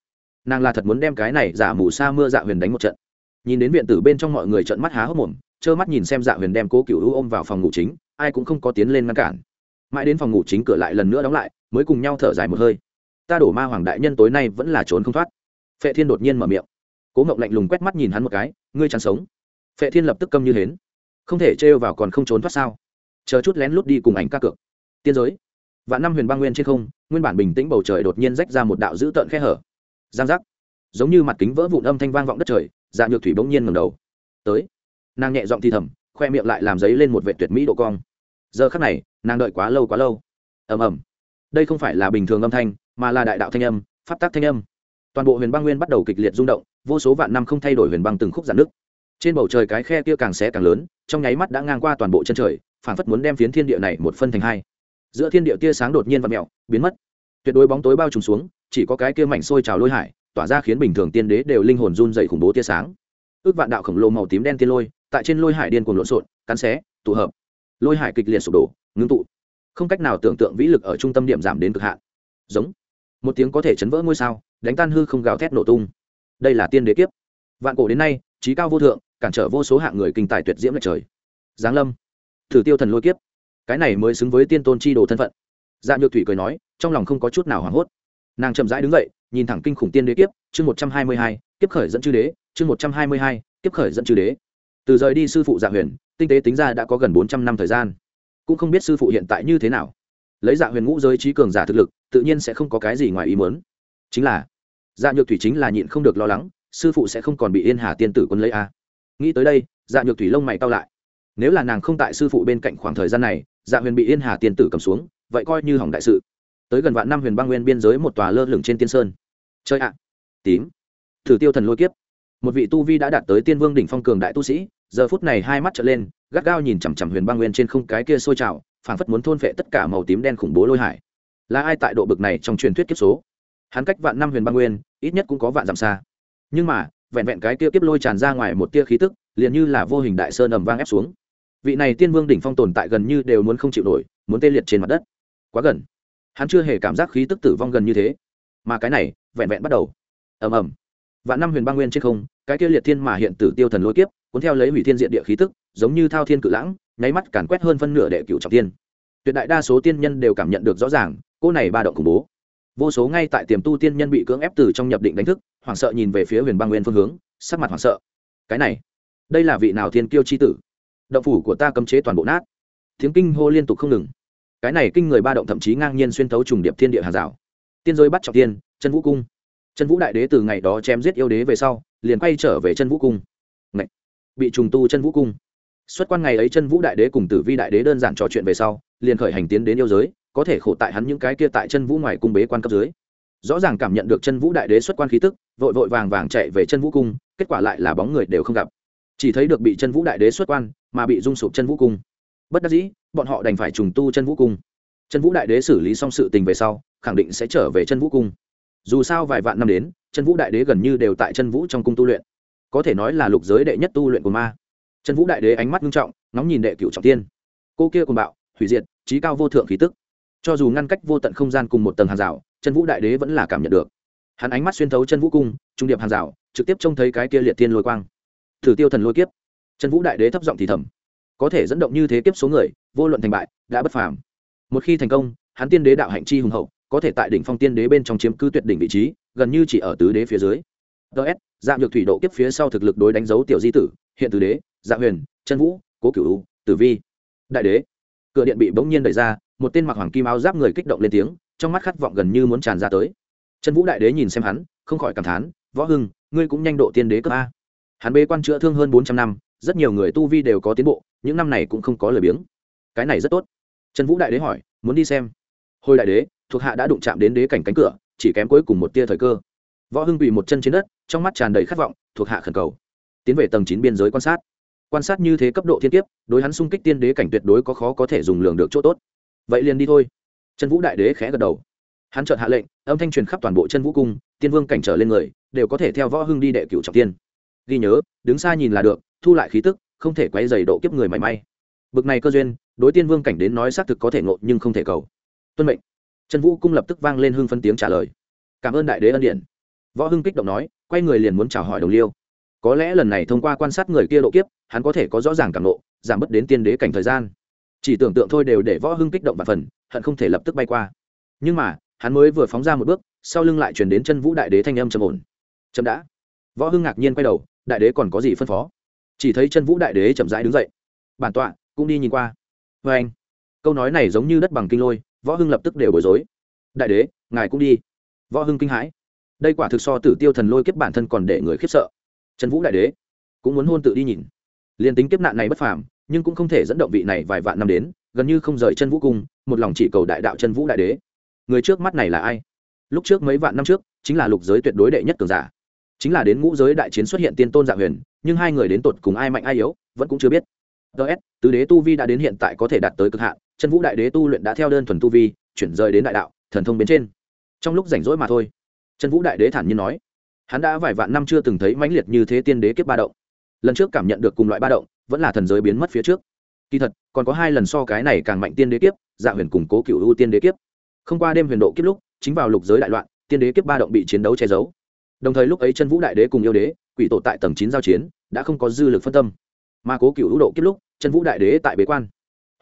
Nàng là thật muốn đem cái này giả mù sa mưa dạ huyền đánh một trận. Nhìn đến viện tử bên trong mọi người trận mắt há hốc mồm trơ mắt nhìn xem dạ huyền đem cố cựu u ôm vào phòng ngủ chính, ai cũng không có tiến lên ngăn cản. Mãi đến phòng ngủ chính cửa lại lần nữa đóng lại, mới cùng nhau thở dài một hơi. Ta đổ ma hoàng đại nhân tối nay vẫn là trốn không thoát. Phệ thiên đột nhiên mở miệng. Cố ngậu lạnh lùng quét mắt nhìn hắn một cái, ngươi chẳng sống. Phệ thiên lập tức câm như hến. Không thể trêu vào còn không trốn thoát sao? Chờ chút lén lút đi cùng ảnh ca cược. Tiên giới. Vạn năm huyền băng nguyên trên không, nguyên bản bình tĩnh bầu trời đột nhiên rách ra một đạo dữ tợn khe hở. Giang giác. Giống như mặt kính vỡ vụn âm thanh vang vọng đất trời dạ nhược thủy bỗng nhiên ngầm đầu. Tới nàng nhẹ giọng thì thầm, khoe miệng lại làm giấy lên một vệ tuyệt mỹ độ cong. Giờ khắc này, nàng đợi quá lâu quá lâu. Ầm ầm. Đây không phải là bình thường âm thanh, mà là đại đạo thanh âm, pháp tác thanh âm. Toàn bộ huyền băng nguyên bắt đầu kịch liệt rung động, vô số vạn năm không thay đổi huyền băng từng khúc giãn nước trên bầu trời cái khe kia càng xé càng lớn, trong nháy mắt đã ngang qua toàn bộ chân trời phản phất muốn đem phiến thiên địa này một phân thành hai. Giữa thiên địa tia sáng đột nhiên và mẹo biến mất. Tuyệt đối bóng tối bao trùm xuống, chỉ có cái kia mảnh sôi trào lôi hải, tỏa ra khiến bình thường tiên đế đều linh hồn run dày khủng bố tia sáng. Ước vạn đạo khổng lồ màu tím đen tiên lôi tại trên lôi hải điên cuồng lộn xộn, cắn xé, tụ hợp. Lôi hải kịch liệt sụp đổ, ngưng tụ. Không cách nào tưởng tượng vĩ lực ở trung tâm điểm giảm đến cực hạn. Giống. Một tiếng có thể chấn vỡ ngôi sao, đánh tan hư không gào thét nổ tung. Đây là tiên đế kiếp. Vạn cổ đến nay, trí cao vô thượng, cản trở vô số hạng người kinh tài tuyệt diễm lệch trời. Giáng lâm. Thử tiêu thần lôi kiếp. Cái này mới xứng với tiên tôn chi đồ thân phận. Dạ nhược thủy cười nói, trong lòng không có chút nào hoảng hốt. Nàng chậm rãi đứng dậy, nhìn thẳng kinh khủng tiên đế kiếp, chương một trăm hai mươi hai, kiếp khởi dẫn chư đế, chương một trăm hai mươi hai, kiếp khởi dẫn chư đế từ rời đi sư phụ dạ huyền, tinh tế tính ra đã có gần bốn trăm năm thời gian. Cũng không biết sư phụ hiện tại như thế nào. Lấy dạ huyền ngũ giới trí cường giả thực lực, tự nhiên sẽ không có cái gì ngoài ý muốn. Chính là dạ nhược thủy chính là nhịn không được lo lắng, sư phụ sẽ không còn bị yên hà tiên tử quân lấy a nghĩ tới đây dạ nhược thủy lông mày cao lại. Nếu là nàng không tại sư phụ bên cạnh khoảng thời gian này dạ huyền bị yên hà tiên tử cầm xuống, vậy coi như hỏng đại sự. Tới gần vạn năm huyền băng nguyên biên giới một tòa lơ lửng trên tiên sơn. Chơi ạ! Tím! Thử tiêu thần lôi kiếp một vị tu vi đã đạt tới tiên vương đỉnh phong cường đại tu sĩ, giờ phút này hai mắt trở lên, gắt gao nhìn chằm chằm huyền băng nguyên trên không cái kia sôi trào, phảng phất muốn thôn phệ tất cả màu tím đen khủng bố lôi hải. Là ai tại độ bực này trong truyền thuyết kiếp số? Hắn cách vạn năm huyền băng nguyên, ít nhất cũng có vạn dặm xa. Nhưng mà, vẹn vẹn cái kia kiếp lôi tràn ra ngoài một tia khí tức, liền như là vô hình đại sơn ầm vang ép xuống. Vị này tiên vương đỉnh phong tồn tại gần như đều muốn không chịu nổi, muốn tê liệt trên mặt đất. Quá gần. Hắn chưa hề cảm giác khí tức tử vong gần như thế. Mà cái này, vẹn vẹn bắt đầu. Ầm ầm vạn năm huyền băng nguyên trên không, cái kia liệt thiên mà hiện tử tiêu thần lôi kiếp, cuốn theo lấy hủy thiên diện địa khí tức, giống như thao thiên cự lãng, nháy mắt càn quét hơn phân nửa đệ cửu trọng tiên tuyệt đại đa số tiên nhân đều cảm nhận được rõ ràng cô này ba động khủng bố. Vô số ngay tại tiềm tu tiên nhân bị cưỡng ép từ trong nhập định đánh thức, hoảng sợ nhìn về phía huyền băng nguyên phương hướng, sắc mặt hoảng sợ. Cái này, đây là vị nào thiên kiêu chi tử? Động phủ của ta cấm chế toàn bộ nát. Tiếng kinh hô liên tục không ngừng. Cái này kinh người ba động thậm chí ngang nhiên xuyên thấu trùng điệp thiên địa hàng rào. Tiên giới bắt trọng tiên, chân vũ cung chân vũ đại đế từ ngày đó chém giết yêu đế về sau liền quay trở về chân vũ cung Ngậy! bị trùng tu chân vũ cung xuất quan ngày ấy chân vũ đại đế cùng tử vi đại đế đơn giản trò chuyện về sau liền khởi hành tiến đến yêu giới có thể khổ tại hắn những cái kia tại chân vũ ngoài cung bế quan cấp dưới rõ ràng cảm nhận được chân vũ đại đế xuất quan khí tức vội vội vàng vàng chạy về chân vũ cung kết quả lại là bóng người đều không gặp chỉ thấy được bị chân vũ đại đế xuất quan mà bị dung sụp chân vũ cung bất đắc dĩ bọn họ đành phải trùng tu chân vũ cung chân vũ đại đế xử lý xong sự tình về sau khẳng định sẽ trở về chân vũ cung dù sao vài vạn năm đến chân vũ đại đế gần như đều tại chân vũ trong cung tu luyện. Có thể nói là lục giới đệ nhất tu luyện của ma. Chân vũ đại đế ánh mắt nghiêm trọng, ngóng nhìn đệ cựu trọng tiên. Cô kia cùng bạo, hủy diệt trí cao vô thượng khí tức. Cho dù ngăn cách vô tận không gian cùng một tầng hàng rào chân vũ đại đế vẫn là cảm nhận được. Hắn ánh mắt xuyên thấu chân vũ cung, trung điệp hàng rào, trực tiếp trông thấy cái kia liệt thiên lôi quang. Thử tiêu thần lôi kiếp. Chân vũ đại đế thấp giọng thì thầm. Có thể dẫn động như thế kiếp số người, vô luận thành bại, đã bất phàm. Một khi thành công, hắn tiên đế đạo hạnh chi hùng hậu có thể tại đỉnh phong tiên đế bên trong chiếm cứ tuyệt đỉnh vị trí, gần như chỉ ở tứ đế phía dưới. Ts dạng nhược thủy độ kiếp phía sau thực lực đối đánh dấu tiểu di tử, hiện tứ đế dạ huyền trân vũ, cố cửu tử vi. Đại đế. Cửa điện bị bỗng nhiên đẩy ra, một tên mặc hoàng kim áo giáp người kích động lên tiếng, trong mắt khát vọng gần như muốn tràn ra tới. Trân vũ đại đế nhìn xem hắn, không khỏi cảm thán, võ hưng, ngươi cũng nhanh độ tiên đế cấp a. Hắn bế quan chữa thương hơn bốn trăm năm, rất nhiều người tu vi đều có tiến bộ, những năm này cũng không có lời biếng. Cái này rất tốt. Trần vũ đại đế hỏi, muốn đi xem? Hồi đại đế thuộc hạ đã đụng chạm đến đế cảnh cánh cửa, chỉ kém cuối cùng một tia thời cơ. Võ hưng quỳ một chân trên đất, trong mắt tràn đầy khát vọng, thuộc hạ khẩn cầu. Tiến về tầng chín biên giới quan sát. Quan sát như thế cấp độ thiên kiếp, đối hắn xung kích tiên đế cảnh tuyệt đối có khó có thể dùng lường được chỗ tốt. Vậy liền đi thôi. Trần vũ đại đế khẽ gật đầu. Hắn chợt hạ lệnh, âm thanh truyền khắp toàn bộ chân vũ cung, tiên vương cảnh trở lên người, đều có thể theo võ hưng đi đệ cửu trọng tiên. Ghi nhớ, đứng xa nhìn là được, thu lại khí tức, không thể quay dày độ kiếp người mảy may. Bực này cơ duyên, đối tiên vương cảnh đến nói xác thực có thể ngộ nhưng không thể cầu. Tuân mệnh trần vũ cung lập tức vang lên hưng phân tiếng trả lời. Cảm ơn đại đế ân điện võ hưng kích động nói quay người liền muốn chào hỏi đồng liêu. Có lẽ lần này thông qua quan sát người kia độ kiếp hắn có thể có rõ ràng cảm ngộ, giảm bớt đến tiên đế cảnh thời gian. Chỉ tưởng tượng thôi đều để võ hưng kích động và phần hận không thể lập tức bay qua. Nhưng mà hắn mới vừa phóng ra một bước sau lưng lại chuyển đến chân vũ đại đế thanh âm trầm ổn. Chậm đã. Võ hưng ngạc nhiên quay đầu đại đế còn có gì phân phó? Chỉ thấy chân vũ đại đế chậm rãi đứng dậy. Bản tọa cũng đi nhìn qua. Vê anh câu nói này giống như đất bằng kinh lôi võ hưng lập tức đều bối rối. Đại đế, ngài cũng đi. Võ hưng kinh hãi. Đây quả thực so tử tiêu thần lôi kiếp bản thân còn để người khiếp sợ. Trần vũ đại đế, cũng muốn hôn tự đi nhìn. Liền tính kiếp nạn này bất phàm, nhưng cũng không thể dẫn động vị này vài vạn năm đến, gần như không rời chân vũ cung, một lòng chỉ cầu đại đạo chân vũ đại đế. Người trước mắt này là ai? Lúc trước mấy vạn năm trước, chính là lục giới tuyệt đối đệ nhất cường giả. Chính là đến ngũ giới đại chiến xuất hiện tiên tôn dạ huyền, nhưng hai người đến tột cùng ai mạnh ai yếu, vẫn cũng chưa biết ts tứ đế tu vi đã đến hiện tại có thể đạt tới cực hạn, chân vũ đại đế tu luyện đã theo đơn thuần tu vi, chuyển rời đến đại đạo, thần thông bên trên. Trong lúc rảnh rỗi mà thôi, chân vũ đại đế thản nhiên nói, hắn đã vài vạn năm chưa từng thấy mãnh liệt như thế tiên đế kiếp ba động. Lần trước cảm nhận được cùng loại ba động, vẫn là thần giới biến mất phía trước. Kỳ thật, còn có hai lần so cái này càng mạnh tiên đế kiếp dạ huyền củng cố cựu ưu tiên đế kiếp. Không qua đêm huyền độ kiếp lúc, chính vào lục giới đại loạn, tiên đế kiếp ba động bị chiến đấu che giấu. Đồng thời lúc ấy chân vũ đại đế cùng yêu đế, quỷ tổ tại tầng chín giao chiến, đã không có dư lực phân tâm mà cố cựu u độ kiếp lúc, chân vũ đại đế tại bế quan.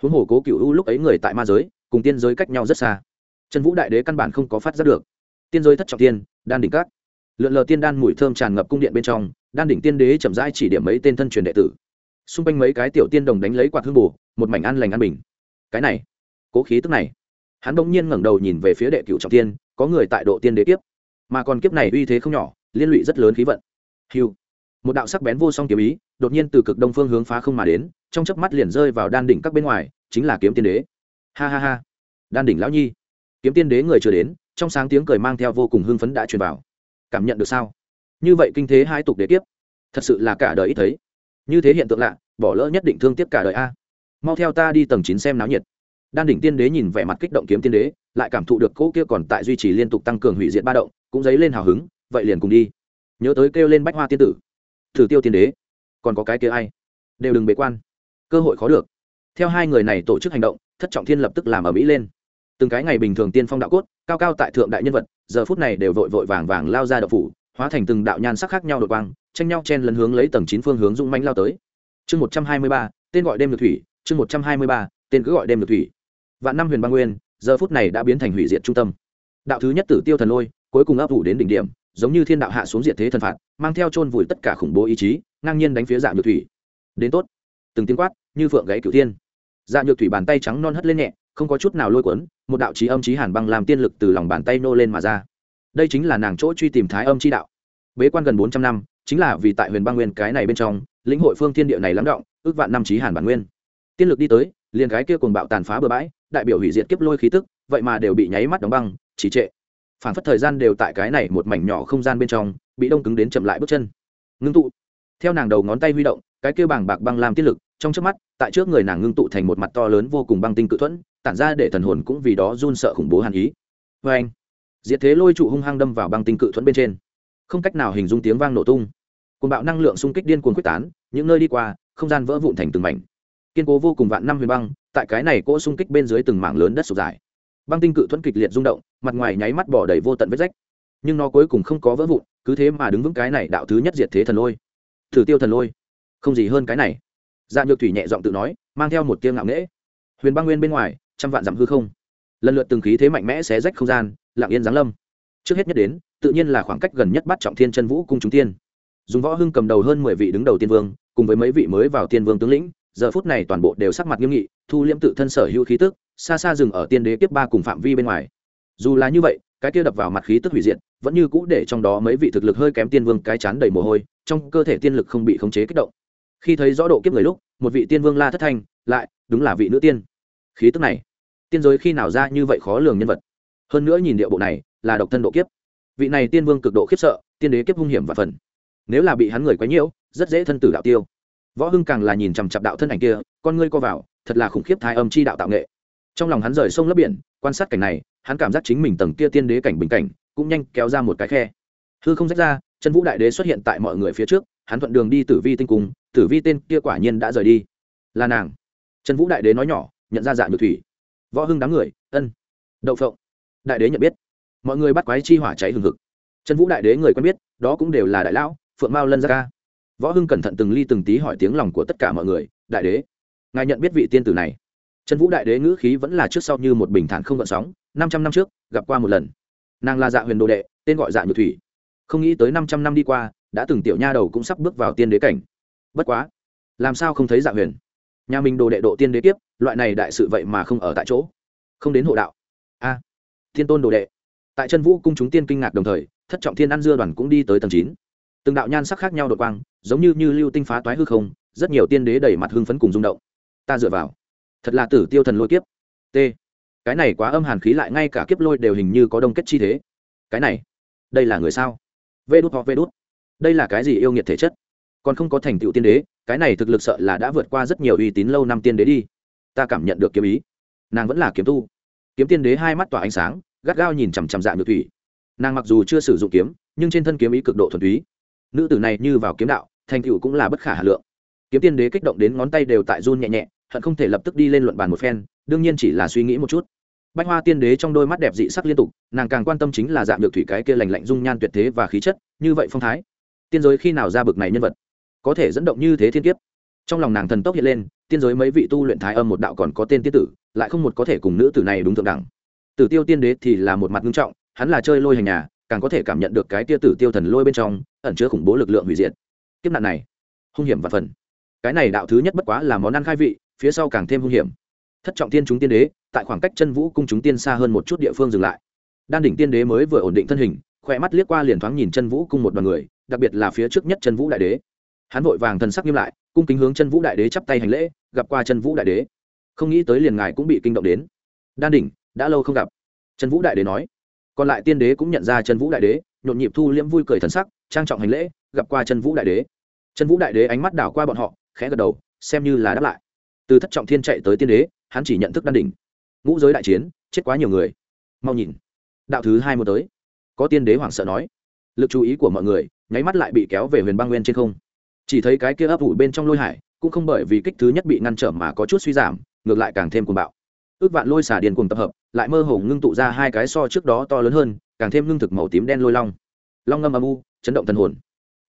Huống hồ cố cựu u lúc ấy người tại ma giới, cùng tiên giới cách nhau rất xa. Chân vũ đại đế căn bản không có phát giác được. Tiên giới thất trọng tiên, đan đỉnh các. Lượn lờ tiên đan mùi thơm tràn ngập cung điện bên trong, đan đỉnh tiên đế chậm rãi chỉ điểm mấy tên thân truyền đệ tử. Xung quanh mấy cái tiểu tiên đồng đánh lấy quạt hương bù một mảnh ăn lành ăn bình. Cái này, cố khí tức này. Hắn bỗng nhiên ngẩng đầu nhìn về phía đệ cựu trọng tiên, có người tại độ tiên đế kiếp. Mà còn kiếp này uy thế không nhỏ, liên lụy rất lớn khí vận. Hiu một đạo sắc bén vô song kiếm ý đột nhiên từ cực đông phương hướng phá không mà đến, trong chớp mắt liền rơi vào đan đỉnh các bên ngoài, chính là kiếm tiên đế. Ha ha ha. Đan đỉnh lão nhi. Kiếm tiên đế người chưa đến, trong sáng tiếng cười mang theo vô cùng hưng phấn đã truyền vào. Cảm nhận được sao? Như vậy kinh thế hai tục đế tiếp thật sự là cả đời ít thấy. Như thế hiện tượng lạ, bỏ lỡ nhất định thương tiếc cả đời a. Mau theo ta đi tầng chín xem náo nhiệt. Đan đỉnh tiên đế nhìn vẻ mặt kích động kiếm tiên đế, lại cảm thụ được cỗ kia còn tại duy trì liên tục tăng cường hủy diệt ba động, cũng dấy lên hào hứng, vậy liền cùng đi. Nhớ tới kêu lên bách hoa tiên tử. Thử tiêu tiên đế còn có cái kia ai? Đều đừng bế quan. Cơ hội khó được. Theo hai người này tổ chức hành động, thất trọng thiên lập tức làm ở mỹ lên. Từng cái ngày bình thường tiên phong đạo cốt, cao cao tại thượng đại nhân vật, giờ phút này đều vội vội vàng vàng lao ra đậu phủ, hóa thành từng đạo nhan sắc khác nhau đội quang, tranh nhau chen lấn hướng lấy tầng chín phương hướng dung manh lao tới. Chương một trăm hai mươi ba, tên gọi đêm được thủy, chương một trăm hai mươi ba, tên cứ gọi đêm được thủy. Vạn năm huyền băng nguyên, giờ phút này đã biến thành hủy diệt trung tâm. Đạo thứ nhất tử tiêu thần lôi, cuối cùng ấp ủ đến đỉnh điểm, giống như thiên đạo hạ xuống diệt thế thần phạt, mang theo chôn vùi tất cả khủng bố ý chí ngang nhiên đánh phía dạ nhược thủy. Đến tốt. Từng tiếng quát, như phượng gáy cửu thiên. Dạ nhược thủy bàn tay trắng non hất lên nhẹ, không có chút nào lôi cuốn, một đạo trí âm trí hàn băng làm tiên lực từ lòng bàn tay nô lên mà ra. Đây chính là nàng chỗ truy tìm thái âm chi đạo. Bế quan gần bốn trăm năm, chính là vì tại huyền băng nguyên cái này bên trong, lĩnh hội phương thiên địa này lắng động, ước vạn năm trí hàn bản nguyên. Tiên lực đi tới, liền gái kia cùng bạo tàn phá bừa bãi, đại biểu hủy diệt kiếp lôi khí tức, vậy mà đều bị nháy mắt đóng băng, trì trệ. Phản phất thời gian đều tại cái này một mảnh nhỏ không gian bên trong, bị đông cứng đến chậm lại bước chân. Ngưng tụ theo nàng đầu ngón tay huy động, cái kêu bảng bạc băng làm tiết lực, trong trước mắt, tại trước người nàng ngưng tụ thành một mặt to lớn vô cùng băng tinh cự thuẫn, tản ra để thần hồn cũng vì đó run sợ khủng bố hàn ý. Vê anh, diệt thế lôi trụ hung hăng đâm vào băng tinh cự thuẫn bên trên. Không cách nào hình dung tiếng vang nổ tung. Côn bạo năng lượng xung kích điên cuồng quyết tán, những nơi đi qua, không gian vỡ vụn thành từng mảnh. Kiên cố vô cùng vạn năm huyền băng, tại cái này cỗ xung kích bên dưới từng mảng lớn đất sụp dài. Băng tinh cự thuẫn kịch liệt rung động, mặt ngoài nháy mắt bỏ đầy vô tận vết rách. Nhưng nó cuối cùng không có vỡ vụn, cứ thế mà đứng vững cái này đạo thứ nhất diệt thế thần lôi thử tiêu thần lôi. Không gì hơn cái này. Dạ nhược thủy nhẹ giọng tự nói, mang theo một tiếng ngạo nghễ. Huyền băng nguyên bên ngoài, trăm vạn dặm hư không. Lần lượt từng khí thế mạnh mẽ xé rách không gian, lặng yên giáng lâm. Trước hết nhất đến, tự nhiên là khoảng cách gần nhất bắt trọng thiên chân vũ cung chúng tiên. Dùng võ hưng cầm đầu hơn mười vị đứng đầu tiên vương, cùng với mấy vị mới vào tiên vương tướng lĩnh, giờ phút này toàn bộ đều sắc mặt nghiêm nghị, thu liễm tự thân sở hữu khí tức, xa xa dừng ở tiên đế kiếp ba cùng phạm vi bên ngoài. Dù là như vậy, cái kia đập vào mặt khí tức hủy diệt vẫn như cũ để trong đó mấy vị thực lực hơi kém tiên vương cái chán đầy mồ hôi, trong cơ thể tiên lực không bị khống chế kích động. Khi thấy rõ độ kiếp người lúc, một vị tiên vương la thất thanh, lại, đúng là vị nữ tiên. Khí tức này, tiên giới khi nào ra như vậy khó lường nhân vật. Hơn nữa nhìn điệu bộ này, là độc thân độ kiếp. Vị này tiên vương cực độ khiếp sợ, tiên đế kiếp hung hiểm và phần. Nếu là bị hắn người quấy nhiễu, rất dễ thân tử đạo tiêu. Võ hưng càng là nhìn chằm chặp đạo thân ảnh kia, con ngươi co vào, thật là khủng khiếp thái âm chi đạo tạo nghệ. Trong lòng hắn rời sông lấp biển, quan sát cảnh này, hắn cảm giác chính mình tầng kia tiên đế cảnh bình cảnh cũng nhanh kéo ra một cái khe. Hư không rách ra chân vũ đại đế xuất hiện tại mọi người phía trước, hắn thuận đường đi tử vi tinh cung, tử vi tên kia quả nhiên đã rời đi. Là nàng. Trần vũ đại đế nói nhỏ, nhận ra dạ nhược thủy. Võ hưng đám người, ân. Đậu phộng. Đại đế nhận biết. Mọi người bắt quái chi hỏa cháy hừng hực. Trần vũ đại đế người quen biết, đó cũng đều là đại lão, phượng mao lân gia ca. Võ hưng cẩn thận từng ly từng tí hỏi tiếng lòng của tất cả mọi người, đại đế, ngài nhận biết vị tiên tử này? Trần vũ đại đế ngữ khí vẫn là trước sau như một bình thản không gợn sóng, năm trăm năm trước, gặp qua một lần nàng là dạ huyền đồ đệ, tên gọi dạ nhược thủy. Không nghĩ tới năm trăm năm đi qua, đã từng tiểu nha đầu cũng sắp bước vào tiên đế cảnh. Bất quá, làm sao không thấy dạ huyền? Nhà mình đồ đệ độ tiên đế kiếp, loại này đại sự vậy mà không ở tại chỗ. Không đến hộ đạo. A, thiên tôn đồ đệ. Tại chân vũ cung chúng tiên kinh ngạc đồng thời, thất trọng thiên ăn dưa đoàn cũng đi tới tầng chín. Từng đạo nhan sắc khác nhau đột quang, giống như như lưu tinh phá toái hư không, rất nhiều tiên đế đẩy mặt hưng phấn cùng rung động. Ta dựa vào. Thật là tử tiêu thần lôi kiếp. T cái này quá âm hàn khí lại ngay cả kiếp lôi đều hình như có đông kết chi thế. Cái này, đây là người sao? Vê đút hoặc vê đút. Đây là cái gì yêu nghiệt thể chất? Còn không có thành tựu tiên đế, cái này thực lực sợ là đã vượt qua rất nhiều uy tín lâu năm tiên đế đi. Ta cảm nhận được kiếm ý. Nàng vẫn là kiếm tu. Kiếm tiên đế hai mắt tỏa ánh sáng, gắt gao nhìn chằm chằm dạng nhược thủy. Nàng mặc dù chưa sử dụng kiếm, nhưng trên thân kiếm ý cực độ thuần túy. Nữ tử này như vào kiếm đạo, thành tựu cũng là bất khả hà lượng. Kiếm tiên đế kích động đến ngón tay đều tại run nhẹ nhẹ hận không thể lập tức đi lên luận bàn một phen, đương nhiên chỉ là suy nghĩ một chút. Bách hoa tiên đế trong đôi mắt đẹp dị sắc liên tục, nàng càng quan tâm chính là dạng được thủy cái kia lành lạnh dung nhan tuyệt thế và khí chất, như vậy phong thái. Tiên giới khi nào ra bực này nhân vật? Có thể dẫn động như thế thiên kiếp. Trong lòng nàng thần tốc hiện lên, tiên giới mấy vị tu luyện thái âm một đạo còn có tên tiết tử, lại không một có thể cùng nữ tử này đúng thượng đẳng. Tử tiêu tiên đế thì là một mặt nghiêm trọng, hắn là chơi lôi hành nhà, càng có thể cảm nhận được cái tia tử tiêu thần lôi bên trong, ẩn chứa khủng bố lực lượng hủy diệt. Kiếp nạn này, hung hiểm và phần. Cái này đạo thứ nhất bất quá là món ăn khai vị phía sau càng thêm hung hiểm. Thất trọng tiên chúng tiên đế, tại khoảng cách chân vũ cung chúng tiên xa hơn một chút địa phương dừng lại. Đan đỉnh tiên đế mới vừa ổn định thân hình, khỏe mắt liếc qua liền thoáng nhìn chân vũ cung một đoàn người, đặc biệt là phía trước nhất chân vũ đại đế. Hắn vội vàng thần sắc nghiêm lại, cung kính hướng chân vũ đại đế chắp tay hành lễ, gặp qua chân vũ đại đế. Không nghĩ tới liền ngài cũng bị kinh động đến. Đan đỉnh, đã lâu không gặp. Chân vũ đại đế nói. Còn lại tiên đế cũng nhận ra chân vũ đại đế, nhộn nhịp thu liễm vui cười thần sắc, trang trọng hành lễ, gặp qua chân vũ đại đế. Chân vũ đại đế ánh mắt đảo qua bọn họ, khẽ gật đầu, xem như là đáp lại từ thất trọng thiên chạy tới tiên đế, hắn chỉ nhận thức đan đỉnh. Ngũ giới đại chiến, chết quá nhiều người. Mau nhìn. Đạo thứ hai một tới. Có tiên đế hoảng sợ nói. Lực chú ý của mọi người, nháy mắt lại bị kéo về huyền băng nguyên trên không. Chỉ thấy cái kia ấp ủ bên trong lôi hải, cũng không bởi vì kích thứ nhất bị ngăn trở mà có chút suy giảm, ngược lại càng thêm cuồng bạo. Ước vạn lôi xả điền cùng tập hợp, lại mơ hồ ngưng tụ ra hai cái so trước đó to lớn hơn, càng thêm ngưng thực màu tím đen lôi long. Long ngâm âm u, chấn động thần hồn.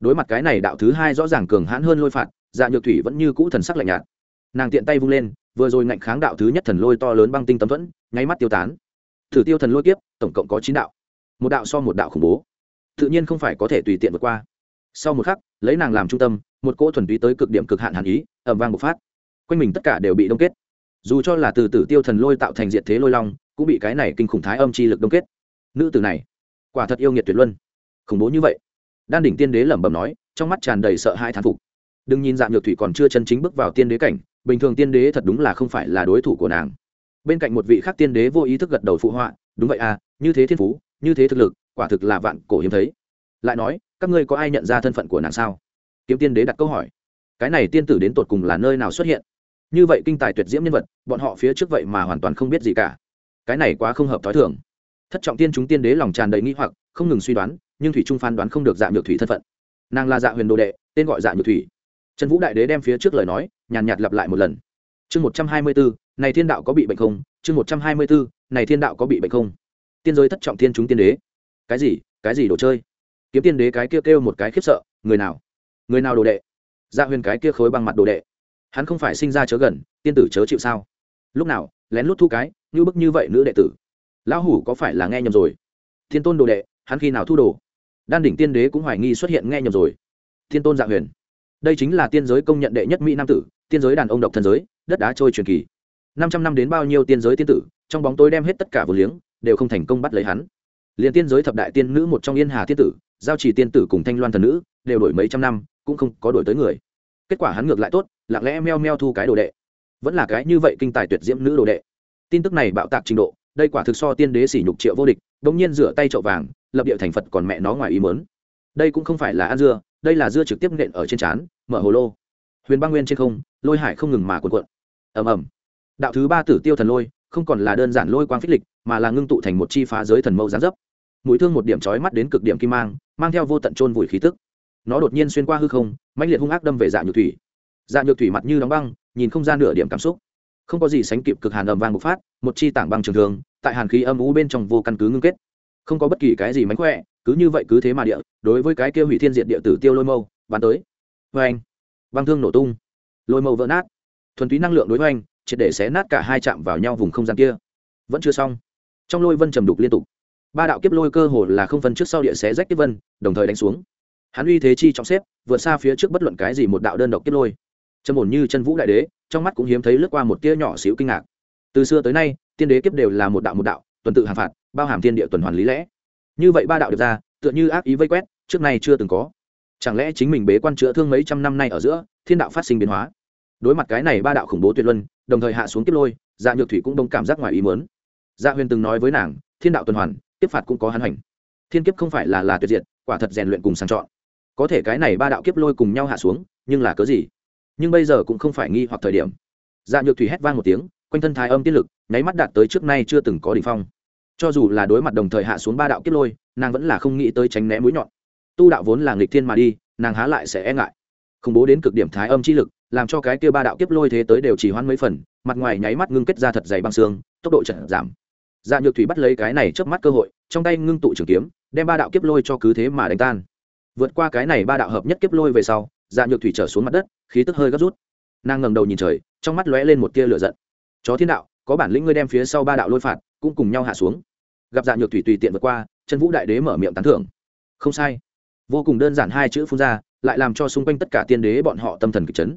Đối mặt cái này đạo thứ hai rõ ràng cường hãn hơn lôi phạt dạ nhược thủy vẫn như cũ thần sắc lạnh nhạt nàng tiện tay vung lên, vừa rồi ngạnh kháng đạo thứ nhất thần lôi to lớn băng tinh tấm thuẫn, nháy mắt tiêu tán. Thử tiêu thần lôi kiếp, tổng cộng có chín đạo. Một đạo so một đạo khủng bố. Tự nhiên không phải có thể tùy tiện vượt qua. Sau một khắc, lấy nàng làm trung tâm, một cỗ thuần túy tới cực điểm cực hạn hàn ý ẩm vang bộc phát. Quanh mình tất cả đều bị đông kết. Dù cho là từ tử tiêu thần lôi tạo thành diện thế lôi long, cũng bị cái này kinh khủng thái âm chi lực đông kết. Nữ tử này, quả thật yêu nghiệt tuyệt luân. Khủng bố như vậy. Đan đỉnh tiên đế lẩm bẩm nói, trong mắt tràn đầy sợ hãi thán phục. Đừng nhìn dạng nhược thủy còn chưa chân chính bước vào tiên đế cảnh bình thường tiên đế thật đúng là không phải là đối thủ của nàng. Bên cạnh một vị khác tiên đế vô ý thức gật đầu phụ họa, đúng vậy à như thế thiên phú, như thế thực lực, quả thực là vạn cổ hiếm thấy. Lại nói, các ngươi có ai nhận ra thân phận của nàng sao? Kiếm tiên đế đặt câu hỏi. Cái này tiên tử đến tột cùng là nơi nào xuất hiện? Như vậy kinh tài tuyệt diễm nhân vật, bọn họ phía trước vậy mà hoàn toàn không biết gì cả. Cái này quá không hợp t h ó i thường. Thất trọng tiên chúng tiên đế lòng tràn đầy nghĩ hoặc, không ngừng suy đoán, nhưng thủy trung phán đoán không được dạ nhược thủy thân phận. Nàng là dạ huyền đồ đệ, tên gọi dạ nhược thủy trần vũ đại đế đem phía trước lời nói, nhàn nhạt lặp lại một lần. Chương một trăm hai mươi bốn này thiên đạo có bị bệnh không? Chương một trăm hai mươi bốn này thiên đạo có bị bệnh không? Tiên giới thất trọng thiên chúng tiên đế. Cái gì? Cái gì đồ chơi? Kiếm tiên đế cái kia kêu một cái khiếp sợ, người nào? Người nào đồ đệ? Dạ huyền cái kia khối bằng mặt đồ đệ. Hắn không phải sinh ra chớ gần, tiên tử chớ chịu sao? Lúc nào, lén lút thu cái, như bức như vậy nữ đệ tử. Lão hủ có phải là nghe nhầm rồi? Thiên tôn đồ đệ, hắn khi nào thu đồ? Đan đỉnh tiên đế cũng hoài nghi xuất hiện nghe nhầm rồi. Thiên tôn dạ huyền đây chính là tiên giới công nhận đệ nhất mỹ nam tử, tiên giới đàn ông độc thân giới, đất đá trôi truyền kỳ. Năm trăm năm đến bao nhiêu tiên giới tiên tử, trong bóng tối đem hết tất cả vừa liếng, đều không thành công bắt lấy hắn. Liền tiên giới thập đại tiên nữ một trong yên hà tiên tử, giao chỉ tiên tử cùng thanh loan thần nữ, đều đổi mấy trăm năm, cũng không có đổi tới người. Kết quả hắn ngược lại tốt, lặng lẽ meo meo thu cái đồ đệ. Vẫn là cái như vậy kinh tài tuyệt diễm nữ đồ đệ. Tin tức này bạo tạc trình độ, đây quả thực so tiên đế sỉ nhục triệu vô địch, bỗng nhiên rửa tay chậu vàng, lập địa thành phật còn mẹ nó ngoài ý mớn đây cũng không phải là ăn dưa đây là dưa trực tiếp nện ở trên trán, mở hồ lô. Huyền băng nguyên trên không, lôi hải không ngừng mà cuộn cuộn. Ầm ầm. Đạo thứ ba tử tiêu thần lôi, không còn là đơn giản lôi quang phích lịch, mà là ngưng tụ thành một chi phá giới thần mâu gián dấp. Mũi thương một điểm trói mắt đến cực điểm kim mang mang theo vô tận trôn vùi khí tức. Nó đột nhiên xuyên qua hư không, mãnh liệt hung ác đâm về dạ nhược thủy. Dạ nhược thủy mặt như đóng băng, nhìn không ra nửa điểm cảm xúc. Không có gì sánh kịp cực hàn ầm vang bộc phát, một chi tảng băng trường thường tại hàn khí âm ú bên trong vô căn cứ ngưng kết không có bất kỳ cái gì mánh khỏe, cứ như vậy cứ thế mà địa, đối với cái kia hủy thiên diệt địa tử tiêu lôi mâu, bắn tới. Vê anh, băng thương nổ tung. Lôi mâu vỡ nát. Thuần túy năng lượng đối với anh, triệt để xé nát cả hai chạm vào nhau vùng không gian kia. Vẫn chưa xong. Trong lôi vân trầm đục liên tục. Ba đạo kiếp lôi cơ hồ là không phân trước sau địa xé rách kiếp vân, đồng thời đánh xuống. Hắn uy thế chi trọng xếp, vượt xa phía trước bất luận cái gì một đạo đơn độc kiếp lôi. Trầm ổn như chân vũ đại đế, trong mắt cũng hiếm thấy lướt qua một tia nhỏ xíu kinh ngạc. Từ xưa tới nay, tiên đế kiếp đều là một đạo một đạo tuần tự hàng phạt, bao hàm thiên địa tuần hoàn lý lẽ. Như vậy ba đạo được ra, tựa như ác ý vây quét, trước nay chưa từng có. Chẳng lẽ chính mình bế quan chữa thương mấy trăm năm nay ở giữa, thiên đạo phát sinh biến hóa? Đối mặt cái này ba đạo khủng bố tuyệt luân, đồng thời hạ xuống kiếp lôi dạ nhược thủy cũng đông cảm giác ngoài ý mớn dạ huyền từng nói với nàng, thiên đạo tuần hoàn tiếp phạt cũng có hắn hành. Thiên kiếp không phải là là tuyệt diệt, quả thật rèn luyện cùng sàng chọn. Có thể cái này ba đạo kiếp lôi cùng nhau hạ xuống, nhưng là cớ gì? Nhưng bây giờ cũng không phải nghi hoặc thời điểm. Dạ nhược thủy hét vang một tiếng, quanh thân thái âm tiết lực nháy mắt đạt tới trước nay chưa từng có đ ỉ n h phong. Cho dù là đối mặt đồng thời hạ xuống ba đạo kiếp lôi, nàng vẫn là không nghĩ tới tránh né mũi nhọn. Tu đạo vốn là nghịch thiên mà đi, nàng há lại sẽ e ngại. Khủng bố đến cực điểm thái âm chi lực, làm cho cái kia ba đạo kiếp lôi thế tới đều chỉ hoãn mấy phần, mặt ngoài nháy mắt ngưng kết ra thật dày băng xương, tốc độ chậm giảm. Dạ nhược thủy bắt lấy cái này trước mắt cơ hội, trong tay ngưng tụ trường kiếm, đem ba đạo kiếp lôi cho cứ thế mà đánh tan. Vượt qua cái này ba đạo hợp nhất kiếp lôi về sau dạ nhược thủy trở xuống mặt đất, khí tức hơi gấp rút. Nàng ngẩng đầu nhìn trời, trong mắt lóe lên một tia lửa giận. Chó thiên đạo có bản lĩnh ngươi đem phía sau ba đạo lôi phạt cũng cùng nhau hạ xuống. Gặp dạ nhược thủy tùy tiện vượt qua, chân vũ đại đế mở miệng tán thưởng. Không sai. Vô cùng đơn giản hai chữ phun ra, lại làm cho xung quanh tất cả tiên đế bọn họ tâm thần kịch chấn.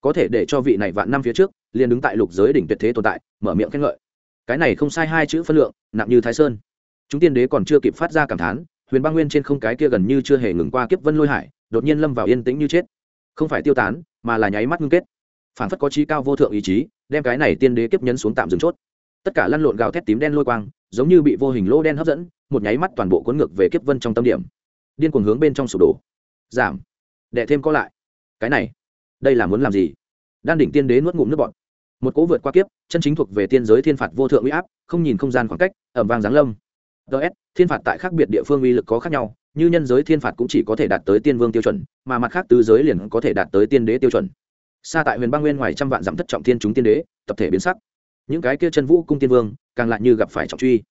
Có thể để cho vị này vạn năm phía trước, liền đứng tại lục giới đỉnh tuyệt thế tồn tại, mở miệng khen ngợi. Cái này không sai hai chữ phân lượng, nặng như thái sơn. Chúng tiên đế còn chưa kịp phát ra cảm thán, huyền băng nguyên trên không cái kia gần như chưa hề ngừng qua kiếp vân lôi hải, đột nhiên lâm vào yên tĩnh như chết. Không phải tiêu tán, mà là nháy mắt ngưng kết. Phản phất có trí cao vô thượng ý chí đem cái này tiên đế kiếp nhấn xuống tạm dừng chốt. Tất cả lăn lộn gào thét tím đen lôi quang, giống như bị vô hình lô đen hấp dẫn, một nháy mắt toàn bộ cuốn ngược về kiếp vân trong tâm điểm. Điên cuồng hướng bên trong sụp đổ. Giảm. Đệ thêm có lại. Cái này, đây là muốn làm gì? Đan đỉnh tiên đế nuốt ngụm nước bọt. Một cỗ vượt qua kiếp, chân chính thuộc về tiên giới thiên phạt vô thượng uy áp, không nhìn không gian khoảng cách, ẩm vàng giáng lâm. Ts thiên phạt tại khác biệt địa phương uy lực có khác nhau, như nhân giới thiên phạt cũng chỉ có thể đạt tới tiên vương tiêu chuẩn, mà mặt khác tứ giới liền có thể đạt tới tiên đế tiêu chuẩn xa tại huyền băng nguyên ngoài trăm vạn dặm thất trọng thiên chúng tiên đế, tập thể biến sắc. Những cái kia chân vũ cung tiên vương, càng lại như gặp phải trọng truy.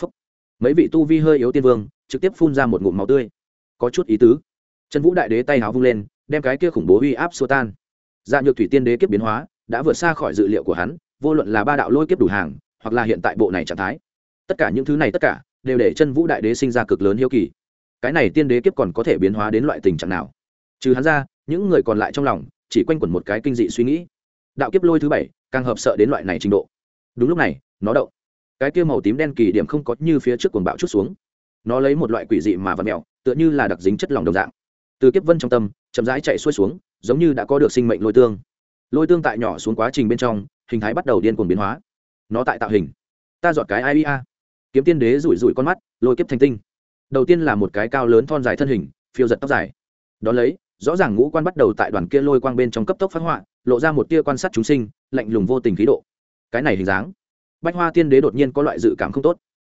Phúc. mấy vị tu vi hơi yếu tiên vương, trực tiếp phun ra một ngụm máu tươi. Có chút ý tứ. Chân vũ đại đế tay háo vung lên, đem cái kia khủng bố uy áp xua tan. Dạ nhược thủy tiên đế kiếp biến hóa, đã vượt xa khỏi dự liệu của hắn, vô luận là ba đạo lôi kiếp đủ hàng, hoặc là hiện tại bộ này trạng thái. Tất cả những thứ này tất cả, đều để chân vũ đại đế sinh ra cực lớn hiếu kỳ. Cái này tiên đế kiếp còn có thể biến hóa đến loại tình trạng nào? Trừ hắn ra, những người còn lại trong lòng chỉ quanh quẩn một cái kinh dị suy nghĩ. Đạo kiếp lôi thứ bảy, càng hợp sợ đến loại này trình độ. Đúng lúc này, nó đậu cái kia màu tím đen kỳ điểm không có như phía trước cuồng bạo chút xuống. Nó lấy một loại quỷ dị mà vật mèo, tựa như là đặc dính chất lỏng đồng dạng. Từ kiếp vân trong tâm, chậm rãi chạy xuôi xuống, giống như đã có được sinh mệnh lôi tương. Lôi tương tại nhỏ xuống quá trình bên trong, hình thái bắt đầu điên cuồng biến hóa. Nó tại tạo hình. Ta dọn cái ia kiếm tiên đế rủi rủi con mắt, lôi kiếp thành tinh. Đầu tiên là một cái cao lớn thon dài thân hình, phiêu giật tóc dài. Đón lấy rõ ràng ngũ quan bắt đầu tại đoàn kia lôi quang bên trong cấp tốc phát họa, lộ ra một tia quan sát chúng sinh, lạnh lùng vô tình khí độ. Cái này hình dáng bách hoa tiên đế đột nhiên có loại dự cảm không tốt.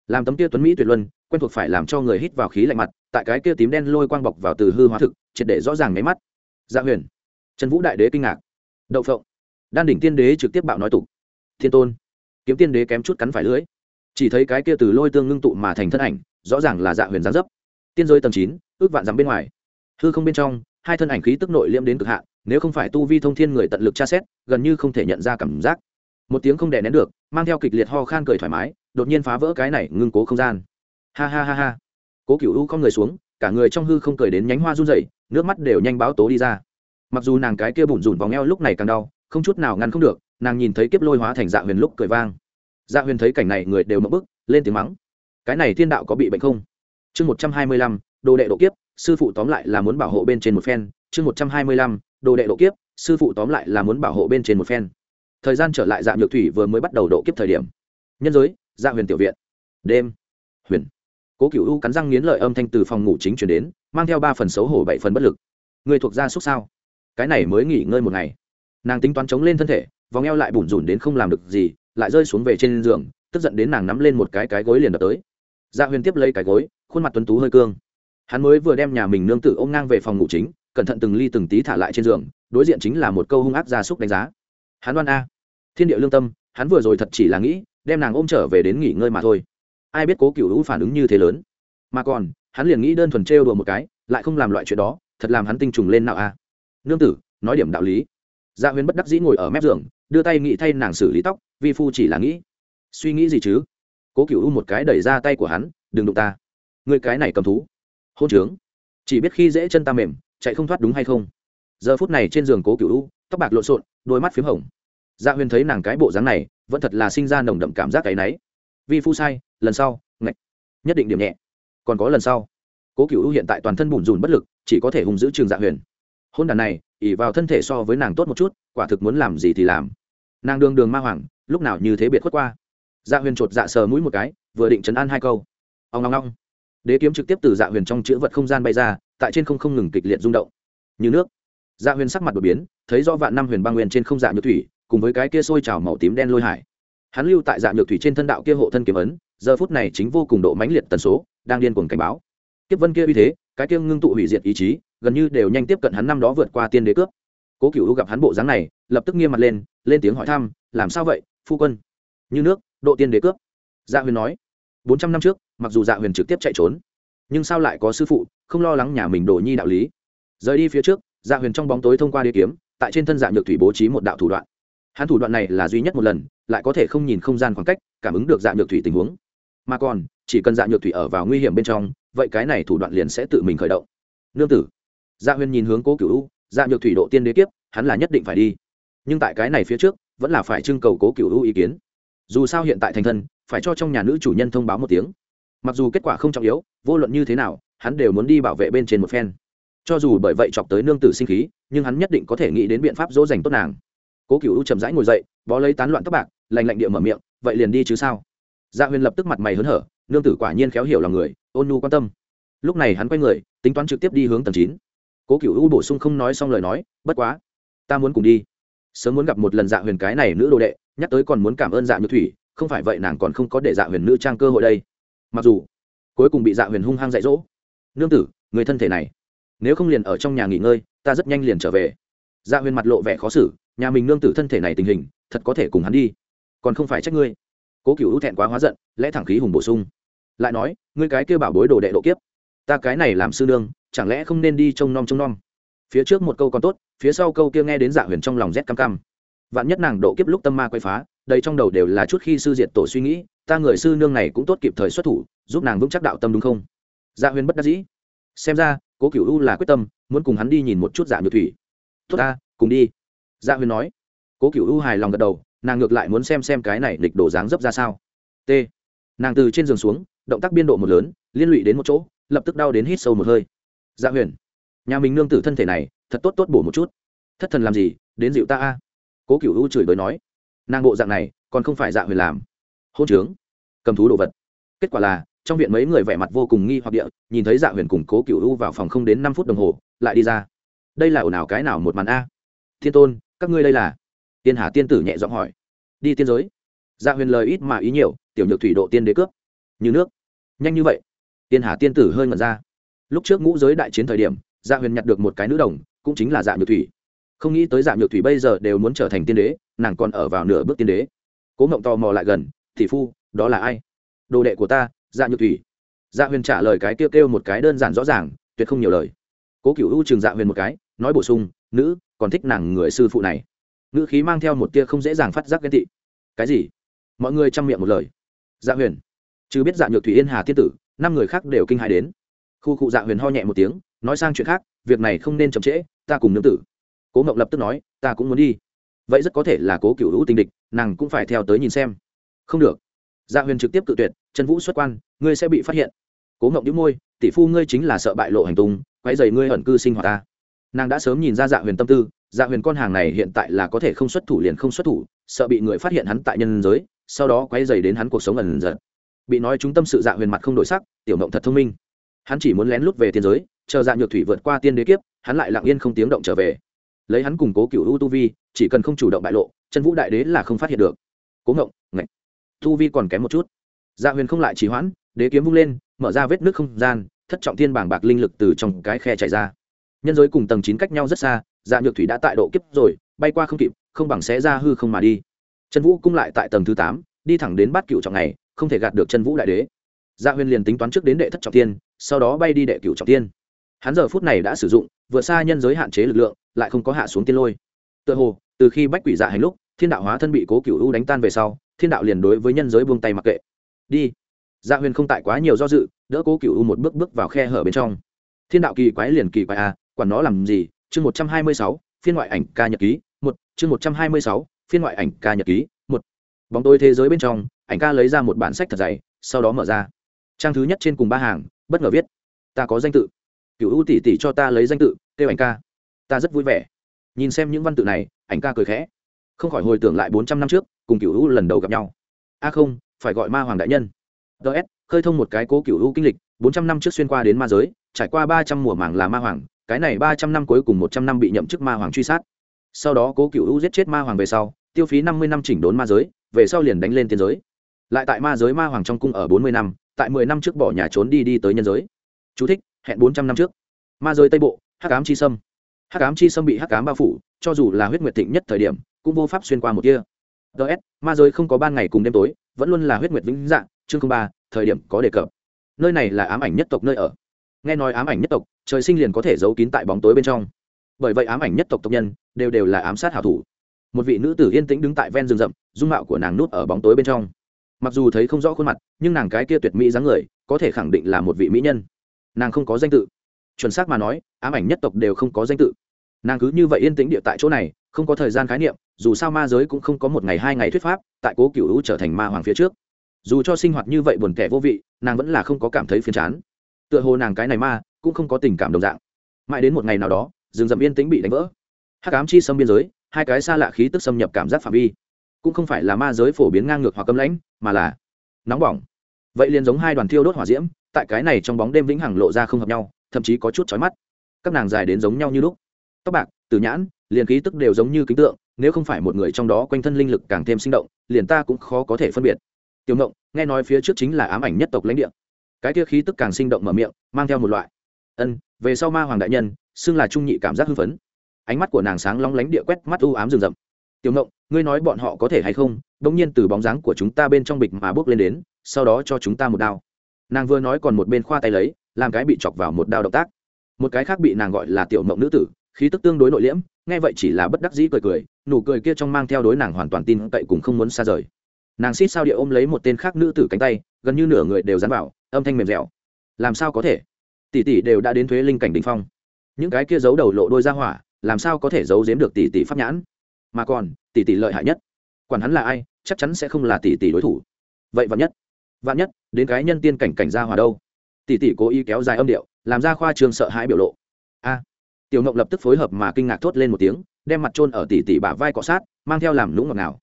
Làm tấm tia tuấn mỹ tuyệt luân, quen thuộc phải làm cho người hít vào khí lạnh mặt, tại cái kia tím đen lôi quang bọc vào từ hư hóa thực, triệt để rõ ràng nháy mắt. Dạ huyền, trần vũ đại đế kinh ngạc. Đậu phộng, đan đỉnh tiên đế trực tiếp bạo nói tục. Thiên tôn, kiếm tiên đế kém chút cắn phải lưới chỉ thấy cái kia từ lôi tương ngưng tụ mà thành thân ảnh, rõ ràng là dạ huyền gián dấp. Tiên giới tầng chín, ước vạn dắm bên ngoài. Hư không bên trong hai thân ảnh khí tức nội liễm đến cực hạn, nếu không phải tu vi thông thiên người tận lực tra xét, gần như không thể nhận ra cảm giác. Một tiếng không đè nén được, mang theo kịch liệt ho khan cười thoải mái, đột nhiên phá vỡ cái này ngưng cố không gian. Ha ha ha ha. Cố cựu u con người xuống, cả người trong hư không cười đến nhánh hoa run rẩy, nước mắt đều nhanh báo tố đi ra. Mặc dù nàng cái kia bủn rủn vòng eo lúc này càng đau, không chút nào ngăn không được, nàng nhìn thấy kiếp lôi hóa thành dạ huyền lúc cười vang. Dạ huyền thấy cảnh này người đều mập bức, lên tiếng mắng. Cái này thiên đạo có bị bệnh không? Chương một trăm hai mươi lăm, đồ đệ độ kiếp sư phụ tóm lại là muốn bảo hộ bên trên một phen, chương một trăm hai mươi lăm, đồ đệ độ kiếp, sư phụ tóm lại là muốn bảo hộ bên trên một phen. Thời gian trở lại dạ nhược thủy vừa mới bắt đầu độ kiếp thời điểm. Nhân giới dạ huyền tiểu viện. Đêm, huyền. Cố cựu u cắn răng nghiến lợi âm thanh từ phòng ngủ chính chuyển đến, mang theo ba phần xấu hổ bảy phần bất lực. Người thuộc gia xúc sao? Cái này mới nghỉ ngơi một ngày. Nàng tính toán chống lên thân thể, vòng eo lại bủn rủn đến không làm được gì, lại rơi xuống về trên giường, tức giận đến nàng nắm lên một cái cái gối liền đập tới. Dạ huyền tiếp lấy cái gối, khuôn mặt tuấn tú hơi cương hắn mới vừa đem nhà mình nương tử ôm ngang về phòng ngủ chính, cẩn thận từng ly từng tí thả lại trên giường, đối diện chính là một câu hung ác gia súc đánh giá. Hắn đoan a. Thiên địa lương tâm, hắn vừa rồi thật chỉ là nghĩ, đem nàng ôm trở về đến nghỉ ngơi mà thôi. Ai biết cố cựu hữu phản ứng như thế lớn. Mà còn, hắn liền nghĩ đơn thuần trêu đùa một cái, lại không làm loại chuyện đó, thật làm hắn tinh trùng lên nào a. Nương tử, nói điểm đạo lý. Dạ huyền bất đắc dĩ ngồi ở mép giường, đưa tay nghĩ thay nàng xử lý tóc, vi phu chỉ là nghĩ. Suy nghĩ gì chứ? Cố cựu một cái đẩy ra tay của hắn, đừng đụng ta. Người cái này cầm thú hôn trướng. Chỉ biết khi dễ chân ta mềm, chạy không thoát đúng hay không? Giờ phút này trên giường cố cựu u, tóc bạc lộn xộn, đôi mắt p h í m hồng. Dạ huyền thấy nàng cái bộ dáng này, vẫn thật là sinh ra nồng đậm cảm giác cái náy. Vi phu sai, lần sau, ngạch. Nhất định điểm nhẹ. Còn có lần sau. Cố cựu u hiện tại toàn thân bùn rùn bất lực, chỉ có thể hùng giữ trường dạ huyền. Hôn đàn này ỉ vào thân thể so với nàng tốt một chút, quả thực muốn làm gì thì làm. Nàng đường đường ma hoàng, lúc nào như thế biệt khuất qua. Dạ huyền chột dạ sờ mũi một cái, vừa định chấn an hai câu. Ông long long đế kiếm trực tiếp từ dạ huyền trong chữ vật không gian bay ra, tại trên không không ngừng kịch liệt rung động. Như nước. Dạ huyền sắc mặt đột biến, thấy do vạn năm huyền băng nguyên trên không dạ nhược thủy, cùng với cái kia sôi trào màu tím đen lôi hải. Hắn lưu tại dạ nhược thủy trên thân đạo kia hộ thân kiếm ấn, giờ phút này chính vô cùng độ mãnh liệt tần số, đang điên cuồng cảnh báo. Kiếp vân kia uy thế, cái kia ngưng tụ hủy diệt ý chí, gần như đều nhanh tiếp cận hắn năm đó vượt qua tiên đế cướp. Cố cựu gặp hắn bộ dáng này, lập tức nghiêm mặt lên lên tiếng hỏi thăm, làm sao vậy, phu quân? Như nước, độ tiên đế cướp. Dạ huyền nói bốn trăm năm trước, mặc dù dạ huyền trực tiếp chạy trốn, nhưng sao lại có sư phụ không lo lắng nhà mình đổ nhi đạo lý? Rời đi phía trước dạ huyền trong bóng tối thông qua đế kiếm, tại trên thân dạ nhược thủy bố trí một đạo thủ đoạn. Hắn thủ đoạn này là duy nhất một lần, lại có thể không nhìn không gian khoảng cách, cảm ứng được dạ nhược thủy tình huống. Mà còn, chỉ cần dạ nhược thủy ở vào nguy hiểm bên trong, vậy cái này thủ đoạn liền sẽ tự mình khởi động. Nương tử dạ huyền nhìn hướng cố cựu dạ nhược thủy độ tiên đế kiếp, hắn là nhất định phải đi. Nhưng tại cái này phía trước, vẫn là phải trưng cầu cố cựu ý kiến. Dù sao hiện tại thành thân phải cho trong nhà nữ chủ nhân thông báo một tiếng. Mặc dù kết quả không trọng yếu, vô luận như thế nào, hắn đều muốn đi bảo vệ bên trên một phen. Cho dù bởi vậy chọc tới nương tử sinh khí, nhưng hắn nhất định có thể nghĩ đến biện pháp dỗ dành tốt nàng. Cố cựu U chậm rãi ngồi dậy, bó lấy tán loạn tóc bạc lành lạnh địa mở miệng, vậy liền đi chứ sao? Gia dạ huyền lập tức mặt mày hớn hở, nương tử quả nhiên khéo hiểu lòng người, ôn nhu quan tâm. Lúc này hắn quay người, tính toán trực tiếp đi hướng tầng chín. Cố cựu U bổ sung không nói xong lời nói, bất quá, ta muốn cùng đi. Sớm muốn gặp một lần dạ huyền cái này nữ đồ đệ, nhắc tới còn muốn cảm ơn dạ nhược thủy không phải vậy nàng còn không có để dạ huyền nữ trang cơ hội đây. Mặc dù, cuối cùng bị dạ huyền hung hăng dạy dỗ. Nương tử, người thân thể này, nếu không liền ở trong nhà nghỉ ngơi, ta rất nhanh liền trở về. Dạ huyền mặt lộ vẻ khó xử, nhà mình nương tử thân thể này tình hình, thật có thể cùng hắn đi. Còn không phải trách ngươi. Cố cựu thẹn quá hóa giận, lẽ thẳng khí hùng bổ sung. Lại nói, ngươi cái kêu bảo bối đồ đệ độ kiếp. Ta cái này làm sư nương, chẳng lẽ không nên đi trông nom trông nom? Phía trước một câu còn tốt, phía sau câu kia nghe đến dạ huyền trong lòng rét cam cam vạn nhất nàng độ kiếp lúc tâm ma quay phá đầy trong đầu đều là chút khi sư diệt tổ suy nghĩ, ta người sư nương này cũng tốt kịp thời xuất thủ, giúp nàng vững chắc đạo tâm đúng không? Dạ huyền bất đắc dĩ. Xem ra, cố cựu u là quyết tâm, muốn cùng hắn đi nhìn một chút dạ nhược thủy. Tốt ta, cùng đi. Dạ huyền nói. Cố cựu u hài lòng gật đầu, nàng ngược lại muốn xem xem cái này lịch đổ dáng dấp ra sao. T. Nàng từ trên giường xuống, động tác biên độ một lớn, liên lụy đến một chỗ, lập tức đau đến hít sâu một hơi. Dạ huyền, nhà mình nương tử thân thể này, thật tốt tốt bổ một chút. Thất thần làm gì, đến dịu ta a. Cố cựu u chửi bới nói nàng bộ dạng này còn không phải dạ huyền làm. Hôn trướng. Cầm thú đồ vật. Kết quả là, trong viện mấy người vẻ mặt vô cùng nghi hoặc địa, nhìn thấy dạ huyền cùng cố cựu u vào phòng không đến năm phút đồng hồ, lại đi ra. Đây là ồn ào cái nào một màn a? Thiên tôn, các ngươi đây là? Tiên hà tiên tử nhẹ giọng hỏi. Đi tiên giới. Dạ huyền lời ít mà ý nhiều, tiểu nhược thủy độ tiên đế cướp. Như nước. Nhanh như vậy. Tiên hà tiên tử hơi ngẩn ra. Lúc trước ngũ giới đại chiến thời điểm dạ huyền nhặt được một cái nữ đồng, cũng chính là dạ nhược thủy không nghĩ tới dạ nhược thủy bây giờ đều muốn trở thành tiên đế, nàng còn ở vào nửa bước tiên đế. Cố ngộng tò mò lại gần thị phu, đó là ai? Đồ đệ của ta dạ nhược thủy. Dạ huyền trả lời cái kêu kêu một cái đơn giản rõ ràng, tuyệt không nhiều lời. Cố cựu u trường dạ huyền một cái, nói bổ sung, nữ, còn thích nàng người sư phụ này. Ngữ khí mang theo một tia không dễ dàng phát giác ghen tị. Cái gì? Mọi người chăm miệng một lời. Dạ huyền. Chứ biết dạ nhược thủy yên hà thiên tử, năm người khác đều kinh hại đến. Khu cụ dạ huyền ho nhẹ một tiếng, nói sang chuyện khác, việc này không nên chậm trễ, ta cùng nương tử cố ngọc lập tức nói, ta cũng muốn đi. Vậy rất có thể là cố cựu hữu tình địch, nàng cũng phải theo tới nhìn xem. Không được. Dạ huyền trực tiếp cự tuyệt, trần vũ xuất quan, ngươi sẽ bị phát hiện. Cố ngọc đĩu môi, tỷ phu ngươi chính là sợ bại lộ hành tung quái dày ngươi ẩn cư sinh hoạt ta. Nàng đã sớm nhìn ra dạ huyền tâm tư dạ huyền con hàng này hiện tại là có thể không xuất thủ liền không xuất thủ, sợ bị người phát hiện hắn tại nhân giới, sau đó quay dày đến hắn cuộc sống ẩn giật. Bị nói chúng tâm sự dạ huyền mặt không đổi sắc, tiểu mộng thật thông minh. Hắn chỉ muốn lén lút về tiên giới, chờ dạ nhược thủy vượt qua tiên đế kiếp, hắn lại lặng yên không tiếng động trở về lấy hắn củng cố cựu u tu vi, chỉ cần không chủ động bại lộ, chân vũ đại đế là không phát hiện được. Cố ngộng, ngạch. Tu vi còn kém một chút. Dạ huyền không lại trì hoãn, đế kiếm vung lên, mở ra vết nước không gian, thất trọng thiên bảng bạc linh lực từ trong cái khe chạy ra. Nhân giới cùng tầng chín cách nhau rất xa dạ nhược thủy đã tại độ kiếp rồi, bay qua không kịp, không bằng xé ra hư không mà đi. Chân vũ cung lại tại tầng thứ tám, đi thẳng đến bát cựu trọng này, không thể gạt được chân vũ đại đế. Dạ huyền liền tính toán trước đến đệ thất trọng tiên sau đó bay đi đệ cựu trọng tiên hắn giờ phút này đã sử dụng vượt xa nhân giới hạn chế lực lượng lại không có hạ xuống tiên lôi. Tựa hồ từ khi bách quỷ dạ hành lúc thiên đạo hóa thân bị cố cựu u đánh tan về sau thiên đạo liền đối với nhân giới buông tay mặc kệ. Đi. Dạ huyền không tại quá nhiều do dự đỡ cố cựu u một bước bước vào khe hở bên trong. Thiên đạo kỳ quái liền kỳ quái à, quản nó làm gì? Chương một trăm hai mươi sáu phiên ngoại ảnh ca nhật ký một. Chương một trăm hai mươi sáu phiên ngoại ảnh ca nhật ký một. Bóng tối thế giới bên trong ảnh ca lấy ra một bản sách thật dày sau đó mở ra. Trang thứ nhất trên cùng ba hàng bất ngờ viết ta có danh tự cựu ưu tỷ tỷ cho ta lấy danh tự kêu ảnh ca. Ta rất vui vẻ. Nhìn xem những văn tự này ảnh ca cười khẽ. Không khỏi hồi tưởng lại bốn trăm năm trước cùng cựu ưu lần đầu gặp nhau. A không phải gọi ma hoàng đại nhân. Ts khơi thông một cái cố cựu ưu kinh lịch bốn trăm năm trước xuyên qua đến ma giới trải qua ba trăm mùa màng là ma hoàng cái này ba trăm năm cuối cùng một trăm năm bị nhậm chức ma hoàng truy sát. Sau đó cố cựu ưu giết chết ma hoàng về sau tiêu phí năm mươi năm chỉnh đốn ma giới về sau liền đánh lên tiên giới. Lại tại ma giới ma hoàng trong cung ở bốn mươi năm tại mười năm trước bỏ nhà trốn đi đi tới nhân giới. Chú thích, hẹn bốn trăm năm trước. Ma giới tây bộ, hắc ám chi sâm. Hắc ám chi sâm bị hắc ám bao phủ, cho dù là huyết nguyệt thịnh nhất thời điểm, cũng vô pháp xuyên qua một kia ts ma giới không có ban ngày cùng đêm tối, vẫn luôn là huyết nguyệt vĩnh dạng, chương ba, thời điểm có đề cập. Nơi này là ám ảnh nhất tộc nơi ở. Nghe nói ám ảnh nhất tộc, trời sinh liền có thể giấu kín tại bóng tối bên trong. Bởi vậy ám ảnh nhất tộc tộc nhân, đều đều là ám sát hảo thủ. Một vị nữ tử yên tĩnh đứng tại ven rừng rậm, dung mạo của nàng núp ở bóng tối bên trong. Mặc dù thấy không rõ khuôn mặt, nhưng nàng cái kia tuyệt mỹ dáng người, có thể khẳng định là một vị mỹ nhân nàng không có danh tự. Chuẩn xác mà nói, ám ảnh nhất tộc đều không có danh tự. Nàng cứ như vậy yên tĩnh địa tại chỗ này, không có thời gian khái niệm, dù sao ma giới cũng không có một ngày hai ngày thuyết pháp, tại cố cựu hữu trở thành ma hoàng phía trước. Dù cho sinh hoạt như vậy buồn kẻ vô vị, nàng vẫn là không có cảm thấy phiền chán. Tựa hồ nàng cái này ma, cũng không có tình cảm đồng dạng. Mãi đến một ngày nào đó, rừng rậm yên tĩnh bị đánh vỡ. Hắc ám chi xâm biên giới, hai cái xa lạ khí tức xâm nhập cảm giác phạm vi. Cũng không phải là ma giới phổ biến ngang ngược hoặc cấm lãnh, mà là nóng bỏng. Vậy liền giống hai đoàn thiêu đốt hỏa diễm tại cái này trong bóng đêm vĩnh hằng lộ ra không hợp nhau, thậm chí có chút chói mắt. Các nàng dài đến giống nhau như lúc. Tóc bạc từ nhãn, liền khí tức đều giống như kính tượng, nếu không phải một người trong đó quanh thân linh lực càng thêm sinh động, liền ta cũng khó có thể phân biệt. Tiểu ngộng, nghe nói phía trước chính là ám ảnh nhất tộc lãnh địa. Cái kia khí tức càng sinh động mở miệng, mang theo một loại. Ân, về sau ma hoàng đại nhân, xưng là trung nhị cảm giác hưng phấn. Ánh mắt của nàng sáng long lánh địa quét mắt u ám rừng rậm. Tiểu ngộng, ngươi nói bọn họ có thể hay không? Bỗng nhiên từ bóng dáng của chúng ta bên trong bịch mà bước lên đến, sau đó cho chúng ta một đao nàng vừa nói còn một bên khoa tay lấy, làm cái bị chọc vào một đao động tác. Một cái khác bị nàng gọi là tiểu mộng nữ tử, khí tức tương đối nội liễm, nghe vậy chỉ là bất đắc dĩ cười cười, nụ cười kia trong mang theo đối nàng hoàn toàn tin cậy cùng không muốn xa rời. Nàng xít sao địa ôm lấy một tên khác nữ tử cánh tay, gần như nửa người đều dán vào, âm thanh mềm dẻo. Làm sao có thể? Tỷ tỷ đều đã đến thuế linh cảnh đình phong. Những cái kia giấu đầu lộ đôi ra hỏa, làm sao có thể giấu giếm được tỷ tỷ pháp nhãn? Mà còn, tỷ tỷ lợi hại nhất. Quản hắn là ai, chắc chắn sẽ không là tỷ tỷ đối thủ. Vậy và nhất vạn nhất, đến cái nhân tiên cảnh cảnh ra hòa đâu? Tỷ tỷ cố ý kéo dài âm điệu, làm ra khoa trường sợ hãi biểu lộ. A. Tiểu ngộng lập tức phối hợp mà kinh ngạc thốt lên một tiếng, đem mặt trôn ở tỷ tỷ bả vai cọ sát, mang theo làm lũng ngọt nào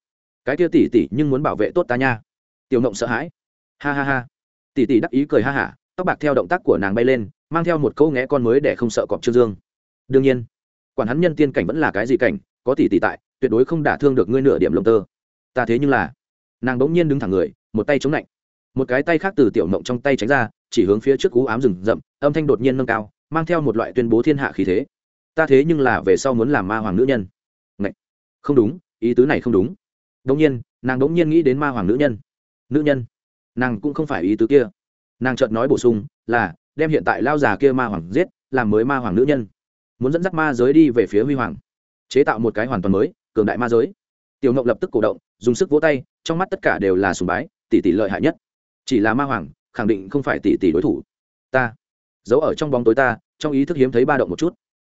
cái kia tỷ tỷ nhưng muốn bảo vệ tốt ta nha. Tiểu ngộng sợ hãi. Ha ha ha. Tỷ tỷ đắc ý cười ha hả, tóc bạc theo động tác của nàng bay lên, mang theo một câu nghẽ con mới để không sợ cọp trương dương. Đương nhiên, quản hắn nhân tiên cảnh vẫn là cái gì cảnh, có tỷ tỷ tại, tuyệt đối không đả thương được ngươi nửa điểm lông tơ. Ta thế nhưng là. Nàng bỗng nhiên đứng thẳng người, một tay chống lạnh một cái tay khác từ tiểu mộng trong tay tránh ra, chỉ hướng phía trước cú ám rừng rậm, âm thanh đột nhiên nâng cao, mang theo một loại tuyên bố thiên hạ khí thế. Ta thế nhưng là về sau muốn làm ma hoàng nữ nhân. Ngậy! không đúng, ý tứ này không đúng. Đông nhiên, nàng đống nhiên nghĩ đến ma hoàng nữ nhân. Nữ nhân, nàng cũng không phải ý tứ kia. Nàng chợt nói bổ sung, là, đem hiện tại lao già kia ma hoàng giết, làm mới ma hoàng nữ nhân. Muốn dẫn dắt ma giới đi về phía huy hoàng. Chế tạo một cái hoàn toàn mới, cường đại ma giới. Tiểu ngộng lập tức cổ động, dùng sức vỗ tay, trong mắt tất cả đều là sùng bái, tỷ tỷ lợi hại nhất chỉ là ma hoàng, khẳng định không phải tỷ tỷ đối thủ. Ta, giấu ở trong bóng tối ta, trong ý thức hiếm thấy ba động một chút.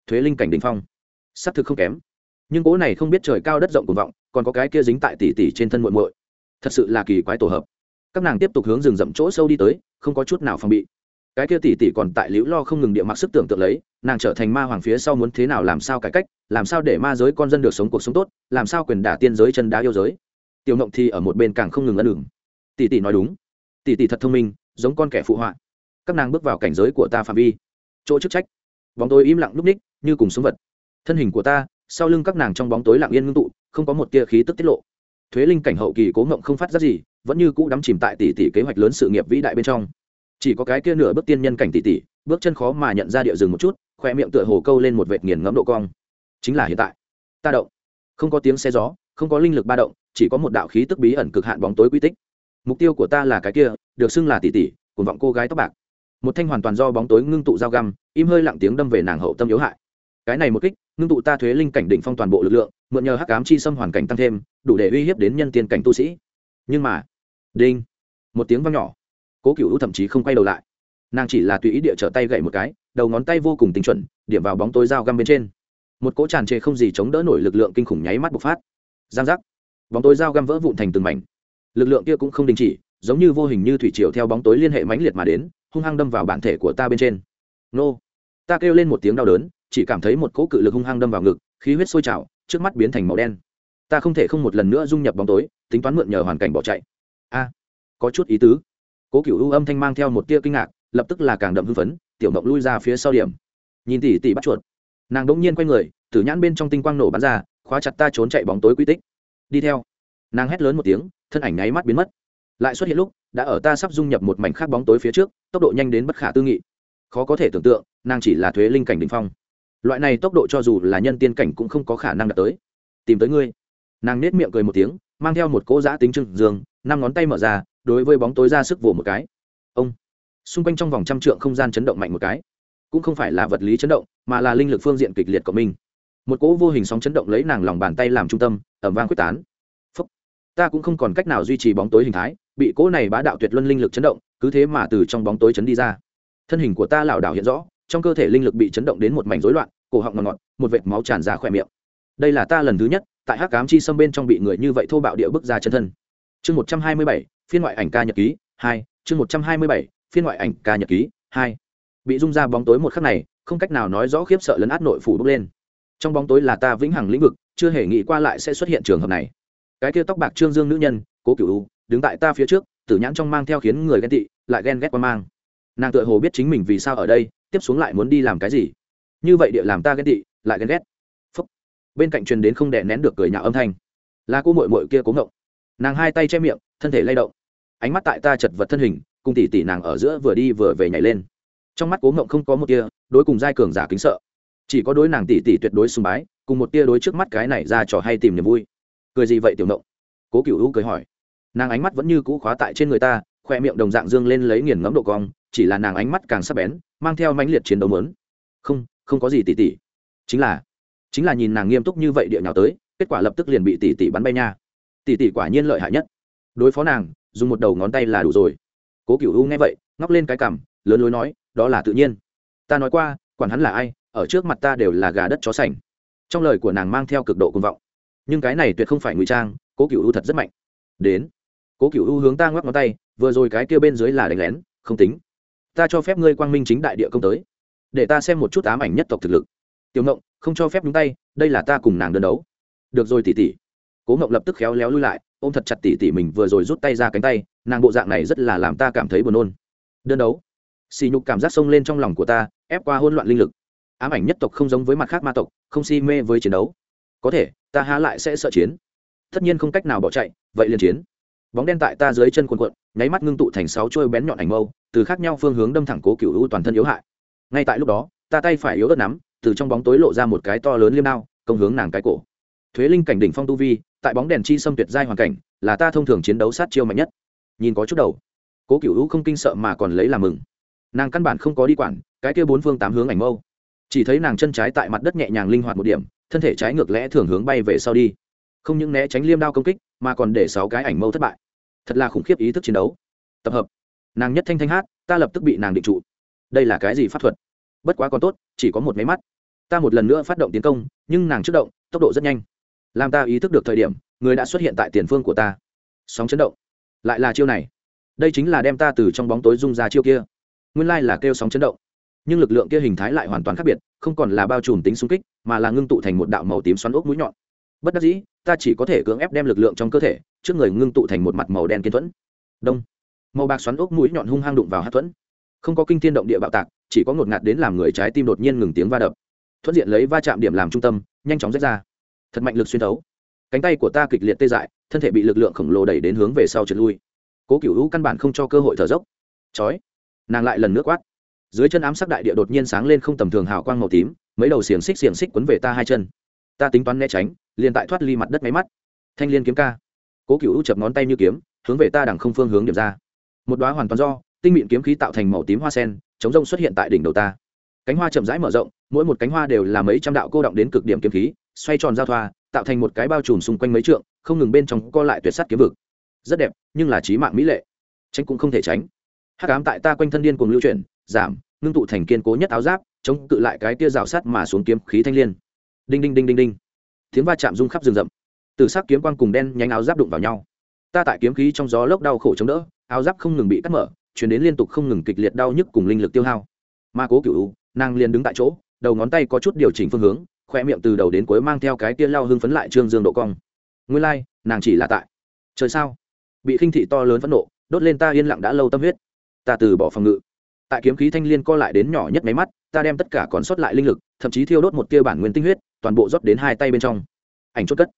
Thuế linh cảnh đình phong. S ắ c thực không kém. Nhưng cỗ này không biết trời cao đất rộng cuồng vọng, còn có cái kia dính tại tỷ tỷ trên thân muội muội. Thật sự là kỳ quái tổ hợp. Các nàng tiếp tục hướng rừng rậm chỗ sâu đi tới, không có chút nào phòng bị. Cái kia tỷ tỷ còn tại liễu lo không ngừng địa mặc sức tưởng tượng lấy, nàng trở thành ma hoàng phía sau muốn thế nào làm sao cải cách, làm sao để ma giới con dân được sống cuộc sống tốt, làm sao quyền đả tiên giới chân đá yêu giới. Tiểu mộng thì ở một bên càng không ngừng ân đường tỷ tỷ nói đúng tỷ tỷ thật thông minh, giống con kẻ phụ họa. Các nàng bước vào cảnh giới của ta phạm vi. Chỗ chức trách. Bóng tối im lặng núp ních, như cùng súng vật. Thân hình của ta, sau lưng các nàng trong bóng tối lặng yên ngưng tụ, không có một tia khí tức tiết lộ. Thuế linh cảnh hậu kỳ cố ngộng không phát ra gì, vẫn như cũ đắm chìm tại tỷ tỷ kế hoạch lớn sự nghiệp vĩ đại bên trong. Chỉ có cái kia nửa bước tiên nhân cảnh tỷ tỷ, bước chân khó mà nhận ra địa rừng một chút khoe miệng tựa hồ câu lên một vệt nghiền ngẫm độ cong. Chính là hiện tại. Ta động. Không có tiếng xe gió, không có linh lực ba động, chỉ có một đạo khí tức bí ẩn cực hạn bóng tối quy tích mục tiêu của ta là cái kia, được xưng là tỷ tỷ cùng vọng cô gái tóc bạc. Một thanh hoàn toàn do bóng tối ngưng tụ dao găm, im hơi lặng tiếng đâm về nàng hậu tâm yếu hại. Cái này một kích, ngưng tụ ta thuế linh cảnh đỉnh phong toàn bộ lực lượng, mượn nhờ hắc ám chi xâm hoàn cảnh tăng thêm, đủ để uy hiếp đến nhân tiên cảnh tu sĩ. Nhưng mà, đinh, một tiếng vang nhỏ, cố cựu thậm chí không quay đầu lại. Nàng chỉ là tùy ý địa trở tay gậy một cái, đầu ngón tay vô cùng tinh chuẩn, điểm vào bóng tối dao găm bên trên. Một cỗ tràn trề không gì chống đỡ nổi lực lượng kinh khủng nháy mắt bộc phát. Giang giác. Bóng tối dao găm vỡ vụn thành từng mảnh lực lượng kia cũng không đình chỉ, giống như vô hình như thủy triều theo bóng tối liên hệ mãnh liệt mà đến, hung hăng đâm vào bản thể của ta bên trên. Nô. Ta kêu lên một tiếng đau đớn, chỉ cảm thấy một cỗ cự lực hung hăng đâm vào ngực, khí huyết sôi trào, trước mắt biến thành màu đen. Ta không thể không một lần nữa dung nhập bóng tối, tính toán mượn nhờ hoàn cảnh bỏ chạy. A. Có chút ý tứ. Cố cựu u âm thanh mang theo một tia kinh ngạc, lập tức là càng đậm hưng phấn, tiểu mộng lui ra phía sau điểm. Nhìn tỉ tỉ bắt chuột. Nàng đỗng nhiên quay người, tử nhãn bên trong tinh quang nổ bắn ra, khóa chặt ta trốn chạy bóng tối quy tích. Đi theo. Nàng hét lớn một tiếng thân ảnh nháy mắt biến mất. Lại xuất hiện lúc, đã ở ta sắp dung nhập một mảnh khác bóng tối phía trước, tốc độ nhanh đến bất khả tư nghị. Khó có thể tưởng tượng, nàng chỉ là thuế linh cảnh đ ỉ n h phong. Loại này tốc độ cho dù là nhân tiên cảnh cũng không có khả năng đạt tới. Tìm tới ngươi. Nàng nết miệng cười một tiếng, mang theo một cỗ giã tính trưng dương, năm ngón tay mở ra, đối với bóng tối ra sức vồ một cái. Ông. Xung quanh trong vòng trăm trượng không gian chấn động mạnh một cái. Cũng không phải là vật lý chấn động, mà là linh lực phương diện kịch liệt của mình. Một cỗ vô hình sóng chấn động lấy nàng lòng bàn tay làm trung tâm ẩm vang quyết tán ta cũng không còn cách nào duy trì bóng tối hình thái, bị cỗ này bá đạo tuyệt luân linh lực chấn động, cứ thế mà từ trong bóng tối chấn đi ra. Thân hình của ta lảo đảo hiện rõ, trong cơ thể linh lực bị chấn động đến một mảnh rối loạn, cổ họng ngọt ngọt, một vệt máu tràn ra khỏe miệng. Đây là ta lần thứ nhất, tại hắc cám chi xâm bên trong bị người như vậy thô bạo địa bức ra chân thân. Chương một trăm hai mươi bảy, phiên ngoại ảnh ca nhật ký, hai, chương một trăm hai mươi bảy, phiên ngoại ảnh ca nhật ký, hai. Bị rung ra bóng tối một khắc này, không cách nào nói rõ khiếp sợ lấn át nội phủ bốc lên. Trong bóng tối là ta vĩnh hằng lĩnh vực, chưa hề nghĩ qua lại sẽ xuất hiện trường hợp này cái kia tóc bạc trương dương nữ nhân, cố cựu u, đứng tại ta phía trước, tử nhãn trong mang theo khiến người ghen tị, lại ghen ghét qua mang. Nàng tựa hồ biết chính mình vì sao ở đây, tiếp xuống lại muốn đi làm cái gì. Như vậy địa làm ta ghen tị, lại ghen ghét. Phúc. bên cạnh truyền đến không đè nén được cười nhạo âm thanh. Là cô mội mội kia cố ngộng. Nàng hai tay che miệng, thân thể lay động. Ánh mắt tại ta chật vật thân hình, cùng tỷ tỷ nàng ở giữa vừa đi vừa về nhảy lên. Trong mắt cố ngộng không có một tia, đối cùng giai cường giả kính sợ. Chỉ có đối nàng tỷ tỷ tuyệt đối sùng bái, cùng một tia đối trước mắt cái này ra trò hay tìm niềm vui cười gì vậy tiểu nộng cố cựu hữu cười hỏi. Nàng ánh mắt vẫn như cũ khóa tại trên người ta, khoe miệng đồng dạng dương lên lấy nghiền ngẫm độ cong, chỉ là nàng ánh mắt càng sắc bén, mang theo mãnh liệt chiến đấu mớn không không có gì tỷ tỷ chính là chính là nhìn nàng nghiêm túc như vậy địa nhào tới, kết quả lập tức liền bị tỷ tỷ bắn bay nha. Tỷ tỷ quả nhiên lợi hại nhất. Đối phó nàng, dùng một đầu ngón tay là đủ rồi. Cố cựu u nghe vậy, ngóc lên cái cằm, lớn lối nói, đó là tự nhiên. Ta nói qua, quản hắn là ai, ở trước mặt ta đều là gà đất chó sành. Trong lời của nàng mang theo cực độ công vọng nhưng cái này tuyệt không phải ngụy trang, cố cựu u thật rất mạnh. Đến. Cố cựu u hướng ta ngoắc ngón tay, vừa rồi cái kia bên dưới là đánh lén, không tính. Ta cho phép ngươi quang minh chính đại địa công tới. Để ta xem một chút ám ảnh nhất tộc thực lực. Tiểu ngộng, không cho phép đúng tay, đây là ta cùng nàng đơn đấu. Được rồi tỉ tỉ cố ngộng lập tức khéo léo lui lại, ôm thật chặt tỉ tỉ mình vừa rồi rút tay ra cánh tay, nàng bộ dạng này rất là làm ta cảm thấy buồn nôn. Đơn đấu. Xì nhục cảm giác xông lên trong lòng của ta, ép qua hôn loạn linh lực. Ám ảnh nhất tộc không giống với mặt khác ma tộc, không si mê với chiến đấu. Có thể ta há lại sẽ sợ chiến. Tất nhiên không cách nào bỏ chạy, vậy liền chiến. Bóng đen tại ta dưới chân quần quận nháy mắt ngưng tụ thành sáu trôi bén nhọn ảnh mâu, từ khác nhau phương hướng đâm thẳng cố cựu u toàn thân yếu hại. Ngay tại lúc đó, ta tay phải yếu ớt nắm, từ trong bóng tối lộ ra một cái to lớn liêm đao, công hướng nàng cái cổ. Thuế linh cảnh đỉnh phong tu vi, tại bóng đèn chi xâm tuyệt giai hoàn cảnh, là ta thông thường chiến đấu sát chiêu mạnh nhất. Nhìn có chút đầu, cố cựu u không kinh sợ mà còn lấy làm mừng. Nàng căn bản không có đi quản, cái kia bốn phương tám hướng ảnh mâu. Chỉ thấy nàng chân trái tại mặt đất nhẹ nhàng linh hoạt một điểm thân thể trái ngược lẽ thường hướng bay về sau đi. Không những né tránh liêm đao công kích, mà còn để sáu cái ảnh mâu thất bại. Thật là khủng khiếp ý thức chiến đấu. Tập hợp. Nàng nhất thanh thanh hát, ta lập tức bị nàng định trụ. Đây là cái gì pháp thuật? Bất quá còn tốt, chỉ có một máy mắt. Ta một lần nữa phát động tiến công, nhưng nàng chất động, tốc độ rất nhanh. Làm ta ý thức được thời điểm, người đã xuất hiện tại tiền phương của ta. Sóng chấn động. Lại là chiêu này. Đây chính là đem ta từ trong bóng tối rung ra chiêu kia. Nguyên lai là kêu sóng chấn động nhưng lực lượng kia hình thái lại hoàn toàn khác biệt, không còn là bao trùm tính xung kích, mà là ngưng tụ thành một đạo màu tím xoắn ốc mũi nhọn. Bất đắc dĩ, ta chỉ có thể cưỡng ép đem lực lượng trong cơ thể, trước người ngưng tụ thành một mặt màu đen kiên thuẫn. Đông. Màu bạc xoắn ốc mũi nhọn hung hăng đụng vào hát thuẫn. Không có kinh thiên động địa bạo tạc, chỉ có ngột ngạt đến làm người trái tim đột nhiên ngừng tiếng va đập. Thuận diện lấy va chạm điểm làm trung tâm, nhanh chóng rách ra. Thật mạnh lực xuyên thấu. Cánh tay của ta kịch liệt tê dại, thân thể bị lực lượng khổng lồ đẩy đến hướng về sau trượt lui. Cố cựu hữu căn bản không cho cơ hội thở dốc. Chói. Nàng lại lần nước quát dưới chân ám sắc đại địa đột nhiên sáng lên không tầm thường hào quang màu tím, mấy đầu xiềng xích xiềng xích quấn về ta hai chân. Ta tính toán né tránh, liền tại thoát ly mặt đất máy mắt. Thanh liên kiếm ca. Cố cựu chập ngón tay như kiếm, hướng về ta đằng không phương hướng điểm ra. Một đoá hoàn toàn do, tinh mịn kiếm khí tạo thành màu tím hoa sen, chống rông xuất hiện tại đỉnh đầu ta. Cánh hoa chậm rãi mở rộng, mỗi một cánh hoa đều là mấy trăm đạo cô động đến cực điểm kiếm khí, xoay tròn giao thoa, tạo thành một cái bao trùm xung quanh mấy trượng, không ngừng bên trong co lại tuyệt sắt kiếm vực. Rất đẹp, nhưng là trí mạng mỹ lệ. Tránh cũng không thể tránh. Hát cám tại ta quanh thân điên cùng lưu chuyển giảm ngưng tụ thành kiên cố nhất áo giáp chống cự lại cái tia rào sắt mà xuống kiếm khí thanh liên. Đinh đinh đinh đinh đinh. Tiếng va chạm rung khắp rừng rậm. Từ sắc kiếm quang cùng đen nhánh áo giáp đụng vào nhau. Ta tại kiếm khí trong gió lốc đau khổ chống đỡ áo giáp không ngừng bị cắt mở chuyển đến liên tục không ngừng kịch liệt đau nhức cùng linh lực tiêu hao. Ma cố cựu nàng liền đứng tại chỗ đầu ngón tay có chút điều chỉnh phương hướng khoe miệng từ đầu đến cuối mang theo cái tia lao hưng phấn lại trương dương độ cong. Nguyên lai、like, nàng chỉ là tại. Trời sao? Bị khinh thị to lớn phẫn nộ đốt lên ta yên lặng đã lâu tâm huyết. Ta từ bỏ phòng ngự tại kiếm khí thanh liên co lại đến nhỏ nhất máy mắt, ta đem tất cả còn sót lại linh lực, thậm chí thiêu đốt một tia bản nguyên tinh huyết, toàn bộ rót đến hai tay bên trong. Ảnh chốt cất.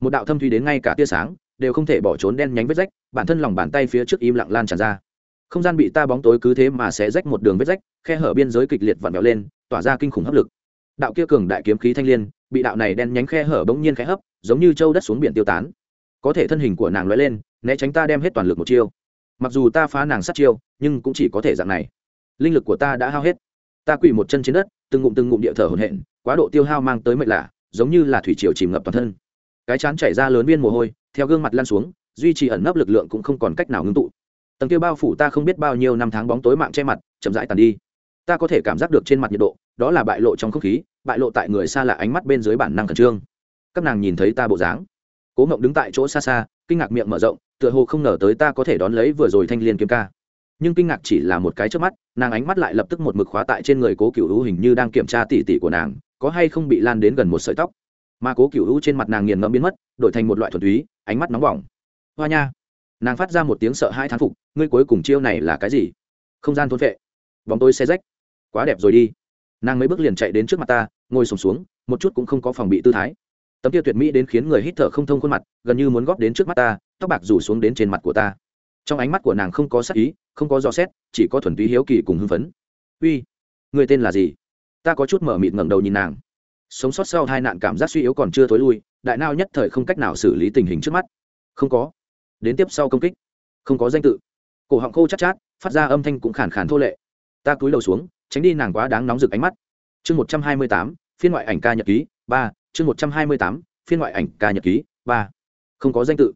Một đạo thâm thủy đến ngay cả tia sáng, đều không thể bỏ trốn đen nhánh vết rách, bản thân lòng bàn tay phía trước im lặng lan tràn ra. Không gian bị ta bóng tối cứ thế mà sẽ rách một đường vết rách, khe hở biên giới kịch liệt vặn vẹo lên, tỏa ra kinh khủng hấp lực. Đạo kia cường đại kiếm khí thanh liên, bị đạo này đen nhánh khe hở bỗng nhiên khẽ hấp, giống như châu đất xuống biển tiêu tán. Có thể thân hình của nàng lóe lên, né tránh ta đem hết toàn lực một chiêu. Mặc dù ta phá nàng sát chiêu, nhưng cũng chỉ có thể dạng này linh lực của ta đã hao hết. Ta quỳ một chân trên đất, từng ngụm từng ngụm địa thở hổn hển, quá độ tiêu hao mang tới mệt lạ, giống như là thủy triều chìm ngập toàn thân. Cái chán chảy ra lớn viên mồ hôi, theo gương mặt lan xuống, duy trì ẩn nấp lực lượng cũng không còn cách nào ngưng tụ. Tầng tiêu bao phủ ta không biết bao nhiêu năm tháng bóng tối mạng che mặt, chậm rãi tàn đi. Ta có thể cảm giác được trên mặt nhiệt độ, đó là bại lộ trong không khí, bại lộ tại người xa lạ ánh mắt bên dưới bản năng khẩn trương. Các nàng nhìn thấy ta bộ dáng. Cố ngộng đứng tại chỗ xa xa, kinh ngạc miệng mở rộng, tựa hồ không ngờ tới ta có thể đón lấy vừa rồi thanh liên kiếm ca nhưng kinh ngạc chỉ là một cái trước mắt nàng ánh mắt lại lập tức một mực khóa tại trên người cố cựu hữu hình như đang kiểm tra tỉ tỉ của nàng có hay không bị lan đến gần một sợi tóc. Mà cố cựu hữu trên mặt nàng nghiền ngẫm biến mất đổi thành một loại thuần túy ánh mắt nóng bỏng. Hoa nha. Nàng phát ra một tiếng sợ hai thán phục ngươi cuối cùng chiêu này là cái gì? Không gian thôn vệ. Bóng tôi xe rách. Quá đẹp rồi đi. Nàng mấy bước liền chạy đến trước mặt ta ngồi sùng xuống, xuống một chút cũng không có phòng bị tư thái. Tấm kia tuyệt mỹ đến khiến người hít thở không thông khuôn mặt gần như muốn góp đến trước mắt ta tóc bạc rủ xuống đến trên mặt của ta. Trong ánh mắt của nàng không có sắc ý không có dò xét chỉ có thuần túy hiếu kỳ cùng hưng phấn. Uy người tên là gì? Ta có chút mở mịt ngẩng đầu nhìn nàng. Sống sót sau hai nạn cảm giác suy yếu còn chưa thối lui đại nao nhất thời không cách nào xử lý tình hình trước mắt. Không có. Đến tiếp sau công kích. Không có danh tự. Cổ họng khô chát, chát phát ra âm thanh cũng khàn khàn thô lệ. Ta cúi đầu xuống tránh đi nàng quá đáng nóng rực ánh mắt. Chương một trăm hai mươi tám phiên ngoại ảnh ca nhật ký ba. Chương một trăm hai mươi tám phiên ngoại ảnh ca nhật ký ba. Không có danh tự.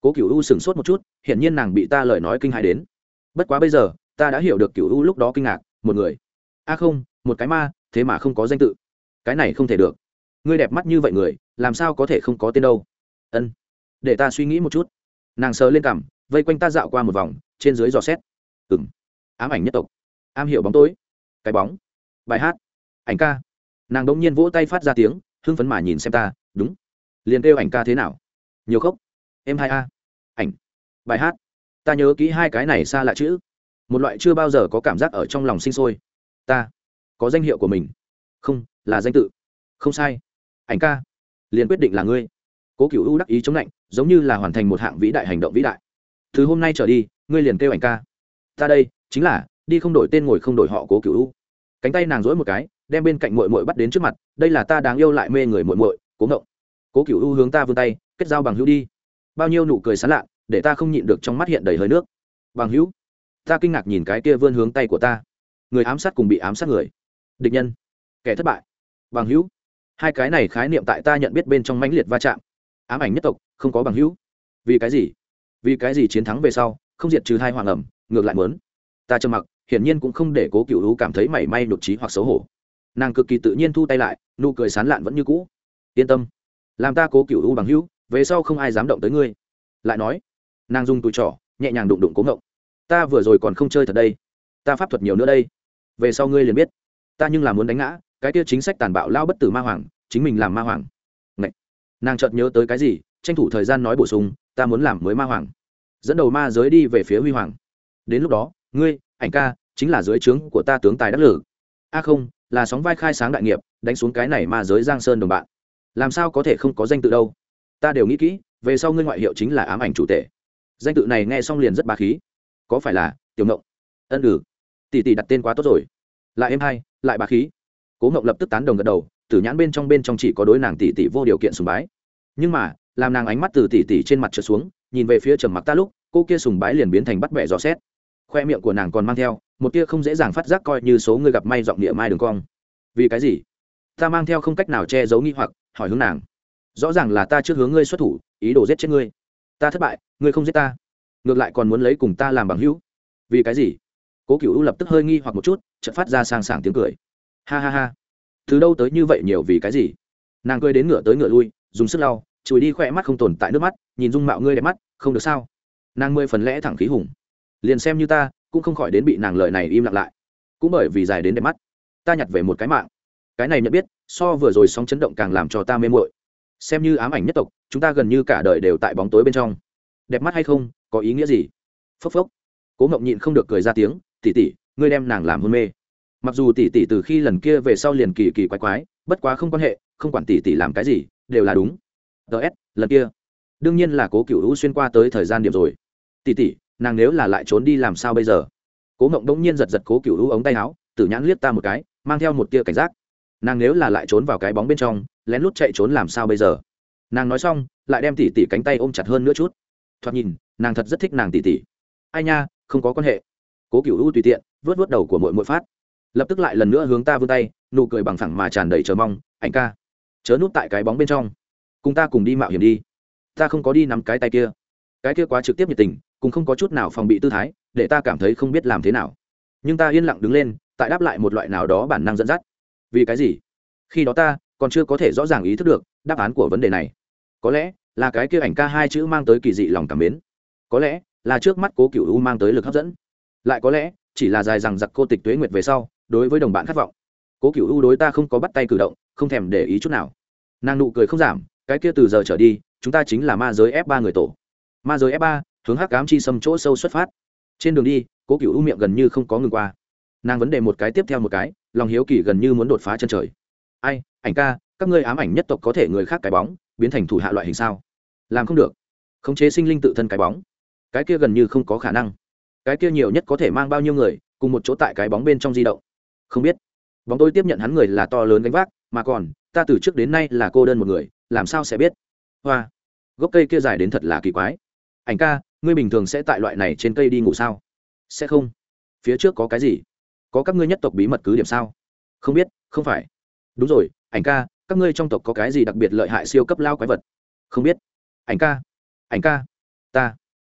Cố cựu u sửng sốt một chút hiển nhiên nàng bị ta lời nói kinh hại đến bất quá bây giờ, ta đã hiểu được cựu u lúc đó kinh ngạc, một người. A không, một cái ma, thế mà không có danh tự. Cái này không thể được. Ngươi đẹp mắt như vậy người, làm sao có thể không có tên đâu? Ân. Để ta suy nghĩ một chút. Nàng sờ lên cằm, vây quanh ta dạo qua một vòng, trên dưới dò xét. Ừng ám ảnh nhất tộc. Am hiểu bóng tối. Cái bóng. Bài hát. Ảnh ca. Nàng đ ỗ n g nhiên vỗ tay phát ra tiếng, hưng phấn mà nhìn xem ta, đúng. Liền kêu ảnh ca thế nào? Nhiều khóc. Em hai a. Ảnh. Bài hát ta nhớ kỹ hai cái này xa lạ chữ. Một loại chưa bao giờ có cảm giác ở trong lòng sinh sôi. Ta có danh hiệu của mình. Không, là danh tự. Không sai. Ảnh ca. Liền quyết định là ngươi. Cố cựu ưu đắc ý chống lạnh, giống như là hoàn thành một hạng vĩ đại hành động vĩ đại. Từ hôm nay trở đi, ngươi liền kêu ảnh ca. Ta đây, chính là, đi không đổi tên ngồi không đổi họ cố cựu u. Cánh tay nàng dỗi một cái, đem bên cạnh mội mội bắt đến trước mặt, đây là ta đáng yêu lại mê người mội mội cố ngộng. Cố cựu u hướng ta vươn tay, kết giao bằng hữu đi. Bao nhiêu nụ cười sán lạ để ta không nhịn được trong mắt hiện đầy hơi nước. Bằng hữu, ta kinh ngạc nhìn cái kia vươn hướng tay của ta. Người ám sát cùng bị ám sát người. Địch nhân, kẻ thất bại. Bằng hữu, hai cái này khái niệm tại ta nhận biết bên trong mãnh liệt va chạm. Ám ảnh nhất tộc, không có bằng hữu. Vì cái gì? Vì cái gì chiến thắng về sau, không diệt trừ hai hoàng ẩm, ngược lại mớn ta trầm mặc, hiển nhiên cũng không để cố cựu hữu cảm thấy mảy may nhục trí hoặc xấu hổ. Nàng cực kỳ tự nhiên thu tay lại, nụ cười sán lạn vẫn như cũ. Yên tâm, làm ta cố cựu hữu bằng hữu, về sau không ai dám động tới ngươi. Lại nói nàng dùng tụi trỏ, nhẹ nhàng đụng đụng cố ngộng. Ta vừa rồi còn không chơi thật đây. Ta pháp thuật nhiều nữa đây. Về sau ngươi liền biết. Ta nhưng là muốn đánh ngã, cái kia chính sách tàn bạo lao bất tử ma hoàng, chính mình làm ma hoàng. Ngậy! nàng chợt nhớ tới cái gì, tranh thủ thời gian nói bổ sung, ta muốn làm mới ma hoàng. Dẫn đầu ma giới đi về phía huy hoàng. Đến lúc đó, ngươi, ảnh ca, chính là dưới trướng của ta tướng tài đắc lử a không, là sóng vai khai sáng đại nghiệp, đánh xuống cái này ma giới giang sơn đồng bạn. Làm sao có thể không có danh tự đâu? Ta đều nghĩ kỹ, về sau ngươi ngoại hiệu chính là ám ảnh chủ tệ danh tự này nghe xong liền rất ba khí. Có phải là tiểu ngộng? Ân ừ. Tỷ tỷ đặt tên quá tốt rồi. Lại em hai lại bà khí. Cố ngộng lập tức tán đồng gật đầu, tử nhãn bên trong bên trong chỉ có đối nàng tỷ tỷ vô điều kiện sùng bái. Nhưng mà, làm nàng ánh mắt từ tỷ tỷ trên mặt trượt xuống, nhìn về phía trầm mặc ta lúc, cô kia sùng bái liền biến thành bắt bẻ gió xét. Khoe miệng của nàng còn mang theo, một tia không dễ dàng phát giác coi như số người gặp may giọng địa mai đường cong. Vì cái gì? Ta mang theo không cách nào che giấu nghi hoặc, hỏi hướng nàng. Rõ ràng là ta trước hướng ngươi xuất thủ, ý đồ giết chết ngươi ta thất bại, ngươi không giết ta. Ngược lại còn muốn lấy cùng ta làm bằng hữu. Vì cái gì? Cố cựu lập tức hơi nghi hoặc một chút, chợt phát ra sang sảng tiếng cười. Ha ha ha. Từ đâu tới như vậy nhiều vì cái gì? Nàng cười đến ngựa tới ngựa lui, dùng sức lau, chùi đi khỏe mắt không tồn tại nước mắt, nhìn dung mạo ngươi đẹp mắt, không được sao? Nàng mười phần lẽ thẳng khí hùng. Liền xem như ta, cũng không khỏi đến bị nàng lợi này im lặng lại. Cũng bởi vì dài đến đẹp mắt, ta nhặt về một cái mạng. Cái này nhận biết, so vừa rồi sóng chấn động càng làm cho ta mê mội xem như ám ảnh nhất tộc, chúng ta gần như cả đời đều tại bóng tối bên trong. Đẹp mắt hay không, có ý nghĩa gì? Phốc phốc. Cố ngậm nhịn không được cười ra tiếng tỉ tỉ ngươi đem nàng làm hôn mê. Mặc dù tỉ tỉ từ khi lần kia về sau liền kỳ kỳ quái quái, bất quá không quan hệ, không quản tỉ tỉ làm cái gì, đều là đúng. Ts lần kia. Đương nhiên là cố cựu hữu xuyên qua tới thời gian điểm rồi. Tỉ tỉ nàng nếu là lại trốn đi làm sao bây giờ? Cố ngộng đống nhiên giật giật cố cựu hữu ống tay áo, tử nhãn liếc ta một cái, mang theo một tia cảnh giác. Nàng nếu là lại trốn vào cái bóng bên trong lén lút chạy trốn làm sao bây giờ? Nàng nói xong, lại đem tỉ tỉ cánh tay ôm chặt hơn nữa chút. Thoạt nhìn, nàng thật rất thích nàng tỉ tỉ. Ai nha, không có quan hệ. Cố cựu u tùy tiện, vớt vớt đầu của mội mội phát. Lập tức lại lần nữa hướng ta vươn tay, nụ cười bằng phẳng mà tràn đầy chờ mong, ảnh ca, chớ núp tại cái bóng bên trong. Cùng ta cùng đi mạo hiểm đi. Ta không có đi nắm cái tay kia. Cái kia quá trực tiếp nhiệt tình, cũng không có chút nào phòng bị tư thái, để ta cảm thấy không biết làm thế nào. Nhưng ta yên lặng đứng lên, tại đáp lại một loại nào đó bản năng dẫn dắt. Vì cái gì? Khi đó ta còn chưa có thể rõ ràng ý thức được đáp án của vấn đề này. Có lẽ là cái kia ảnh ca hai chữ mang tới kỳ dị lòng cảm mến. Có lẽ là trước mắt cố cựu u mang tới lực hấp dẫn. Lại có lẽ chỉ là dài rằng giặc cô tịch tuế nguyệt về sau, đối với đồng bạn khát vọng. Cố cựu u đối ta không có bắt tay cử động, không thèm để ý chút nào. Nàng nụ cười không giảm, cái kia từ giờ trở đi, chúng ta chính là ma giới f ba người tổ. Ma giới f ba, hướng hắc cám chi xâm chỗ sâu xuất phát. Trên đường đi, cố cựu u miệng gần như không có ngừng qua. Nàng vấn đề một cái tiếp theo một cái, lòng hiếu kỳ gần như muốn đột phá chân trời ai, ảnh ca, các ngươi ám ảnh nhất tộc có thể người khác cái bóng, biến thành thủ hạ loại hình sao? Làm không được. Khống chế sinh linh tự thân cái bóng. Cái kia gần như không có khả năng. Cái kia nhiều nhất có thể mang bao nhiêu người, cùng một chỗ tại cái bóng bên trong di động. Không biết. Bóng tôi tiếp nhận hắn người là to lớn gánh vác, mà còn, ta từ trước đến nay là cô đơn một người, làm sao sẽ biết? Hoa. Gốc cây kia dài đến thật là kỳ quái. Ảnh ca, ngươi bình thường sẽ tại loại này trên cây đi ngủ sao? Sẽ không. Phía trước có cái gì? Có các ngươi nhất tộc bí mật cứ điểm sao? Không biết, không phải đúng rồi, ảnh ca, các ngươi trong tộc có cái gì đặc biệt lợi hại siêu cấp lao quái vật? Không biết. Ảnh ca ảnh ca, ta.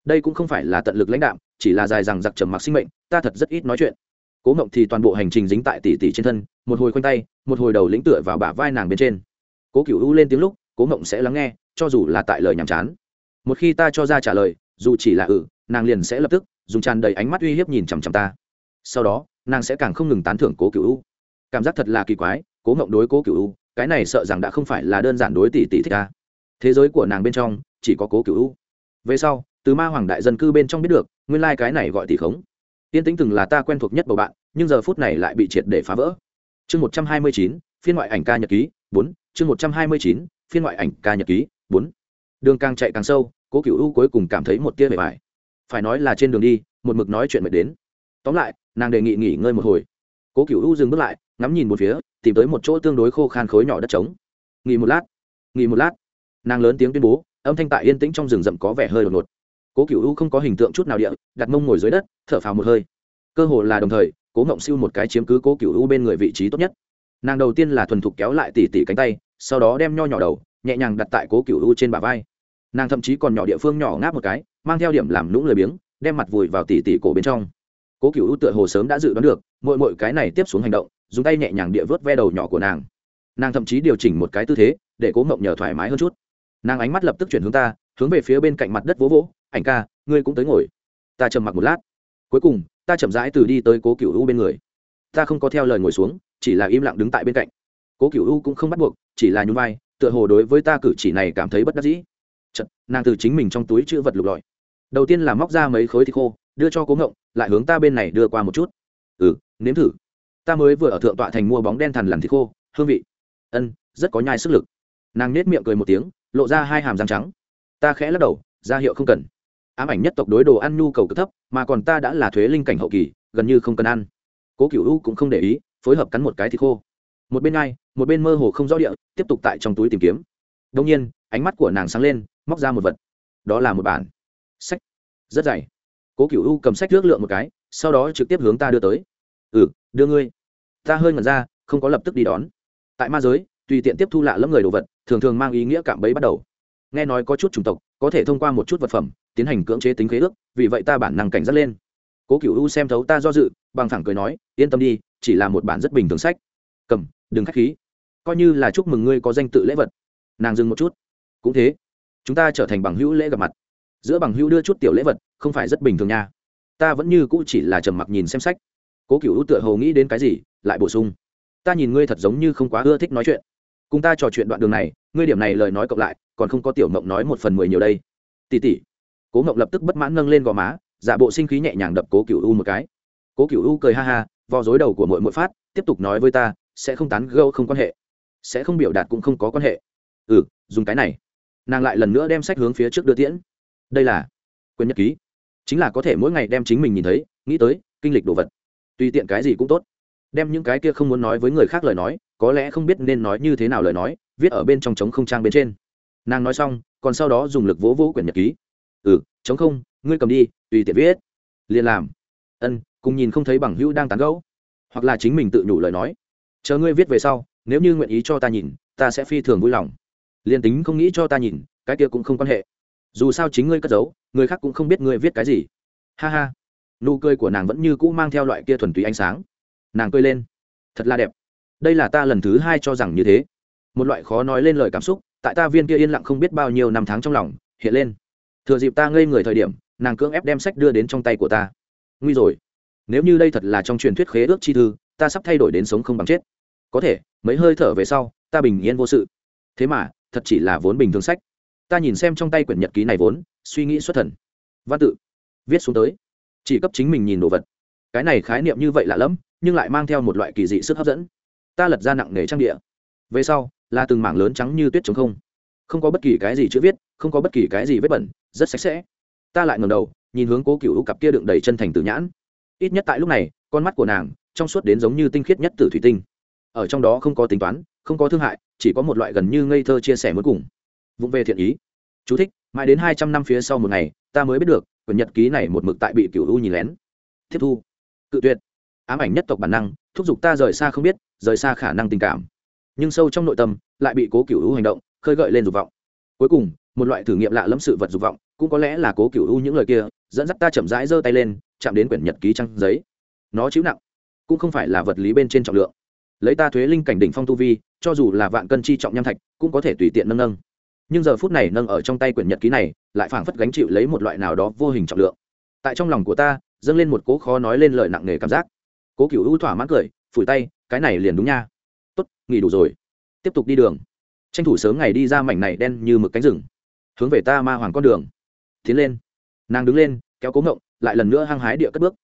Đây cũng không phải là tận lực lãnh đạm, chỉ là dài rằng giặc trầm mặc sinh mệnh, ta thật rất ít nói chuyện. Cố mộng thì toàn bộ hành trình dính tại tỷ tỷ trên thân, một hồi khoanh tay, một hồi đầu lĩnh tựa vào bả vai nàng bên trên. Cố cựu u lên tiếng lúc, cố mộng sẽ lắng nghe, cho dù là tại lời nhàm chán. Một khi ta cho ra trả lời, dù chỉ là ừ nàng liền sẽ lập tức, dùng tràn đầy ánh mắt uy hiếp nhìn chằm chằm ta. Sau đó, nàng sẽ càng không ngừng tán thưởng cố cựu u. Cảm giác thật là kỳ quái cố ngộng đối cố cựu u, cái này sợ rằng đã không phải là đơn giản đối tỷ tỷ thích ta thế giới của nàng bên trong, chỉ có cố cựu u. Về sau, từ ma hoàng đại dân cư bên trong biết được, nguyên lai、like、cái này gọi tỷ khống. Tiên tính từng là ta quen thuộc nhất bầu bạn, nhưng giờ phút này lại bị triệt để phá vỡ. Chương một trăm hai mươi chín, phiên ngoại ảnh ca nhật ký, bốn. Chương một trăm hai mươi chín, phiên ngoại ảnh ca nhật ký, bốn. Đường càng chạy càng sâu, cố cựu u cuối cùng cảm thấy một tia bề bài phải nói là trên đường đi, một mực nói chuyện mệt đến. Tóm lại, nàng đề nghị nghỉ ngơi một hồi. Cố cựu u dừng bước lại, ngắm nhìn một phía tìm tới một chỗ tương đối khô khan khối nhỏ đất trống. Nghỉ một lát, nghỉ một lát. Nàng lớn tiếng tuyên bố, âm thanh tại yên tĩnh trong rừng rậm có vẻ hơi đột ngột. Cố cựu u không có hình tượng chút nào địa, đặt mông ngồi dưới đất, thở phào một hơi. Cơ hồ là đồng thời, cố ngộng siêu một cái chiếm cứ cố cựu u bên người vị trí tốt nhất. Nàng đầu tiên là thuần thục kéo lại tỉ tỉ cánh tay, sau đó đem nho nhỏ đầu, nhẹ nhàng đặt tại cố cựu u trên bả vai. Nàng thậm chí còn nhỏ địa phương nhỏ ngáp một cái, mang theo điểm làm lũng lười biếng, đem mặt vùi vào tỉ tỉ cổ bên trong. Cố cựu u tựa hồ sớm đã dự đoán được mỗi mỗi cái này tiếp xuống hành động dùng tay nhẹ nhàng địa vớt ve đầu nhỏ của nàng. Nàng thậm chí điều chỉnh một cái tư thế để cố ngộng nhờ thoải mái hơn chút. Nàng ánh mắt lập tức chuyển hướng ta hướng về phía bên cạnh mặt đất vỗ vỗ ảnh ca ngươi cũng tới ngồi. Ta trầm mặc một lát. Cuối cùng ta chậm rãi từ đi tới cố cựu u bên người. Ta không có theo lời ngồi xuống chỉ là im lặng đứng tại bên cạnh. Cố cựu u cũng không bắt buộc chỉ là nhún vai tựa hồ đối với ta cử chỉ này cảm thấy bất đắc dĩ. Chật, nàng từ chính mình trong túi chữ vật lục lọi. Đầu tiên là móc ra mấy khối thịt khô đưa cho cố ngộng lại hướng ta bên này đưa qua một chút. Ừ nếm thử ta mới vừa ở thượng tọa thành mua bóng đen thằn lằn thịt khô, hương vị. Ân, rất có nhai sức lực. Nàng nết miệng cười một tiếng, lộ ra hai hàm răng trắng. Ta khẽ lắc đầu, ra hiệu không cần. Ám ảnh nhất tộc đối đồ ăn nhu cầu cực thấp, mà còn ta đã là thuế linh cảnh hậu kỳ, gần như không cần ăn. Cố cựu u cũng không để ý, phối hợp cắn một cái thịt khô. Một bên ngay, một bên mơ hồ không rõ địa, tiếp tục tại trong túi tìm kiếm. Đông nhiên, ánh mắt của nàng sáng lên, móc ra một vật. Đó là một bản sách. Rất dày. Cố cựu u cầm sách ước lượng một cái, sau đó trực tiếp hướng ta đưa tới. Ừ đưa ngươi ta hơi ngẩn ra, không có lập tức đi đón. Tại ma giới, tùy tiện tiếp thu lạ lẫm người đồ vật, thường thường mang ý nghĩa cạm bẫy bắt đầu. Nghe nói có chút chủng tộc, có thể thông qua một chút vật phẩm, tiến hành cưỡng chế tính khế ước, vì vậy ta bản năng cảnh giác lên. Cố cựu u xem thấu ta do dự, bằng thẳng cười nói, yên tâm đi, chỉ là một bản rất bình thường sách. Cầm, đừng k h á c h khí. Coi như là chúc mừng ngươi có danh tự lễ vật. Nàng dừng một chút. Cũng thế. Chúng ta trở thành bằng hữu lễ gặp mặt. Giữa bằng hữu đưa chút tiểu lễ vật, không phải rất bình thường nha. Ta vẫn như cũ chỉ là trầm mặc nhìn xem sách cố cựu u tựa hồ nghĩ đến cái gì, lại bổ sung. Ta nhìn ngươi thật giống như không quá ưa thích nói chuyện. Cùng ta trò chuyện đoạn đường này, ngươi điểm này lời nói cộng lại, còn không có tiểu mộng nói một phần mười nhiều đây. Tỉ tỉ cố mộng lập tức bất mãn nâng lên gò má, giả bộ sinh khí nhẹ nhàng đập cố cựu u một cái. Cố cựu u cười ha ha, vò dối đầu của mỗi mỗi phát, tiếp tục nói với ta, sẽ không tán gâu không quan hệ. Sẽ không biểu đạt cũng không có quan hệ. Ừ dùng cái này. Nàng lại lần nữa đem sách hướng phía trước đưa tiễn. Đây là quyền nhật ký. Chính là có thể mỗi ngày đem chính mình nhìn thấy, nghĩ tới, kinh lịch đồ vật tùy tiện cái gì cũng tốt. Đem những cái kia không muốn nói với người khác lời nói, có lẽ không biết nên nói như thế nào lời nói, viết ở bên trong trống không trang bên trên. Nàng nói xong, còn sau đó dùng lực vỗ vỗ quyển nhật ký. Ừ trống không, ngươi cầm đi, tùy tiện viết. Liền làm. Ân, cùng nhìn không thấy bằng hữu đang tán gẫu. Hoặc là chính mình tự nhủ lời nói. Chờ ngươi viết về sau, nếu như nguyện ý cho ta nhìn, ta sẽ phi thường vui lòng. Liền tính không nghĩ cho ta nhìn, cái kia cũng không quan hệ. Dù sao chính ngươi cất giấu, người khác cũng không biết ngươi viết cái gì. Ha ha nụ cười của nàng vẫn như cũ mang theo loại kia thuần túy ánh sáng. Nàng cười lên. Thật là đẹp. Đây là ta lần thứ hai cho rằng như thế. Một loại khó nói lên lời cảm xúc, tại ta viên kia yên lặng không biết bao nhiêu năm tháng trong lòng, hiện lên. Thừa dịp ta ngây người thời điểm, nàng cưỡng ép đem sách đưa đến trong tay của ta. Nguy rồi. Nếu như đây thật là trong truyền thuyết khế ước chi thư, ta sắp thay đổi đến sống không bằng chết. Có thể, mấy hơi thở về sau, ta bình yên vô sự. Thế mà, thật chỉ là vốn bình thường sách. Ta nhìn xem trong tay quyển nhật ký này vốn, suy nghĩ xuất thần. Văn tự. Viết xuống tới chỉ cấp chính mình nhìn đồ vật. Cái này khái niệm như vậy lạ lẫm, nhưng lại mang theo một loại kỳ dị sức hấp dẫn. Ta lật ra nặng nề trang địa. Về sau, là từng mảng lớn trắng như tuyết trống không. Không có bất kỳ cái gì chữ viết, không có bất kỳ cái gì vết bẩn, rất sạch sẽ. Ta lại ngầm đầu, nhìn hướng cố cựu cặp kia đựng đầy chân thành từ nhãn. Ít nhất tại lúc này, con mắt của nàng, trong suốt đến giống như tinh khiết nhất từ thủy tinh. Ở trong đó không có tính toán, không có thương hại, chỉ có một loại gần như ngây thơ chia sẻ cuối cùng. Vụng về thiện ý. Chú thích, mãi đến hai trăm năm phía sau một ngày, ta mới biết được quyển nhật ký này một mực tại bị cựu u nhìn lén. Tiếp thu. Cự tuyệt. Ám ảnh nhất tộc bản năng, thúc giục ta rời xa không biết, rời xa khả năng tình cảm. Nhưng sâu trong nội tâm, lại bị cố cựu u hành động, khơi gợi lên dục vọng. Cuối cùng, một loại thử nghiệm lạ lẫm sự vật dục vọng, cũng có lẽ là cố cựu u những lời kia, dẫn dắt ta chậm rãi giơ tay lên, chạm đến quyển nhật ký trăng giấy. Nó chịu nặng, cũng không phải là vật lý bên trên trọng lượng. Lấy ta thuế linh cảnh đỉnh phong tu vi, cho dù là vạn cân chi trọng nham thạch, cũng có thể tùy tiện nâng nâng nhưng giờ phút này nâng ở trong tay quyển nhật ký này, lại phảng phất gánh chịu lấy một loại nào đó vô hình trọng lượng. Tại trong lòng của ta, dâng lên một cố khó nói lên lời nặng nề cảm giác. Cố cựu u thỏa mãn cười, phủi tay, cái này liền đúng nha. Tốt, nghỉ đủ rồi. Tiếp tục đi đường. Tranh thủ sớm ngày đi ra mảnh này đen như mực cánh rừng. Hướng về ta ma hoàng con đường. Tiến lên. Nàng đứng lên, kéo cố ngộng, lại lần nữa hăng hái địa cất bước.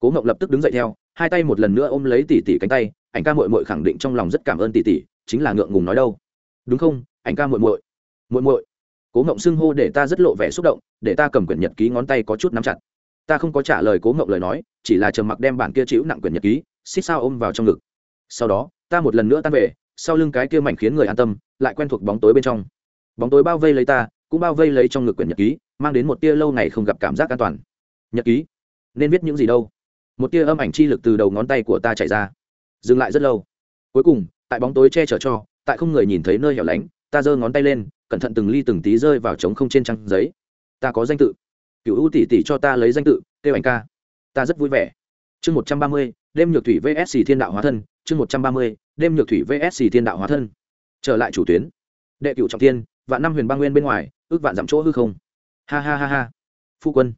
Cố ngộng lập tức đứng dậy theo, hai tay một lần nữa ôm lấy tỷ tỷ cánh tay, ảnh ca mội mội khẳng định trong lòng rất cảm ơn tỷ tỷ chính là ngượng ngùng nói đâu. Đúng không, ảnh ca mội mội Muội muội, cố ngộng xưng hô để ta rất lộ vẻ xúc động để ta cầm quyển nhật ký ngón tay có chút nắm chặt. Ta không có trả lời cố ngộng lời nói chỉ là trầm mặc đem bản kia chịu nặng quyển nhật ký xích sao ôm vào trong ngực. Sau đó ta một lần nữa tan về sau lưng cái kia mảnh khiến người an tâm lại quen thuộc bóng tối bên trong. Bóng tối bao vây lấy ta cũng bao vây lấy trong ngực quyển nhật ký mang đến một tia lâu ngày không gặp cảm giác an toàn. Nhật ký? Nên viết những gì đâu? Một tia âm ảnh chi lực từ đầu ngón tay của ta chạy ra. Dừng lại rất lâu. Cuối cùng tại bóng tối che chở cho tại không người nhìn thấy nơi hẻo lánh ta giơ ngón tay lên, cẩn thận từng ly từng tí rơi vào trống không trên trang giấy. Ta có danh tự. Cựu ưu tỷ tỷ cho ta lấy danh tự kêu ảnh ca. Ta rất vui vẻ. Chương một trăm ba mươi, đêm nhược thủy vsc thiên đạo hóa thân. Chương một trăm ba mươi, đêm nhược thủy vsc thiên đạo hóa thân. Trở lại chủ tuyến. Đệ cựu trọng tiên vạn năm huyền bang nguyên bên ngoài, ước vạn dặm chỗ hư không. Ha ha ha ha. Phu quân.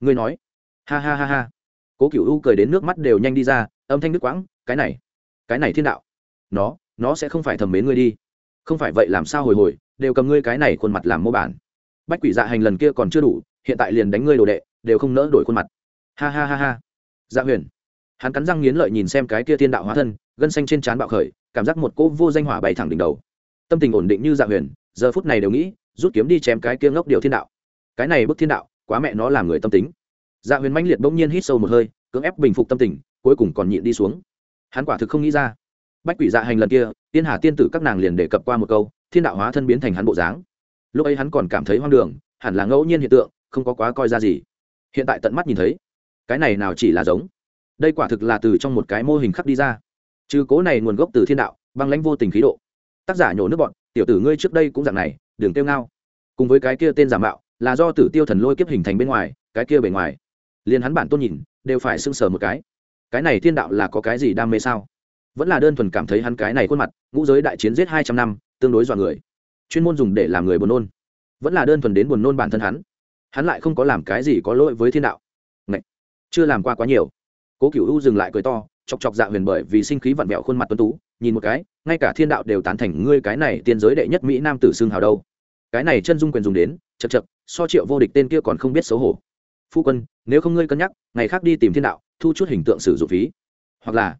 Ngươi nói. Ha ha ha ha. Cố cựu u cười đến nước mắt đều nhanh đi ra, âm thanh nước quãng, cái này cái này thiên đạo. Nó nó sẽ không phải thầm mến ngươi đi không phải vậy làm sao hồi hồi, đều cầm ngươi cái này khuôn mặt làm mô bản. Bách quỷ dạ hành lần kia còn chưa đủ, hiện tại liền đánh ngươi đồ đệ, đều không nỡ đổi khuôn mặt. Ha ha ha ha. Dạ huyền. Hắn cắn răng nghiến lợi nhìn xem cái kia thiên đạo hóa thân, gân xanh trên trán bạo khởi, cảm giác một cỗ vô danh hỏa bay thẳng đỉnh đầu. Tâm tình ổn định như dạ huyền, giờ phút này đều nghĩ, rút kiếm đi chém cái kia ngốc điều thiên đạo. Cái này bức thiên đạo, quá mẹ nó làm người tâm tính. Dạ huyền manh liệt bỗng nhiên hít sâu một hơi, cưỡng ép bình phục tâm tình, cuối cùng còn nhịn đi xuống. Hắn quả thực không nghĩ ra bách quỷ dạ hành lần kia, tiên hà tiên tử các nàng liền đề cập qua một câu, thiên đạo hóa thân biến thành hắn bộ dáng. Lúc ấy hắn còn cảm thấy hoang đường, hẳn là ngẫu nhiên hiện tượng, không có quá coi ra gì. Hiện tại tận mắt nhìn thấy, cái này nào chỉ là giống. Đây quả thực là từ trong một cái mô hình khắc đi ra. Trừ cố này nguồn gốc từ thiên đạo, băng lãnh vô tình khí độ. Tác giả nhổ nước bọn, tiểu tử ngươi trước đây cũng dạng này đường tiêu ngao. Cùng với cái kia tên giả mạo, là do tử tiêu thần lôi kiếp hình thành bên ngoài, cái kia bề ngoài. Liền hắn bản tôn nhìn, đều phải sưng sờ một cái. Cái này thiên đạo là có cái gì đam mê sao? Vẫn là đơn thuần cảm thấy hắn cái này khuôn mặt, ngũ giới đại chiến giết hai trăm năm, tương đối dọa người. Chuyên môn dùng để làm người buồn nôn. Vẫn là đơn thuần đến buồn nôn bản thân hắn. Hắn lại không có làm cái gì có lỗi với thiên đạo. Ngậy! chưa làm qua quá nhiều. Cố cựu u dừng lại cười to, chọc chọc dạ huyền bởi vì sinh khí vặn vẹo khuôn mặt tuấn tú, nhìn một cái, ngay cả thiên đạo đều tán thành ngươi cái này tiên giới đệ nhất mỹ nam tử xương hào đâu. Cái này chân dung quyền dùng đến, chật chật, so triệu vô địch tên kia còn không biết xấu hổ. Phu quân, nếu không ngươi cân nhắc, ngày khác đi tìm thiên đạo, thu chút hình tượng sử dụng phí. Hoặc là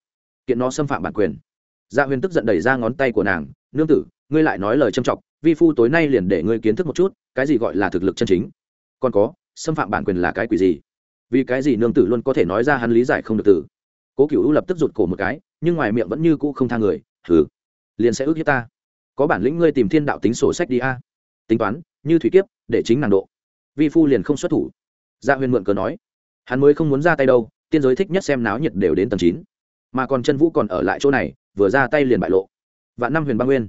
kiện nó xâm phạm bản quyền. Gia dạ huyền tức giận đẩy ra ngón tay của nàng, nương tử, ngươi lại nói lời châm trọng vi phu tối nay liền để ngươi kiến thức một chút, cái gì gọi là thực lực chân chính? Còn có, xâm phạm bản quyền là cái quỷ gì? Vì cái gì nương tử luôn có thể nói ra hắn lý giải không được tử? Cố cựu lập tức rụt cổ một cái, nhưng ngoài miệng vẫn như cũ không tha người thử liền sẽ ước hiếp ta. Có bản lĩnh ngươi tìm thiên đạo tính sổ sách đi a. Tính toán, như thủy kiếp, để chính nàng độ. Vi phu liền không xuất thủ. Gia dạ huyền mượn cờ nói, hắn mới không muốn ra tay đâu, tiên giới thích nhất xem náo nhiệt đều đến tầng chín mà còn chân vũ còn ở lại chỗ này, vừa ra tay liền bại lộ. Vạn năm huyền băng nguyên.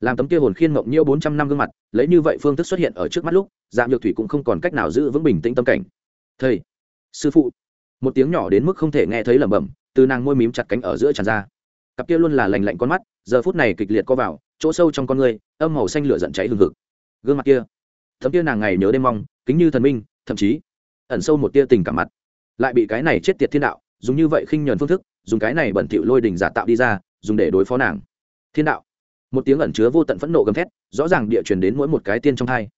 Làm tấm kia hồn khiên mộng nhiễu bốn trăm năm gương mặt, lấy như vậy phương thức xuất hiện ở trước mắt lúc dạng nhược thủy cũng không còn cách nào giữ vững bình tĩnh tâm cảnh. Thầy, sư phụ. Một tiếng nhỏ đến mức không thể nghe thấy lẩm bẩm, từ nàng môi mím chặt cánh ở giữa tràn ra. Cặp kia luôn là lành lạnh con mắt, giờ phút này kịch liệt co vào, chỗ sâu trong con người, âm màu xanh lửa giận cháy hừng hực. Gương mặt kia thấm kia nàng ngày nhớ đêm mong, kính như thần minh, thậm chí ẩn sâu một tia tình cảm mặt, lại bị cái này chết tiệt thiên đạo dùng như vậy khinh nhờn phương thức, dùng cái này bẩn thỉu lôi đình giả tạo đi ra, dùng để đối phó nàng. Thiên đạo. Một tiếng ẩn chứa vô tận phẫn nộ gầm thét, rõ ràng địa truyền đến mỗi một cái tiên trong thai.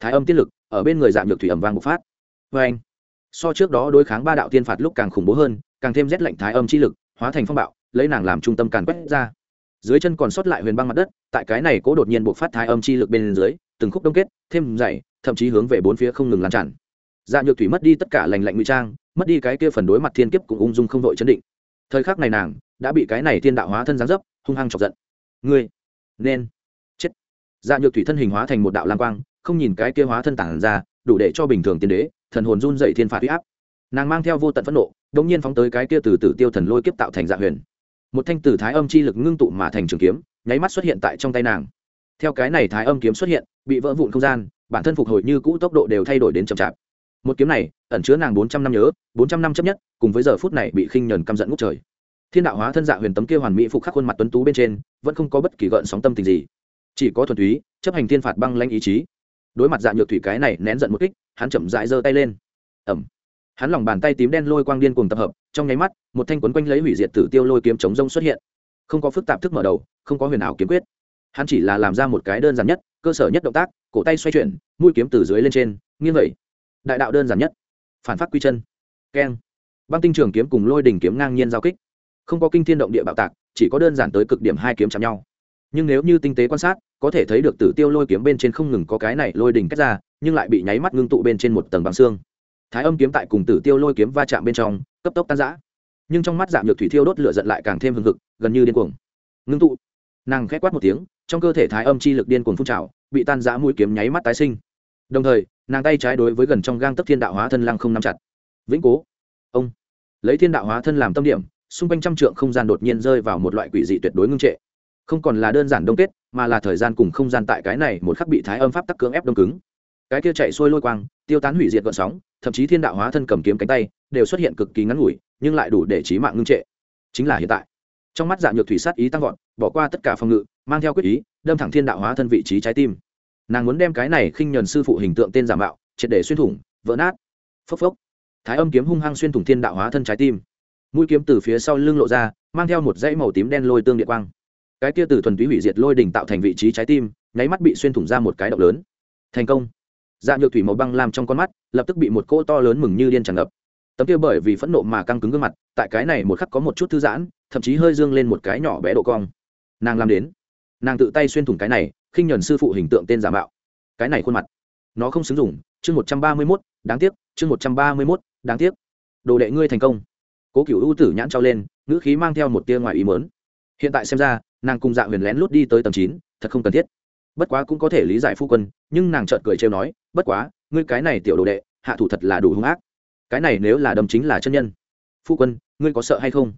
Thái âm tiết lực ở bên người dạ giảm được thủy ẩm vang bộc phát. Vê anh so trước đó đối kháng ba đạo tiên phạt lúc càng khủng bố hơn, càng thêm rét lạnh thái âm chi lực, hóa thành phong bạo, lấy nàng làm trung tâm càn quét ra. Dưới chân còn sót lại huyền băng mặt đất, tại cái này cố đột nhiên bộc phát thái âm chi lực bên dưới, từng khúc đông kết, thêm dày, thậm chí hướng về bốn phía không ngừng lan tràn. Dạ nhược thủy mất đi tất cả lành lạnh nguy trang mất đi cái kia phần đối mặt thiên kiếp cũng ung dung không đội chấn định. Thời khắc này nàng đã bị cái này thiên đạo hóa thân giáng dấp, hung hăng chọc giận. Ngươi nên chết. Dạ nhược thủy thân hình hóa thành một đạo lam quang, không nhìn cái kia hóa thân tản ra, đủ để cho bình thường tiên đế, thần hồn run dậy thiên phạt huy áp. Nàng mang theo vô tận phẫn nộ đống nhiên phóng tới cái kia từ tử tiêu thần lôi kiếp tạo thành dạ huyền. Một thanh tử thái âm chi lực ngưng tụ mà thành trường kiếm, nháy mắt xuất hiện tại trong tay nàng. Theo cái này thái âm kiếm xuất hiện, bị vỡ vụn không gian, bản thân phục hồi như cũ tốc độ đều thay đổi đến chậm chạp một kiếm này, ẩn chứa nàng bốn trăm năm nhớ, bốn trăm năm chấp nhất, cùng với giờ phút này bị khinh nhờn căm giận ngút trời. Thiên đạo hóa thân dạ huyền tấm kia hoàn mỹ phục khắc khuôn mặt tuấn tú bên trên, vẫn không có bất kỳ gợn sóng tâm tình gì. Chỉ có thuần túy, chấp hành thiên phạt băng lanh ý chí. Đối mặt dạ nhược thủy cái này nén giận một kích, hắn chậm rãi giơ tay lên. Ẩm hắn lòng bàn tay tím đen lôi quang điên cùng tập hợp, trong nháy mắt, một thanh quấn quanh lấy hủy diệt tử tiêu lôi kiếm chống rông xuất hiện. Không có phức tạp thức mở đầu, không có huyền ảo kiếm quyết. Hắn chỉ là làm ra một cái đơn giản nhất, cơ sở nhất động tác, cổ tay xoay chuyển, mũi kiếm từ dưới lên trên, nghiêng vậy đại đạo đơn giản nhất. Phản phát quy chân. Keng. Băng tinh trường kiếm cùng lôi đỉnh kiếm ngang nhiên giao kích. Không có kinh thiên động địa bạo tạc, chỉ có đơn giản tới cực điểm hai kiếm chạm nhau. Nhưng nếu như tinh tế quan sát, có thể thấy được tử tiêu lôi kiếm bên trên không ngừng có cái này lôi đỉnh cách ra, nhưng lại bị nháy mắt ngưng tụ bên trên một tầng bằng xương. Thái âm kiếm tại cùng tử tiêu lôi kiếm va chạm bên trong, cấp tốc tan giã nhưng trong mắt giảm được thủy thiêu đốt lửa giận lại càng thêm hừng hực, gần như điên cuồng. Ngưng tụ. Nàng khẽ quát một tiếng, trong cơ thể thái âm chi lực điên cuồng phun trào, bị tan giã mũi kiếm nháy mắt tái sinh. Đồng thời nàng tay trái đối với gần trong gang tấc thiên đạo hóa thân lăng không nắm chặt. Vĩnh cố. Ông. Lấy thiên đạo hóa thân làm tâm điểm, xung quanh trăm trượng không gian đột nhiên rơi vào một loại quỷ dị tuyệt đối ngưng trệ. Không còn là đơn giản đông kết, mà là thời gian cùng không gian tại cái này một khắc bị thái âm pháp tắc cưỡng ép đông cứng. Cái kia chạy xuôi lôi quang, tiêu tán hủy diệt gợn sóng, thậm chí thiên đạo hóa thân cầm kiếm cánh tay, đều xuất hiện cực kỳ ngắn ngủi, nhưng lại đủ để trí mạng ngưng trệ. Chính là hiện tại. Trong mắt dạ nhược thủy sát ý tăng vọt, bỏ qua tất cả phòng ngự, mang theo quyết ý, đâm thẳng thiên đạo hóa thân vị trí trái tim nàng muốn đem cái này khinh nhờn sư phụ hình tượng tên giả mạo, triệt để xuyên thủng, vỡ nát. Phốc phốc. Thái âm kiếm hung hăng xuyên thủng thiên đạo hóa thân trái tim. Mũi kiếm từ phía sau lưng lộ ra, mang theo một dãy màu tím đen lôi tương điện quang. Cái kia từ thuần túy hủy diệt lôi đỉnh tạo thành vị trí trái tim, nháy mắt bị xuyên thủng ra một cái động lớn. Thành công. Dạ nhược thủy màu băng làm trong con mắt, lập tức bị một cỗ to lớn mừng như điên tràn ngập. Tấm kia bởi vì phẫn nộ mà căng cứng gương mặt, tại cái này một khắc có một chút thư giãn, thậm chí hơi dương lên một cái nhỏ bé độ cong. Nàng làm đến. Nàng tự tay xuyên thủng cái này khinh nhuần sư phụ hình tượng tên giả mạo. Cái này khuôn mặt, nó không xứng dùng. Chương một trăm ba mươi mốt, đáng tiếc. Chương một trăm ba mươi mốt, đáng tiếc. Đồ đệ ngươi thành công. Cố cựu ưu tử nhãn trao lên, ngữ khí mang theo một tia ngoài ý mớn hiện tại xem ra, nàng cùng dạ huyền lén lút đi tới tầng chín, thật không cần thiết. Bất quá cũng có thể lý giải phu quân, nhưng nàng trợn cười trêu nói, bất quá, ngươi cái này tiểu đồ đệ, hạ thủ thật là đủ hung ác. Cái này nếu là đâm chính là chân nhân. Phu quân, ngươi có sợ hay không?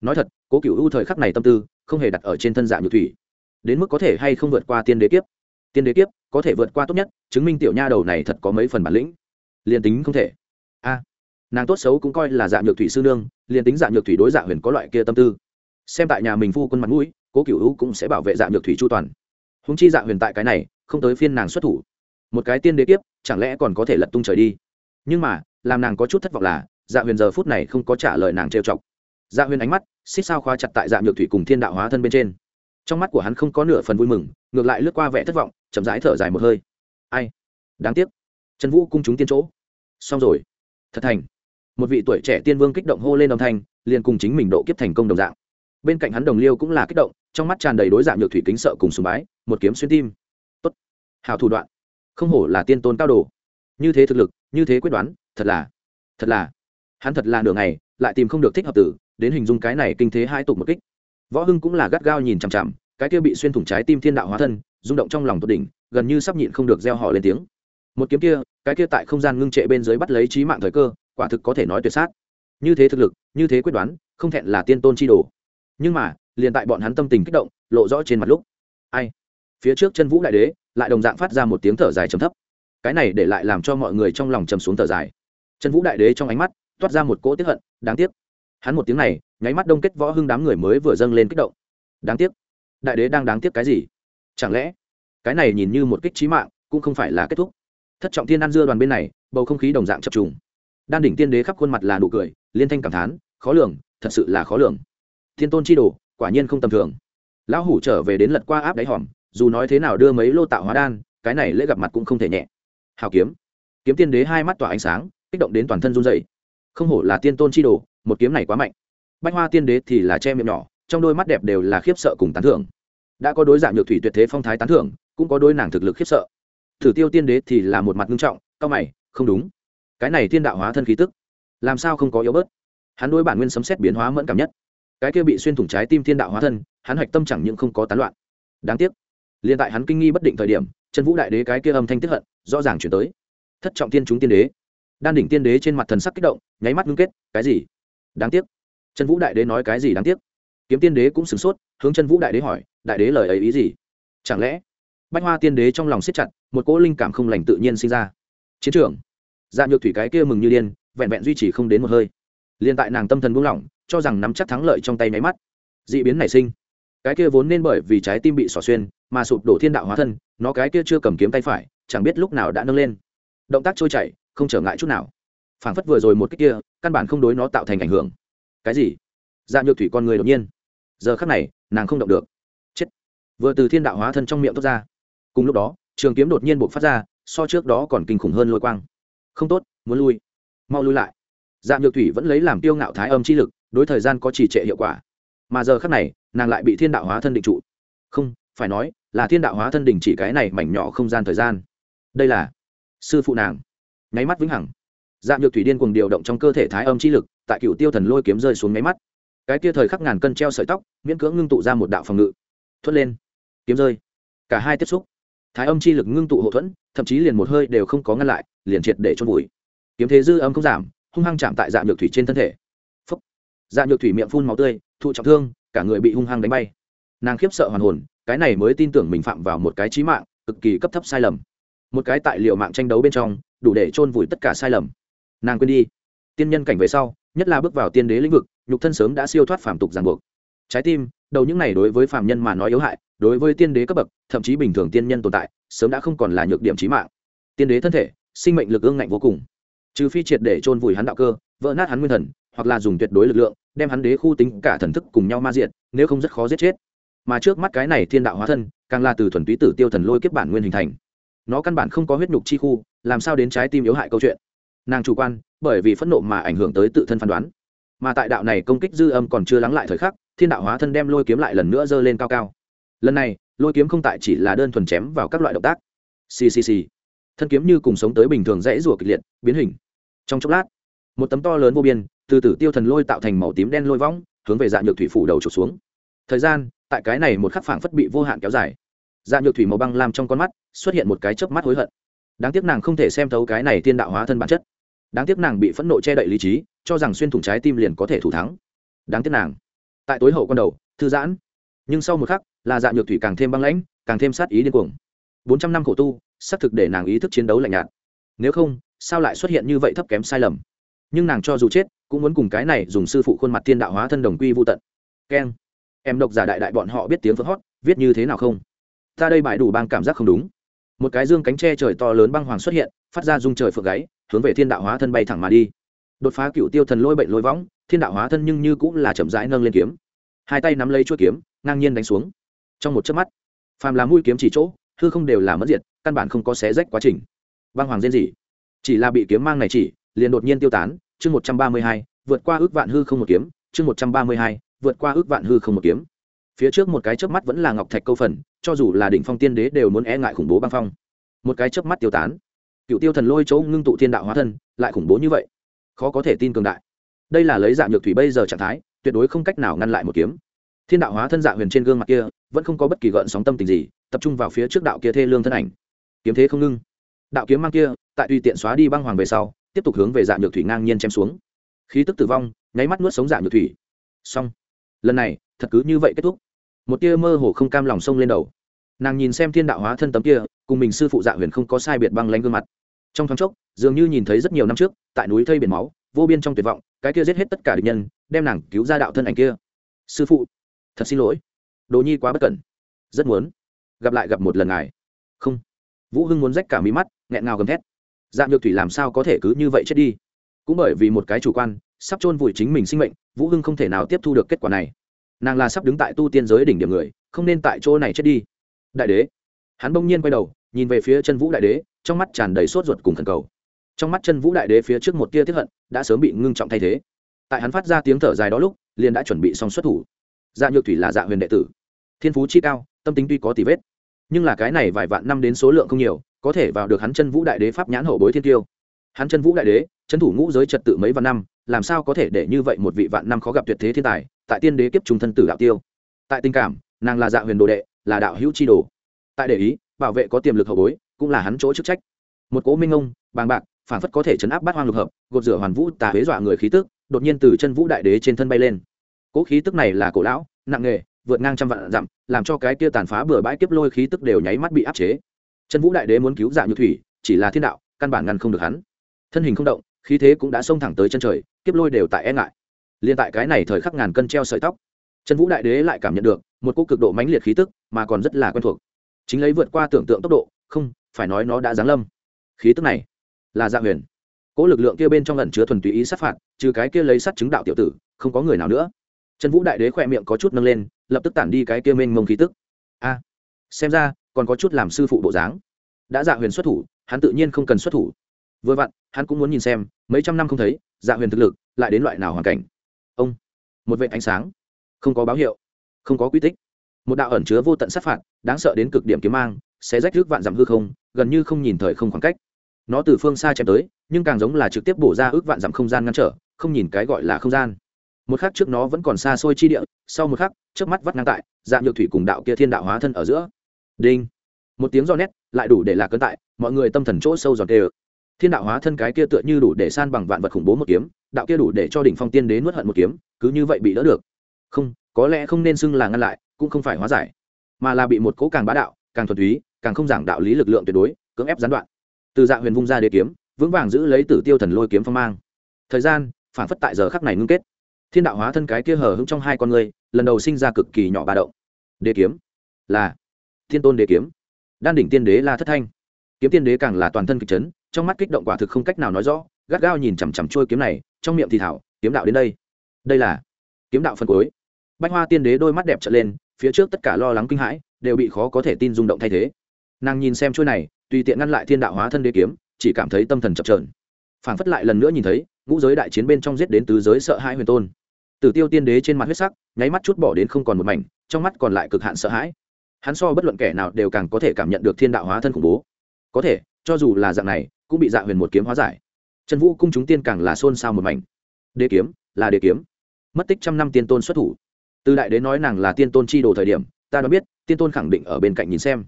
Nói thật, cố cựu ưu thời khắc này tâm tư không hề đặt ở trên thân dạ nhược thủy đến mức có thể hay không vượt qua tiên đế kiếp. Tiên đế kiếp có thể vượt qua tốt nhất, chứng minh tiểu nha đầu này thật có mấy phần bản lĩnh. Liền tính không thể. A, nàng tốt xấu cũng coi là dạng nhược thủy sư nương liền tính dạng nhược thủy đối dạ huyền có loại kia tâm tư. Xem tại nhà mình phu quân mặt mũi, cố cựu hữu cũng sẽ bảo vệ dạng nhược thủy chu toàn. Húng chi dạ huyền tại cái này, không tới phiên nàng xuất thủ. Một cái tiên đế kiếp, chẳng lẽ còn có thể lật tung trời đi? Nhưng mà, làm nàng có chút thất vọng là dạ huyền giờ phút này không có trả lời nàng trêu chọc. Dạ huyền ánh mắt, xích sao khóa chặt tại dạ nhược thủy cùng thiên đạo hóa thân bên trên trong mắt của hắn không có nửa phần vui mừng, ngược lại lướt qua vẻ thất vọng, chậm rãi thở dài một hơi. Ai? Đáng tiếc. Trần vũ cung chúng tiên chỗ. Xong rồi. Thật thành. Một vị tuổi trẻ tiên vương kích động hô lên đồng thanh, liền cùng chính mình độ kiếp thành công đồng dạng. Bên cạnh hắn đồng liêu cũng là kích động, trong mắt tràn đầy đối dạng nhược thủy kính sợ cùng sùng bái, một kiếm xuyên tim. Tốt. Hào thủ đoạn. Không hổ là tiên tôn cao đồ. Như thế thực lực, như thế quyết đoán, thật là thật là. Hắn thật là nửa ngày, lại tìm không được thích hợp tử, đến hình dung cái này kinh thế hai tục một kích. Võ hưng cũng là gắt gao nhìn chằm chằm cái kia bị xuyên thủng trái tim thiên đạo hóa thân, rung động trong lòng tột đỉnh, gần như sắp nhịn không được gieo họ lên tiếng. Một kiếm kia, cái kia tại không gian ngưng trệ bên dưới bắt lấy trí mạng thời cơ, quả thực có thể nói tuyệt sát. Như thế thực lực, như thế quyết đoán, không thẹn là tiên tôn chi đồ. Nhưng mà, liền tại bọn hắn tâm tình kích động, lộ rõ trên mặt lúc. Ai? Phía trước chân vũ đại đế, lại đồng dạng phát ra một tiếng thở dài trầm thấp. Cái này để lại làm cho mọi người trong lòng trầm xuống thở dài. Chân vũ đại đế trong ánh mắt, toát ra một cỗ tiếp hận, đáng tiếc. Hắn một tiếng này, nháy mắt đông kết võ hưng đám người mới vừa dâng lên kích động. Đáng tiếc đại đế đang đáng tiếc cái gì? Chẳng lẽ, cái này nhìn như một kích trí mạng, cũng không phải là kết thúc? Thất trọng thiên ăn dưa đoàn bên này, bầu không khí đồng dạng chập trùng. Đan đỉnh tiên đế khắp khuôn mặt là nụ cười, liên thanh cảm thán, khó lường, thật sự là khó lường. Thiên tôn chi đồ, quả nhiên không tầm thường. Lão hủ trở về đến lật qua áp đáy hòm, dù nói thế nào đưa mấy lô tạo hóa đan, cái này lễ gặp mặt cũng không thể nhẹ. Hào kiếm. Kiếm tiên đế hai mắt tỏa ánh sáng, kích động đến toàn thân run dày không hổ là tiên tôn chi đồ, một kiếm này quá mạnh. Bách hoa tiên đế thì là che miệng nhỏ trong đôi mắt đẹp đều là khiếp sợ cùng tán thưởng. Đã có đối dạng nhược thủy tuyệt thế phong thái tán thưởng, cũng có đôi nàng thực lực khiếp sợ. Thử tiêu tiên đế thì là một mặt nghiêm trọng, cao mày, không đúng. Cái này thiên đạo hóa thân khí tức, làm sao không có yếu bớt? Hắn đối bản nguyên sấm xét biến hóa mẫn cảm nhất. Cái kia bị xuyên thủng trái tim thiên đạo hóa thân, hắn hoạch tâm chẳng những không có tán loạn. Đáng tiếc, liền tại hắn kinh nghi bất định thời điểm chân vũ đại đế cái kia âm thanh tiếp hận, rõ ràng chuyển tới. Thất trọng tiên chúng tiên đế. Đan đỉnh tiên đế trên mặt thần sắc kích động, nháy mắt ngưng kết, cái gì? Đáng tiếc. Chân vũ đại đế nói cái gì đáng tiếc? Kiếm tiên đế cũng sửng sốt, hướng chân vũ đại đế hỏi, đại đế lời ấy ý gì? Chẳng lẽ? Bách hoa tiên đế trong lòng siết chặt, một cỗ linh cảm không lành tự nhiên sinh ra. Chiến trường dạ nhược thủy cái kia mừng như điên, vẹn vẹn duy trì không đến một hơi. Liền tại nàng tâm thần buông lỏng, cho rằng nắm chắc thắng lợi trong tay máy mắt d ị biến nảy sinh. Cái kia vốn nên bởi vì trái tim bị xỏ xuyên, mà sụp đổ thiên đạo hóa thân, nó cái kia chưa cầm kiếm tay phải, chẳng biết lúc nào đã nâng lên. Động tác trôi chảy, không trở ngại chút nào. Phảng phất vừa rồi một cách kia, căn bản không đối nó tạo thành ảnh hưởng. Cái gì? Dạ nhược thủy con người đột nhiên giờ khắc này, nàng không động được. Chết. Vừa từ thiên đạo hóa thân trong miệng thoát ra. Cùng lúc đó, trường kiếm đột nhiên buộc phát ra, so trước đó còn kinh khủng hơn lôi quang. Không tốt, muốn lui. Mau lui lại. Dạng nhược thủy vẫn lấy làm tiêu ngạo thái âm chi lực, đối thời gian có trì trệ hiệu quả. Mà giờ khắc này, nàng lại bị thiên đạo hóa thân định trụ. Không, phải nói, là thiên đạo hóa thân đình chỉ cái này mảnh nhỏ không gian thời gian. Đây là sư phụ nàng. Nháy mắt vĩnh hằng. Dạng nhược thủy điên cùng điều động trong cơ thể thái âm chi lực, tại cựu tiêu thần lôi kiếm rơi xuống nháy mắt cái kia thời khắc ngàn cân treo sợi tóc, miễn cưỡng ngưng tụ ra một đạo phòng ngự. Thuất lên, kiếm rơi. Cả hai tiếp xúc. Thái âm chi lực ngưng tụ hậu thuẫn, thậm chí liền một hơi đều không có ngăn lại, liền triệt để chôn vùi. Kiếm thế dư âm không giảm, hung hăng chạm tại dạng nhược thủy trên thân thể. Phúc. Dạng nhược thủy miệng phun máu tươi, thụ trọng thương, cả người bị hung hăng đánh bay. Nàng khiếp sợ hoàn hồn, cái này mới tin tưởng mình phạm vào một cái trí mạng, cực kỳ cấp thấp sai lầm. Một cái tại liệu mạng tranh đấu bên trong, đủ để chôn vùi tất cả sai lầm. Nàng quên đi. Tiên nhân cảnh về sau, nhất là bước vào tiên đế lĩnh vực nhục thân sớm đã siêu thoát phàm tục ràng buộc. Trái tim, đầu những này đối với phàm nhân mà nói yếu hại, đối với tiên đế cấp bậc, thậm chí bình thường tiên nhân tồn tại, sớm đã không còn là nhược điểm trí mạng. Tiên đế thân thể, sinh mệnh lực ương ngạnh vô cùng. Trừ phi triệt để chôn vùi hắn đạo cơ, vỡ nát hắn nguyên thần, hoặc là dùng tuyệt đối lực lượng, đem hắn đế khu tính cả thần thức cùng nhau ma diện nếu không rất khó giết chết. Mà trước mắt cái này thiên đạo hóa thân, càng là từ thuần túy tử tiêu thần lôi kiếp bản nguyên hình thành. Nó căn bản không có huyết nhục chi khu, làm sao đến trái tim yếu hại câu chuyện? Nàng chủ quan, bởi vì phẫn nộ mà ảnh hưởng tới tự thân phán đoán mà tại đạo này công kích dư âm còn chưa lắng lại thời khắc, thiên đạo hóa thân đem lôi kiếm lại lần nữa giơ lên cao cao. Lần này, lôi kiếm không tại chỉ là đơn thuần chém vào các loại động tác. Ccc thân kiếm như cùng sống tới bình thường dãy rùa kịch liệt, biến hình. Trong chốc lát, một tấm to lớn vô biên, từ tử tiêu thần lôi tạo thành màu tím đen lôi võng, hướng về dạng nhược thủy phủ đầu trục xuống. Thời gian, tại cái này một khắc phảng phất bị vô hạn kéo dài. Dạng nhược thủy màu băng làm trong con mắt, xuất hiện một cái chớp mắt hối hận. Đáng tiếc nàng không thể xem thấu cái này tiên đạo hóa thân bản chất đáng tiếc nàng bị phẫn nộ che đậy lý trí, cho rằng xuyên thủng trái tim liền có thể thủ thắng. Đáng tiếc nàng. Tại tối hậu con đầu, thư giãn. Nhưng sau một khắc, là dạ nhược thủy càng thêm băng lãnh, càng thêm sát ý điên cuồng. Bốn trăm năm khổ tu, xác thực để nàng ý thức chiến đấu lạnh nhạt. Nếu không, sao lại xuất hiện như vậy thấp kém sai lầm? Nhưng nàng cho dù chết, cũng muốn cùng cái này dùng sư phụ khuôn mặt thiên đạo hóa thân đồng quy vô tận. Keng. Em độc giả đại đại bọn họ biết tiếng vỡ hót, viết như thế nào không? Ta đây bại đủ bang cảm giác không đúng. Một cái dương cánh tre trời to lớn băng hoàng xuất hiện, phát ra dung trời phượng gáy hướng về thiên đạo hóa thân bay thẳng mà đi. Đột phá cựu tiêu thần lôi bệnh lôi võng, thiên đạo hóa thân nhưng như cũng là chậm rãi nâng lên kiếm. Hai tay nắm lấy chuỗi kiếm, ngang nhiên đánh xuống. Trong một chớp mắt, phàm là mũi kiếm chỉ chỗ, hư không đều là mất diệt, căn bản không có xé rách quá trình. Băng hoàng diên gì chỉ là bị kiếm mang này chỉ, liền đột nhiên tiêu tán, chương một trăm ba mươi hai, vượt qua ước vạn hư không một kiếm, chương một trăm ba mươi hai, vượt qua ước vạn hư không một kiếm. Phía trước một cái chớp mắt vẫn là ngọc thạch câu phần, cho dù là đỉnh phong tiên đế đều muốn e ngại khủng bố băng phong. Một cái chớp mắt tiêu tán cựu tiêu thần lôi chỗ ngưng tụ thiên đạo hóa thân, lại khủng bố như vậy. Khó có thể tin cường đại. Đây là lấy dạng nhược thủy bây giờ trạng thái, tuyệt đối không cách nào ngăn lại một kiếm. Thiên đạo hóa thân dạ huyền trên gương mặt kia, vẫn không có bất kỳ gợn sóng tâm tình gì, tập trung vào phía trước đạo kia thê lương thân ảnh. Kiếm thế không ngưng. Đạo kiếm mang kia, tại tùy tiện xóa đi băng hoàng về sau, tiếp tục hướng về dạ nhược thủy ngang nhiên chém xuống. Khí tức tử vong, nháy mắt nuốt sống dạ nhược thủy. Xong. Lần này, thật cứ như vậy kết thúc. Một tia mơ hồ không cam lòng sông lên đầu. Nàng nhìn xem thiên đạo hóa thân tấm kia, cùng mình sư phụ dạ huyền không có sai biệt băng lanh gương mặt trong thoáng chốc, dường như nhìn thấy rất nhiều năm trước, tại núi thây biển máu, vô biên trong tuyệt vọng, cái kia giết hết tất cả địch nhân, đem nàng cứu ra đạo thân ảnh kia. Sư phụ, thật xin lỗi. Đồ nhi quá bất cẩn. Rất muốn gặp lại gặp một lần ngài. Không. Vũ hưng muốn rách cả mí mắt, nghẹn ngào gầm thét. Dạ nhược thủy làm sao có thể cứ như vậy chết đi? Cũng bởi vì một cái chủ quan, sắp chôn vùi chính mình sinh mệnh, vũ hưng không thể nào tiếp thu được kết quả này. Nàng là sắp đứng tại tu tiên giới đỉnh điểm người, không nên tại chỗ này chết đi. Đại đế. Hắn bỗng nhiên quay đầu, nhìn về phía chân vũ đại đế trong mắt tràn đầy sốt ruột cùng thần cầu. Trong mắt chân vũ đại đế phía trước một tia tiếp hận đã sớm bị ngưng trọng thay thế. Tại hắn phát ra tiếng thở dài đó lúc, liền đã chuẩn bị xong xuất thủ. Dạ nhược thủy là dạ huyền đệ tử. Thiên phú chi cao, tâm tính tuy có tỷ vết, nhưng là cái này vài vạn năm đến số lượng không nhiều, có thể vào được hắn chân vũ đại đế pháp nhãn hậu bối thiên tiêu. Hắn chân vũ đại đế chân thủ ngũ giới trật tự mấy vạn năm, làm sao có thể để như vậy một vị vạn năm khó gặp tuyệt thế thiên tài, tại tiên đế kiếp trung thân tử đạo tiêu. Tại tình cảm, nàng là dạ huyền đồ đệ, là đạo hữu chi đồ. Tại để ý, bảo vệ có tiềm lực hậu bối cũng là hắn chỗ chức trách. Một cố minh ông, bàng bạc phản phất có thể chấn áp bát hoang lục hợp, gột rửa hoàn vũ, tà huế dọa người khí tức, đột nhiên từ chân vũ đại đế trên thân bay lên. Cố khí tức này là cổ lão, nặng nghề, vượt ngang trăm vạn dặm, làm cho cái kia tàn phá bừa bãi kiếp lôi khí tức đều nháy mắt bị áp chế. Chân vũ đại đế muốn cứu dạ như thủy, chỉ là thiên đạo, căn bản ngăn không được hắn. Thân hình không động, khí thế cũng đã xông thẳng tới chân trời, kiếp lôi đều tại e ngại. Liên tại cái này thời khắc ngàn cân treo sợi tóc, chân vũ đại đế lại cảm nhận được một cô cực độ mãnh liệt khí tức, mà còn rất là quen thuộc. Chính lấy vượt qua tưởng tượng tốc độ, không phải nói nó đã giáng lâm. Khí tức này là dạ huyền. Cỗ lực lượng kia bên trong lần chứa thuần túy ý sát phạt, trừ cái kia lấy sắt chứng đạo tiểu tử, không có người nào nữa. Trần vũ đại đế khỏe miệng có chút nâng lên, lập tức tản đi cái kia mênh mông khí tức. A à, xem ra còn có chút làm sư phụ bộ dáng. Đã dạ huyền xuất thủ, hắn tự nhiên không cần xuất thủ. Vừa vặn, hắn cũng muốn nhìn xem, mấy trăm năm không thấy dạ huyền thực lực lại đến loại nào hoàn cảnh. Ông, một vệ ánh sáng, không có báo hiệu, không có quy tích. Một đạo ẩn chứa vô tận sát phạt, đáng sợ đến cực điểm kiếm mang sẽ rách rước vạn dặm hư không gần như không nhìn thời không khoảng cách. Nó từ phương xa chém tới, nhưng càng giống là trực tiếp bổ ra ước vạn dặm không gian ngăn trở, không nhìn cái gọi là không gian. Một khắc trước nó vẫn còn xa xôi chi địa, sau một khắc trước mắt vắt ngang tại, dạng nhược thủy cùng đạo kia thiên đạo hóa thân ở giữa. Đinh. Một tiếng do nét, lại đủ để lạc cơn tại, mọi người tâm thần chỗ sâu giọt đều. thiên đạo hóa thân cái kia tựa như đủ để san bằng vạn vật khủng bố một kiếm, đạo kia đủ để cho đỉnh phong tiên đế nuốt hận một kiếm, cứ như vậy bị đỡ được. Không, có lẽ không nên xưng là ngăn lại, cũng không phải hóa giải, mà là bị một cố càng bá đạo càng thuần túy, càng không giảng đạo lý lực lượng tuyệt đối, cưỡng ép gián đoạn. Từ dạ huyền vung ra đế kiếm, vững vàng giữ lấy tử tiêu thần lôi kiếm phong mang. Thời gian phản phất tại giờ khắc này ngưng kết. Thiên đạo hóa thân cái kia hở hững trong hai con người, lần đầu sinh ra cực kỳ nhỏ ba động. Đế kiếm là thiên tôn đế kiếm. Đan đỉnh tiên đế là thất thanh. Kiếm tiên đế càng là toàn thân kịch chấn, trong mắt kích động quả thực không cách nào nói rõ, gắt gao nhìn chằm chằm trôi kiếm này, trong miệng thì thảo, kiếm đạo đến đây. Đây là kiếm đạo phân cuối. Bách hoa tiên đế đôi mắt đẹp trở lên phía trước tất cả lo lắng kinh hãi, đều bị khó có thể tin rung động thay thế. Nàng nhìn xem chuôi này, tùy tiện ngăn lại thiên đạo hóa thân đế kiếm, chỉ cảm thấy tâm thần chập trờn phảng phất lại lần nữa nhìn thấy, ngũ giới đại chiến bên trong giết đến tứ giới sợ hãi huyền tôn. Tử tiêu tiên đế trên mặt huyết sắc, nháy mắt chút bỏ đến không còn một mảnh, trong mắt còn lại cực hạn sợ hãi. Hắn so bất luận kẻ nào đều càng có thể cảm nhận được thiên đạo hóa thân khủng bố. Có thể, cho dù là dạng này, cũng bị dạ huyền một kiếm hóa giải. Trần vũ cung chúng tiên càng là xôn xao một mảnh. Đế kiếm, là đế kiếm. Mất tích trăm năm tiên tôn xuất thủ từ đại đế nói nàng là tiên tôn chi đồ thời điểm, ta đã biết, tiên tôn khẳng định ở bên cạnh nhìn xem.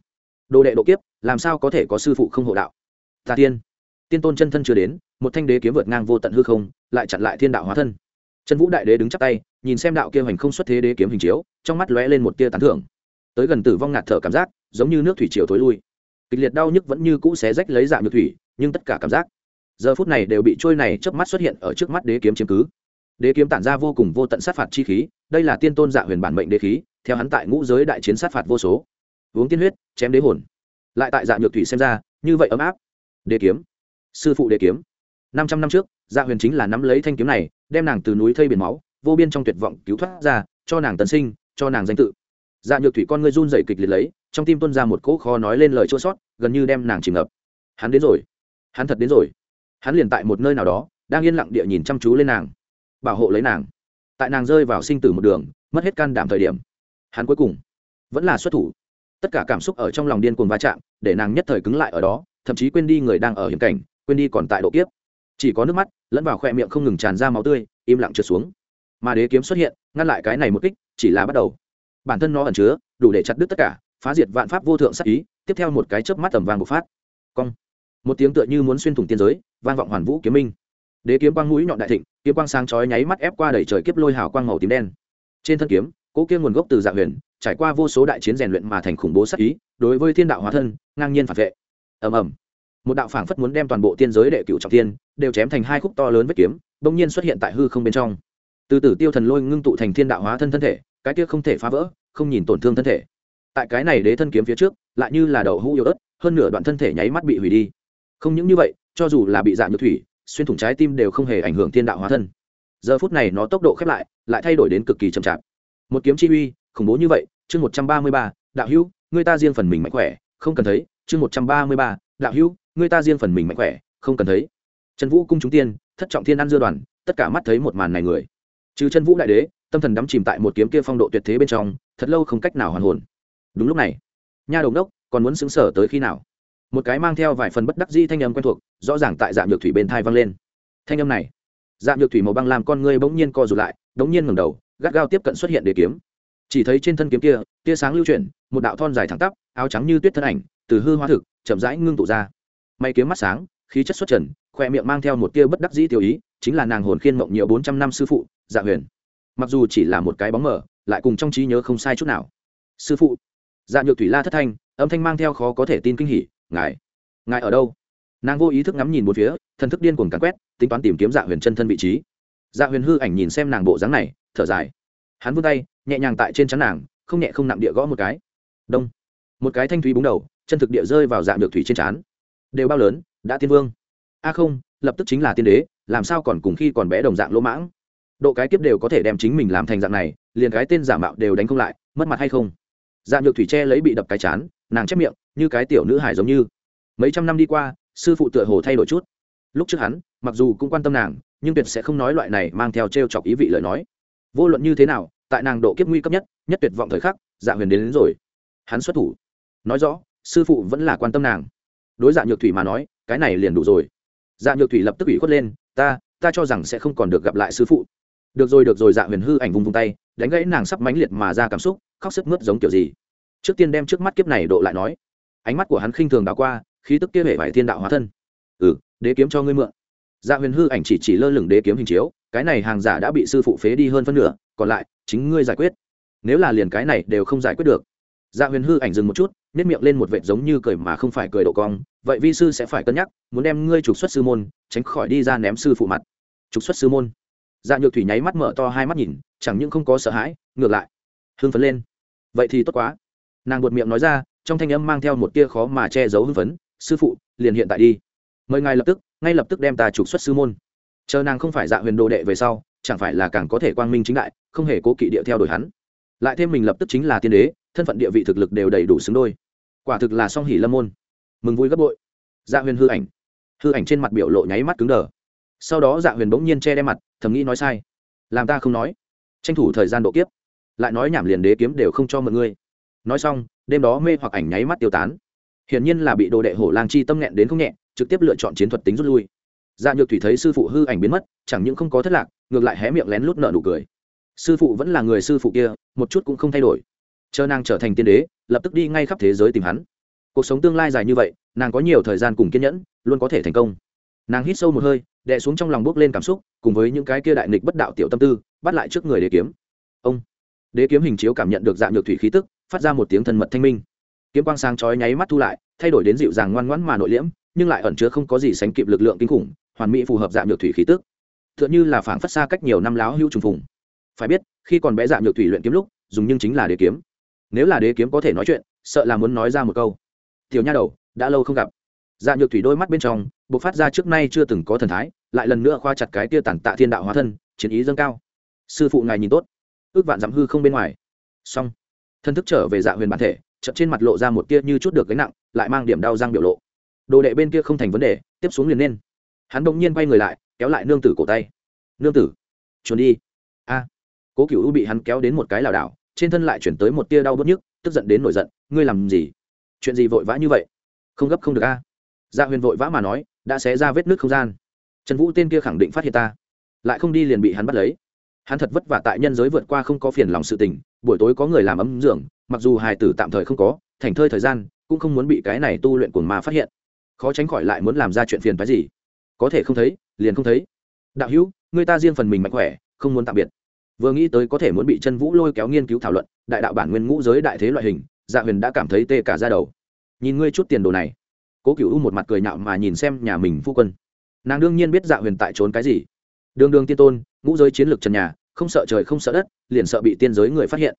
Đồ đệ độ kiếp, làm sao có thể có sư phụ không hộ đạo? Ta tiên. Tiên tôn chân thân chưa đến, một thanh đế kiếm vượt ngang vô tận hư không, lại chặn lại thiên đạo hóa thân. Trần vũ đại đế đứng chắp tay, nhìn xem đạo kia hoành không xuất thế đế kiếm hình chiếu, trong mắt lóe lên một tia tán thưởng. Tới gần tử vong ngạt thở cảm giác, giống như nước thủy triều thối lui. Kịch liệt đau nhức vẫn như cũ xé rách lấy dạng nhược thủy, nhưng tất cả cảm giác, giờ phút này đều bị trôi này chớp mắt xuất hiện ở trước mắt đế kiếm chiếm cứ. Đế kiếm tản ra vô cùng vô tận sát phạt chi khí đây là tiên tôn dạ huyền bản mệnh đế khí, theo hắn tại ngũ giới đại chiến sát phạt vô số. Uống tiên huyết, chém đế hồn. Lại tại dạ nhược thủy xem ra, như vậy ấm áp. Đế kiếm. Sư phụ đế kiếm. Năm trăm năm trước dạ huyền chính là nắm lấy thanh kiếm này, đem nàng từ núi thây biển máu, vô biên trong tuyệt vọng cứu thoát ra, cho nàng tần sinh, cho nàng danh tự. Dạ nhược thủy con ngươi run dậy kịch liệt lấy, trong tim tuân ra một cỗ khó nói lên lời chua sót, gần như đem nàng chìm ngập. Hắn đến rồi. Hắn thật đến rồi. Hắn liền tại một nơi nào đó, đang yên lặng địa nhìn chăm chú lên nàng, bảo hộ lấy nàng tại nàng rơi vào sinh tử một đường, mất hết can đảm thời điểm. Hắn cuối cùng vẫn là xuất thủ. Tất cả cảm xúc ở trong lòng điên cuồng va chạm, để nàng nhất thời cứng lại ở đó, thậm chí quên đi người đang ở hiểm cảnh, quên đi còn tại độ kiếp. Chỉ có nước mắt lẫn vào khoe miệng không ngừng tràn ra máu tươi, im lặng trượt xuống. Mà đế kiếm xuất hiện, ngăn lại cái này một kích, chỉ là bắt đầu. Bản thân nó ẩn chứa, đủ để chặt đứt tất cả, phá diệt vạn pháp vô thượng sắc ý, tiếp theo một cái chớp mắt tầm vàng bộc phát. Cong. Một tiếng tựa như muốn xuyên thủng tiên giới, vang vọng hoàn vũ kiếm minh đế kiếm quang mũi nhọn đại thịnh, kiếm quang sáng chói nháy mắt ép qua đẩy trời kiếp lôi hào quang màu tím đen. Trên thân kiếm, cỗ kia nguồn gốc từ dạ huyền, trải qua vô số đại chiến rèn luyện mà thành khủng bố sắc ý, đối với thiên đạo hóa thân, ngang nhiên phản vệ. Ầm ầm. Một đạo phảng phất muốn đem toàn bộ tiên giới đệ cửu trọng tiên đều chém thành hai khúc to lớn vết kiếm, bỗng nhiên xuất hiện tại hư không bên trong. Từ tử tiêu thần lôi ngưng tụ thành thiên đạo hóa thân thân thể, cái kia không thể phá vỡ, không nhìn tổn thương thân thể. Tại cái này đế thân kiếm phía trước, lại như là đầu hũ yếu ớt, hơn nửa đoạn thân thể nháy mắt bị hủy đi. Không những như vậy, cho dù là bị dạng nhược thủy xuyên thủng trái tim đều không hề ảnh hưởng thiên đạo hóa thân. Giờ phút này nó tốc độ khép lại lại thay đổi đến cực kỳ chậm chạp. Một kiếm chi uy, khủng bố như vậy, chương một trăm ba mươi ba, đạo hữu người ta riêng phần mình mạnh khỏe, không cần thấy, chương một trăm ba mươi ba, đạo hữu người ta riêng phần mình mạnh khỏe, không cần thấy. Trần vũ cung chúng tiên, thất trọng thiên ăn dưa đoàn, tất cả mắt thấy một màn này người. Trừ chân vũ đại đế, tâm thần đắm chìm tại một kiếm kia phong độ tuyệt thế bên trong, thật lâu không cách nào hoàn hồn. Đúng lúc này, nha đồng đốc còn muốn xứng sở tới khi nào? Một cái mang theo vài phần bất đắc di thanh âm quen thuộc, rõ ràng tại dạng nhược thủy bên thai vang lên. Thanh âm này, dạng nhược thủy màu băng làm con ngươi bỗng nhiên co rụt lại bỗng nhiên ngẩng đầu, gắt gao tiếp cận xuất hiện để kiếm. Chỉ thấy trên thân kiếm kia, tia sáng lưu chuyển, một đạo thon dài thẳng tắp, áo trắng như tuyết thân ảnh, từ hư hoa thực, chậm rãi ngưng tụ ra. May kiếm mắt sáng, khí chất xuất trần, khoe miệng mang theo một tia bất đắc dĩ tiêu ý, chính là nàng hồn khiên mộng nhiều bốn trăm năm sư phụ dạ huyền. Mặc dù chỉ là một cái bóng mờ, lại cùng trong trí nhớ không sai chút nào. Sư phụ. Dạ nhược thủy la thất thanh, âm thanh mang theo khó có thể tin kinh hỉ ngài ngài ở đâu? Nàng vô ý thức ngắm nhìn một phía, thần thức điên cuồng cắn quét, tính toán tìm kiếm dạ huyền chân thân vị trí. Dạ huyền hư ảnh nhìn xem nàng bộ dáng này, thở dài. Hắn vươn tay, nhẹ nhàng tại trên chắn nàng, không nhẹ không nặng địa gõ một cái. Đông. Một cái thanh thúy búng đầu, chân thực địa rơi vào dạng được thủy trên trán đều bao lớn, đã tiên vương. A à không, lập tức chính là tiên đế, làm sao còn cùng khi còn bé đồng dạng lỗ mãng? Độ cái kiếp đều có thể đem chính mình làm thành dạng này, liền cái tên giả mạo đều đánh không lại, mất mặt hay không? Dạng nhược thủy tre lấy bị đập cái chán, nàng chép miệng như cái tiểu nữ hải giống như. Mấy trăm năm đi qua sư phụ tựa hồ thay đổi chút. Lúc trước hắn mặc dù cũng quan tâm nàng nhưng tuyệt sẽ không nói loại này mang theo t r e o chọc ý vị lời nói. Vô luận như thế nào tại nàng độ kiếp nguy cấp nhất nhất tuyệt vọng thời khắc dạ huyền đến, đến rồi. Hắn xuất thủ. Nói rõ sư phụ vẫn là quan tâm nàng. Đối dạ nhược thủy mà nói cái này liền đủ rồi. Dạ nhược thủy lập tức ủy khuất lên ta ta cho rằng sẽ không còn được gặp lại sư phụ. Được rồi được rồi dạ huyền hư ảnh vùng vùng tay đánh gãy nàng sắp mãnh liệt mà ra cảm xúc khóc sức mướt giống kiểu gì. Trước tiên đem trước mắt kiếp này độ lại nói ánh mắt của hắn khinh thường đảo qua, khí tức kia hệ vải thiên đạo hóa thân. Ừ đế kiếm cho ngươi mượn. Dạ huyền hư ảnh chỉ chỉ lơ lửng đế kiếm hình chiếu, cái này hàng giả đã bị sư phụ phế đi hơn phân nửa, còn lại, chính ngươi giải quyết. Nếu là liền cái này đều không giải quyết được. Dạ huyền hư ảnh dừng một chút nếp miệng lên một vệt giống như cười mà không phải cười độ cong, vậy vi sư sẽ phải cân nhắc, muốn đem ngươi trục xuất sư môn, tránh khỏi đi ra ném sư phụ mặt. Trục xuất sư môn. Dạ nhược thủy nháy mắt mở to hai mắt nhìn, chẳng những không có sợ hãi, ngược lại, hưng phấn lên. Vậy thì tốt quá. Nàng buột miệng nói ra trong thanh âm mang theo một tia khó mà che giấu hưng phấn, sư phụ, liền hiện tại đi. Mời ngài lập tức, ngay lập tức đem ta trục xuất sư môn. Chờ nàng không phải dạ huyền đồ đệ về sau, chẳng phải là càng có thể quang minh chính đại, không hề cố kỵ địa theo đuổi hắn. Lại thêm mình lập tức chính là tiên đế, thân phận địa vị thực lực đều đầy đủ xứng đôi. Quả thực là song hỉ lâm môn. Mừng vui gấp bội. Dạ huyền hư ảnh. Hư ảnh trên mặt biểu lộ nháy mắt cứng đờ. Sau đó dạ huyền bỗng nhiên che đe mặt, thầm nghĩ nói sai. Làm ta không nói. Tranh thủ thời gian độ kiếp. Lại nói nhảm liền đế kiếm đều không cho mọi người nói xong đêm đó mê hoặc ảnh nháy mắt tiêu tán. Hiển nhiên là bị đồ đệ hổ lang chi tâm nghẹn đến không nhẹ, trực tiếp lựa chọn chiến thuật tính rút lui. Dạ nhược thủy thấy sư phụ hư ảnh biến mất, chẳng những không có thất lạc, ngược lại hé miệng lén lút nợ nụ cười. Sư phụ vẫn là người sư phụ kia, một chút cũng không thay đổi. Chờ nàng trở thành tiên đế, lập tức đi ngay khắp thế giới tìm hắn. Cuộc sống tương lai dài như vậy, nàng có nhiều thời gian cùng kiên nhẫn, luôn có thể thành công. Nàng hít sâu một hơi, đè xuống trong lòng bước lên cảm xúc, cùng với những cái kia đại nghịch bất đạo tiểu tâm tư, bắt lại trước người đế kiếm. Ông! Đế kiếm hình chiếu cảm nhận được dạng nhược thủy khí tức phát ra một tiếng thân mật thanh minh. Kiếm quang sáng chói nháy mắt thu lại, thay đổi đến dịu dàng ngoan ngoãn mà nội liễm, nhưng lại ẩn chứa không có gì sánh kịp lực lượng kinh khủng, hoàn mỹ phù hợp dạng nhược thủy khí tức. Tựa như là phảng phất xa cách nhiều năm láo hữu trùng phùng. Phải biết, khi còn bé dạng nhược thủy luyện kiếm lúc, dùng nhưng chính là đế kiếm. Nếu là đế kiếm có thể nói chuyện, sợ là muốn nói ra một câu. Tiểu nha đầu, đã lâu không gặp. Dạ nhược thủy đôi mắt bên trong b ộ c phát ra trước nay chưa từng có thần thái, lại lần nữa khoa chặt cái tia tản tạ thiên đạo hóa thân, chiến ý dâng cao. Sư phụ ngài nhìn tốt. Ước vạn dặm hư không bên ngoài. Xong thân thức trở về dạ huyền bản thể chậm trên mặt lộ ra một tia như chút được gánh nặng, lại mang điểm đau răng biểu lộ. Đồ đệ bên kia không thành vấn đề, tiếp xuống liền nên. Hắn bỗng nhiên quay người lại, kéo lại nương tử cổ tay. Nương tử trốn đi. A. Cố cựu bị hắn kéo đến một cái lảo đảo, trên thân lại chuyển tới một tia đau bớt nhức, tức giận đến nổi giận. Ngươi làm gì? Chuyện gì vội vã như vậy? Không gấp không được a. À. dạ huyền vội vã mà nói, đã xé ra vết nước không gian. Trần vũ tên kia khẳng định phát hiện ta. Lại không đi liền bị hắn bắt lấy. Hắn thật vất vả tại nhân giới vượt qua không có phiền lòng sự tình buổi tối có người làm ấm dưỡng mặc dù hài tử tạm thời không có, thành thơi thời gian, cũng không muốn bị cái này tu luyện cuồng ma phát hiện. Khó tránh khỏi lại muốn làm ra chuyện phiền phái gì. Có thể không thấy, liền không thấy. Đạo hữu, người ta riêng phần mình mạnh khỏe, không muốn tạm biệt. Vừa nghĩ tới có thể muốn bị chân vũ lôi kéo nghiên cứu thảo luận, đại đạo bản nguyên ngũ giới đại thế loại hình dạ huyền đã cảm thấy tê cả ra đầu. Nhìn ngươi chút tiền đồ này. Cố cựu u một mặt cười nhạo mà nhìn xem nhà mình phu quân. Nàng đương nhiên biết dạ huyền tại trốn cái gì. Đường đường tiên tôn, ngũ giới chiến lược trần nhà không sợ trời không sợ đất, liền sợ bị tiên giới người phát hiện.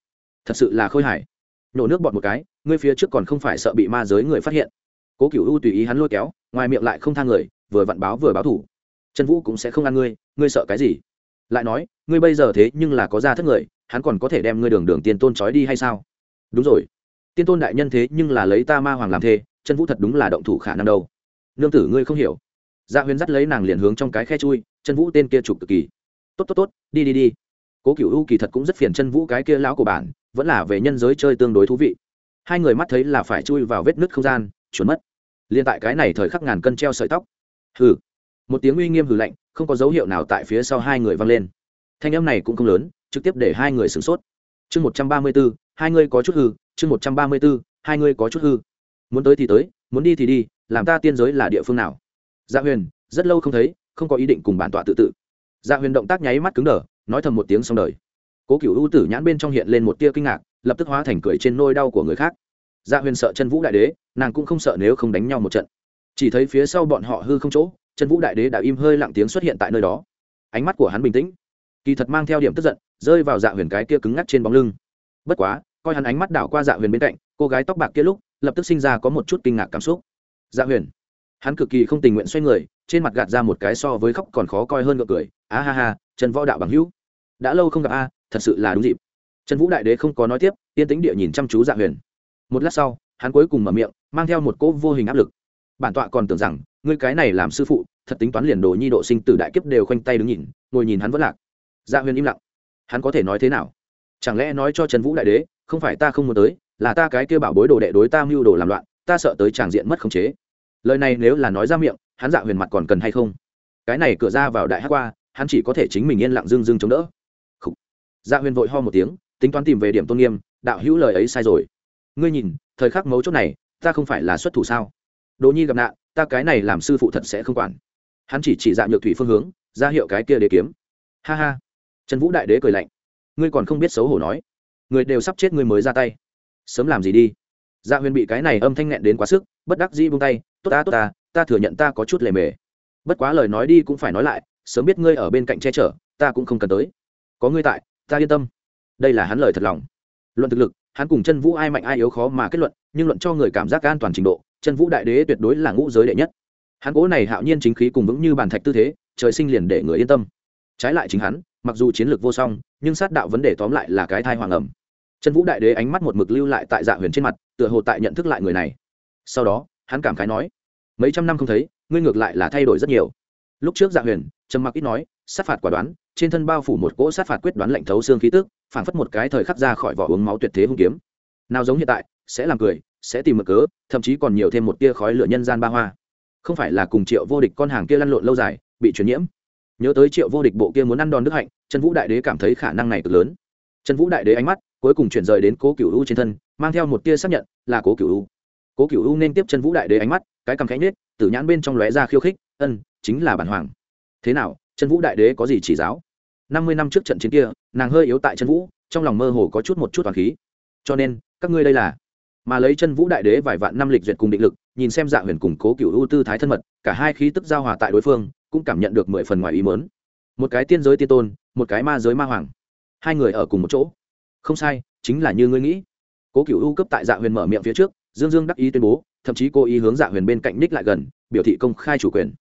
Thật sự là khôi hài. Nhổ nước bọt một cái, ngươi phía trước còn không phải sợ bị ma giới người phát hiện. Cố cựu u tùy ý hắn lôi kéo, ngoài miệng lại không thang người, vừa vặn báo vừa báo thủ. Trần vũ cũng sẽ không ăn ngươi ngươi sợ cái gì? Lại nói, ngươi bây giờ thế nhưng là có ra thất người, hắn còn có thể đem ngươi đường đường tiên tôn trói đi hay sao? Đúng rồi. Tiên tôn đại nhân thế nhưng là lấy ta ma hoàng làm thê chân vũ thật đúng là động thủ khả năng đâu. Nương tử ngươi không hiểu. Dạ huyền dắt lấy nàng liền hướng trong cái khe chui chân vũ tên kia chụp cực kỳ. Tốt tốt tốt, đi đi đi cố cựu u kỳ thật cũng rất phiền chân vũ cái kia lão của bản vẫn là về nhân giới chơi tương đối thú vị. Hai người mắt thấy là phải chui vào vết nứt không gian trốn mất. Liên tại cái này thời khắc ngàn cân treo sợi tóc. Hừ. Một tiếng uy nghiêm hừ lạnh, không có dấu hiệu nào tại phía sau hai người vang lên. Thanh âm này cũng không lớn, trực tiếp để hai người sửng sốt. Chương một trăm ba mươi b ố hai người có chút hư, chương một trăm ba mươi b ố hai người có chút hư. Muốn tới thì tới, muốn đi thì đi, làm ta tiên giới là địa phương nào? Dạ huyền, rất lâu không thấy, không có ý định cùng bản tọa tự tự. Dạ huyền động tác nháy mắt cứng đờ nói thầm một tiếng xong đời. Cố cựu ưu tử nhãn bên trong hiện lên một tia kinh ngạc, lập tức hóa thành cười trên nôi đau của người khác. Dạ huyền sợ chân vũ đại đế, nàng cũng không sợ nếu không đánh nhau một trận. Chỉ thấy phía sau bọn họ hư không chỗ chân vũ đại đế đã im hơi lặng tiếng xuất hiện tại nơi đó. Ánh mắt của hắn bình tĩnh, kỳ thật mang theo điểm tức giận, rơi vào dạ huyền cái kia cứng ngắc trên bóng lưng. Bất quá, coi hắn ánh mắt đảo qua dạ huyền bên cạnh, cô gái tóc bạc kia lúc, lập tức sinh ra có một chút kinh ngạc cảm xúc. Dạ huyền, hắn cực kỳ không tình nguyện xoay người, trên mặt gạt ra một cái so với khóc còn khó coi hơn ngựa cười. Á ha ha trần võ đạo bằng hữu. Đã lâu không gặp a, thật sự là đúng dịp. Trần vũ đại đế không có nói tiếp, yên tĩnh địa nhìn chăm chú dạ huyền. Một lát sau, hắn cuối cùng mở miệng, mang theo một cỗ vô hình áp lực. Bản tọa còn tưởng rằng, ngươi cái này làm sư phụ, thật tính toán liền đồ nhi độ sinh tử đại kiếp đều khoanh tay đứng nhìn, ngồi nhìn hắn vẫn lạc. Dạ huyền im lặng. Hắn có thể nói thế nào? Chẳng lẽ nói cho trần vũ đại đế, không phải ta không muốn tới, là ta cái kia bảo bối đồ đệ đối ta mưu đồ làm loạn, ta sợ tới tràng diện mất khống chế. Lời này nếu là nói ra miệng, hắn dạ huyền mặt còn cần hay không? Cái này cửa ra vào đại hát qua hắn chỉ có thể chính mình yên lặng dưng dưng chống đỡ. Khủ. dạ huyền vội ho một tiếng, tính toán tìm về điểm tôn nghiêm, đạo hữu lời ấy sai rồi. Ngươi nhìn, thời khắc mấu chốt này, ta không phải là xuất thủ sao? Đỗ nhi gặp nạn, ta cái này làm sư phụ thật sẽ không quản. Hắn chỉ chỉ dạ nhược thủy phương hướng, ra hiệu cái kia để kiếm. Ha ha. Trần vũ đại đế cười lạnh. Ngươi còn không biết xấu hổ nói. Người đều sắp chết ngươi mới ra tay. Sớm làm gì đi. Dạ huyền bị cái này âm thanh nghẹn đến quá sức, bất đắc dĩ buông tay. Tốt ta tốt ta ta thừa nhận ta có chút lề mề. Bất quá lời nói đi cũng phải nói lại sớm biết ngươi ở bên cạnh che chở, ta cũng không cần tới. Có ngươi tại, ta yên tâm. Đây là hắn lời thật lòng. Luận thực lực, hắn cùng chân vũ ai mạnh ai yếu khó mà kết luận, nhưng luận cho người cảm giác an toàn trình độ, chân vũ đại đế tuyệt đối là ngũ giới đệ nhất. Hắn cố này hạo nhiên chính khí cùng vững như bàn thạch tư thế, trời sinh liền để người yên tâm. Trái lại chính hắn, mặc dù chiến lược vô song, nhưng sát đạo vấn đề tóm lại là cái thai hoàng ẩm. Chân vũ đại đế ánh mắt một mực lưu lại tại dạ huyền trên mặt, tựa hồ tại nhận thức lại người này. Sau đó, hắn cảm khái nói, mấy trăm năm không thấy, ngươi ngược lại là thay đổi rất nhiều. Lúc trước dạ huyền trầm mặc ít nói, sát phạt quả đoán, trên thân bao phủ một cỗ sát phạt quyết đoán lạnh thấu xương khí tức phảng phất một cái thời khắc ra khỏi vỏ uống máu tuyệt thế hung kiếm. Nào giống hiện tại, sẽ làm cười, sẽ tìm mực cớ, thậm chí còn nhiều thêm một tia khói lửa nhân gian ba hoa. Không phải là cùng triệu vô địch con hàng kia lăn lộn lâu dài, bị truyền nhiễm. Nhớ tới triệu vô địch bộ kia muốn ăn đòn đức hạnh, trần vũ đại đế cảm thấy khả năng này cực lớn. Trần vũ đại đế ánh mắt cuối cùng chuyển rời đến cố cựu u trên thân, mang theo một tia xác nhận, là cố cựu u. Cố cựu u nên tiếp trần vũ đại đế ánh mắt, cái cầm khánh nết tử nhãn bên trong lóe ra khiêu khích, ân, chính là bản hoàng thế nào, trần vũ đại đế có gì chỉ giáo? Năm mươi năm trước trận chiến kia, nàng hơi yếu tại trần vũ, trong lòng mơ hồ có chút một chút toàn khí. Cho nên, các ngươi đây là? Mà lấy chân vũ đại đế vài vạn năm lịch duyệt cùng định lực, nhìn xem dạ huyền củng cố cựu ưu tư thái thân mật, cả hai khí tức giao hòa tại đối phương, cũng cảm nhận được mười phần ngoài ý mớn một cái tiên giới tiên tôn, một cái ma giới ma hoàng. Hai người ở cùng một chỗ. Không sai, chính là như ngươi nghĩ. Cố cựu ưu cấp tại dạ huyền mở miệng phía trước, dương dương đắc ý tuyên bố, thậm chí cố ý hướng dạ huyền bên cạnh ních lại gần, biểu thị công khai chủ quyền.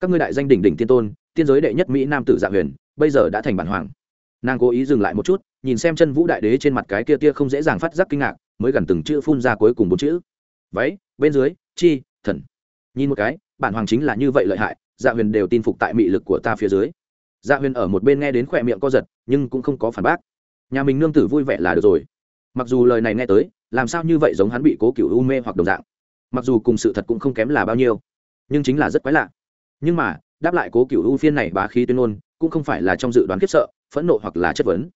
Các ngươi đại danh đỉnh đỉnh tiên tôn tiên giới đệ nhất mỹ nam tử dạ huyền, bây giờ đã thành bản hoàng. Nàng cố ý dừng lại một chút, nhìn xem chân vũ đại đế trên mặt cái kia tia không dễ dàng phát giác kinh ngạc, mới gần từng chữ phun ra cuối cùng bốn chữ. Váy, bên dưới, chi, thần. Nhìn một cái, bản hoàng chính là như vậy lợi hại dạ huyền đều tin phục tại mị lực của ta phía dưới. Dạ huyền ở một bên nghe đến khỏe miệng co giật, nhưng cũng không có phản bác. Nhà mình nương tử vui vẻ là được rồi. Mặc dù lời này nghe tới, làm sao như vậy giống hắn bị cố cựu u mê hoặc đồng dạng. Mặc dù cùng sự thật cũng không kém là bao nhiêu, nhưng chính là rất quái lạ. Nhưng mà đáp lại cố cựu u phiên này bá khí tuyên ngôn, cũng không phải là trong dự đoán khiếp sợ, phẫn nộ hoặc là chất vấn.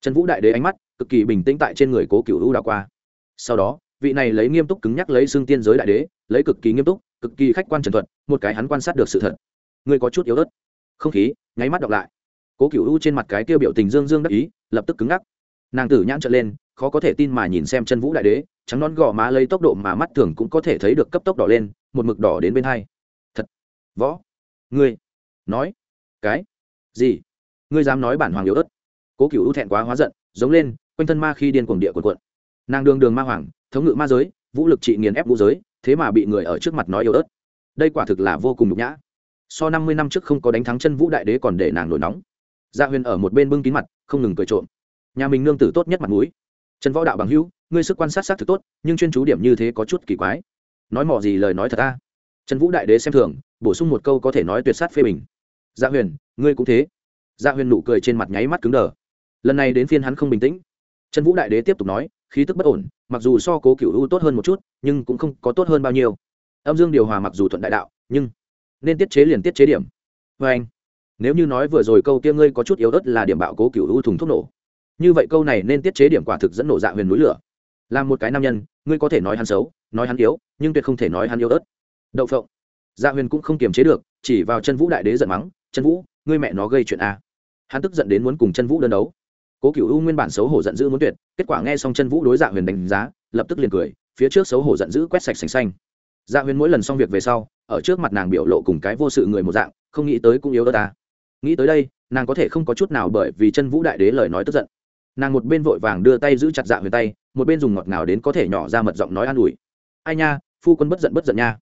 Trần vũ đại đế ánh mắt cực kỳ bình tĩnh tại trên người cố cựu u đảo qua. Sau đó, vị này lấy nghiêm túc cứng nhắc lấy xương tiên giới đại đế, lấy cực kỳ nghiêm túc, cực kỳ khách quan trần thuật, một cái hắn quan sát được sự thật. Người có chút yếu ớt. Không khí, nháy mắt đọc lại. Cố cựu u trên mặt cái tiêu biểu tình dương dương đắc ý, lập tức cứng ngắc. Nàng tử nhãn trợn lên, khó có thể tin mà nhìn xem chân vũ đại đế, trắng non gò má lấy tốc độ mà mắt thường cũng có thể thấy được cấp tốc đỏ lên, một mực đỏ đến bên hai. Thật. Võ ngươi nói, cái gì? Ngươi dám nói bản hoàng yếu ớt. Cố cựu ưu thẹn quá hóa giận, giống lên, quanh thân ma khi điên cuồng địa quần quận nàng đường đường ma hoàng, thống ngự ma giới, vũ lực trị nghiền ép vũ giới, thế mà bị người ở trước mặt nói yếu ớt. Đây quả thực là vô cùng nhục nhã. So năm mươi năm trước không có đánh thắng chân vũ đại đế còn để nàng nổi nóng. Gia huyền ở một bên bưng kín mặt, không ngừng cười trộm. Nhà mình nương tử tốt nhất mặt mũi. Trần võ đạo bằng hữu, ngươi sức quan sát xác thực tốt, nhưng chuyên chú điểm như thế có chút kỳ quái. Nói mò gì lời nói thật ta trần vũ đại đế xem thường bổ sung một câu có thể nói tuyệt sát phê bình. Gia huyền, ngươi cũng thế. Gia huyền nụ cười trên mặt nháy mắt cứng đờ. Lần này đến phiên hắn không bình tĩnh. Trần vũ đại đế tiếp tục nói, khí tức bất ổn, mặc dù so cố cựu u tốt hơn một chút, nhưng cũng không có tốt hơn bao nhiêu. Âm dương điều hòa mặc dù thuận đại đạo, nhưng nên tiết chế liền tiết chế điểm. Vê anh, nếu như nói vừa rồi câu kia ngươi có chút yếu ớt là điểm bạo cố cựu u thùng thuốc nổ. Như vậy câu này nên tiết chế điểm quả thực dẫn nổ dạ huyền núi lửa. Làm một cái nam nhân, ngươi có thể nói hắn xấu, nói hắn yếu, nhưng tuyệt không thể nói hắn yếu ớt. Đậu phộng dạ huyền cũng không kiềm chế được, chỉ vào chân vũ đại đế giận mắng, chân vũ, ngươi mẹ nó gây chuyện a. Hắn tức giận đến muốn cùng chân vũ đơn đấu. Cố cựu u nguyên bản xấu hổ giận dữ muốn tuyệt, kết quả nghe xong chân vũ đối dạ huyền đánh giá, lập tức liền cười, phía trước xấu hổ giận dữ quét sạch sành xanh. Dạ huyền mỗi lần xong việc về sau, ở trước mặt nàng biểu lộ cùng cái vô sự người một dạng, không nghĩ tới cũng yếu đó ta. Nghĩ tới đây, nàng có thể không có chút nào bởi vì chân vũ đại đế lời nói tức giận. Nàng một bên vội vàng đưa tay giữ chặt dạ huyền tay, một bên dùng ngọt ngào đến có thể nhỏ ra mật giọng nói an ủi. Ai nha, phu quân bất giận bất giận nha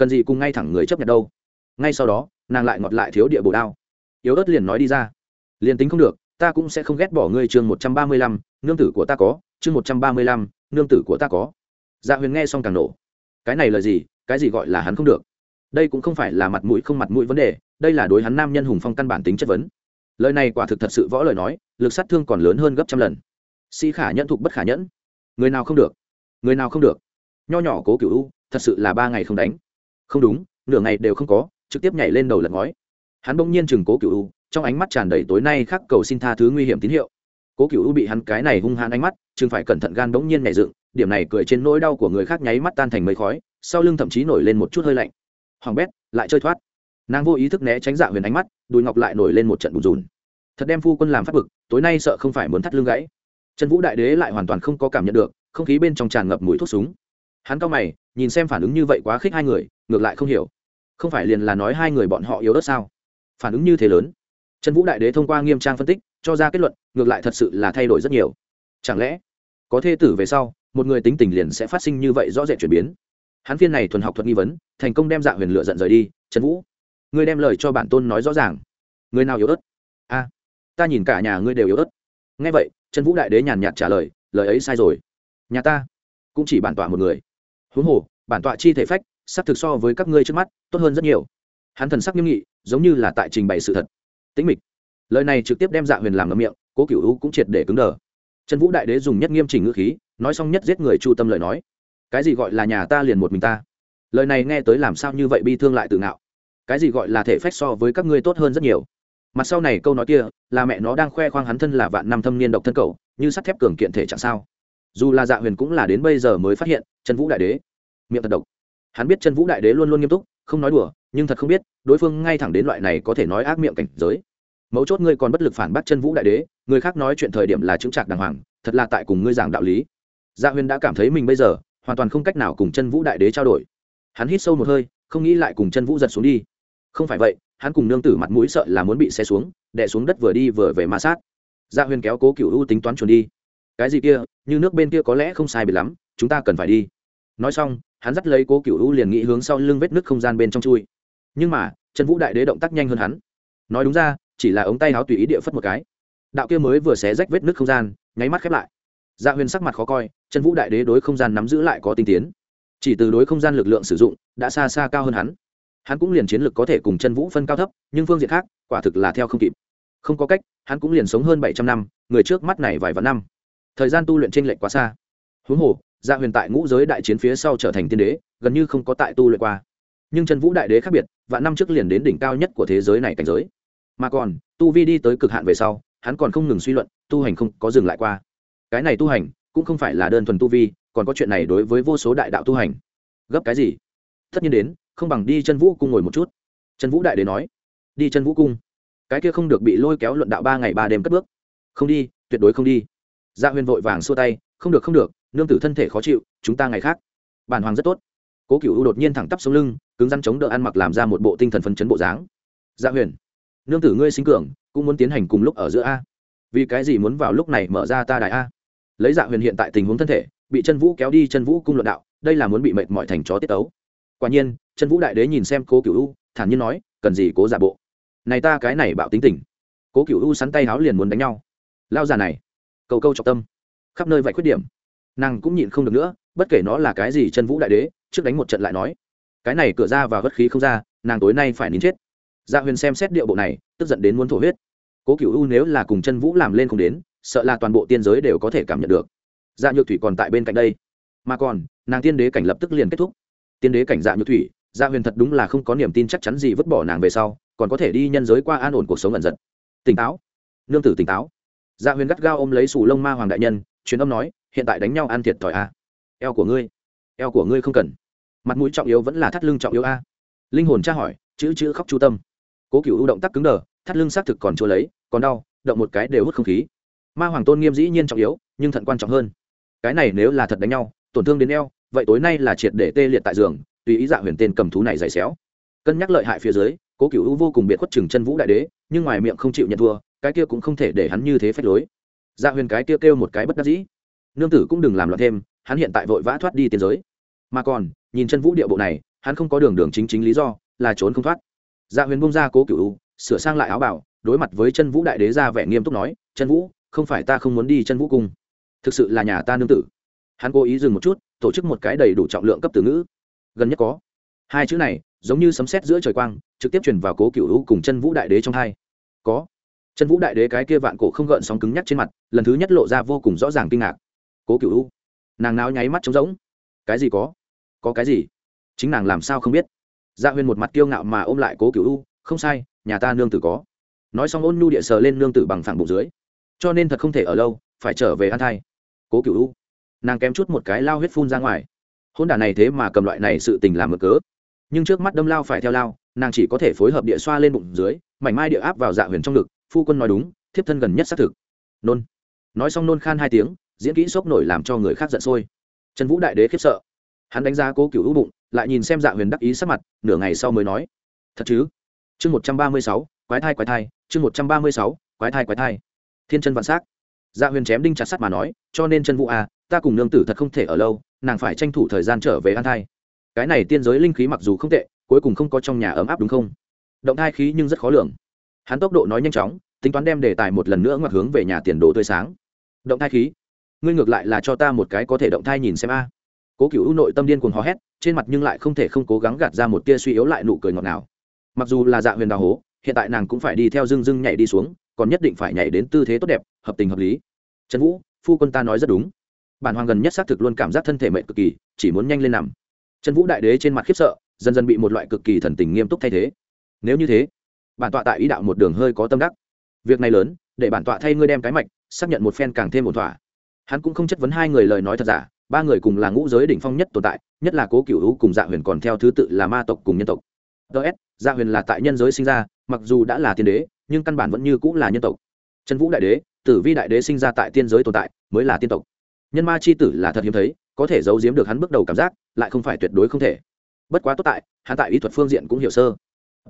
cần gì cùng ngay thẳng người chấp nhận đâu. Ngay sau đó, nàng lại ngọt lại thiếu địa bồ đao. Yếu ớt liền nói đi ra. Liền tính không được, ta cũng sẽ không ghét bỏ ngươi chương một trăm ba mươi lăm, nương tử của ta có, chương một trăm ba mươi lăm, nương tử của ta có. Dạ huyền nghe xong càng nổ. Cái này là gì? Cái gì gọi là hắn không được? Đây cũng không phải là mặt mũi không mặt mũi vấn đề, đây là đối hắn nam nhân hùng phong căn bản tính chất vấn. Lời này quả thực thật sự võ lời nói, lực sát thương còn lớn hơn gấp trăm lần. Sĩ khả nhẫn thục bất khả nhẫn. Người nào không được? Người nào không được? Nho nhỏ cố cựu u, thật sự là ba ngày không đánh không đúng, nửa ngày đều không có, trực tiếp nhảy lên đầu lật ngói. Hắn bỗng nhiên chừng cố cựu u, trong ánh mắt tràn đầy tối nay khắc cầu xin tha thứ nguy hiểm tín hiệu. Cố cựu u bị hắn cái này hung hãn ánh mắt, chừng phải cẩn thận gan bỗng nhiên nhảy dựng, điểm này cười trên nỗi đau của người khác nháy mắt tan thành mây khói, sau lưng thậm chí nổi lên một chút hơi lạnh. Hoàng bét, lại chơi thoát. Nàng vô ý thức né tránh dạ huyền ánh mắt, đùi ngọc lại nổi lên một trận bùn rùn. Thật đem phu quân làm phát bực, tối nay sợ không phải muốn thắt lưng gãy. Trần vũ đại đế lại hoàn toàn không có cảm nhận được, không khí bên trong tràn ngập mùi thuốc súng. Hắn cao mày, nhìn xem phản ứng như vậy quá khích hai người ngược lại không hiểu. Không phải liền là nói hai người bọn họ yếu ớt sao? Phản ứng như thế lớn. Trần vũ đại đế thông qua nghiêm trang phân tích, cho ra kết luận, ngược lại thật sự là thay đổi rất nhiều. Chẳng lẽ, có thê tử về sau, một người tính tình liền sẽ phát sinh như vậy rõ rệt chuyển biến? Hắn phiên này thuần học thuật nghi vấn, thành công đem dạ huyền lựa giận rời đi. Trần vũ, ngươi đem lời cho bản tôn nói rõ ràng. Người nào yếu ớt? A, ta nhìn cả nhà ngươi đều yếu ớt. Ngay vậy, trần vũ đại đế nhàn nhạt trả lời lời ấy sai rồi. Nhà ta cũng chỉ bản tọa một người. Huống hồ, bản tọa chi thể phách xác thực so với các ngươi trước mắt, tốt hơn rất nhiều. Hắn thần sắc nghiêm nghị, giống như là tại trình bày sự thật. Tĩnh mịch. Lời này trực tiếp đem dạ huyền làm ngậm miệng, cố cựu u cũng triệt để cứng đờ. Trần vũ đại đế dùng nhất nghiêm trình ngữ khí, nói xong nhất giết người chu tâm lời nói. Cái gì gọi là nhà ta liền một mình ta? Lời này nghe tới làm sao như vậy bi thương lại tự ngạo. Cái gì gọi là thể phách so với các ngươi tốt hơn rất nhiều? Mặt sau này câu nói kia, là mẹ nó đang khoe khoang hắn thân là vạn năm thâm niên độc thân cầu như sắt thép cường kiện thể chẳng sao? Dù là dạ huyền cũng là đến bây giờ mới phát hiện, trần vũ đại đế, miệng thật độc hắn biết chân vũ đại đế luôn luôn nghiêm túc, không nói đùa, nhưng thật không biết, đối phương ngay thẳng đến loại này có thể nói ác miệng cảnh giới. Mấu chốt ngươi còn bất lực phản bác chân vũ đại đế, người khác nói chuyện thời điểm là chứng trạc đàng hoàng, thật là tại cùng ngươi giảng đạo lý. Gia Huyên huyền đã cảm thấy mình bây giờ, hoàn toàn không cách nào cùng chân vũ đại đế trao đổi. Hắn hít sâu một hơi, không nghĩ lại cùng chân vũ giật xuống đi. Không phải vậy, hắn cùng nương tử mặt mũi sợ là muốn bị xe xuống, đè xuống đất vừa đi vừa về ma sát. Gia Huyên huyền kéo cố cựu ưu tính toán chuồn đi. Cái gì kia, như nước bên kia có lẽ không sai biệt lắm, chúng ta cần phải đi. Nói xong hắn dắt lấy cố cựu u liền nghĩ hướng sau lưng vết nước không gian bên trong chui. Nhưng mà chân vũ đại đế động tác nhanh hơn hắn. Nói đúng ra, chỉ là ống tay áo tùy ý địa phất một cái. Đạo kia mới vừa xé rách vết nước không gian, nháy mắt khép lại. Dạ huyền sắc mặt khó coi chân vũ đại đế đối không gian nắm giữ lại có tinh tiến. Chỉ từ đối không gian lực lượng sử dụng, đã xa xa cao hơn hắn. Hắn cũng liền chiến lực có thể cùng chân vũ phân cao thấp, nhưng phương diện khác, quả thực là theo không kịp. Không có cách, hắn cũng liền sống hơn bảy trăm năm, người trước mắt này vài vạn năm. Thời gian tu luyện t r ê n lệch quá xa. Huống hồ dạ huyền tại ngũ giới đại chiến phía sau trở thành tiên đế, gần như không có tại tu luyện qua. Nhưng Trần vũ đại đế khác biệt, vạn năm trước liền đến đỉnh cao nhất của thế giới này cảnh giới. Mà còn, tu vi đi tới cực hạn về sau, hắn còn không ngừng suy luận, tu hành không có dừng lại qua. Cái này tu hành, cũng không phải là đơn thuần tu vi, còn có chuyện này đối với vô số đại đạo tu hành. Gấp cái gì? Tất nhiên đến, không bằng đi chân vũ cung ngồi một chút. Trần vũ đại đế nói. Đi chân vũ cung. Cái kia không được bị lôi kéo luận đạo ba ngày ba đêm cất bước. Không đi, tuyệt đối không đi. Gia huyền vội vàng xua tay. Không được không được nương tử thân thể khó chịu, chúng ta ngày khác. Bản hoàng rất tốt. Cố cựu đột nhiên thẳng tắp sống lưng, cứng rắn chống đỡ ăn mặc làm ra một bộ tinh thần phấn chấn bộ dáng. Gia huyền, nương tử ngươi sinh cường, cũng muốn tiến hành cùng lúc ở giữa a. Vì cái gì muốn vào lúc này mở ra ta đại a? Lấy dạ huyền hiện tại tình huống thân thể, bị chân vũ kéo đi chân vũ cung luận đạo, đây là muốn bị mệt mỏi thành chó tiết ấu quả nhiên, chân vũ đại đế nhìn xem cố cựu u, thản nhiên nói, cần gì cố giả bộ? Này ta cái này bạo tính tình. Cố cựu u sắn tay háo liền muốn đánh nhau. Lao già này, cầu câu trọng tâm. Khắp nơi vạch khuyết điểm nàng cũng nhịn không được nữa, bất kể nó là cái gì chân vũ đại đế, trước đánh một trận lại nói. Cái này cửa ra và vất khí không ra, nàng tối nay phải nín chết. Dạ huyền xem xét điệu bộ này, tức giận đến muốn thổ huyết. Cố cựu u nếu là cùng chân vũ làm lên không đến, sợ là toàn bộ tiên giới đều có thể cảm nhận được. Dạ nhược thủy còn tại bên cạnh đây. Mà còn, nàng tiên đế cảnh lập tức liền kết thúc. Tiên đế cảnh dạ nhược thủy dạ huyền thật đúng là không có niềm tin chắc chắn gì vứt bỏ nàng về sau, còn có thể đi nhân giới qua an ổn cuộc sống ẩn giật. Tỉnh táo. Nương tử tỉnh táo. Dạ huyền gắt gao ôm lấy sù lông ma hoàng đại nhân, truyền âm nói hiện tại đánh nhau an thiệt thòi a eo của ngươi, eo của ngươi không cần. Mặt mũi trọng yếu vẫn là thắt lưng trọng yếu a. Linh hồn tra hỏi, chữ chữ khóc chu tâm. Cố cựu ưu động tác cứng đờ, thắt lưng xác thực còn chưa lấy, còn đau, động một cái đều hút không khí. Ma hoàng tôn nghiêm dĩ nhiên trọng yếu, nhưng thận quan trọng hơn. Cái này nếu là thật đánh nhau, tổn thương đến eo, vậy tối nay là triệt để tê liệt tại giường, tùy ý dạ huyền tên cầm thú này dày xéo. Cân nhắc lợi hại phía dưới, cố cựu u vô cùng biệt khuất chừng chân vũ đại đế, nhưng ngoài miệng không chịu nhận thua, cái kia cũng không thể để hắn như thế phách lối. Dạ huyền cái kia kêu một cái bất đắc dĩ nương tử cũng đừng làm loạn thêm, hắn hiện tại vội vã thoát đi tiến giới. Mà còn, nhìn chân vũ địa bộ này, hắn không có đường đường chính chính lý do, là trốn không thoát. Dạ huyền bông ra cố cựu sửa sang lại áo bảo đối mặt với chân vũ đại đế ra vẻ nghiêm túc nói, chân vũ, không phải ta không muốn đi chân vũ cung. Thực sự là nhà ta nương tử. Hắn cố ý dừng một chút, tổ chức một cái đầy đủ trọng lượng cấp từ ngữ. Gần nhất có hai chữ này, giống như sấm sét giữa trời quang, trực tiếp truyền vào cố cựu cùng chân vũ đại đế trong hai. Có. Chân vũ đại đế cái kia vạn cổ không gợn sóng cứng nhắc trên mặt, lần thứ nhất lộ ra vô cùng rõ ràng kinh ngạc cố cựu U, nàng náo nháy mắt trống rỗng. Cái gì có? Có cái gì? Chính nàng làm sao không biết? Gia dạ huyền một mặt kiêu ngạo mà ôm lại cố cựu u không sai nhà ta nương tử có. Nói xong ôn nhu địa sờ lên nương tử bằng phẳng bụng dưới. Cho nên thật không thể ở lâu phải trở về an thai. Cố cựu u. Nàng kém chút một cái lao huyết phun ra ngoài. Hôn đả này thế mà cầm loại này sự tình làm mở cớ. Nhưng trước mắt đâm lao phải theo lao nàng chỉ có thể phối hợp địa xoa lên bụng dưới mảnh mai địa áp vào dạ huyền trong ngực phu quân nói đúng thiếp thân gần nhất xác thực. Nôn. Nói xong nôn khan hai tiếng diễn kỹ sốc nổi làm cho người khác giận sôi. Trần vũ đại đế khiếp sợ. Hắn đánh giá cố cựu hữu bụng, lại nhìn xem dạ huyền đắc ý sắc mặt, nửa ngày sau mới nói, thật chứ? Chương một trăm ba mươi sáu, quái thai quái thai, chương một trăm ba mươi sáu, quái thai quái thai. Thiên chân vạn s á c dạ huyền chém đinh chặt sắt mà nói, cho nên chân vũ à ta cùng nương tử thật không thể ở lâu, nàng phải tranh thủ thời gian trở về an thai. Cái này tiên giới linh khí mặc dù không tệ, cuối cùng không có trong nhà ấm áp đúng không? Động thai khí nhưng rất khó lường. Hắn tốc độ nói nhanh chóng, tính toán đem đề tài một lần nữa ngoặt hướng về nhà tiền đồ tươi sáng. Động thai khí ngươi ngược lại là cho ta một cái có thể động thai nhìn xem a. Cố cựu ưu nội tâm điên cuồng hò hét, trên mặt nhưng lại không thể không cố gắng gạt ra một tia suy yếu lại nụ cười ngọt ngào. Mặc dù là dạ huyền đào hố, hiện tại nàng cũng phải đi theo dưng dưng nhảy đi xuống, còn nhất định phải nhảy đến tư thế tốt đẹp, hợp tình hợp lý. Trần vũ, phu quân ta nói rất đúng. Bản hoàng gần nhất xác thực luôn cảm giác thân thể mệnh cực kỳ, chỉ muốn nhanh lên nằm. Trần vũ đại đế trên mặt khiếp sợ, dần dần bị một loại cực kỳ thần tình nghiêm túc thay thế. Nếu như thế, bản tọa tại ý đạo một đường hơi có tâm đắc. Việc này lớn, để bản tọa thay ngươi đem cái mạch, xác nhận một phen càng thêm một thỏa hắn cũng không chất vấn hai người lời nói thật giả, ba người cùng là ngũ giới đỉnh phong nhất tồn tại, nhất là cố cựu hữu cùng dạ huyền còn theo thứ tự là ma tộc cùng nhân tộc. Ts dạ huyền là tại nhân giới sinh ra, mặc dù đã là tiên đế, nhưng căn bản vẫn như cũng là nhân tộc. Trần vũ đại đế, tử vi đại đế sinh ra tại tiên giới tồn tại, mới là tiên tộc. Nhân ma c h i tử là thật hiếm thấy, có thể giấu giếm được hắn bước đầu cảm giác, lại không phải tuyệt đối không thể. Bất quá tốt tại, hắn tại ý thuật phương diện cũng hiểu sơ.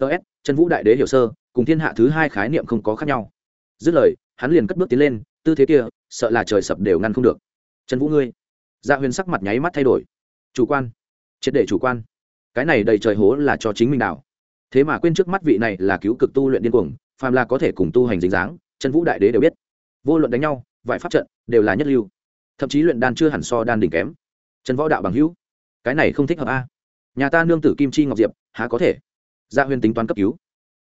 Ts trần vũ đại đế hiểu sơ, cùng thiên hạ thứ hai khái niệm không có khác nhau. Dứt lời, hắn liền cất bước tiến lên, tư thế kia sợ là trời sập đều ngăn không được. Trần vũ ngươi dạ huyền sắc mặt nháy mắt thay đổi. Chủ quan, triệt để chủ quan. Cái này đầy trời hố là cho chính mình nào thế mà quên trước mắt vị này là cứu cực tu luyện điên cuồng, phàm là có thể cùng tu hành dính dáng, trần vũ đại đế đều biết. Vô luận đánh nhau, vài pháp trận, đều là nhất lưu. Thậm chí luyện đan chưa hẳn so đan đỉnh kém. Trần võ đạo bằng hữu, cái này không thích hợp a. Nhà ta nương tử kim chi ngọc diệp, há có thể? Gia huyên huyền tính toán cấp cứu.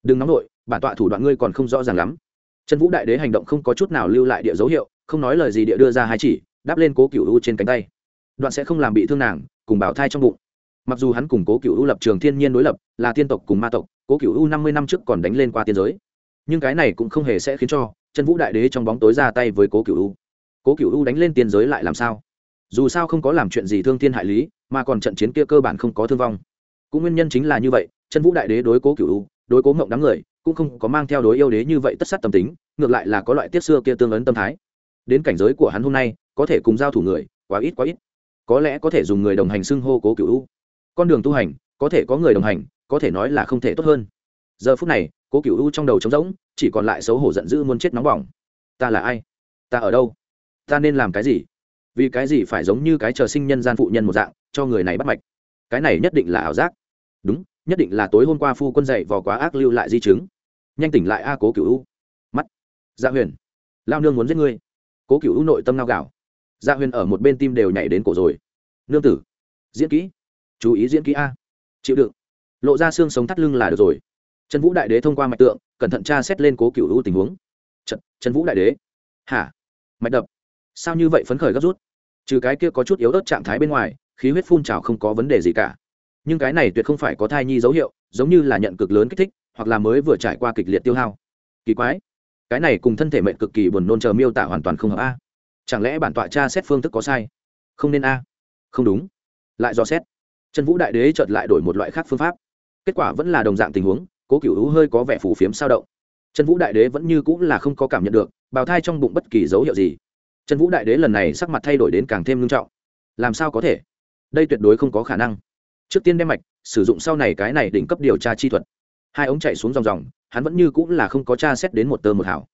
Đừng nóng nổi bản tọa thủ đoạn ngươi còn không rõ ràng lắm. Trần vũ đại đế hành động không có chút nào lưu lại địa dấu hiệu không nói lời gì địa đưa ra hai chỉ, đáp lên cố cựu u trên cánh tay. Đoạn sẽ không làm bị thương nàng, cùng bảo thai trong bụng. Mặc dù hắn cùng cố cựu u lập trường thiên nhiên đối lập, là tiên tộc cùng ma tộc, cố cựu u năm mươi năm trước còn đánh lên qua tiên giới. Nhưng cái này cũng không hề sẽ khiến cho chân vũ đại đế trong bóng tối ra tay với cố cựu u. Cố cựu u đánh lên tiên giới lại làm sao? Dù sao không có làm chuyện gì thương thiên hại lý, mà còn trận chiến kia cơ bản không có thương vong. Cũng nguyên nhân chính là như vậy, chân vũ đại đế đối cố cựu u, đối cố mộng đám người, cũng không có mang theo đối yêu đế như vậy tất sát tâm tính, ngược lại là có loại tiết xưa kia tương ấn tâm thái đến cảnh giới của hắn hôm nay, có thể cùng giao thủ người, quá ít quá ít. Có lẽ có thể dùng người đồng hành xưng hô cố cựu u. Con đường tu hành, có thể có người đồng hành, có thể nói là không thể tốt hơn. Giờ phút này, cố cựu u trong đầu trống rỗng, chỉ còn lại xấu hổ giận dữ muốn chết nóng bỏng. Ta là ai? Ta ở đâu? Ta nên làm cái gì? Vì cái gì phải giống như cái chờ sinh nhân gian phụ nhân một dạng, cho người này bắt mạch? Cái này nhất định là ảo giác. Đúng, nhất định là tối hôm qua phu quân dậy vò quá ác lưu lại di chứng. Nhanh tỉnh lại a cố cựu u. Mắt. Dạ huyền. Lao nương muốn giết ngươi cố cựu u nội tâm nao gạo. Dạ huyền ở một bên tim đều nhảy đến cổ rồi. Nương tử diễn kỹ. Chú ý diễn kỹ a. Chịu đựng. Lộ ra xương sống thắt lưng là được rồi. Trần vũ đại đế thông qua mạch tượng cẩn thận tra xét lên cố cựu u tình huống. Trần, trần vũ đại đế. Hả? Mạch đập. Sao như vậy phấn khởi gấp rút? Trừ cái kia có chút yếu ớt trạng thái bên ngoài khí huyết phun trào không có vấn đề gì cả. Nhưng cái này tuyệt không phải có thai nhi dấu hiệu giống như là nhận cực lớn kích thích hoặc là mới vừa trải qua kịch liệt tiêu hao. Kỳ quái cái này cùng thân thể mệnh cực kỳ buồn nôn chờ miêu tả hoàn toàn không hợp a. Chẳng lẽ bản tọa tra xét phương thức có sai? Không nên a. Không đúng. Lại do xét. Trần vũ đại đế chợt lại đổi một loại khác phương pháp. Kết quả vẫn là đồng dạng tình huống, cố cựu hữu hơi có vẻ phủ phiếm sao động. Trần vũ đại đế vẫn như cũng là không có cảm nhận được, bào thai trong bụng bất kỳ dấu hiệu gì. Trần vũ đại đế lần này sắc mặt thay đổi đến càng thêm nghiêm trọng. Làm sao có thể? Đây tuyệt đối không có khả năng. Trước tiên đem mạch, sử dụng sau này cái này đỉnh cấp điều tra chi thuật hai ống chạy xuống dòng dòng, hắn vẫn như cũng là không có tra xét đến một tơ một hảo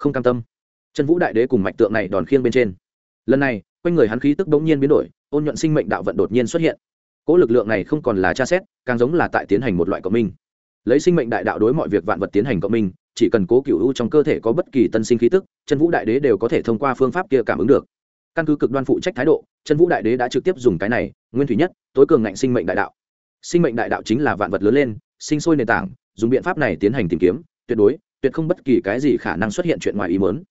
không cam tâm. Trần vũ đại đế cùng mạch tượng này đòn khiêng bên trên. Lần này, quanh người hắn khí tức bỗng nhiên biến đổi, ôn nhuận sinh mệnh đạo vận đột nhiên xuất hiện. Cỗ lực lượng này không còn là tra xét, càng giống là tại tiến hành một loại cộng minh. Lấy sinh mệnh đại đạo đối mọi việc vạn vật tiến hành cộng minh, chỉ cần cố cựu u trong cơ thể có bất kỳ tân sinh khí tức, chân vũ đại đế đều có thể thông qua phương pháp kia cảm ứng được. Căn cứ cực đoan phụ trách thái độ, chân vũ đại đế đã trực tiếp dùng cái này, nguyên thủy nhất, tối cường ngạnh sinh mệnh đại đạo. Sinh mệnh đại đạo chính là vạn vật lớn lên, sinh sôi nền tảng dùng biện pháp này tiến hành tìm kiếm, tuyệt đối, tuyệt không bất kỳ cái gì khả năng xuất hiện chuyện ngoài ý mớn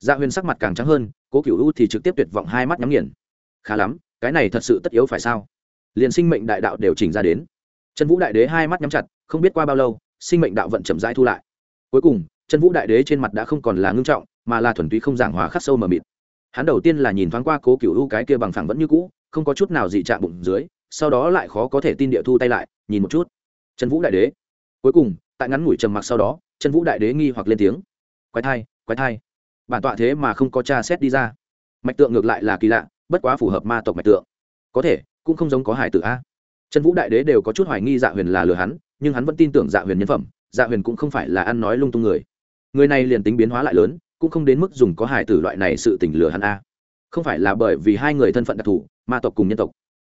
dạ huyền sắc mặt càng trắng hơn, cố cựu u thì trực tiếp tuyệt vọng hai mắt nhắm nghiền. Khá lắm, cái này thật sự tất yếu phải sao? Liền sinh mệnh đại đạo đều chỉnh ra đến. Trần vũ đại đế hai mắt nhắm chặt, không biết qua bao lâu, sinh mệnh đạo vận chậm rãi thu lại. Cuối cùng trần vũ đại đế trên mặt đã không còn là ngưng trọng, mà là thuần túy không giảng hòa khắc sâu mờ mịt. Hắn đầu tiên là nhìn thoáng qua cố cựu u cái kia bằng phẳng vẫn như cũ, không có chút nào dị trạng bụng dưới, sau đó lại khó có thể tin địa thu tay lại, nhìn một chút. Trần vũ đại đế cuối cùng, tại ngắn ngủi trầm mặc sau đó, trần vũ đại đế nghi hoặc lên tiếng. Quái thai quái thai. Bản tọa thế mà không có cha xét đi ra. Mạch tượng ngược lại là kỳ lạ, bất quá phù hợp ma tộc mạch tượng. Có thể, cũng không giống có hải tử a. Trần vũ đại đế đều có chút hoài nghi dạ huyền là lừa hắn, nhưng hắn vẫn tin tưởng dạ huyền nhân phẩm. Dạ huyền cũng không phải là ăn nói lung tung người. Người này liền tính biến hóa lại lớn, cũng không đến mức dùng có hải tử loại này sự tình lừa hắn a. Không phải là bởi vì hai người thân phận đặc thù, ma tộc cùng nhân tộc.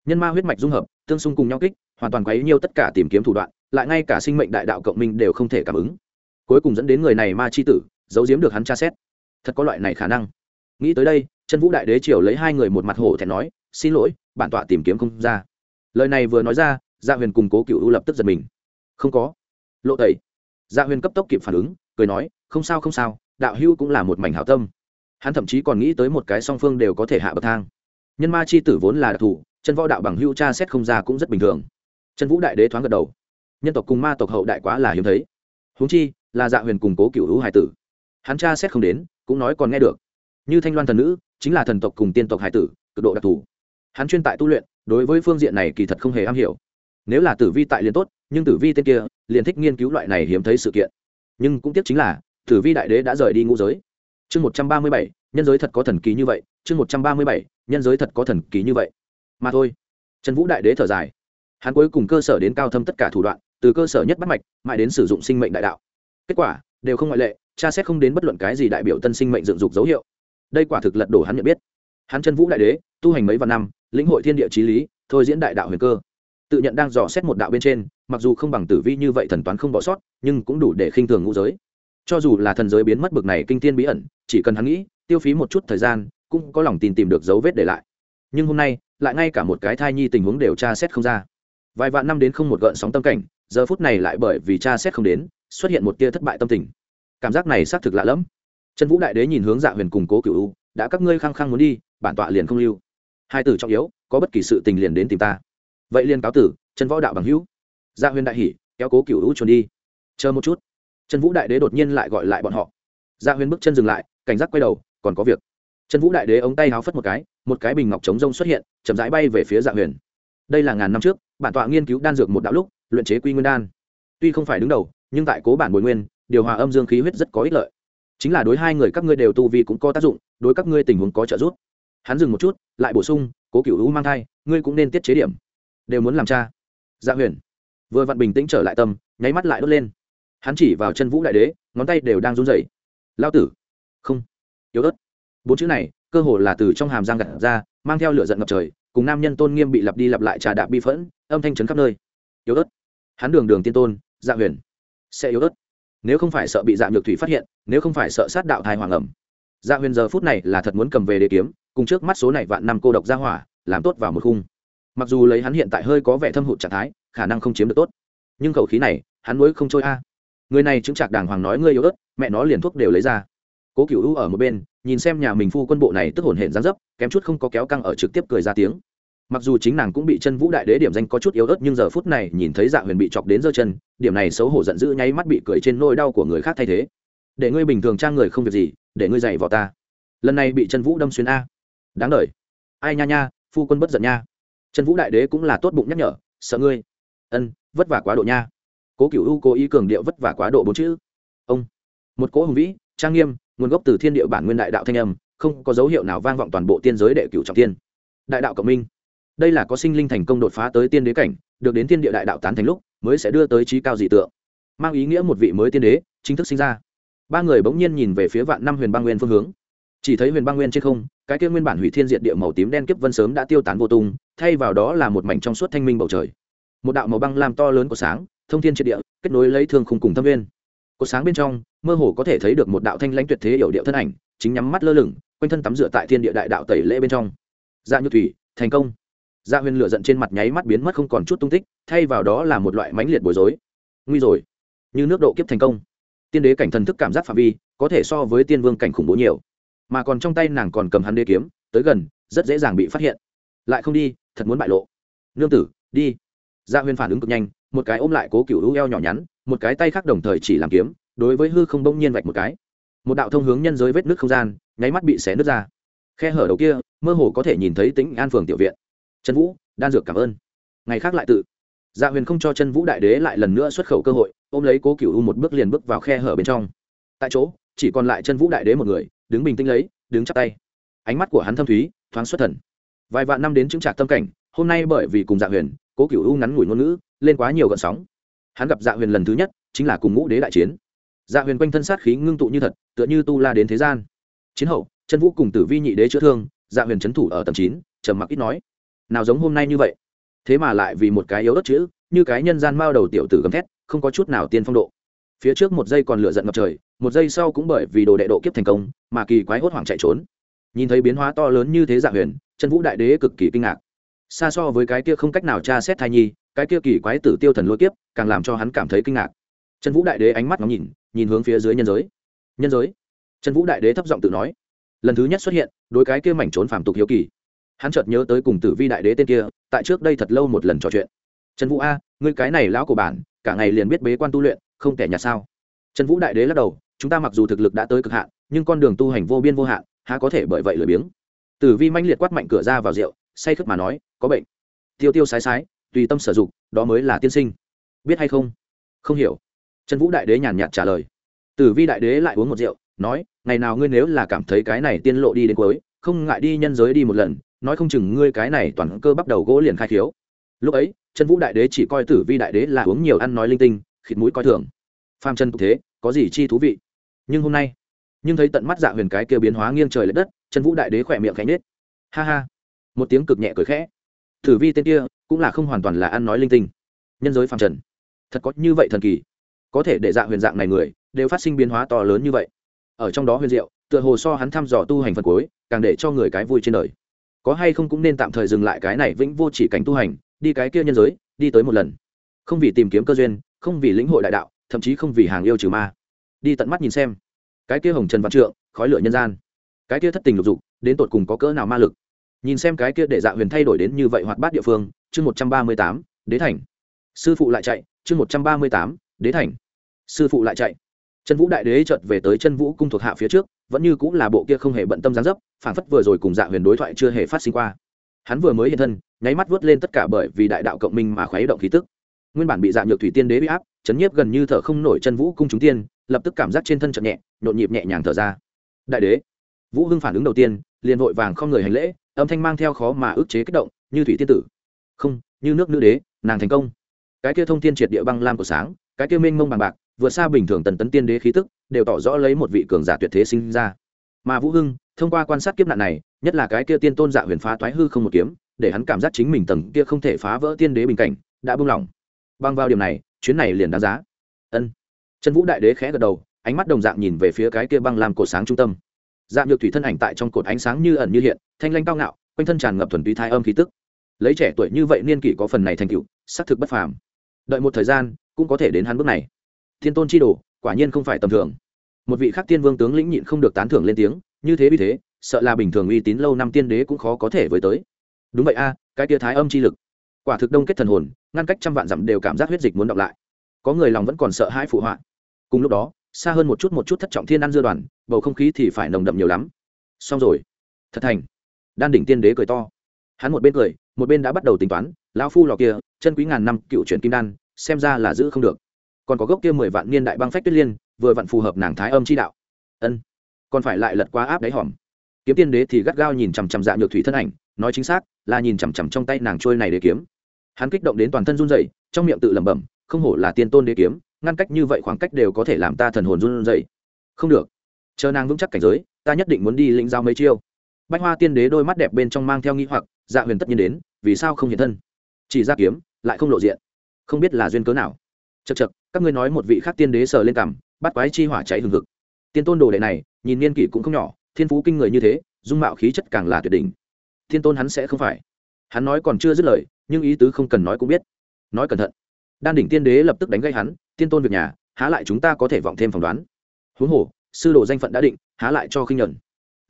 Nhân ma huyết mạch dung hợp, tương xung cùng nhau kích hoàn toàn quấy nhiêu tất cả tìm kiếm thủ đoạn, lại ngay cả sinh mệnh đại đạo cộng minh đều không thể cảm ứng. Cuối cùng dẫn đến người này ma c h i tử, giấu giếm được hắn tra xét. Thật có loại này khả năng. Nghĩ tới đây, chân vũ đại đế triều lấy hai người một mặt hổ thẹn nói, xin lỗi, bản tọa tìm kiếm không ra. Lời này vừa nói ra gia huyền cùng cố cựu lập tức giật mình. Không có. Lộ tẩy. Dạ huyền cấp tốc kịp phản ứng, cười nói, không sao không sao, đạo hữu cũng là một mảnh hảo tâm. Hắn thậm chí còn nghĩ tới một cái song phương đều có thể hạ bậc thang. Nhân ma chi tử vốn là đặc thù, chân võ đạo bằng hữu cha xét không ra cũng rất bình thường. Trần vũ đại đế thoáng gật đầu. Nhân tộc cùng ma tộc hậu đại quá là hiếm thấy. Huống chi, là dạ huyền cùng cố cựu hữu hải tử. Hắn cha xét không đến, cũng nói còn nghe được. Như thanh loan thần nữ, chính là thần tộc cùng tiên tộc hải tử, cực độ đặc thù. Hắn chuyên tại tu luyện, đối với phương diện này kỳ thật không hề am hiểu. Nếu là tử vi tại liền tốt, nhưng tử vi tên kia, liền thích nghiên cứu loại này hiếm thấy sự kiện. Nhưng cũng tiếc chính là, tử vi đại đế đã rời đi ngũ giới. Chương một trăm ba mươi bảy, nhân giới thật có thần kỳ như vậy, chương một trăm ba mươi bảy, nhân giới thật có thần kỳ như vậy. Mà thôi. Trần vũ đại đế thở dài hắn cuối cùng cơ sở đến cao thâm tất cả thủ đoạn, từ cơ sở nhất bắt mạch, mãi đến sử dụng sinh mệnh đại đạo. Kết quả, đều không ngoại lệ, cha xét không đến bất luận cái gì đại biểu tân sinh mệnh dựng dục dấu hiệu. Đây quả thực lật đổ hắn nhận biết. Hắn chân vũ đại đế, tu hành mấy vạn năm, lĩnh hội thiên địa trí lý, thôi diễn đại đạo huyền cơ. Tự nhận đang dò xét một đạo bên trên, mặc dù không bằng tử vi như vậy thần toán không bỏ sót, nhưng cũng đủ để khinh thường ngũ giới. Cho dù là thần giới biến mất bực này kinh thiên bí ẩn, chỉ cần hắn nghĩ, tiêu phí một chút thời gian, cũng có lòng tin tìm được dấu vết để lại. Nhưng hôm nay, lại ngay cả một cái thai nhi tình huống đều tra xét không ra vài vạn năm đến không một gợn sóng tâm cảnh, giờ phút này lại bởi vì cha xét không đến, xuất hiện một tia thất bại tâm tình. Cảm giác này xác thực lạ lẫm. Trần vũ đại đế nhìn hướng dạ huyền cùng cố cựu u, đã các ngươi khăng khăng muốn đi, bản tọa liền không lưu. Hai tử trọng yếu, có bất kỳ sự tình liền đến tìm ta. Vậy liền cáo tử, trần võ đạo bằng hữu. Dạ huyền đại hỉ, kéo cố cựu u trốn đi. Chờ một chút. Trần vũ đại đế đột nhiên lại gọi lại bọn họ. Dạ huyền bước chân dừng lại, cảnh giác quay đầu, còn có việc. Trần vũ đại đế ống tay háo phất một cái một cái bình ngọc chống rông xuất hiện, chậm rãi bay về phía dạ huyền. Đây là ngàn năm trước bản tọa nghiên cứu đan dược một đạo lúc, luyện chế quy nguyên đan. Tuy không phải đứng đầu, nhưng tại cố bản bồi nguyên, điều hòa âm dương khí huyết rất có ích lợi. Chính là đối hai người các ngươi đều tu vi cũng có tác dụng, đối các ngươi tình huống có trợ giúp. Hắn dừng một chút, lại bổ sung, cố cựu hữu mang thai, ngươi cũng nên tiết chế điểm. Đều muốn làm cha. Dạ huyền vừa vặn bình tĩnh trở lại tâm, nháy mắt lại đốt lên. Hắn chỉ vào chân vũ đại đế, ngón tay đều đang run rẩy. Lao tử! Không, yếu ớt. Bốn chữ này, cơ hồ là từ trong hàm giang gặt ra, mang theo lửa giận ngập trời cùng nam nhân tôn nghiêm bị lặp đi lặp lại trà đạp bi phẫn, âm thanh trấn khắp nơi. Yếu ớt. Hắn đường đường tiên tôn dạ huyền. Sẽ yếu ớt. Nếu không phải sợ bị dạ nhược thủy phát hiện, nếu không phải sợ sát đạo thai hoàng ẩm. Dạ huyền giờ phút này là thật muốn cầm về đế kiếm, cùng trước mắt số này vạn năm cô độc ra hỏa, làm tốt vào một khung. Mặc dù lấy hắn hiện tại hơi có vẻ thâm hụt trạng thái, khả năng không chiếm được tốt. Nhưng khẩu khí này, hắn mới không trôi a. Người này chứng chạc đàng hoàng nói ngươi yếu ớt, mẹ nó liền thuốc đều lấy ra cố cựu u ở một bên, nhìn xem nhà mình phu quân bộ này tức hồn hển gián dấp, kém chút không có kéo căng ở trực tiếp cười ra tiếng. Mặc dù chính nàng cũng bị chân vũ đại đế điểm danh có chút yếu ớt nhưng giờ phút này nhìn thấy dạ huyền bị chọc đến giơ chân, điểm này xấu hổ giận dữ nháy mắt bị cười trên nôi đau của người khác thay thế. Để ngươi bình thường trang người không việc gì, để ngươi dạy vào ta. Lần này bị chân vũ đâm xuyên a. Đáng đ ai nha nha, phu quân bất giận nha. Chân vũ đại đế cũng là tốt bụng nhắc nhở, sợ ngươi. Ân, vất vả quá độ nha. Cố cựu u cố ý cường điệu vất vả quá độ bốn chữ. Ông. Một cố hùng vĩ, trang nghiêm nguồn gốc từ thiên địa bản nguyên đại đạo thanh âm, không có dấu hiệu nào vang vọng toàn bộ tiên giới đệ cửu trọng tiên đại đạo cộng minh. Đây là có sinh linh thành công đột phá tới tiên đế cảnh, được đến thiên địa đại đạo tán thành lúc, mới sẽ đưa tới trí cao dị tượng. Mang ý nghĩa một vị mới tiên đế, chính thức sinh ra. Ba người bỗng nhiên nhìn về phía vạn năm huyền băng nguyên phương hướng. Chỉ thấy huyền băng nguyên trên không, cái kia nguyên bản hủy thiên diệt địa màu tím đen kiếp vân sớm đã tiêu tán vô tung, thay vào đó là một mảnh trong suốt thanh minh bầu trời. Một đạo màu băng làm to lớn của sáng, thông thiên triệt địa, kết nối lấy thương khung cùng thâm viên cột sáng bên trong, mơ hồ có thể thấy được một đạo thanh lãnh tuyệt thế hiểu điệu thân ảnh, chính nhắm mắt lơ lửng, quanh thân tắm dựa tại thiên địa đại đạo tẩy lễ bên trong. Dạ nhược thủy, thành công. Dạ huyền lửa giận trên mặt nháy mắt biến mất không còn chút tung tích, thay vào đó là một loại mãnh liệt bối rối. Nguy rồi. Như nước độ kiếp thành công. Tiên đế cảnh thần thức cảm giác phạm vi, có thể so với tiên vương cảnh khủng bố nhiều. Mà còn trong tay nàng còn cầm hắn đê kiếm, tới gần, rất dễ dàng bị phát hiện. Lại không đi, thật muốn bại lộ. Nương tử, đi. Dạ huyền phản ứng cực nhanh, một cái ôm lại cố cựu hữu eo nhỏ nhắn một cái tay khác đồng thời chỉ làm kiếm, đối với hư không bỗng nhiên vạch một cái. Một đạo thông hướng nhân giới vết nước không gian, nháy mắt bị xé nứt ra. Khe hở đầu kia, mơ hồ có thể nhìn thấy tính an phường tiểu viện. Trần vũ, đan dược cảm ơn. Ngày khác lại tự. Dạ huyền không cho chân vũ đại đế lại lần nữa xuất khẩu cơ hội, ôm lấy cố cựu một bước liền bước vào khe hở bên trong. Tại chỗ, chỉ còn lại chân vũ đại đế một người, đứng bình tĩnh lấy, đứng chắp tay. Ánh mắt của hắn thâm thúy, thoáng xuất thần. Vài vạn năm đến chứng trạc tâm cảnh, hôm nay bởi vì cùng dạ huyền, cố cựu u ngắn ngủi ngôn ngữ, lên quá nhiều gợn sóng hắn gặp dạ huyền lần thứ nhất chính là cùng ngũ đế đại chiến. Dạ huyền quanh thân sát khí ngưng tụ như thật, tựa như tu la đến thế gian. Chiến hậu chân vũ cùng tử vi nhị đế chữa thương dạ huyền trấn thủ ở tầm chín, trầm mặc ít nói. Nào giống hôm nay như vậy? Thế mà lại vì một cái yếu đất chữ, như cái nhân gian mao đầu tiểu tử gầm thét, không có chút nào tiên phong độ. Phía trước một giây còn lửa giận ngập trời, một giây sau cũng bởi vì đồ đệ độ kiếp thành công, mà kỳ quái hốt hoảng chạy trốn. Nhìn thấy biến hóa to lớn như thế dạ huyền chân vũ đại đế cực kỳ kinh ngạc. Xa so với cái kia không cách nào tra xét thai nhi cái kia kỳ quái tử tiêu thần lôi kiếp, càng làm cho hắn cảm thấy kinh ngạc. Trần vũ đại đế ánh mắt ngóng nhìn nhìn hướng phía dưới nhân giới. Nhân giới? Trần vũ đại đế thấp giọng tự nói. Lần thứ nhất xuất hiện, đối cái kia mảnh trốn phàm tục hiếu kỳ. Hắn chợt nhớ tới cùng tử vi đại đế tên kia, tại trước đây thật lâu một lần trò chuyện. Trần vũ a, ngươi cái này lão của bản, cả ngày liền biết bế quan tu luyện, không kẻ nhạt sao? Trần vũ đại đế lắc đầu, chúng ta mặc dù thực lực đã tới cực hạn, nhưng con đường tu hành vô biên vô hạn, há có thể bởi vậy lười biếng? Tử vi manh liệt quát mạnh cửa ra vào rượu, say khướt mà nói, có bệnh. Tiêu tiêu sái sái tùy tâm sử dụng, đó mới là tiên sinh. Biết hay không? Không hiểu. Trần vũ đại đế nhàn nhạt trả lời. Tử vi đại đế lại uống một rượu, nói, ngày nào ngươi nếu là cảm thấy cái này tiên lộ đi đến cuối, không ngại đi nhân giới đi một lần, nói không chừng ngươi cái này toàn cơ bắt đầu gỗ liền khai thiếu. Lúc ấy, trần vũ đại đế chỉ coi tử vi đại đế là uống nhiều ăn nói linh tinh, khịt mũi coi thường. Phàm chân thế, có gì chi thú vị? Nhưng hôm nay, nhưng thấy tận mắt dạ huyền cái kia biến hóa nghiêng trời l ệ đất, trần vũ đại đế khỏe miệng khẽ nết ha ha. Một tiếng cực nhẹ cười khẽ thử vi tên kia cũng là không hoàn toàn là ăn nói linh tinh. Nhân giới phàm trần. Thật có như vậy thần kỳ. Có thể để dạ huyền dạng này người đều phát sinh biến hóa to lớn như vậy. Ở trong đó huyền diệu, tựa hồ so hắn thăm dò tu hành phần cuối, càng để cho người cái vui trên đời. Có hay không cũng nên tạm thời dừng lại cái này vĩnh vô chỉ cảnh tu hành, đi cái kia nhân giới, đi tới một lần. Không vì tìm kiếm cơ duyên, không vì lĩnh hội đại đạo, thậm chí không vì hàng yêu trừ ma. Đi tận mắt nhìn xem. Cái kia hồng trần văn trượng, khói lửa nhân gian. Cái kia thất tình lục dục, đến tột cùng có cỡ nào ma lực? Nhìn xem cái kia để dạ huyền thay đổi đến như vậy hoạt bát địa phương, chương một trăm ba mươi tám, đế thành. Sư phụ lại chạy, chương một trăm ba mươi tám, đế thành. Sư phụ lại chạy. Chân vũ đại đế chợt về tới chân vũ cung thuộc hạ phía trước, vẫn như cũng là bộ kia không hề bận tâm gián dấp, phản phất vừa rồi cùng dạ huyền đối thoại chưa hề phát sinh qua. Hắn vừa mới hiện thân, nháy mắt vớt lên tất cả bởi vì đại đạo cộng minh mà khuấy động khí tức. Nguyên bản bị dạ nhược thủy tiên đế bị áp, chấn nhiếp gần như thở không nổi chân vũ cung chúng tiên, lập tức cảm giác trên thân chậm nhẹ, nhộn nhịp nhẹ nhàng thở ra. Đại đế, vũ hưng phản ứng đầu tiên liền vội vàng không người hành lễ, âm thanh mang theo khó mà ức chế kích động, như thủy tiên tử. Không, như nước nữ đế, nàng thành công. Cái kia thông tiên triệt địa băng lam của sáng, cái kia mênh mông bằng bạc, vượt xa bình thường tần tấn tiên đế khí tức, đều tỏ rõ lấy một vị cường giả tuyệt thế sinh ra. Mà vũ hưng, thông qua quan sát kiếp nạn này, nhất là cái kia tiên tôn dạ huyền phá toái hư không một kiếm, để hắn cảm giác chính mình tầng kia không thể phá vỡ tiên đế bình cảnh, đã buông lỏng. Băng vào điểm này, chuyến này liền đáng giá. Ân. Chân vũ đại đế khẽ gật đầu, ánh mắt đồng dạng nhìn về phía cái kia băng làm cổ sáng trung tâm dạng nhược thủy thân ảnh tại trong cột ánh sáng như ẩn như hiện, thanh lanh cao ngạo, quanh thân tràn ngập thuần túy thai âm khí tức. Lấy trẻ tuổi như vậy niên kỷ có phần này thành tựu, xác thực bất phàm. Đợi một thời gian, cũng có thể đến hắn bước này. Thiên tôn chi đồ, quả nhiên không phải tầm thường. Một vị khắc tiên vương tướng lĩnh nhịn không được tán thưởng lên tiếng, như thế vì thế, sợ là bình thường uy tín lâu năm tiên đế cũng khó có thể với tới. Đúng vậy a, cái tia thái âm chi lực. Quả thực đông kết thần hồn, ngăn cách trăm vạn dặm đều cảm giác huyết dịch muốn đọc lại. Có người lòng vẫn còn sợ hãi phụ họa. Cùng lúc đó xa hơn một chút một chút thất trọng thiên ăn dưa đoàn, bầu không khí thì phải nồng đậm nhiều lắm. Xong rồi. Thật thành. Đan đỉnh tiên đế cười to. Hắn một bên cười, một bên đã bắt đầu tính toán, lão phu lò kia, chân quý ngàn năm cựu chuyển kim đan, xem ra là giữ không được. Còn có gốc kia mười vạn niên đại băng phách tuyết liên, vừa vặn phù hợp nàng thái âm chi đạo. Ân. Còn phải lại lật qua áp đáy hòm. Kiếm tiên đế thì gắt gao nhìn chằm chằm dạ nhược thủy thân ảnh, nói chính xác, là nhìn chằm chằm trong tay nàng trôi này để kiếm. Hắn kích động đến toàn thân run rẩy, trong miệng tự lẩm bẩm, không hổ là tiên tôn đế kiếm ngăn cách như vậy khoảng cách đều có thể làm ta thần hồn run rẩy không được. Chờ nàng vững chắc cảnh giới ta nhất định muốn đi lĩnh giao mấy chiêu. Bạch hoa tiên đế đôi mắt đẹp bên trong mang theo nghi hoặc dạ huyền tất nhiên đến vì sao không hiện thân? Chỉ ra kiếm lại không lộ diện. Không biết là duyên cớ nào. Chậc chậc, các ngươi nói một vị khác tiên đế sờ lên cằm bắt quái chi hỏa cháy hừng hực. Tiên tôn đồ đệ này nhìn niên kỷ cũng không nhỏ thiên phú kinh người như thế dung mạo khí chất càng là tuyệt đỉnh. Thiên tôn hắn sẽ không phải. Hắn nói còn chưa dứt lời nhưng ý tứ không cần nói cũng biết. Nói cẩn thận. Đan đỉnh tiên đế lập tức đánh gây hắn tiên tôn việc nhà, há lại chúng ta có thể vọng thêm phỏng đoán. Huống hồ, sư đồ danh phận đã định, há lại cho khinh nhuận.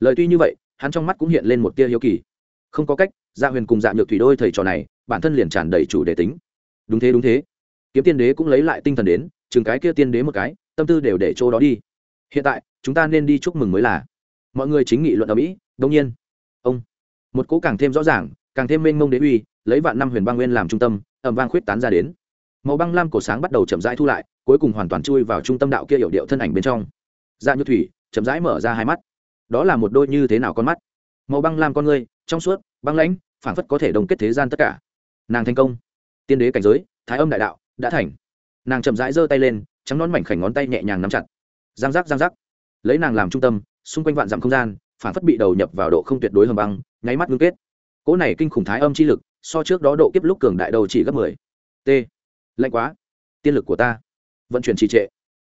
Lời tuy như vậy, hắn trong mắt cũng hiện lên một tia hiếu kỳ. Không có cách dạ huyền cùng dạ nhược thủy đôi thầy trò này, bản thân liền tràn đầy chủ đề tính. Đúng thế đúng thế. Kiếm tiên đế cũng lấy lại tinh thần đến, chừng cái kia tiên đế một cái, tâm tư đều để chỗ đó đi. Hiện tại, chúng ta nên đi chúc mừng mới là. Mọi người chính nghị luận ở mỹ, đông nhiên. Ông. Một cỗ càng thêm rõ ràng, càng thêm mênh mông đế uy, lấy vạn năm huyền băng nguyên làm trung tâm ẩm vang khuyết tán ra đến màu băng lam cổ sáng bắt đầu chậm rãi thu lại, cuối cùng hoàn toàn chui vào trung tâm đạo kia hiệu điệu thân ảnh bên trong. Dạ như thủy chậm rãi mở ra hai mắt. Đó là một đôi như thế nào con mắt? Màu băng lam con ngươi, trong suốt, băng lãnh, phảng phất có thể đồng kết thế gian tất cả. Nàng thành công. Tiên đế cảnh giới, thái âm đại đạo, đã thành. Nàng chậm rãi giơ tay lên, trắng nón mảnh khảnh ngón tay nhẹ nhàng nắm chặt. Giang giác giang giác. Lấy nàng làm trung tâm, xung quanh vạn dặm không gian phản phất bị đầu nhập vào độ không tuyệt đối hầm băng, nháy mắt ngưng kết. Cỗ này kinh khủng thái âm chi lực, so trước đó độ kiếp lúc cường đại đầu chỉ gấp mười. T lạnh quá. Tiên lực của ta. Vận chuyển trì trệ.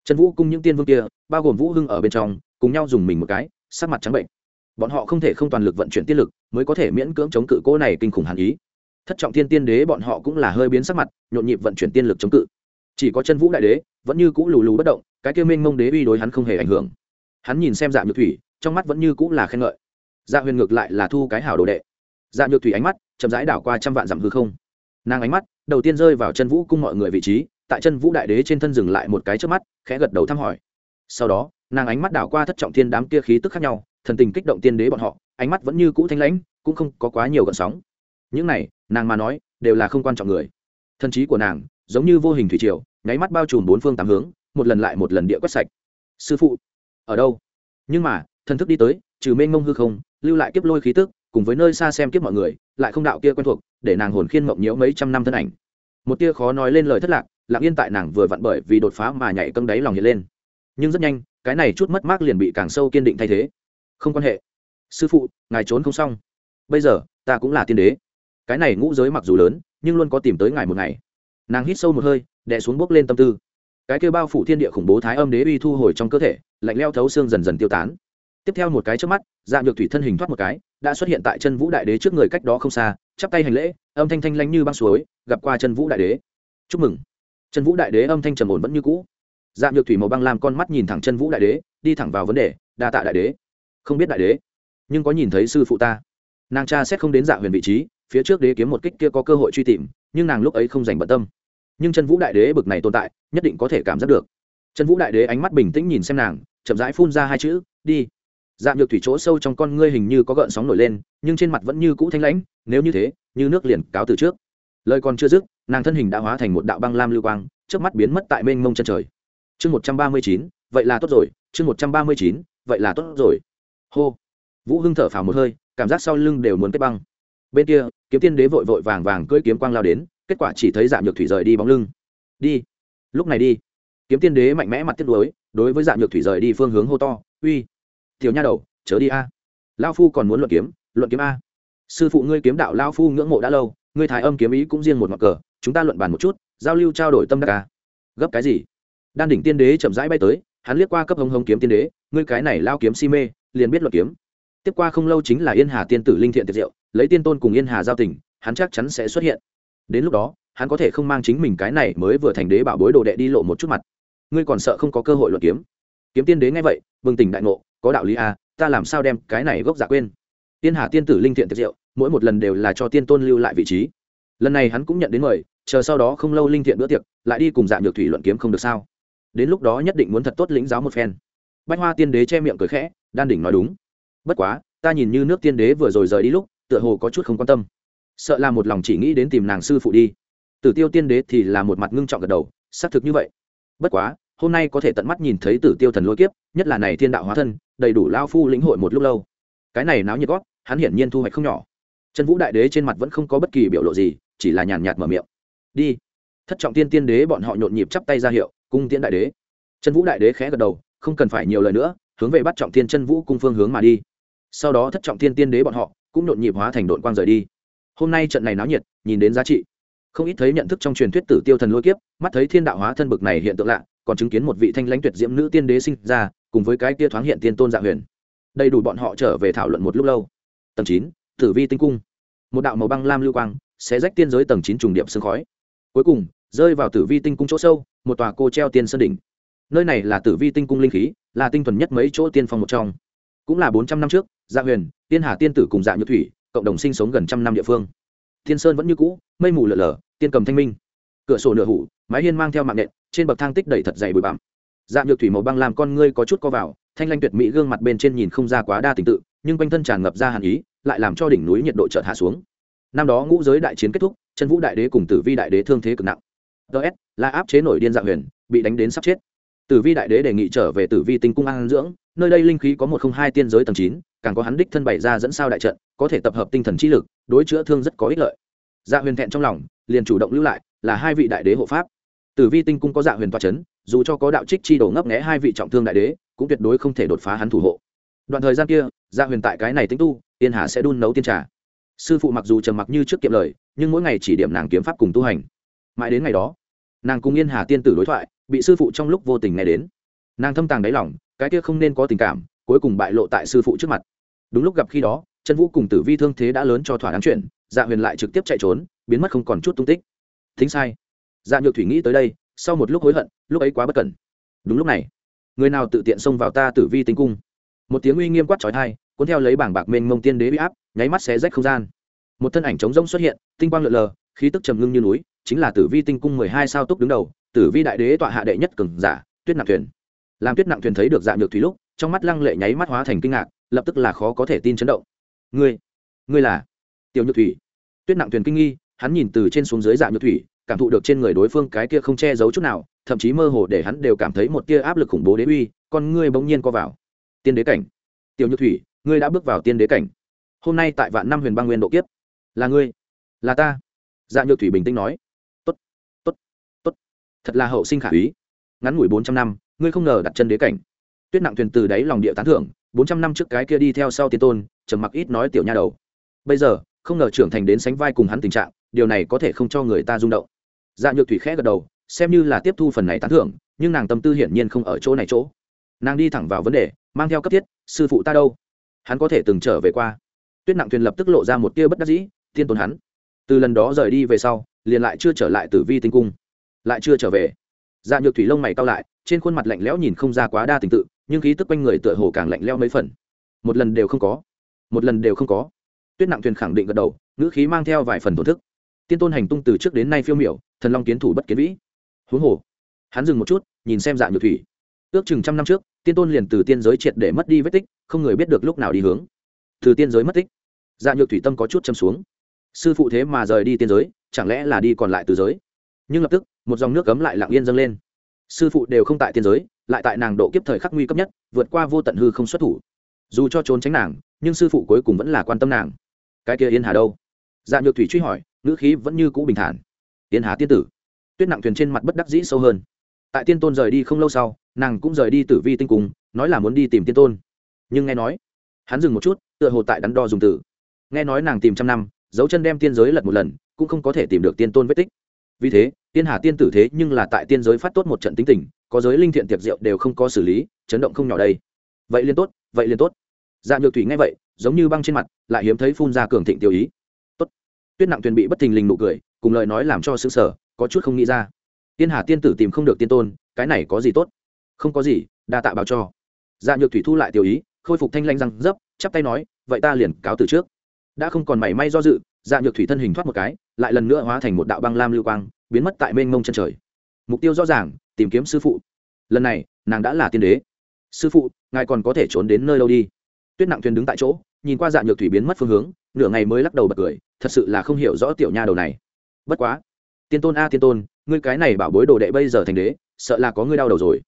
Trần vũ cùng những tiên vương kia, bao gồm vũ hưng ở bên trong, cùng nhau dùng mình một cái, sắc mặt trắng bệnh. Bọn họ không thể không toàn lực vận chuyển tiên lực, mới có thể miễn cưỡng chống cự cỗ này kinh khủng hàn ý. Thất trọng thiên tiên đế bọn họ cũng là hơi biến sắc mặt, nhộn nhịp vận chuyển tiên lực chống cự. Chỉ có chân vũ đại đế, vẫn như cũ lù lù bất động, cái kia minh mông đế uy đối hắn không hề ảnh hưởng. Hắn nhìn xem dạ nhược thủy, trong mắt vẫn như cũ là khen ngợi. Dạ huyền ngược lại là thu cái hảo đồ đệ. Dạ nhược thủy ánh mắt chậm rãi đảo qua trăm vạn dặm hư không. Nàng ánh mắt đầu tiên rơi vào chân vũ cung mọi người vị trí, tại chân vũ đại đế trên thân dừng lại một cái trước mắt, khẽ gật đầu thăm hỏi. Sau đó, nàng ánh mắt đảo qua thất trọng thiên đám kia khí tức khác nhau, thần tình kích động tiên đế bọn họ, ánh mắt vẫn như cũ thanh lãnh, cũng không có quá nhiều gợn sóng. Những này, nàng mà nói, đều là không quan trọng người. Thần trí của nàng, giống như vô hình thủy triều, nháy mắt bao trùm bốn phương tám hướng, một lần lại một lần địa quét sạch. Sư phụ, ở đâu? Nhưng mà, thần thức đi tới, trừ mênh mông hư không, lưu lại kiếp lôi khí tức, cùng với nơi xa xem kiếp mọi người lại không đạo kia quen thuộc, để nàng hồn khiên mộng nhiễu mấy trăm năm thân ảnh. Một tia khó nói lên lời thất lạc, lặng yên tại nàng vừa vặn bởi vì đột phá mà nhảy cân đáy lòng hiện lên. Nhưng rất nhanh, cái này chút mất mát liền bị càng sâu kiên định thay thế. Không quan hệ. Sư phụ, ngài trốn không xong. Bây giờ, ta cũng là tiên đế. Cái này ngũ giới mặc dù lớn, nhưng luôn có tìm tới ngài một ngày. Nàng hít sâu một hơi, đè xuống bốc lên tâm tư. Cái kêu bao phủ thiên địa khủng bố thái âm đế uy thu hồi trong cơ thể, lạnh leo thấu xương dần dần tiêu tán. Tiếp theo một cái trước mắt, dạng được thủy thân hình thoát một cái đã xuất hiện tại chân vũ đại đế trước người cách đó không xa, chắp tay hành lễ, âm thanh thanh lanh như băng suối, gặp qua chân vũ đại đế. Chúc mừng. Chân vũ đại đế âm thanh trầm ổn vẫn như cũ. Dạng được thủy màu băng làm con mắt nhìn thẳng chân vũ đại đế, đi thẳng vào vấn đề, đa tạ đại đế. Không biết đại đế, nhưng có nhìn thấy sư phụ ta. Nàng cha xét không đến dạ huyền vị trí, phía trước đế kiếm một kích kia có cơ hội truy tìm, nhưng nàng lúc ấy không dành bận tâm. Nhưng chân vũ đại đế bực này tồn tại, nhất định có thể cảm giác được. Chân vũ đại đế ánh mắt bình tĩnh nhìn xem nàng, chậm rãi phun ra hai chữ, đi dạ nhược thủy chỗ sâu trong con ngươi hình như có gợn sóng nổi lên, nhưng trên mặt vẫn như cũ thanh lãnh, nếu như thế, như nước liền cáo từ trước. Lời còn chưa dứt, nàng thân hình đã hóa thành một đạo băng lam lưu quang trước mắt biến mất tại mênh mông chân trời. Chương một trăm ba mươi chín, vậy là tốt rồi, chương một trăm ba mươi chín, vậy là tốt rồi. Hô. Vũ hưng thở phào một hơi, cảm giác sau lưng đều muốn kết băng. Bên kia, kiếm tiên đế vội vội vàng vàng cưỡi kiếm quang lao đến, kết quả chỉ thấy dạ nhược thủy rời đi bóng lưng. Đi. Lúc này đi. Kiếm tiên đế mạnh mẽ mặt tiết đối đối với dạ nhược thủy rời đi phương hướng hô to, uy tiểu nha đầu, chớ đi a. Lao phu còn muốn luận kiếm luận kiếm a. Sư phụ ngươi kiếm đạo lao phu ngưỡng mộ đã lâu, ngươi thái âm kiếm ý cũng riêng một mặt cờ, chúng ta luận bàn một chút, giao lưu trao đổi tâm đắc a. Gấp cái gì? Đan đỉnh tiên đế chậm rãi bay tới, hắn liếc qua cấp hồng hồng kiếm tiên đế, ngươi cái này lao kiếm si mê, liền biết luận kiếm. Tiếp qua không lâu chính là yên hà tiên tử linh thiện tiệt diệu, lấy tiên tôn cùng yên hà giao tình, hắn chắc chắn sẽ xuất hiện. Đến lúc đó, hắn có thể không mang chính mình cái này mới vừa thành đế bảo bối đồ đệ đi lộ một chút mặt. Ngươi còn sợ không có cơ hội luận kiếm. Kiếm tiên đế ngay vậy, bừng tỉnh đại ngộ có đạo lý à ta làm sao đem cái này gốc giả quên? Tiên hà tiên tử linh thiện tiệc diệu mỗi một lần đều là cho tiên tôn lưu lại vị trí. Lần này hắn cũng nhận đến mời, chờ sau đó không lâu linh thiện bữa tiệc, lại đi cùng dạ nhược thủy luận kiếm không được sao? Đến lúc đó nhất định muốn thật tốt lĩnh giáo một phen. Bách hoa tiên đế che miệng cười khẽ, đan đỉnh nói đúng. Bất quá, ta nhìn như nước tiên đế vừa rồi rời đi lúc, tựa hồ có chút không quan tâm. Sợ là một lòng chỉ nghĩ đến tìm nàng sư phụ đi. Tử tiêu tiên đế thì là một mặt ngưng trọng gật đầu, xác thực như vậy. Bất quá hôm nay có thể tận mắt nhìn thấy tử tiêu thần lôi kiếp, nhất là này thiên đạo hóa thân, đầy đủ lao phu lĩnh hội một lúc lâu. Cái này náo nhiệt gót hắn hiển nhiên thu hoạch không nhỏ. Trần vũ đại đế trên mặt vẫn không có bất kỳ biểu lộ gì, chỉ là nhàn nhạt mở miệng. Đi. Thất trọng tiên tiên đế bọn họ nhộn nhịp chắp tay ra hiệu, cung tiễn đại đế. Trần vũ đại đế khẽ gật đầu, không cần phải nhiều lời nữa, hướng về bắt trọng tiên chân vũ cung phương hướng mà đi. Sau đó thất trọng tiên tiên đế bọn họ cũng nhộn nhịp hóa thành đội quang rời đi. Hôm nay trận này náo nhiệt, nhìn đến giá trị. Không ít thấy nhận thức trong truyền thuyết tử tiêu thần lôi kiếp, mắt thấy thiên đạo hóa thân bực này hiện tượng lạ còn chứng kiến một vị thanh lãnh tuyệt diễm nữ tiên đế sinh ra, cùng với cái kia thoáng hiện tiên tôn dạ huyền. Đầy đủ bọn họ trở về thảo luận một lúc lâu. Tầng chín, tử vi tinh cung. Một đạo màu băng lam lưu quang sẽ rách tiên giới tầng chín trùng điểm sương khói. Cuối cùng, rơi vào tử vi tinh cung chỗ sâu, một tòa cô treo tiên sơn đỉnh. Nơi này là tử vi tinh cung linh khí, là tinh thuần nhất mấy chỗ tiên phong một trong. Cũng là bốn trăm năm trước dạ huyền, tiên hà tiên tử cùng dạ nhược thủy, cộng đồng sinh sống gần trăm năm địa phương. Thiên sơn vẫn như cũ, mây mù lở lở, tiên cầm thanh minh. Cửa sổ nửa hủ, mái hiên mang theo mạng nện trên bậc thang tích đầy thật dày bụi bặm. Dạ nhược thủy màu băng làm con ngươi có chút co vào, thanh lanh tuyệt mỹ gương mặt bên trên nhìn không ra quá đa tình tự, nhưng quanh thân tràn ngập ra hàn ý, lại làm cho đỉnh núi nhiệt độ chợt hạ xuống. Năm đó ngũ giới đại chiến kết thúc, chân vũ đại đế cùng tử vi đại đế thương thế cực nặng. Ts là áp chế nổi điên dạ huyền, bị đánh đến sắp chết. Tử vi đại đế đề nghị trở về tử vi tinh cung an dưỡng, nơi đây linh khí có một không hai tiên giới tầng chín, càng có hắn đích thân bày ra dẫn sao đại trận, có thể tập hợp tinh thần trí lực, đối chữa thương rất có ích lợi. Dạ huyền thẹn trong lòng, liền chủ động lưu lại, là hai vị đại đế hộ pháp tử vi tinh cung có dạ huyền toa c h ấ n dù cho có đạo trích chi đổ ngấp nghẽ hai vị trọng thương đại đế, cũng tuyệt đối không thể đột phá hắn thủ hộ. Đoạn thời gian kia dạ huyền tại cái này tính tu, tiên hà sẽ đun nấu tiên trà. Sư phụ mặc dù trầm mặc như trước kiệm lời, nhưng mỗi ngày chỉ điểm nàng kiếm pháp cùng tu hành. Mãi đến ngày đó, nàng cùng yên hà tiên tử đối thoại, bị sư phụ trong lúc vô tình nghe đến. Nàng thâm tàng đáy lòng, cái kia không nên có tình cảm, cuối cùng bại lộ tại sư phụ trước mặt. Đúng lúc gặp khi đó, chân vũ cùng tử vi thương thế đã lớn cho thỏa đáng chuyện dạ huyền lại trực tiếp chạy trốn, biến mất không còn chút tung tích. Thính sai dạ nhược thủy nghĩ tới đây, sau một lúc hối hận, lúc ấy quá bất cẩn. Đúng lúc này, người nào tự tiện xông vào ta tử vi tinh cung? Một tiếng uy nghiêm quát trói thai, cuốn theo lấy bảng bạc mênh mông tiên đế bị áp, nháy mắt xé rách không gian. Một thân ảnh trống rỗng xuất hiện, tinh quang lượn lờ, khí tức trầm ngưng như núi, chính là tử vi tinh cung mười hai sao túc đứng đầu, tử vi đại đế tọa hạ đệ nhất cường giả, tuyết nặng thuyền. Làm tuyết nặng thuyền thấy được Dạ nhược thủy lúc, trong mắt lăng lệ nháy mắt hóa thành kinh ngạc, lập tức là khó có thể tin chấn động. Ngươi ngươi là? Tiểu nhược thủy. Tuyết nặng thuyền kinh nghi, hắn nhìn từ trên xuống dưới Dạ nhược thủy cảm thụ được trên người đối phương cái kia không che giấu chút nào, thậm chí mơ hồ để hắn đều cảm thấy một tia áp lực khủng bố đế uy, con ngươi bỗng nhiên co vào. Tiên đế cảnh. Tiểu nhược thủy, ngươi đã bước vào tiên đế cảnh. Hôm nay tại vạn năm huyền băng nguyên độ kiếp. Là ngươi. Là ta. Dạ nhược thủy bình tĩnh nói. Tốt tốt tốt. Thật là hậu sinh khả úy. Ngắn ngủi bốn trăm năm, ngươi không ngờ đặt chân đế cảnh. Tuyết nặng thuyền từ đáy lòng địa tán thưởng, bốn trăm năm trước cái kia đi theo sau tiên tôn, trầm mặc ít nói tiểu nha đầu. Bây giờ, không ngờ trưởng thành đến sánh vai cùng hắn tình trạng, điều này có thể không cho người ta rung động dạ nhược thủy khẽ gật đầu, xem như là tiếp thu phần này tán thưởng, nhưng nàng tâm tư hiển nhiên không ở chỗ này chỗ. Nàng đi thẳng vào vấn đề, mang theo cấp thiết, sư phụ ta đâu? Hắn có thể từng trở về qua. Tuyết nặng thuyền lập tức lộ ra một tia bất đắc dĩ, thiên tôn hắn. Từ lần đó rời đi về sau, liền lại chưa trở lại tử vi tinh cung, lại chưa trở về. Dạ nhược thủy lông mày cao lại, trên khuôn mặt lạnh lẽo nhìn không ra quá đa tình tự, nhưng khí tức quanh người tựa hồ càng lạnh lẽo mấy phần. Một lần đều không có, một lần đều không có. Tuyết nặng thuyền khẳng định gật đầu, ngữ khí mang theo vài phần thổn thức. Tiên tôn hành tung từ trước đến nay phiêu miểu thần long kiến thủ bất kiến vĩ. Huống hồ, hắn dừng một chút, nhìn xem dạ nhược thủy. Ước chừng trăm năm trước, tiên tôn liền từ tiên giới triệt để mất đi vết tích, không người biết được lúc nào đi hướng. Từ tiên giới mất tích dạ nhược thủy tâm có chút châm xuống. Sư phụ thế mà rời đi tiên giới, chẳng lẽ là đi còn lại từ giới? Nhưng lập tức, một dòng nước cấm lại lặng yên dâng lên. Sư phụ đều không tại tiên giới, lại tại nàng độ kiếp thời khắc nguy cấp nhất, vượt qua vô tận hư không xuất thủ. Dù cho trốn tránh nàng, nhưng sư phụ cuối cùng vẫn là quan tâm nàng. Cái kia yên hà đâu? Dạ nhược thủy truy hỏi, ngữ khí vẫn như cũ bình thản yên hà tiên tử. Tuyết nặng thuyền trên mặt bất đắc dĩ sâu hơn. Tại tiên tôn rời đi không lâu sau, nàng cũng rời đi tử vi tinh cùng nói là muốn đi tìm tiên tôn. Nhưng nghe nói, hắn dừng một chút, tựa hồ tại đắn đo dùng từ. Nghe nói nàng tìm trăm năm, dấu chân đem tiên giới lật một lần, cũng không có thể tìm được tiên tôn vết tích. Vì thế, tiên hà tiên tử thế nhưng là tại tiên giới phát tốt một trận tính tình, có giới linh thiện tiệc rượu đều không có xử lý, chấn động không nhỏ đây. Vậy liên tốt, vậy liên tốt. Dạ nhược thủy nghe vậy, giống như băng trên mặt, lại hiếm thấy phun ra cường thịnh tiêu ý. Tốt. Tuyết nặng thuyền bị bất thình lình nụ cười cùng lời nói làm cho xương sở, có chút không nghĩ ra. Tiên hà tiên tử tìm không được tiên tôn, cái này có gì tốt? Không có gì, đa tạ báo cho. Dạ nhược thủy thu lại tiểu ý, khôi phục thanh lanh răng dấp, chắp tay nói, vậy ta liền cáo từ trước. Đã không còn mảy may do dự dạ nhược thủy thân hình thoát một cái, lại lần nữa hóa thành một đạo băng lam lưu quang, biến mất tại mênh mông chân trời. Mục tiêu rõ ràng, tìm kiếm sư phụ. Lần này, nàng đã là tiên đế. Sư phụ, ngài còn có thể trốn đến nơi đâu đi? Tuyết nặng thuyền đứng tại chỗ, nhìn qua dạ nhược thủy biến mất phương hướng, nửa ngày mới lắc đầu bật cười, thật sự là không hiểu rõ tiểu nha đầu này bất quá. Tiên tôn a, tiên tôn, ngươi cái này bảo bối đồ đệ bây giờ thành đế, sợ là có ngươi đau đầu rồi.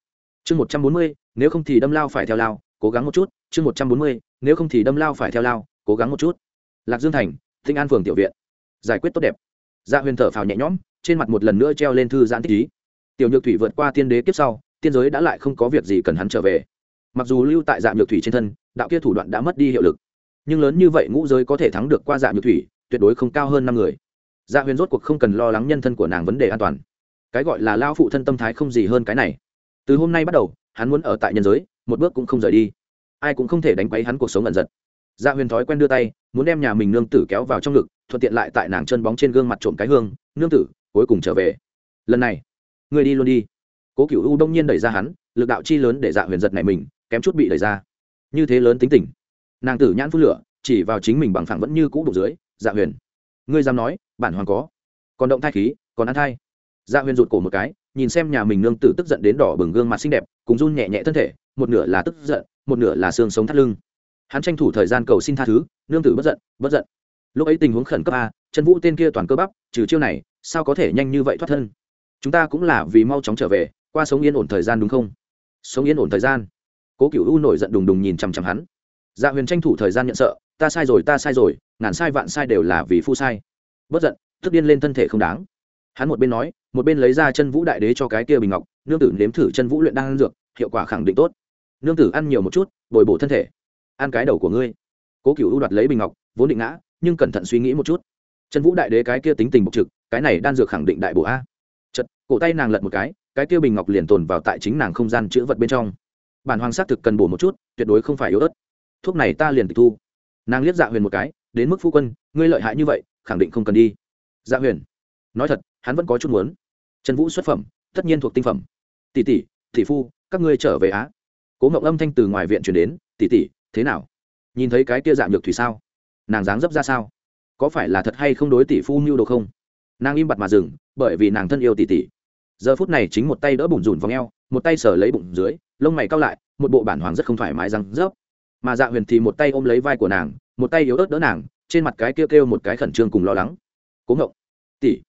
Chương một trăm bốn mươi, nếu không thì đâm lao phải theo lao, cố gắng một chút. Chương một trăm bốn mươi, nếu không thì đâm lao phải theo lao, cố gắng một chút. Lạc dương thành thinh an phường tiểu viện. Giải quyết tốt đẹp. Dạ huyền thở phào nhẹ nhõm, trên mặt một lần nữa treo lên thư giãn thích ý. Tiểu nhược thủy vượt qua tiên đế kiếp sau, tiên giới đã lại không có việc gì cần hắn trở về. Mặc dù lưu tại dạ nhược thủy trên thân, đạo kia thủ đoạn đã mất đi hiệu lực. Nhưng lớn như vậy ngũ giới có thể thắng được qua dạ nhược thủy, tuyệt đối không cao hơn năm người dạ huyền rốt cuộc không cần lo lắng nhân thân của nàng vấn đề an toàn. Cái gọi là lao phụ thân tâm thái không gì hơn cái này. Từ hôm nay bắt đầu, hắn muốn ở tại nhân giới, một bước cũng không rời đi. Ai cũng không thể đánh quấy hắn cuộc sống ẩn giật. Dạ huyền thói quen đưa tay, muốn đem nhà mình nương tử kéo vào trong ngực, thuận tiện lại tại nàng chân bóng trên gương mặt trộm cái hương, nương tử, cuối cùng trở về. Lần này người đi luôn đi. Cố cựu u đông nhiên đẩy ra hắn, lực đạo chi lớn để dạ huyền giật này mình, kém chút bị đẩy ra. Như thế lớn tính tình. Nàng tử nhãn phút lửa, chỉ vào chính mình bằng phẳng vẫn như cũ đục dưới dạ huyền, ngươi dám nói bản hoàng có. Còn động thai khí, còn ăn thai. Dạ huyền rụt cổ một cái, nhìn xem nhà mình nương tử tức giận đến đỏ bừng gương mặt xinh đẹp, cùng run nhẹ nhẹ thân thể, một nửa là tức giận, một nửa là xương sống thắt lưng. Hắn tranh thủ thời gian cầu xin tha thứ, nương tử bất giận bất giận. Lúc ấy tình huống khẩn cấp a chân vũ tên kia toàn cơ bắp, trừ chiêu này, sao có thể nhanh như vậy thoát thân? Chúng ta cũng là vì mau chóng trở về, qua sống yên ổn thời gian đúng không? Sống yên ổn thời gian. Cố cựu u nổi giận đùng đùng nhìn chằm chằm hắn. Dạ huyền tranh thủ thời gian nhận sợ, ta sai rồi, ta sai rồi, ngàn sai vạn sai đều là vì phu sai bất giận, tức điên lên thân thể không đáng. Hắn một bên nói, một bên lấy ra chân vũ đại đế cho cái kia bình ngọc, nương tử nếm thử chân vũ luyện đang ăn dược, hiệu quả khẳng định tốt. Nương tử ăn nhiều một chút, bồi bổ thân thể. Ăn cái đầu của ngươi. Cố cựu ưu đoạt lấy bình ngọc, vốn định ngã, nhưng cẩn thận suy nghĩ một chút. Chân vũ đại đế cái kia tính tình bộc trực, cái này đan dược khẳng định đại bổ a. Chật cổ tay nàng lật một cái cái kia bình ngọc liền tồn vào tại chính nàng không gian chữ vật bên trong. Bản hoàng xác thực cần bổ một chút, tuyệt đối không phải yếu ớt. Thuốc này ta liền tịch thu. Nàng liếc dạ huyền một cái, đến mức phu quân, ngươi lợi hại như vậy khẳng định không cần đi. Dạ huyền, nói thật, hắn vẫn có chút muốn. Trần vũ xuất phẩm, tất nhiên thuộc tinh phẩm. Tỷ tỷ tỷ phu, các ngươi trở về á. Cố ngộng âm thanh từ ngoài viện chuyển đến, tỷ tỷ, thế nào? Nhìn thấy cái kia dạ nhược thủy sao? Nàng dáng dấp ra sao? Có phải là thật hay không đối tỷ phu mưu đồ không? Nàng im bặt mà dừng, bởi vì nàng thân yêu tỷ tỷ. Giờ phút này chính một tay đỡ bùn rùn vào ngheo một tay sờ lấy bụng dưới, lông mày cao lại, một bộ bản hoàng rất không thoải mái răng rớp mà dạ huyền thì một tay ôm lấy vai của nàng, một tay yếu ớt đỡ nàng trên mặt cái kêu kêu một cái khẩn trương cùng lo lắng. Cố ngộng, tỷ,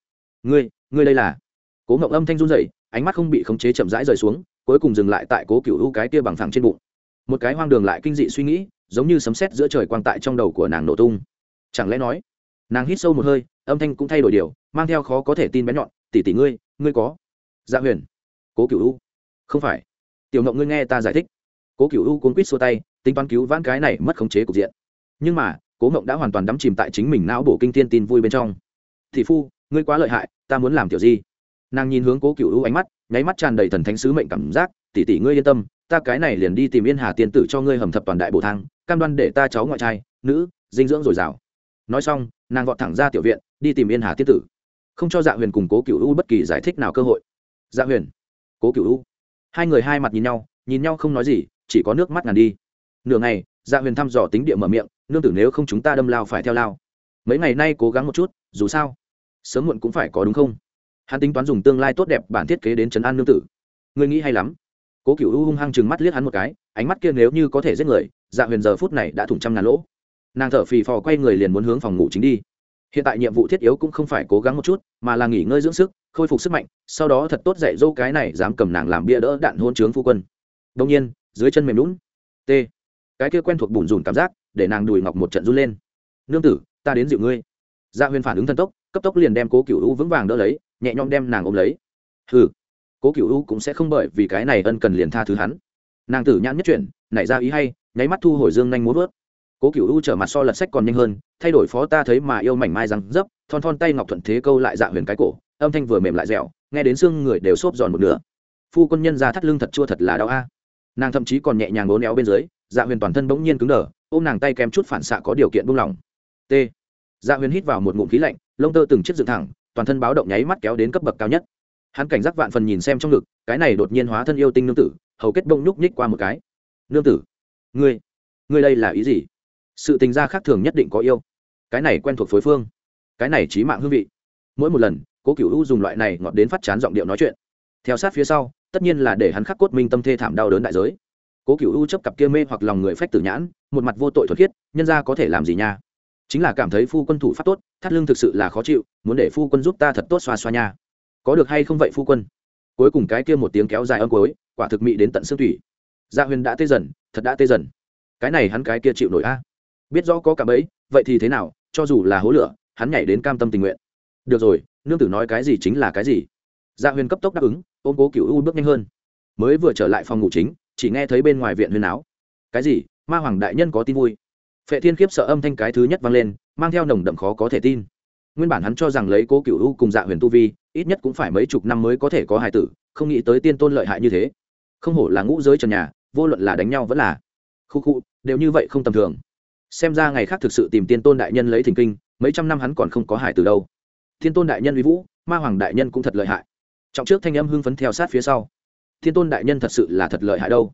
ngươi ngươi đây là? Cố ngộng âm thanh run rẩy, ánh mắt không bị khống chế chậm rãi rời xuống, cuối cùng dừng lại tại cố cựu u cái kia bằng phẳng trên bụng. Một cái hoang đường lại kinh dị suy nghĩ, giống như sấm sét giữa trời quang tại trong đầu của nàng nổ tung. Chẳng lẽ nói, nàng hít sâu một hơi, âm thanh cũng thay đổi điều, mang theo khó có thể tin bén nhọn, tỷ tỷ ngươi ngươi có? Dạ huyền, cố cựu u. Không phải. Tiểu ngộng ngươi nghe ta giải thích. Cố cựu u cuốn quýt xua tay, tính toán cứu vãn cái này mất khống chế cục diện. Nhưng mà cố ngộng đã hoàn toàn đắm chìm tại chính mình não bổ kinh thiên tin vui bên trong. Thị phu, ngươi quá lợi hại, ta muốn làm kiểu gì nàng nhìn hướng cố cựu u ánh mắt, nháy mắt tràn đầy thần thánh sứ mệnh cảm giác, tỷ tỷ ngươi yên tâm, ta cái này liền đi tìm yên hà tiên tử cho ngươi hầm thập toàn đại bổ thang cam đoan để ta cháu ngoại trai, nữ, dinh dưỡng dồi dào. Nói xong, nàng vọt thẳng ra tiểu viện, đi tìm yên hà tiên tử. Không cho dạ huyền cùng cố cựu u bất kỳ giải thích nào cơ hội. Dạ huyền, cố cựu u hai người hai mặt nhìn nhau nhìn nhau không nói gì, chỉ có nước mắt ngàn đi. Nửa ngày dạ huyền thăm dò tính địa mở miệng nương tử nếu không chúng ta đâm lao phải theo lao. Mấy ngày nay cố gắng một chút, dù sao, sớm muộn cũng phải có đúng không? Hắn tính toán dùng tương lai tốt đẹp bản thiết kế đến trấn an nương tử. Người nghĩ hay lắm. Cố cựu u hung hăng chừng mắt liếc hắn một cái, ánh mắt kia nếu như có thể giết người dạ huyền giờ phút này đã thủng trăm ngàn lỗ. Nàng thở phì phò quay người liền muốn hướng phòng ngủ chính đi. Hiện tại nhiệm vụ thiết yếu cũng không phải cố gắng một chút, mà là nghỉ ngơi dưỡng sức, khôi phục sức mạnh, sau đó thật tốt dạy dỗ cái này dám cầm nàng làm bia đỡ đạn hôn trướng phu quân. Đông nhiên, dưới chân mềm lún t. Cái kia quen thuộc bùn rùn cảm giác để nàng đùi ngọc một trận run lên. Nương tử, ta đến dịu ngươi. Gia huyên huyền phản ứng thần tốc, cấp tốc liền đem cố cựu u vững vàng đỡ lấy, nhẹ nhõm đem nàng ôm lấy. Ừ cố cựu u cũng sẽ không bởi vì cái này ân cần liền tha thứ hắn. Nàng tử nhãn nhất chuyển, nảy ra ý hay, nháy mắt thu hồi dương nhanh muốn vớt cố cựu u trở mặt so lật sách còn nhanh hơn, thay đổi phó ta thấy mà yêu mảnh mai răng dấp, thon thon tay ngọc thuận thế câu lại dạ huyền cái cổ, âm thanh vừa mềm lại dẻo, nghe đến xương người đều xốp giòn một nửa. Phu quân nhân ra thắt lưng thật chua thật là đau a. Nàng thậm chí còn nhẹ nhàng bố néo bên dưới dạ huyền toàn thân bỗng nhiên cứng đờ, ôm nàng tay kém chút phản xạ có điều kiện buông lỏng. T. Dạ huyền hít vào một ngụm khí lạnh, lông tơ từng chiếc dựng thẳng, toàn thân báo động nháy mắt kéo đến cấp bậc cao nhất. Hắn cảnh giác vạn phần nhìn xem trong ngực, cái này đột nhiên hóa thân yêu tinh nương tử, hầu kết bông nhúc nhích qua một cái. Nương tử, ngươi ngươi đây là ý gì? Sự tình gia khác thường nhất định có yêu. Cái này quen thuộc phối phương. Cái này trí mạng hương vị. Mỗi một lần, cố cựu u dùng loại này ngọt đến phát chán giọng điệu nói chuyện. Theo sát phía sau, tất nhiên là để hắn khắc cốt minh tâm thê thảm đau đớn đại giới cố cựu u chấp cặp kia mê hoặc lòng người phách tử nhãn, một mặt vô tội thuật khiết, nhân ra có thể làm gì nha? Chính là cảm thấy phu quân thủ pháp tốt, thắt lưng thực sự là khó chịu, muốn để phu quân giúp ta thật tốt xoa xoa nha. Có được hay không vậy phu quân? Cuối cùng cái kia một tiếng kéo dài âm cuối, quả thực mị đến tận xương thủy gia dạ huyền đã tê dần, thật đã tê dần. Cái này hắn cái kia chịu nổi a. Biết rõ có cả bẫy, vậy thì thế nào, cho dù là hố lửa, hắn nhảy đến cam tâm tình nguyện. Được rồi, nương tử nói cái gì chính là cái gì. Gia huyền cấp tốc đáp ứng, ôm cố cựu u bước nhanh hơn. Mới vừa trở lại phòng ngủ chính chỉ nghe thấy bên ngoài viện huyền áo cái gì? Ma hoàng đại nhân có tin vui. Phệ thiên khiếp sợ âm thanh cái thứ nhất vang lên, mang theo nồng đậm khó có thể tin. Nguyên bản hắn cho rằng lấy cố cựu u cùng dạ huyền tu vi, ít nhất cũng phải mấy chục năm mới có thể có hài tử, không nghĩ tới tiên tôn lợi hại như thế. Không hổ là ngũ giới trần nhà, vô luận là đánh nhau vẫn là. Khu khu, đều như vậy không tầm thường. Xem ra ngày khác thực sự tìm tiên tôn đại nhân lấy thình kinh, mấy trăm năm hắn còn không có hài từ đâu. Tiên tôn đại nhân uy vũ, ma hoàng đại nhân cũng thật lợi hại. Trọng trước thanh âm hưng phấn theo sát phía sau thiên tôn đại nhân thật sự là thật lợi hại đâu.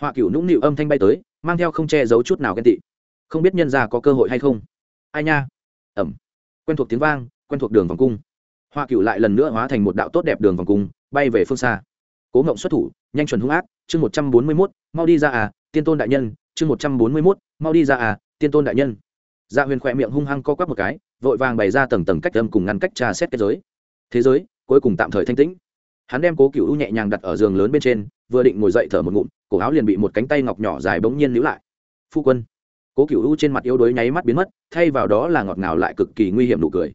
Họa cửu nũng nịu âm thanh bay tới, mang theo không che giấu chút nào ghen tị. Không biết nhân ra có cơ hội hay không? Ai nha? Ẩm. Quen thuộc tiếng vang, quen thuộc đường vòng cung. Hoa cựu lại lần nữa hóa thành một đạo tốt đẹp đường vòng cung, bay về phương xa. Cố ngộng xuất thủ, nhanh chuẩn hung ác, chương một trăm bốn mươi mốt, mau đi ra à tiên tôn đại nhân, chương một trăm bốn mươi mốt, mau đi ra à tiên tôn đại nhân. Dạ huyền khỏe miệng hung hăng co quắp một cái, vội vàng bày ra tầng tầng cách âm cùng ngăn cách trà xét kết giới. Thế giới, cuối cùng tạm thời thanh tĩnh hắn đem cố cựu u nhẹ nhàng đặt ở giường lớn bên trên, vừa định ngồi dậy thở một ngụm, cổ áo liền bị một cánh tay ngọc nhỏ dài bỗng nhiên níu lại. Phu quân. Cố cựu u trên mặt yếu đuối nháy mắt biến mất, thay vào đó là ngọt ngào lại cực kỳ nguy hiểm nụ cười.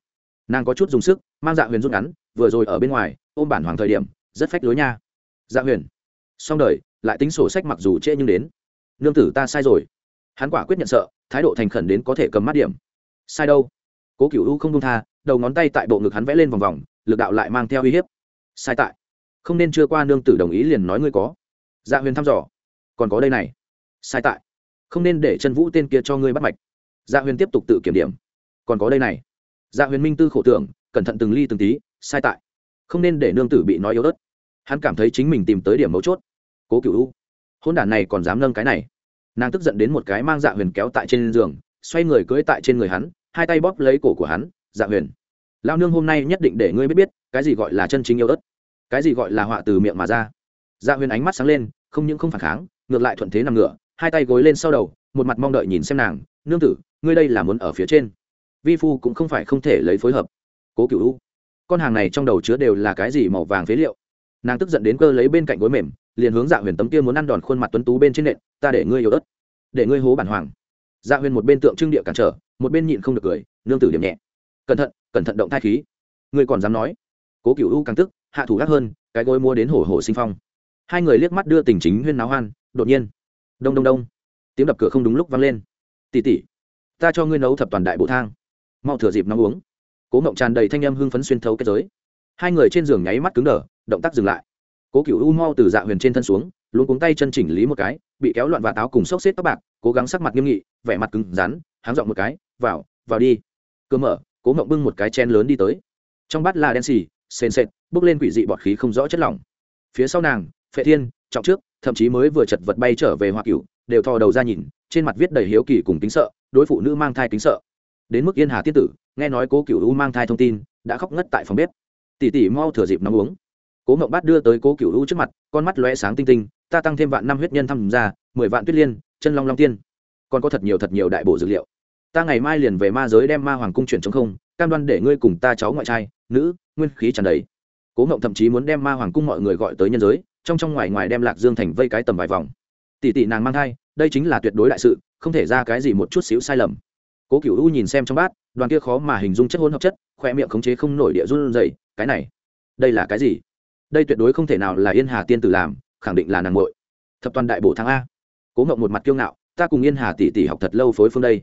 Nàng có chút dùng sức, mang dạ huyền rút ngắn, vừa rồi ở bên ngoài, ôm bản hoàng thời điểm, rất phách lối nha. Dạ huyền. Xong đời, lại tính sổ sách mặc dù trễ nhưng đến. Nương tử ta sai rồi. Hắn quả quyết nhận sợ, thái độ thành khẩn đến có thể cầm mắt điểm. Sai đâu? Cố cựu u không đông tha, đầu ngón tay tại bộ ngực hắn vẽ lên vòng vòng, lực đạo lại mang theo uy hiếp. Sai tại không nên chưa qua nương tử đồng ý liền nói ngươi có. Dạ huyền thăm dò. Còn có đây này. Sai tại. Không nên để chân vũ tên kia cho ngươi bắt mạch. Dạ huyền tiếp tục tự kiểm điểm. Còn có đây này. Dạ huyền minh tư khổ tưởng, cẩn thận từng ly từng tí, sai tại. Không nên để nương tử bị nói yếu ớt. Hắn cảm thấy chính mình tìm tới điểm mấu chốt. Cố cựu u. Hôn đản này còn dám nâng cái này. Nàng tức giận đến một cái mang dạ huyền kéo tại trên giường, xoay người cưỡi tại trên người hắn, hai tay bóp lấy cổ của hắn. Dạ huyền. Lao nương hôm nay nhất định để ngươi biết biết, cái gì gọi là chân chính yêu ớt cái gì gọi là họa từ miệng mà ra? Dạ huyền ánh mắt sáng lên, không những không phản kháng, ngược lại thuận thế nằm ngửa, hai tay gối lên sau đầu, một mặt mong đợi nhìn xem nàng, nương tử, ngươi đây là muốn ở phía trên. Vi phu cũng không phải không thể lấy phối hợp. Cố cựu u, con hàng này trong đầu chứa đều là cái gì màu vàng phế liệu? Nàng tức giận đến cơ lấy bên cạnh gối mềm, liền hướng dạ huyền tấm kia muốn ăn đòn khuôn mặt tuấn tú bên trên nện, ta để ngươi yêu ớt, để ngươi hố bản hoàng. Dạ huyền một bên tượng trưng địa cản trở, một bên nhịn không được cười, nương tử điểm nhẹ, cẩn thận cẩn thận động thai khí. Ngươi còn dám nói? Cố cựu u càng tức hạ thủ gác hơn, cái gối mua đến hổ hổ sinh phong. Hai người liếc mắt đưa tình chính huyên náo hoan, đột nhiên, đông đông đông, tiếng đập cửa không đúng lúc vang lên. Tỉ tỉ ta cho ngươi nấu thập toàn đại bộ thang. Mau thừa dịp nóng uống. Cố ngộng tràn đầy thanh âm hưng phấn xuyên thấu kết giới. Hai người trên giường nháy mắt cứng đờ, động tác dừng lại. Cố cựu u mau từ dạ huyền trên thân xuống luôn cuống tay chân chỉnh lý một cái, bị kéo loạn và táo cùng xốc xếp tóc bạc, cố gắng sắc mặt nghiêm nghị, vẻ mặt cứng rắn, háng dọn một cái, vào vào đi. Cơ mở, cố ngộng bưng một cái chen lớn đi tới. Trong bát là đen xì sền sệt bốc lên quỷ dị bọt khí không rõ chất lỏng. Phía sau nàng, phệ thiên, trọng trước, thậm chí mới vừa chật vật bay trở về hoa cửu, đều thò đầu ra nhìn, trên mặt viết đầy hiếu kỳ cùng kính sợ, đối phụ nữ mang thai kính sợ. Đến mức yên hà tiết tử, nghe nói cố cửu u mang thai thông tin, đã khóc ngất tại phòng bếp. Tỉ tỉ mau thừa dịp nóng uống. Cố ngậu bát đưa tới cố cửu u trước mặt, con mắt lóe sáng tinh tinh, ta tăng thêm vạn năm huyết nhân tham gia mười vạn tuyết liên, chân long long tiên. Còn có thật nhiều thật nhiều đại bộ dược liệu. Ta ngày mai liền về ma giới đem ma hoàng cung chuyển chống không, cam đoan để ngươi cùng ta cháu ngoại trai nữ, nguyên khí tràn đầy. Cố ngộng thậm chí muốn đem ma hoàng cung mọi người gọi tới nhân giới, trong trong ngoài ngoài đem lạc dương thành vây cái tầm vài vòng. Tỷ tỷ nàng mang thai, đây chính là tuyệt đối đại sự, không thể ra cái gì một chút xíu sai lầm. Cố cựu u nhìn xem trong bát, đoàn kia khó mà hình dung chất hôn hợp chất khoe miệng khống chế không nổi địa run dày cái này, đây là cái gì? Đây tuyệt đối không thể nào là yên hà tiên tử làm, khẳng định là nàng ngội thập toàn đại bổ thắng a. Cố ngộng một mặt kiêu ngạo, ta cùng yên hà tỷ tỷ học thật lâu phối phương đây.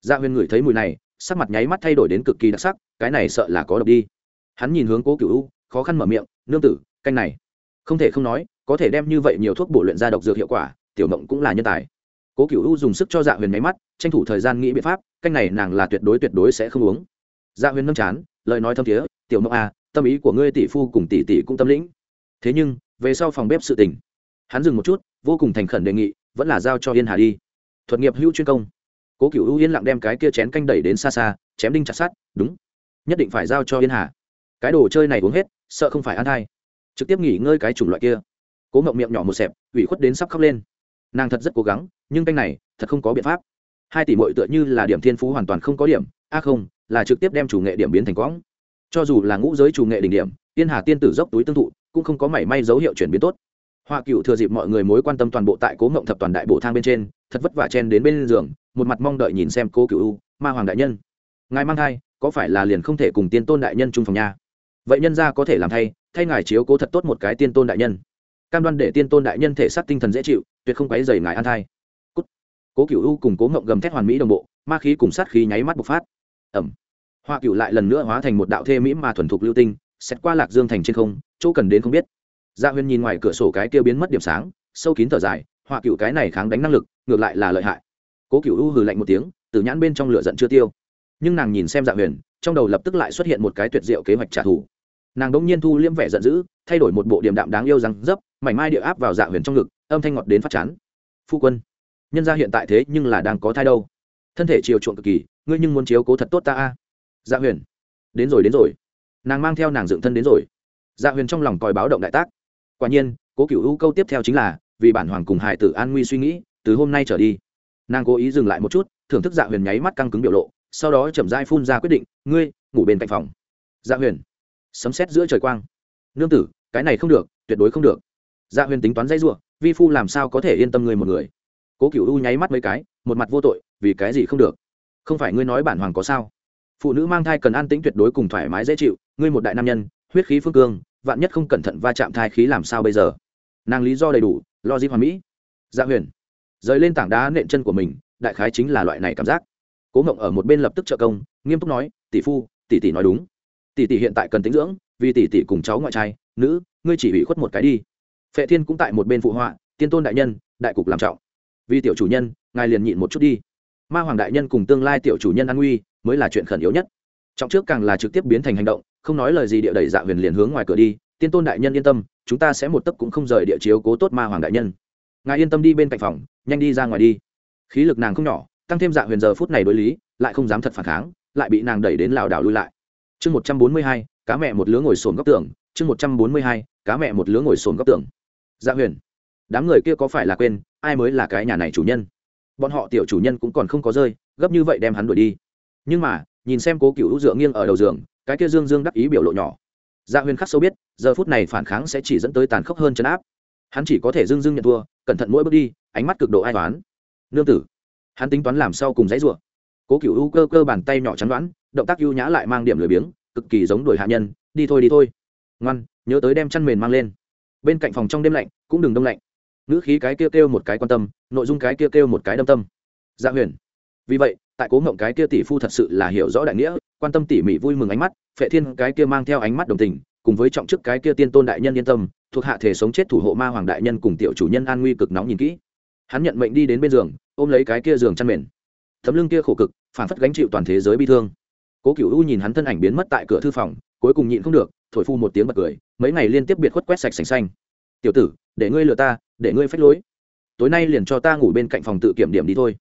Dạ Gia huyên ngửi thấy mùi này, sắc mặt nháy mắt thay đổi đến cực kỳ đặc sắc, cái này sợ là có độc đi hắn nhìn hướng cố cựu u, khó khăn mở miệng, nương tử, canh này. Không thể không nói, có thể đem như vậy nhiều thuốc bổ luyện ra độc dược hiệu quả, tiểu mộng cũng là nhân tài. Cố cựu u dùng sức cho dạ huyền máy mắt, tranh thủ thời gian nghĩ biện pháp, canh này nàng là tuyệt đối tuyệt đối sẽ không uống. Dạ huyền nâm chán, lời nói thâm thiế, tiểu mộng à tâm ý của ngươi tỷ phu cùng tỷ tỷ cũng tâm lĩnh. Thế nhưng, về sau phòng bếp sự tình, hắn dừng một chút, vô cùng thành khẩn đề nghị, vẫn là giao cho yên hà đi. Thuật nghiệp hữu chuyên công. Cố cựu u yên lặng đem cái kia chén canh đẩy đến xa xa, chém đinh chặt sát đúng, nhất định phải giao cho yên hà cái đồ chơi này uống hết, sợ không phải ăn thai trực tiếp nghỉ ngơi cái chủng loại kia. Cố ngậm miệng nhỏ một xẹp, ủy khuất đến sắp khóc lên. Nàng thật rất cố gắng, nhưng canh này, thật không có biện pháp. Hai tỷ mội tựa như là điểm thiên phú hoàn toàn không có điểm, a không, là trực tiếp đem chủ nghệ điểm biến thành quõng. Cho dù là ngũ giới chủ nghệ đỉnh điểm, tiên hà tiên tử dốc túi tương thụ, cũng không có mảy may dấu hiệu chuyển biến tốt. Hoa cựu thừa dịp mọi người mối quan tâm toàn bộ tại cố mộng thập toàn đại bộ thang bên trên, thật vất vả chen đến bên giường, một mặt mong đợi nhìn xem cố cựu ma hoàng đại nhân. Ngài mang thai, có phải là liền không thể cùng tiên tôn đại nhân chung phòng nha vậy nhân gia có thể làm thay thay ngài chiếu cố thật tốt một cái tiên tôn đại nhân. Cam đoan để tiên tôn đại nhân thể xác tinh thần dễ chịu, tuyệt không quấy dày ngài an thai. Cút. cố cựu u cùng cố ngộng gầm thét hoàn mỹ đồng bộ, ma khí cùng sát khí nháy mắt bộc phát. Ẩm. Hoa cựu lại lần nữa hóa thành một đạo thê mỹ mà thuần thục lưu tinh xét qua lạc dương thành trên không, chỗ cần đến không biết. Gia dạ huyên nhìn ngoài cửa sổ cái kia biến mất điểm sáng, sâu kín thở dài, hoa cựu cái này kháng đánh năng lực, ngược lại là lợi hại. Cố cựu u hừ lạnh một tiếng, từ nhãn bên trong lửa giận chưa tiêu. Nhưng nàng nhìn xem dạ huyền, trong đầu lập tức lại xuất hiện một cái tuyệt diệu kế hoạch trả thù nàng đ ỗ n g nhiên thu liễm vẻ giận dữ, thay đổi một bộ điểm đạm đáng yêu rằng dấp, mảnh mai địa áp vào dạ huyền trong ngực, âm thanh ngọt đến phát chán. Phu quân, nhân gia hiện tại thế nhưng là đang có thai đâu. Thân thể chiều chuộng cực kỳ, ngươi nhưng muốn chiếu cố thật tốt ta a. Dạ huyền. Đến rồi đến rồi. Nàng mang theo nàng dựng thân đến rồi. Dạ huyền trong lòng còi báo động đại tác. Quả nhiên, cố cựu ưu câu tiếp theo chính là, vì bản hoàng cùng hải tử an nguy suy nghĩ, từ hôm nay trở đi, nàng cố ý dừng lại một chút, thưởng thức dạ huyền nháy mắt căng cứng biểu lộ, sau đó chậm dai phun ra quyết định, ngươi, ngủ bên cạnh phòng. Dạ huyền sấm xét giữa trời quang. Nương tử, cái này không được, tuyệt đối không được. Dạ huyền tính toán dây ruộng vi phu làm sao có thể yên tâm người một người? Cố cựu u nháy mắt mấy cái, một mặt vô tội, vì cái gì không được? Không phải ngươi nói bản hoàng có sao? Phụ nữ mang thai cần an tĩnh tuyệt đối cùng thoải mái dễ chịu, ngươi một đại nam nhân, huyết khí phương cương, vạn nhất không cẩn thận va chạm thai khí làm sao bây giờ? Nàng lý do đầy đủ lo di hoàn mỹ. Dạ huyền, rời lên tảng đá nện chân của mình, đại khái chính là loại này cảm giác. Cố ngộng ở một bên lập tức trợ công, nghiêm túc nói, tỷ phu, tỷ tỷ nói đúng tỷ tỷ hiện tại cần tính dưỡng, vì tỷ tỷ cùng cháu ngoại trai, nữ, ngươi chỉ ủy khuất một cái đi. Phệ thiên cũng tại một bên phụ họa, tiên tôn đại nhân, đại cục làm trọng. Vì tiểu chủ nhân, ngài liền nhịn một chút đi. Ma hoàng đại nhân cùng tương lai tiểu chủ nhân an nguy, mới là chuyện khẩn yếu nhất. Trọng trước càng là trực tiếp biến thành hành động, không nói lời gì địa đẩy dạ huyền liền hướng ngoài cửa đi. Tiên tôn đại nhân yên tâm, chúng ta sẽ một tấc cũng không rời địa chiếu cố tốt ma hoàng đại nhân. Ngài yên tâm đi bên cạnh phòng, nhanh đi ra ngoài đi. Khí lực nàng không nhỏ, tăng thêm dạ huyền giờ phút này đối lý, lại không dám thật phản kháng, lại bị nàng đẩy đến lảo đảo lui lại chương một trăm bốn mươi hai, cá mẹ một lứa ngồi sồn góc tường, chương một trăm bốn mươi hai, cá mẹ một lứa ngồi sồn góc tường. Dạ huyền, đám người kia có phải là quên, ai mới là cái nhà này chủ nhân? Bọn họ tiểu chủ nhân cũng còn không có rơi, gấp như vậy đem hắn đuổi đi. Nhưng mà, nhìn xem cố cựu dựa nghiêng ở đầu giường, cái kia dương dương đắc ý biểu lộ nhỏ. Dạ huyền khắc sâu biết, giờ phút này phản kháng sẽ chỉ dẫn tới tàn khốc hơn chấn áp. Hắn chỉ có thể dưng dưng nhận thua, cẩn thận mỗi bước đi, ánh mắt cực độ ai toán nương tử, hắn tính toán làm sau cùng dãy rủa? Cố cựu u cơ cơ bàn tay nhỏ chắn đoán động tác ưu nhã lại mang điểm lười biếng, cực kỳ giống đuổi hạ nhân, đi thôi đi thôi. Ngoan, nhớ tới đem chăn mền mang lên. Bên cạnh phòng trong đêm lạnh, cũng đừng đông lạnh. Ngữ khí cái kêu kêu một cái quan tâm, nội dung cái kêu kêu một cái đâm tâm. Dạ huyền, vì vậy, tại cố ngộng cái kia tỷ phu thật sự là hiểu rõ đại nghĩa, quan tâm tỉ mỉ vui mừng ánh mắt, phệ thiên cái kia mang theo ánh mắt đồng tình, cùng với trọng chức cái kia tiên tôn đại nhân yên tâm, thuộc hạ thể sống chết thủ hộ ma hoàng đại nhân cùng tiểu chủ nhân an nguy cực nóng nhìn kỹ. Hắn nhận mệnh đi đến bên giường, ôm lấy cái kia giường chăn mền. Tấm lưng kia khổ cực, phản phất gánh chịu toàn thế giới bi thương cố cựu u nhìn hắn thân ảnh biến mất tại cửa thư phòng, cuối cùng nhịn không được, thổi phu một tiếng bật cười, mấy ngày liên tiếp biệt khuất quét sạch sành xanh. Tiểu tử, để ngươi lừa ta, để ngươi phách lối. Tối nay liền cho ta ngủ bên cạnh phòng tự kiểm điểm đi thôi.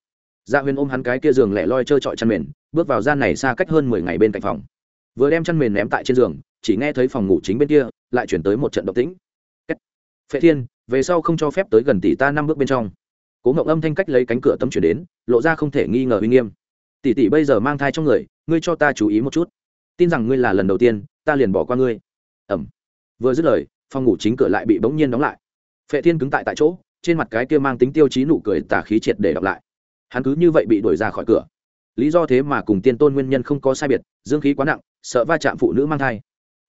Gia dạ huyền ôm hắn cái kia giường lẻ loi trơ trọi chăn mền, bước vào gian này xa cách hơn mười ngày bên cạnh phòng. Vừa đem chăn mền ném tại trên giường, chỉ nghe thấy phòng ngủ chính bên kia, lại chuyển tới một trận động tĩnh. Phệ thiên, về sau không cho phép tới gần tỷ ta năm bước bên trong. Cố ngậu âm thanh cách lấy cánh cửa tấm chuyển đến, lộ ra không thể nghi ngờ uy nghiêm. Tỷ tỷ bây giờ mang thai trong người ngươi cho ta chú ý một chút. Tin rằng ngươi là lần đầu tiên, ta liền bỏ qua ngươi. Ẩm. Vừa dứt lời, phòng ngủ chính cửa lại bị bỗng nhiên đóng lại. Phệ thiên cứng tại tại chỗ, trên mặt cái kia mang tính tiêu chí nụ cười tả khí triệt để đọc lại. Hắn cứ như vậy bị đuổi ra khỏi cửa. Lý do thế mà cùng tiên tôn nguyên nhân không có sai biệt, dương khí quá nặng, sợ va chạm phụ nữ mang thai.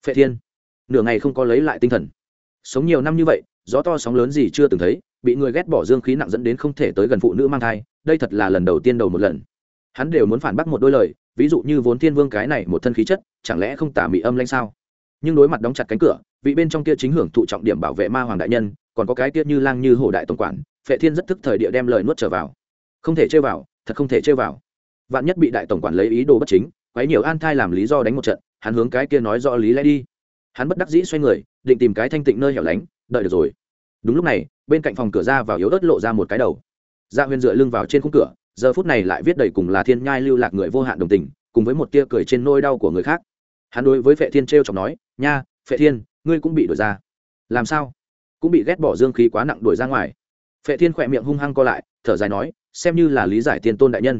Phệ thiên, nửa ngày không có lấy lại tinh thần. Sống nhiều năm như vậy, gió to sóng lớn gì chưa từng thấy, bị người ghét bỏ dương khí nặng dẫn đến không thể tới gần phụ nữ mang thai, đây thật là lần đầu tiên đầu một lần. Hắn đều muốn phản bác một đôi lời ví dụ như vốn thiên vương cái này một thân khí chất, chẳng lẽ không tả mị âm lanh sao? Nhưng đối mặt đóng chặt cánh cửa, vị bên trong kia chính hưởng thụ trọng điểm bảo vệ ma hoàng đại nhân, còn có cái kia như lang như hổ đại tổng quản, phệ thiên rất thức thời địa đem lời nuốt trở vào. Không thể chơi vào, thật không thể chơi vào. Vạn nhất bị đại tổng quản lấy ý đồ bất chính, quấy nhiều an thai làm lý do đánh một trận, hắn hướng cái kia nói rõ lý lẽ đi. Hắn bất đắc dĩ xoay người, định tìm cái thanh tịnh nơi hẻo lánh, đợi được rồi. Đúng lúc này, bên cạnh phòng cửa ra vào yếu ớt lộ ra một cái đầu. Gia huyền dựa lưng vào trên khung cửa giờ phút này lại viết đầy cùng là thiên nhai lưu lạc người vô hạn đồng tình, cùng với một tia cười trên nôi đau của người khác. Hắn đối với phệ thiên t r e o chọc nói, nha, phệ thiên, ngươi cũng bị đuổi ra. Làm sao? Cũng bị ghét bỏ dương khí quá nặng đuổi ra ngoài. Phệ thiên khỏe miệng hung hăng co lại, thở dài nói, xem như là lý giải tiên tôn đại nhân.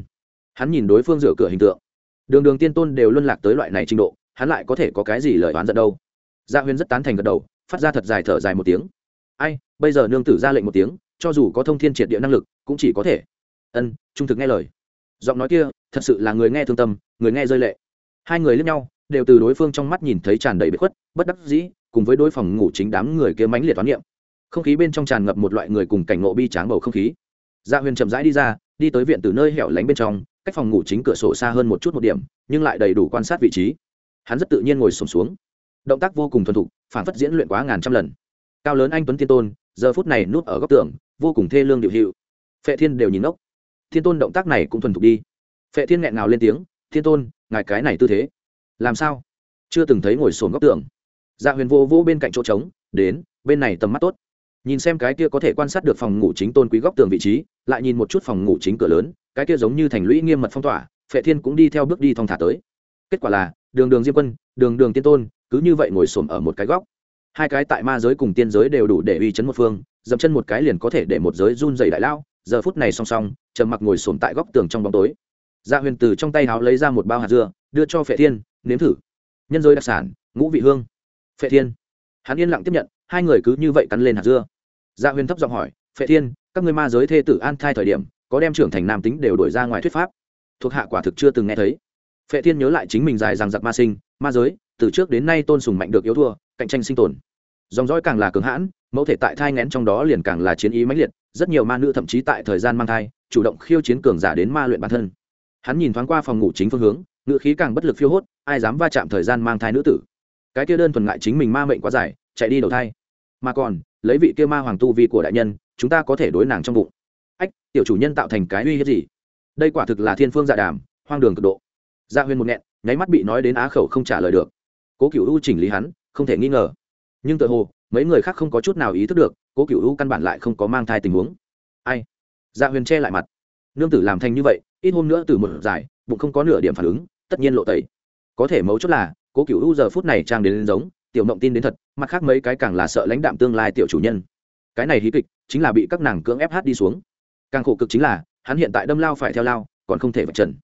Hắn nhìn đối phương rửa cửa hình tượng. Đường đường tiên tôn đều luân lạc tới loại này trình độ, hắn lại có thể có cái gì lời oán giận đâu. Dạ Gia huyên rất tán thành gật đầu, phát ra thật dài thở dài một tiếng. Ai, bây giờ nương tử ra lệnh một tiếng, cho dù có thông thiên triệt địa năng lực, cũng chỉ có thể ân, trung thực nghe lời. Giọng nói kia, thật sự là người nghe thương tâm, người nghe rơi lệ. Hai người lướt nhau, đều từ đối phương trong mắt nhìn thấy tràn đầy bếp khuất, bất đắc dĩ, cùng với đối phòng ngủ chính đám người kia mãnh liệt toán niệm. Không khí bên trong tràn ngập một loại người cùng cảnh ngộ bi tráng bầu không khí. Gia huyền chậm rãi đi ra, đi tới viện từ nơi hẻo lánh bên trong, cách phòng ngủ chính cửa sổ xa hơn một chút một điểm, nhưng lại đầy đủ quan sát vị trí. Hắn rất tự nhiên ngồi sổm xuống. Động tác vô cùng thuần thục, phản phất diễn luyện quá ngàn trăm lần. Cao lớn anh tuấn tiên tôn, giờ phút này núp ở góc tường, vô cùng thê lương điệu hiệu. Phệ thiên đều nhìn ốc thiên tôn động tác này cũng thuần thục đi. Phệ thiên nghẹn ngào lên tiếng, thiên tôn, ngài cái này tư thế, làm sao? Chưa từng thấy ngồi sồn góc tường. Dạ huyền vô vô bên cạnh chỗ trống, đến, bên này tầm mắt tốt. Nhìn xem cái kia có thể quan sát được phòng ngủ chính tôn quý góc tường vị trí, lại nhìn một chút phòng ngủ chính cửa lớn, cái kia giống như thành lũy nghiêm mật phong tỏa, phệ thiên cũng đi theo bước đi thong thả tới. Kết quả là, đường đường diêm quân, đường đường tiên tôn, cứ như vậy ngồi xổm ở một cái góc. Hai cái tại ma giới cùng tiên giới đều đủ để uy chấn một phương, dậm chân một cái liền có thể để một giới run dày đại lao giờ phút này song song, trầm mặc ngồi sồn tại góc tường trong bóng tối. Gia dạ huyền từ trong tay háo lấy ra một bao hạt dưa, đưa cho phệ thiên, nếm thử. Nhân giới đặc sản, ngũ vị hương. Phệ thiên. Hắn yên lặng tiếp nhận, hai người cứ như vậy cắn lên hạt dưa. Gia dạ huyền thấp giọng hỏi, phệ thiên, các người ma giới thê tử an thai thời điểm, có đem trưởng thành nam tính đều đổi ra ngoài thuyết pháp? Thuộc hạ quả thực chưa từng nghe thấy. Phệ thiên nhớ lại chính mình dài rằng giặc ma sinh, ma giới, từ trước đến nay tôn sùng mạnh được yếu thua, cạnh tranh sinh tồn. Dòng dõi càng là cường hãn, mẫu thể tại thai ngén trong đó liền càng là chiến ý mãnh liệt rất nhiều ma nữ thậm chí tại thời gian mang thai, chủ động khiêu chiến cường giả đến ma luyện bản thân. Hắn nhìn thoáng qua phòng ngủ chính phương hướng, ngựa khí càng bất lực phiêu hốt, ai dám va chạm thời gian mang thai nữ tử. Cái kia đơn thuần ngại chính mình ma mệnh quá dài, chạy đi đầu thai. Mà còn, lấy vị kia ma hoàng tu vi của đại nhân, chúng ta có thể đối nàng trong bụng. Ách, tiểu chủ nhân tạo thành cái uy hiếp gì? Đây quả thực là thiên phương dạ đàm, hoang đường cực độ. Gia dạ huyên một nghẹn, nháy mắt bị nói đến á khẩu không trả lời được. Cố cựu u chỉnh lý hắn, không thể nghi ngờ. Nhưng tự hồ mấy người khác không có chút nào ý thức được cố cựu u căn bản lại không có mang thai tình huống. Ai? Dạ huyền che lại mặt. Nương tử làm thành như vậy ít hôm nữa từ một giải bụng không có nửa điểm phản ứng tất nhiên lộ tẩy. Có thể mấu chốt là cố cựu u giờ phút này trang đến, đến giống tiểu mộng tin đến thật mặt khác mấy cái càng là sợ lãnh đạm tương lai tiểu chủ nhân. Cái này hí kịch chính là bị các nàng cưỡng ép hát đi xuống. Càng khổ cực chính là hắn hiện tại đâm lao phải theo lao còn không thể vật trần.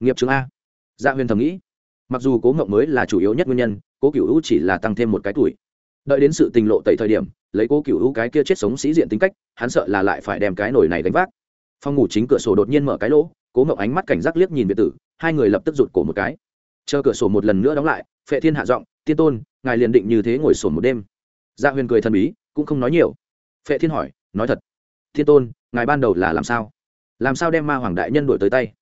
Nghiệp chứng a. Dạ huyền thầm nghĩ. Mặc dù cố ngộng mới là chủ yếu nhất nguyên nhân cố cựu u chỉ là tăng thêm một cái tuổi đợi đến sự tình lộ tẩy thời điểm, lấy cố cựu hữu cái kia chết sống sĩ diện tính cách, hắn sợ là lại phải đem cái nổi này đánh vác. Phòng ngủ chính cửa sổ đột nhiên mở cái lỗ, cố ngộng ánh mắt cảnh giác liếc nhìn biệt tử, hai người lập tức rụt cổ một cái. Chờ cửa sổ một lần nữa đóng lại, phệ thiên hạ giọng, tiên tôn, ngài liền định như thế ngồi sổn một đêm. Dạ huyền cười thần bí, cũng không nói nhiều. Phệ thiên hỏi, nói thật thiên tôn, ngài ban đầu là làm sao? Làm sao đem ma hoàng đại nhân đổi tới tay?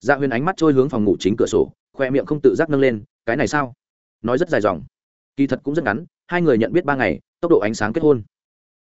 Dạ huyền ánh mắt trôi hướng phòng ngủ chính cửa sổ, khoe miệng không tự giác nâng lên, cái này sao? Nói rất dài dòng. Kỳ thật cũng rất ngắn hai người nhận biết ba ngày tốc độ ánh sáng kết hôn.